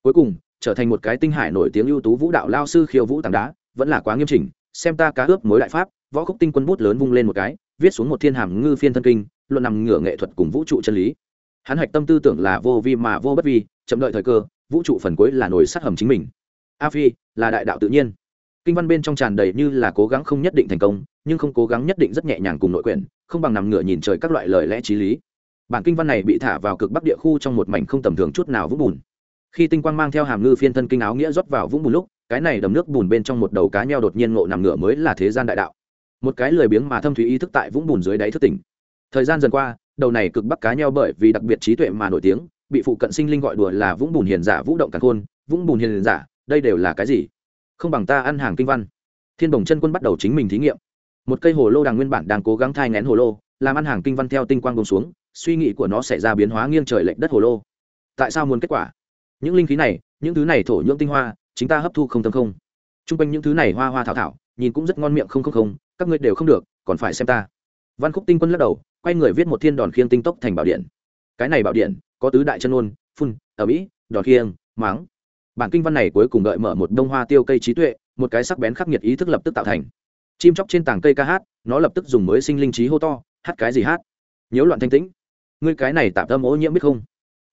Cuối cùng trở thành một cái tinh hải nổi tiếng ưu tú vũ đạo lao sư khiêu vũ tảng đá, vẫn là quá nghiêm chỉnh, xem ta cá ướp mối đại pháp, võ khúc tinh quân bút lớn vung lên một cái, viết xuống một thiên hàm ngư phiên thân kinh, luận nằm ngửa nghệ thuật cùng vũ trụ chân lý. Hắn hạch tâm tư tưởng là vô vi mà vô bất vi, chậm đợi thời cơ, vũ trụ phần cuối là nổi sát hầm chính mình. A phi, là đại đạo tự nhiên. Kinh văn bên trong tràn đầy như là cố gắng không nhất định thành công, nhưng không cố gắng nhất định rất nhẹ nhàng cùng nội quyển, không bằng nằm ngửa nhìn trời các loại lời lẽ t r í lý. Bản kinh văn này bị thả vào cực bắc địa khu trong một mảnh không tầm thường chút nào vũng bùn khi tinh quang mang theo hàm ngư phiên thân kinh áo nghĩa rót vào vũng bùn lúc, cái này đầm nước bùn bên trong một đầu cá nheo đột nhiên ngộ nằm ngửa mới là thế gian đại đạo. Một cái lười biếng mà thâm Thủy ý thức tại vũng bùn dưới đáy thức tỉnh. Thời gian dần qua, đầu này cực bắc cá nheo bởi vì đặc biệt trí tuệ mà nổi tiếng, bị phụ cận sinh linh gọi đùa là vũng bùn hiền giả vũ động càng khôn, vũng bùn hiền giả, đây đều là cái gì? Không bằng ta ăn hàng kinh văn. Thiên đồng chân quân bắt đầu chính mình thí nghiệm. Một cây hồ lô đàng nguyên bản đang cố gắng thai ngén hồ lô, làm ăn hàng kinh văn theo tinh quang bông xuống, suy nghĩ của nó sẽ ra biến hóa nghiêng trời lệch đất hồ lô. Tại sao muốn kết quả? Những linh khí này, những thứ này thổ nhưỡng tinh hoa, chính ta hấp thu không tâm không. T r u n g quanh những thứ này hoa hoa thảo thảo, nhìn cũng rất ngon miệng không không không, các ngươi đều không được, còn phải xem ta. Văn khúc tinh quân lắc đầu, quay người viết một thiên đòn khiêng tinh tốc thành bảo điện. Cái này bảo điện, có tứ đại chân ôn phun ở mỹ đòn khiêng, máng. Bản kinh văn này cuối cùng gợi mở một đông hoa tiêu cây trí tuệ, một cái sắc bén khắc nghiệt ý thức lập tức tạo thành. Chim chóc trên tảng cây ca hát, nó lập tức dùng mới sinh linh trí hô to, hát cái gì hát? Nhiễu loạn thanh tĩnh. Ngươi cái này tạm tâm ô nhiễm biết không?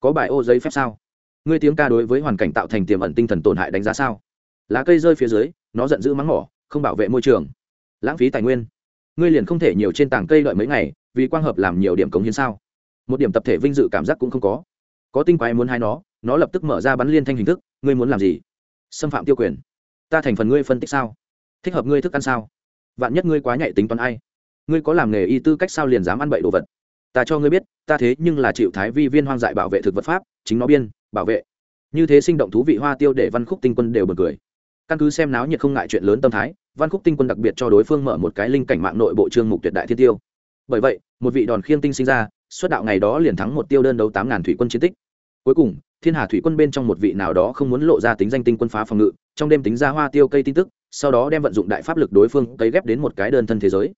Có bài ô giấy phép sao? Ngươi tiếng ca đối với hoàn cảnh tạo thành tiềm ẩn tinh thần tổn hại đánh giá sao? Lá cây rơi phía dưới, nó giận dữ mắng mỏ, không bảo vệ môi trường. Lãng phí tài nguyên. Ngươi liền không thể nhiều trên tảng cây đợi mấy ngày, vì quang hợp làm nhiều điểm cống hiến sao? Một điểm tập thể vinh dự cảm giác cũng không có. Có tinh quái muốn hai nó nó lập tức mở ra bắn liên thanh hình thức, ngươi muốn làm gì? Xâm phạm tiêu quyền. Ta thành phần ngươi phân tích sao? Thích hợp ngươi thức ăn sao? Vạn nhất ngươi quá nhạy tính toán ai? Ngươi có làm nghề y tư cách sao liền dám ăn bậy đồ vật? Ta cho ngươi biết, ta thế nhưng là chịu thái vi viên hoang dại bảo vệ thực vật pháp, chính nó biên bảo vệ. Như thế sinh động thú vị hoa tiêu để văn khúc tinh quân đều bật cười. Căn cứ xem náo nhiệt không ngại chuyện lớn tâm thái, văn khúc tinh quân đặc biệt cho đối phương mở một cái linh cảnh mạng nội bộ trương mục tuyệt đại thiên tiêu. Bởi vậy, một vị đòn khiêng tinh sinh ra, xuất đạo ngày đó liền thắng một tiêu đơn đấu tám ngàn thủy quân chiến tích. Cuối cùng, thiên hà thủy quân bên trong một vị nào đó không muốn lộ ra tính danh tinh quân phá phòng ngự, trong đêm tính ra hoa tiêu cây tin tức, sau đó đem vận dụng đại pháp lực đối phương cấy ghép đến một cái đơn thân thế giới.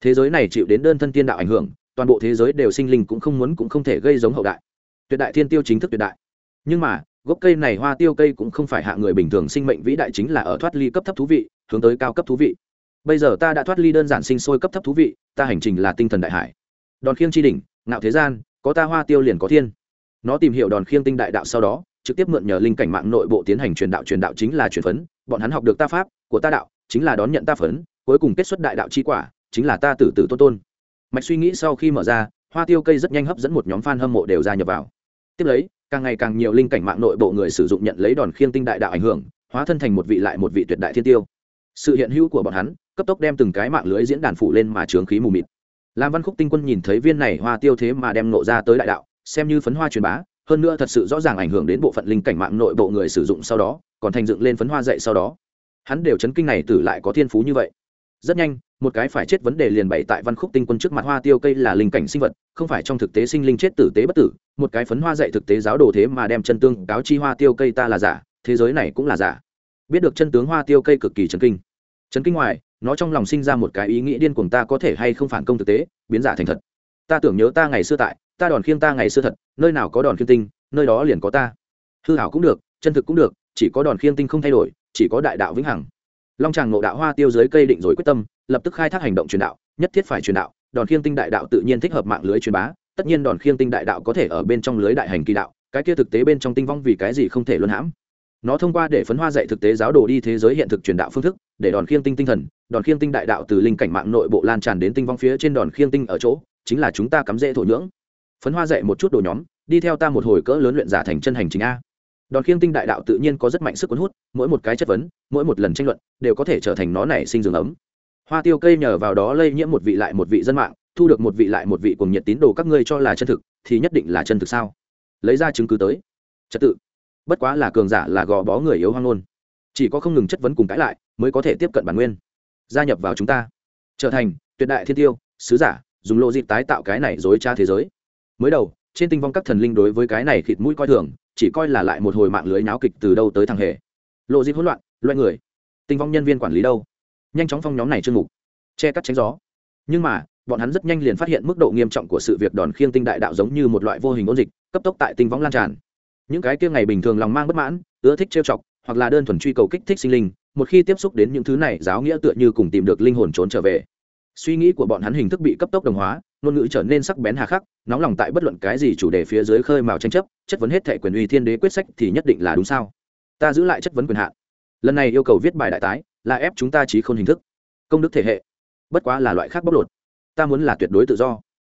Thế giới này chịu đến đơn thân tiên đạo ảnh hưởng, toàn bộ thế giới đều sinh linh cũng không muốn cũng không thể gây giống hậu đại. Tuyệt đại thiên tiêu chính thức tuyệt đại nhưng mà, gốc cây này hoa tiêu cây cũng không phải hạ người bình thường sinh mệnh vĩ đại chính là ở thoát ly cấp thấp thú vị, hướng tới cao cấp thú vị. Bây giờ ta đã thoát ly đơn giản sinh sôi cấp thấp thú vị, ta hành trình là tinh thần đại hải. Đòn khiêng tri đỉnh, ngạo thế gian, có ta hoa tiêu liền có thiên. Nó tìm hiểu đòn khiêng tinh đại đạo sau đó, trực tiếp mượn nhờ linh cảnh mạng nội bộ tiến hành truyền đạo truyền đạo chính là truyền phấn, bọn hắn học được ta pháp, của ta đạo, chính là đón nhận ta phấn, cuối cùng kết xuất đại đạo chi quả, chính là ta tử tử tôn tôn. Mạch suy nghĩ sau khi mở ra, hoa tiêu cây rất nhanh hấp dẫn một nhóm fan hâm mộ đều gia nhập vào. Tiếp lấy càng ngày càng nhiều linh cảnh mạng nội bộ người sử dụng nhận lấy đòn khiêng tinh đại đạo ảnh hưởng, hóa thân thành một vị lại một vị tuyệt đại thiên tiêu. Sự hiện hữu của bọn hắn, cấp tốc đem từng cái mạng lưới diễn đàn phủ lên mà trướng khí mù mịt. Lam văn khúc tinh quân nhìn thấy viên này hoa tiêu thế mà đem nộ ra tới đại đạo, xem như phấn hoa truyền bá, hơn nữa thật sự rõ ràng ảnh hưởng đến bộ phận linh cảnh mạng nội bộ người sử dụng sau đó, còn thành dựng lên phấn hoa dậy sau đó. Hắn đều chấn kinh này tử lại có thiên phú như vậy. Rất nhanh một cái phải chết vấn đề liền bày tại văn khúc tinh quân trước mặt hoa tiêu cây là linh cảnh sinh vật, không phải trong thực tế sinh linh chết tử tế bất tử. Một cái phấn hoa dạy thực tế giáo đồ thế mà đem chân tương cáo chi hoa tiêu cây ta là giả, thế giới này cũng là giả. Biết được chân tướng hoa tiêu cây cực kỳ chấn kinh. Chấn kinh ngoài, nó trong lòng sinh ra một cái ý nghĩ điên cuồng ta có thể hay không phản công thực tế, biến giả thành thật. Ta tưởng nhớ ta ngày xưa tại, ta đòn khiêng ta ngày xưa thật, nơi nào có đòn khiêng tinh, nơi đó liền có ta. Hư hảo cũng được, chân thực cũng được, chỉ có đòn khiêng tinh không thay đổi, chỉ có đại đạo vĩnh hằng long tràng nộ đạo hoa tiêu dưới cây định rồi quyết tâm, lập tức khai thác hành động truyền đạo, nhất thiết phải truyền đạo, đòn khiêng tinh đại đạo tự nhiên thích hợp mạng lưới truyền bá, tất nhiên đòn khiêng tinh đại đạo có thể ở bên trong lưới đại hành kỳ đạo, cái kia thực tế bên trong tinh vong vì cái gì không thể luân hãm. Nó thông qua để phấn hoa dạy thực tế giáo đồ đi thế giới hiện thực truyền đạo phương thức, để đòn khiêng tinh tinh thần, đòn khiêng tinh đại đạo từ linh cảnh mạng nội bộ lan tràn đến tinh vong phía trên đòn khiêng tinh ở chỗ, chính là chúng ta cắm rễ thổ nhưỡng. Phấn hoa dạy một chút đồ nhóm, đi theo ta một hồi cỡ lớn luyện giả thành chân hành chính a đòn khiêng tinh đại đạo tự nhiên có rất mạnh sức cuốn hút, mỗi một cái chất vấn, mỗi một lần tranh luận, đều có thể trở thành nó nảy sinh rừng ấm. Hoa tiêu cây nhờ vào đó lây nhiễm một vị lại một vị dân mạng, thu được một vị lại một vị cùng nhiệt tín đồ các ngươi cho là chân thực, thì nhất định là chân thực sao? Lấy ra chứng cứ tới. Trật tự. Bất quá là cường giả, là gò bó người yếu hoang ngôn. Chỉ có không ngừng chất vấn cùng cãi lại, mới có thể tiếp cận bản nguyên. Gia nhập vào chúng ta. Trở thành tuyệt đại thiên tiêu, sứ giả, dùng lộ dịp tái tạo cái này dối tra thế giới. Mới đầu, trên tinh vong các thần linh đối với cái này khịt mũi coi thường chỉ coi là lại một hồi mạng lưới náo kịch từ đâu tới thằng hề. Lộ dịp hỗn loạn loại người. Tinh vong nhân viên quản lý đâu? Nhanh chóng phong nhóm này chương mục. Che cắt tránh gió. Nhưng mà, bọn hắn rất nhanh liền phát hiện mức độ nghiêm trọng của sự việc đòn khiêng tinh đại đạo giống như một loại vô hình ôn dịch, cấp tốc tại tinh vong lan tràn. Những cái kia ngày bình thường lòng mang bất mãn, ưa thích trêu chọc, hoặc là đơn thuần truy cầu kích thích sinh linh, một khi tiếp xúc đến những thứ này, giáo nghĩa tựa như cùng tìm được linh hồn trốn trở về. Suy nghĩ của bọn hắn hình thức bị cấp tốc đồng hóa ngôn ngữ trở nên sắc bén hà khắc, nóng lòng tại bất luận cái gì chủ đề phía dưới khơi mào tranh chấp, chất vấn hết thệ quyền uy thiên đế quyết sách thì nhất định là đúng sao? Ta giữ lại chất vấn quyền hạn. Lần này yêu cầu viết bài đại tái, là ép chúng ta trí không hình thức, công đức thể hệ. Bất quá là loại khác bóc lột. Ta muốn là tuyệt đối tự do.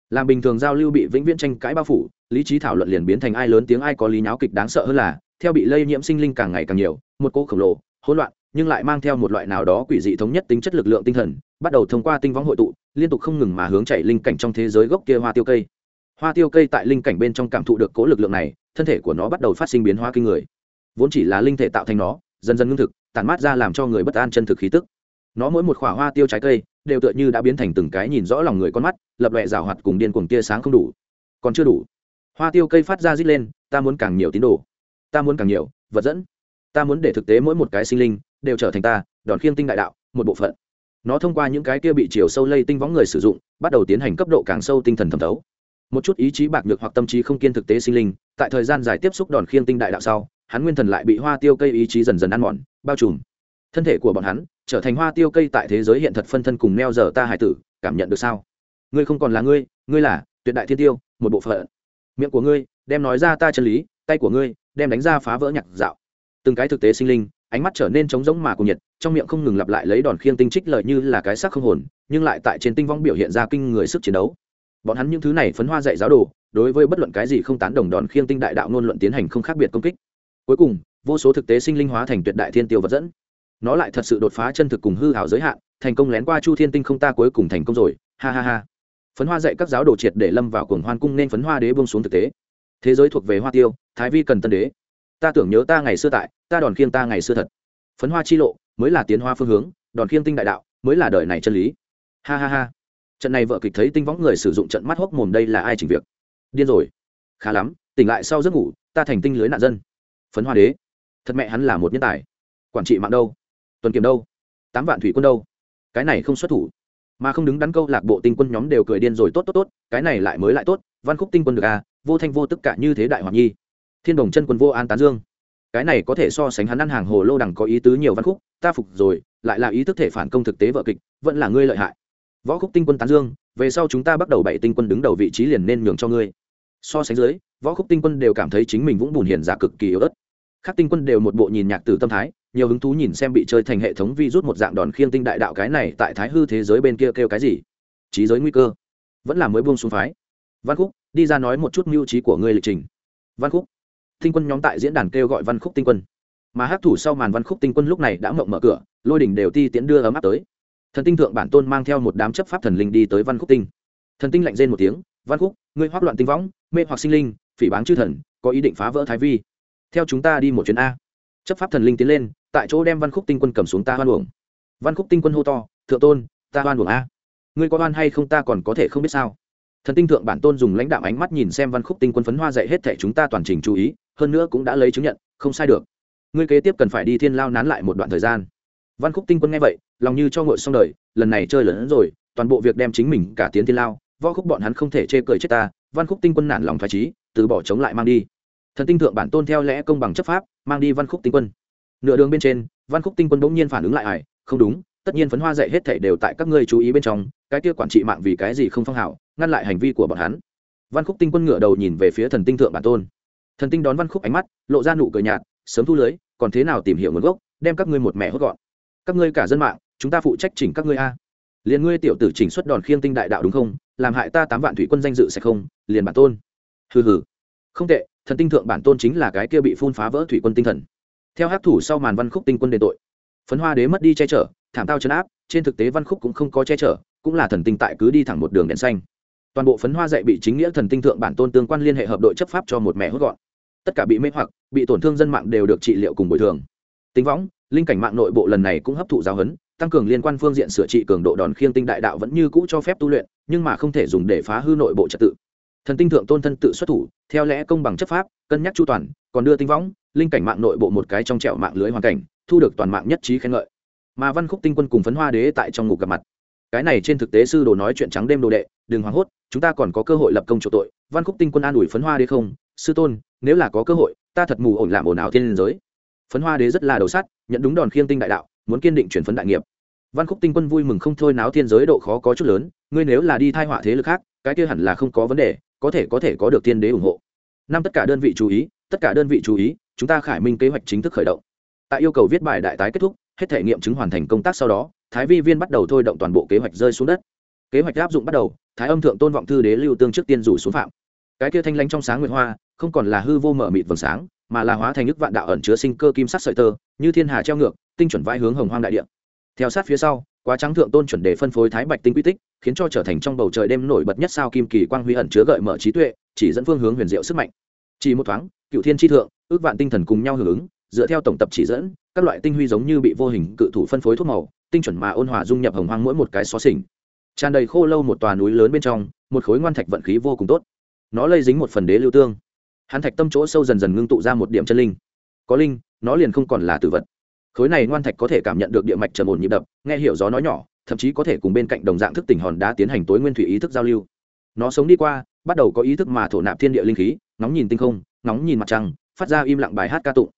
Làm bình thường giao lưu bị vĩnh viễn tranh cãi bao phủ, lý trí thảo luận liền biến thành ai lớn tiếng ai có lý nháo kịch đáng sợ hơn là, theo bị lây nhiễm sinh linh càng ngày càng nhiều, một cô khổng lồ, hỗn loạn, nhưng lại mang theo một loại nào đó quỷ dị thống nhất tính chất lực lượng tinh thần, bắt đầu thông qua tinh võng hội tụ liên tục không ngừng mà hướng chạy linh cảnh trong thế giới gốc kia hoa tiêu cây. Hoa tiêu cây tại linh cảnh bên trong cảm thụ được cố lực lượng này, thân thể của nó bắt đầu phát sinh biến hóa kinh người. Vốn chỉ là linh thể tạo thành nó, dần dần ngưng thực tàn mát ra làm cho người bất an chân thực khí tức. Nó mỗi một quả hoa tiêu trái cây, đều tựa như đã biến thành từng cái nhìn rõ lòng người con mắt, lập lệ rào hoạt cùng điên cuồng tia sáng không đủ. Còn chưa đủ. Hoa tiêu cây phát ra rít lên, ta muốn càng nhiều tín đồ. Ta muốn càng nhiều vật dẫn. Ta muốn để thực tế mỗi một cái sinh linh đều trở thành ta, đòn khiêng tinh đại đạo, một bộ phận nó thông qua những cái kia bị chiều sâu lây tinh võng người sử dụng, bắt đầu tiến hành cấp độ càng sâu tinh thần thẩm thấu. Một chút ý chí bạc nhược hoặc tâm trí không kiên thực tế sinh linh, tại thời gian dài tiếp xúc đòn khiêng tinh đại đạo sau, hắn nguyên thần lại bị hoa tiêu cây ý chí dần dần ăn mòn, bao trùm. Thân thể của bọn hắn trở thành hoa tiêu cây tại thế giới hiện thật phân thân cùng neo giờ ta hải tử, cảm nhận được sao? Ngươi không còn là ngươi ngươi là tuyệt đại thiên tiêu, một bộ phận. Miệng của ngươi, đem nói ra ta chân lý, tay của ngươi, đem đánh ra phá vỡ nhạc dạo. Từng cái thực tế sinh linh ánh mắt trở nên trống rỗng mà cùng nhiệt, trong miệng không ngừng lặp lại lấy đòn khiêng tinh trích lợi như là cái sắc không hồn, nhưng lại tại trên tinh vong biểu hiện ra kinh người sức chiến đấu. Bọn hắn những thứ này phấn hoa dạy giáo đồ, đối với bất luận cái gì không tán đồng đòn khiêng tinh đại đạo ngôn luận tiến hành không khác biệt công kích. Cuối cùng, vô số thực tế sinh linh hóa thành tuyệt đại thiên tiêu vật dẫn. Nó lại thật sự đột phá chân thực cùng hư hảo giới hạn, thành công lén qua chu thiên tinh không ta cuối cùng thành công rồi, ha ha ha. Phấn hoa dạy các giáo đồ triệt để lâm vào cuồng hoan cung nên phấn hoa đế bông xuống thực tế. Thế giới thuộc về hoa tiêu, thái vi cần tân đế. Ta tưởng nhớ ta ngày xưa tại ta đòn khiêng ta ngày xưa thật. Phấn hoa chi lộ, mới là tiến hoa phương hướng, đòn khiêng tinh đại đạo, mới là đời này chân lý. Ha ha ha. Trận này vợ kịch thấy tinh võng người sử dụng trận mắt hốc mồm đây là ai chỉnh việc? Điên rồi. Khá lắm, tỉnh lại sau giấc ngủ, ta thành tinh lưới nạn dân. Phấn hoa đế. Thật mẹ hắn là một nhân tài. Quản trị mạng đâu? Tuần kiểm đâu? Tám vạn thủy quân đâu? Cái này không xuất thủ. Mà không đứng đắn câu lạc bộ tinh quân nhóm đều cười điên rồi, tốt tốt tốt, cái này lại mới lại tốt. Văn khúc tinh quân được à? Vô thanh vô tức cả như thế đại hoàng nhi. Thiên đồng chân quân vô an tán dương cái này có thể so sánh hắn ăn hàng hồ lô đằng có ý tứ nhiều văn khúc, ta phục rồi, lại là ý thức thể phản công thực tế vợ kịch, vẫn là ngươi lợi hại. Võ khúc tinh quân tán dương, về sau chúng ta bắt đầu bảy tinh quân đứng đầu vị trí liền nên nhường cho ngươi. So sánh dưới, võ khúc tinh quân đều cảm thấy chính mình vũng bùn hiền giả cực kỳ yếu ớt. Các tinh quân đều một bộ nhìn nhạc từ tâm thái, nhiều hứng thú nhìn xem bị chơi thành hệ thống vi rút một dạng đòn khiêng tinh đại đạo cái này tại thái hư thế giới bên kia kêu cái gì. Trí giới nguy cơ. Vẫn là mới buông xuống phái. Văn khúc, đi ra nói một chút mưu trí của ngươi lịch trình. Văn khúc tinh quân nhóm tại diễn đàn kêu gọi văn khúc tinh quân. Mà hát thủ sau màn văn khúc tinh quân lúc này đã mộng mở cửa, lôi đỉnh đều ti tiến đưa ấm áp tới. Thần tinh thượng bản tôn mang theo một đám chấp pháp thần linh đi tới văn khúc tinh. Thần tinh lạnh rên một tiếng, văn khúc, ngươi hoác loạn tinh võng, mê hoặc sinh linh, phỉ báng chư thần, có ý định phá vỡ thái vi. Theo chúng ta đi một chuyến a. Chấp pháp thần linh tiến lên, tại chỗ đem văn khúc tinh quân cầm xuống ta hoan uổng. Văn khúc tinh quân hô to, thượng tôn, ta hoan uổng a. Ngươi có oan hay không ta còn có thể không biết sao. Thần tinh thượng bản tôn dùng lãnh đạo ánh mắt nhìn xem văn khúc tinh quân phấn hoa dạy hết thẻ chúng ta toàn trình chú ý hơn nữa cũng đã lấy chứng nhận, không sai được. Ngươi kế tiếp cần phải đi thiên lao nán lại một đoạn thời gian. Văn khúc tinh quân nghe vậy, lòng như cho ngội xong đời, lần này chơi lớn rồi, toàn bộ việc đem chính mình cả tiến thiên lao, võ khúc bọn hắn không thể chê cười chết ta. Văn khúc tinh quân nản lòng phải trí từ bỏ chống lại mang đi. Thần tinh thượng bản tôn theo lẽ công bằng chấp pháp, mang đi văn khúc tinh quân. Nửa đường bên trên, văn khúc tinh quân bỗng nhiên phản ứng lại ải, không đúng, tất nhiên phấn hoa dạy hết thảy đều tại các ngươi chú ý bên trong, cái kia quản trị mạng vì cái gì không phong hảo ngăn lại hành vi của bọn hắn. Văn khúc tinh quân ngựa đầu nhìn về phía thần tinh thượng bản tôn thần tinh đón văn khúc ánh mắt, lộ ra nụ cười nhạt, sớm thu lưới, còn thế nào tìm hiểu nguồn gốc, đem các ngươi một mẹ hốt gọn. Các ngươi cả dân mạng, chúng ta phụ trách chỉnh các ngươi a. Liền ngươi tiểu tử chỉnh xuất đòn khiêng tinh đại đạo đúng không? Làm hại ta tám vạn thủy quân danh dự sẽ không? Liền bản tôn. Hừ hừ. Không tệ, thần tinh thượng bản tôn chính là cái kia bị phun phá vỡ thủy quân tinh thần. Theo hát thủ sau màn văn khúc tinh quân đền tội. Phấn hoa đế mất đi che chở, thảm tao chấn áp, trên thực tế văn khúc cũng không có che chở, cũng là thần tinh tại cứ đi thẳng một đường đèn xanh. Toàn bộ phấn hoa dạy bị chính nghĩa thần tinh thượng bản tôn tương quan liên hệ hợp đội chấp pháp cho một mẹ hốt gọn tất cả bị mê hoặc, bị tổn thương dân mạng đều được trị liệu cùng bồi thường. Tính võng, linh cảnh mạng nội bộ lần này cũng hấp thụ giáo huấn, tăng cường liên quan phương diện sửa trị cường độ đòn khiêng tinh đại đạo vẫn như cũ cho phép tu luyện, nhưng mà không thể dùng để phá hư nội bộ trật tự. Thần tinh thượng tôn thân tự xuất thủ, theo lẽ công bằng chấp pháp, cân nhắc chu toàn, còn đưa tinh võng, linh cảnh mạng nội bộ một cái trong trẹo mạng lưới hoàn cảnh, thu được toàn mạng nhất trí khen ngợi. Mà văn khúc tinh quân cùng phấn hoa đế tại trong ngục gặp mặt. Cái này trên thực tế sư đồ nói chuyện trắng đêm đồ đệ, đừng hoảng hốt, chúng ta còn có cơ hội lập công chỗ tội. Văn khúc tinh quân an ủi phấn hoa đế không sư tôn, nếu là có cơ hội, ta thật mù ổn làm ồn ào thiên giới. Phấn hoa đế rất là đầu sắt, nhận đúng đòn khiêng tinh đại đạo, muốn kiên định chuyển phấn đại nghiệp. Văn khúc tinh quân vui mừng không thôi náo thiên giới độ khó có chút lớn, ngươi nếu là đi thai họa thế lực khác, cái kia hẳn là không có vấn đề, có thể có thể có được tiên đế ủng hộ. Năm tất cả đơn vị chú ý, tất cả đơn vị chú ý, chúng ta khải minh kế hoạch chính thức khởi động. Tại yêu cầu viết bài đại tái kết thúc, hết thể nghiệm chứng hoàn thành công tác sau đó, thái vi viên bắt đầu thôi động toàn bộ kế hoạch rơi xuống đất. Kế hoạch áp dụng bắt đầu, thái âm thượng tôn vọng thư đế lưu tương trước tiên rủ xuống phạm. Cái kia thanh lanh trong sáng nguyệt hoa không còn là hư vô mở mịt vầng sáng, mà là hóa thành nước vạn đạo ẩn chứa sinh cơ kim sắc sợi tơ, như thiên hà treo ngược, tinh chuẩn vai hướng hồng hoang đại địa. Theo sát phía sau, quá trắng thượng tôn chuẩn đề phân phối thái bạch tinh quy tích, khiến cho trở thành trong bầu trời đêm nổi bật nhất sao kim kỳ quang huy ẩn chứa gợi mở trí tuệ, chỉ dẫn phương hướng huyền diệu sức mạnh. Chỉ một thoáng, cựu thiên tri thượng, ước vạn tinh thần cùng nhau hưởng ứng, dựa theo tổng tập chỉ dẫn, các loại tinh huy giống như bị vô hình cự thủ phân phối thuốc màu, tinh chuẩn mà ôn hòa dung nhập hồng hoang mỗi một cái xó xỉnh. Tràn đầy khô lâu một tòa núi lớn bên trong, một khối ngoan thạch vận khí vô cùng tốt. Nó lây dính một phần đế lưu tương hắn thạch tâm chỗ sâu dần dần ngưng tụ ra một điểm chân linh. Có linh, nó liền không còn là tử vật. Khối này ngoan thạch có thể cảm nhận được địa mạch trầm ổn nhịp đập, nghe hiểu gió nói nhỏ, thậm chí có thể cùng bên cạnh đồng dạng thức tỉnh hòn đá tiến hành tối nguyên thủy ý thức giao lưu. Nó sống đi qua, bắt đầu có ý thức mà thổ nạp thiên địa linh khí, ngóng nhìn tinh không, ngóng nhìn mặt trăng, phát ra im lặng bài hát ca tụng.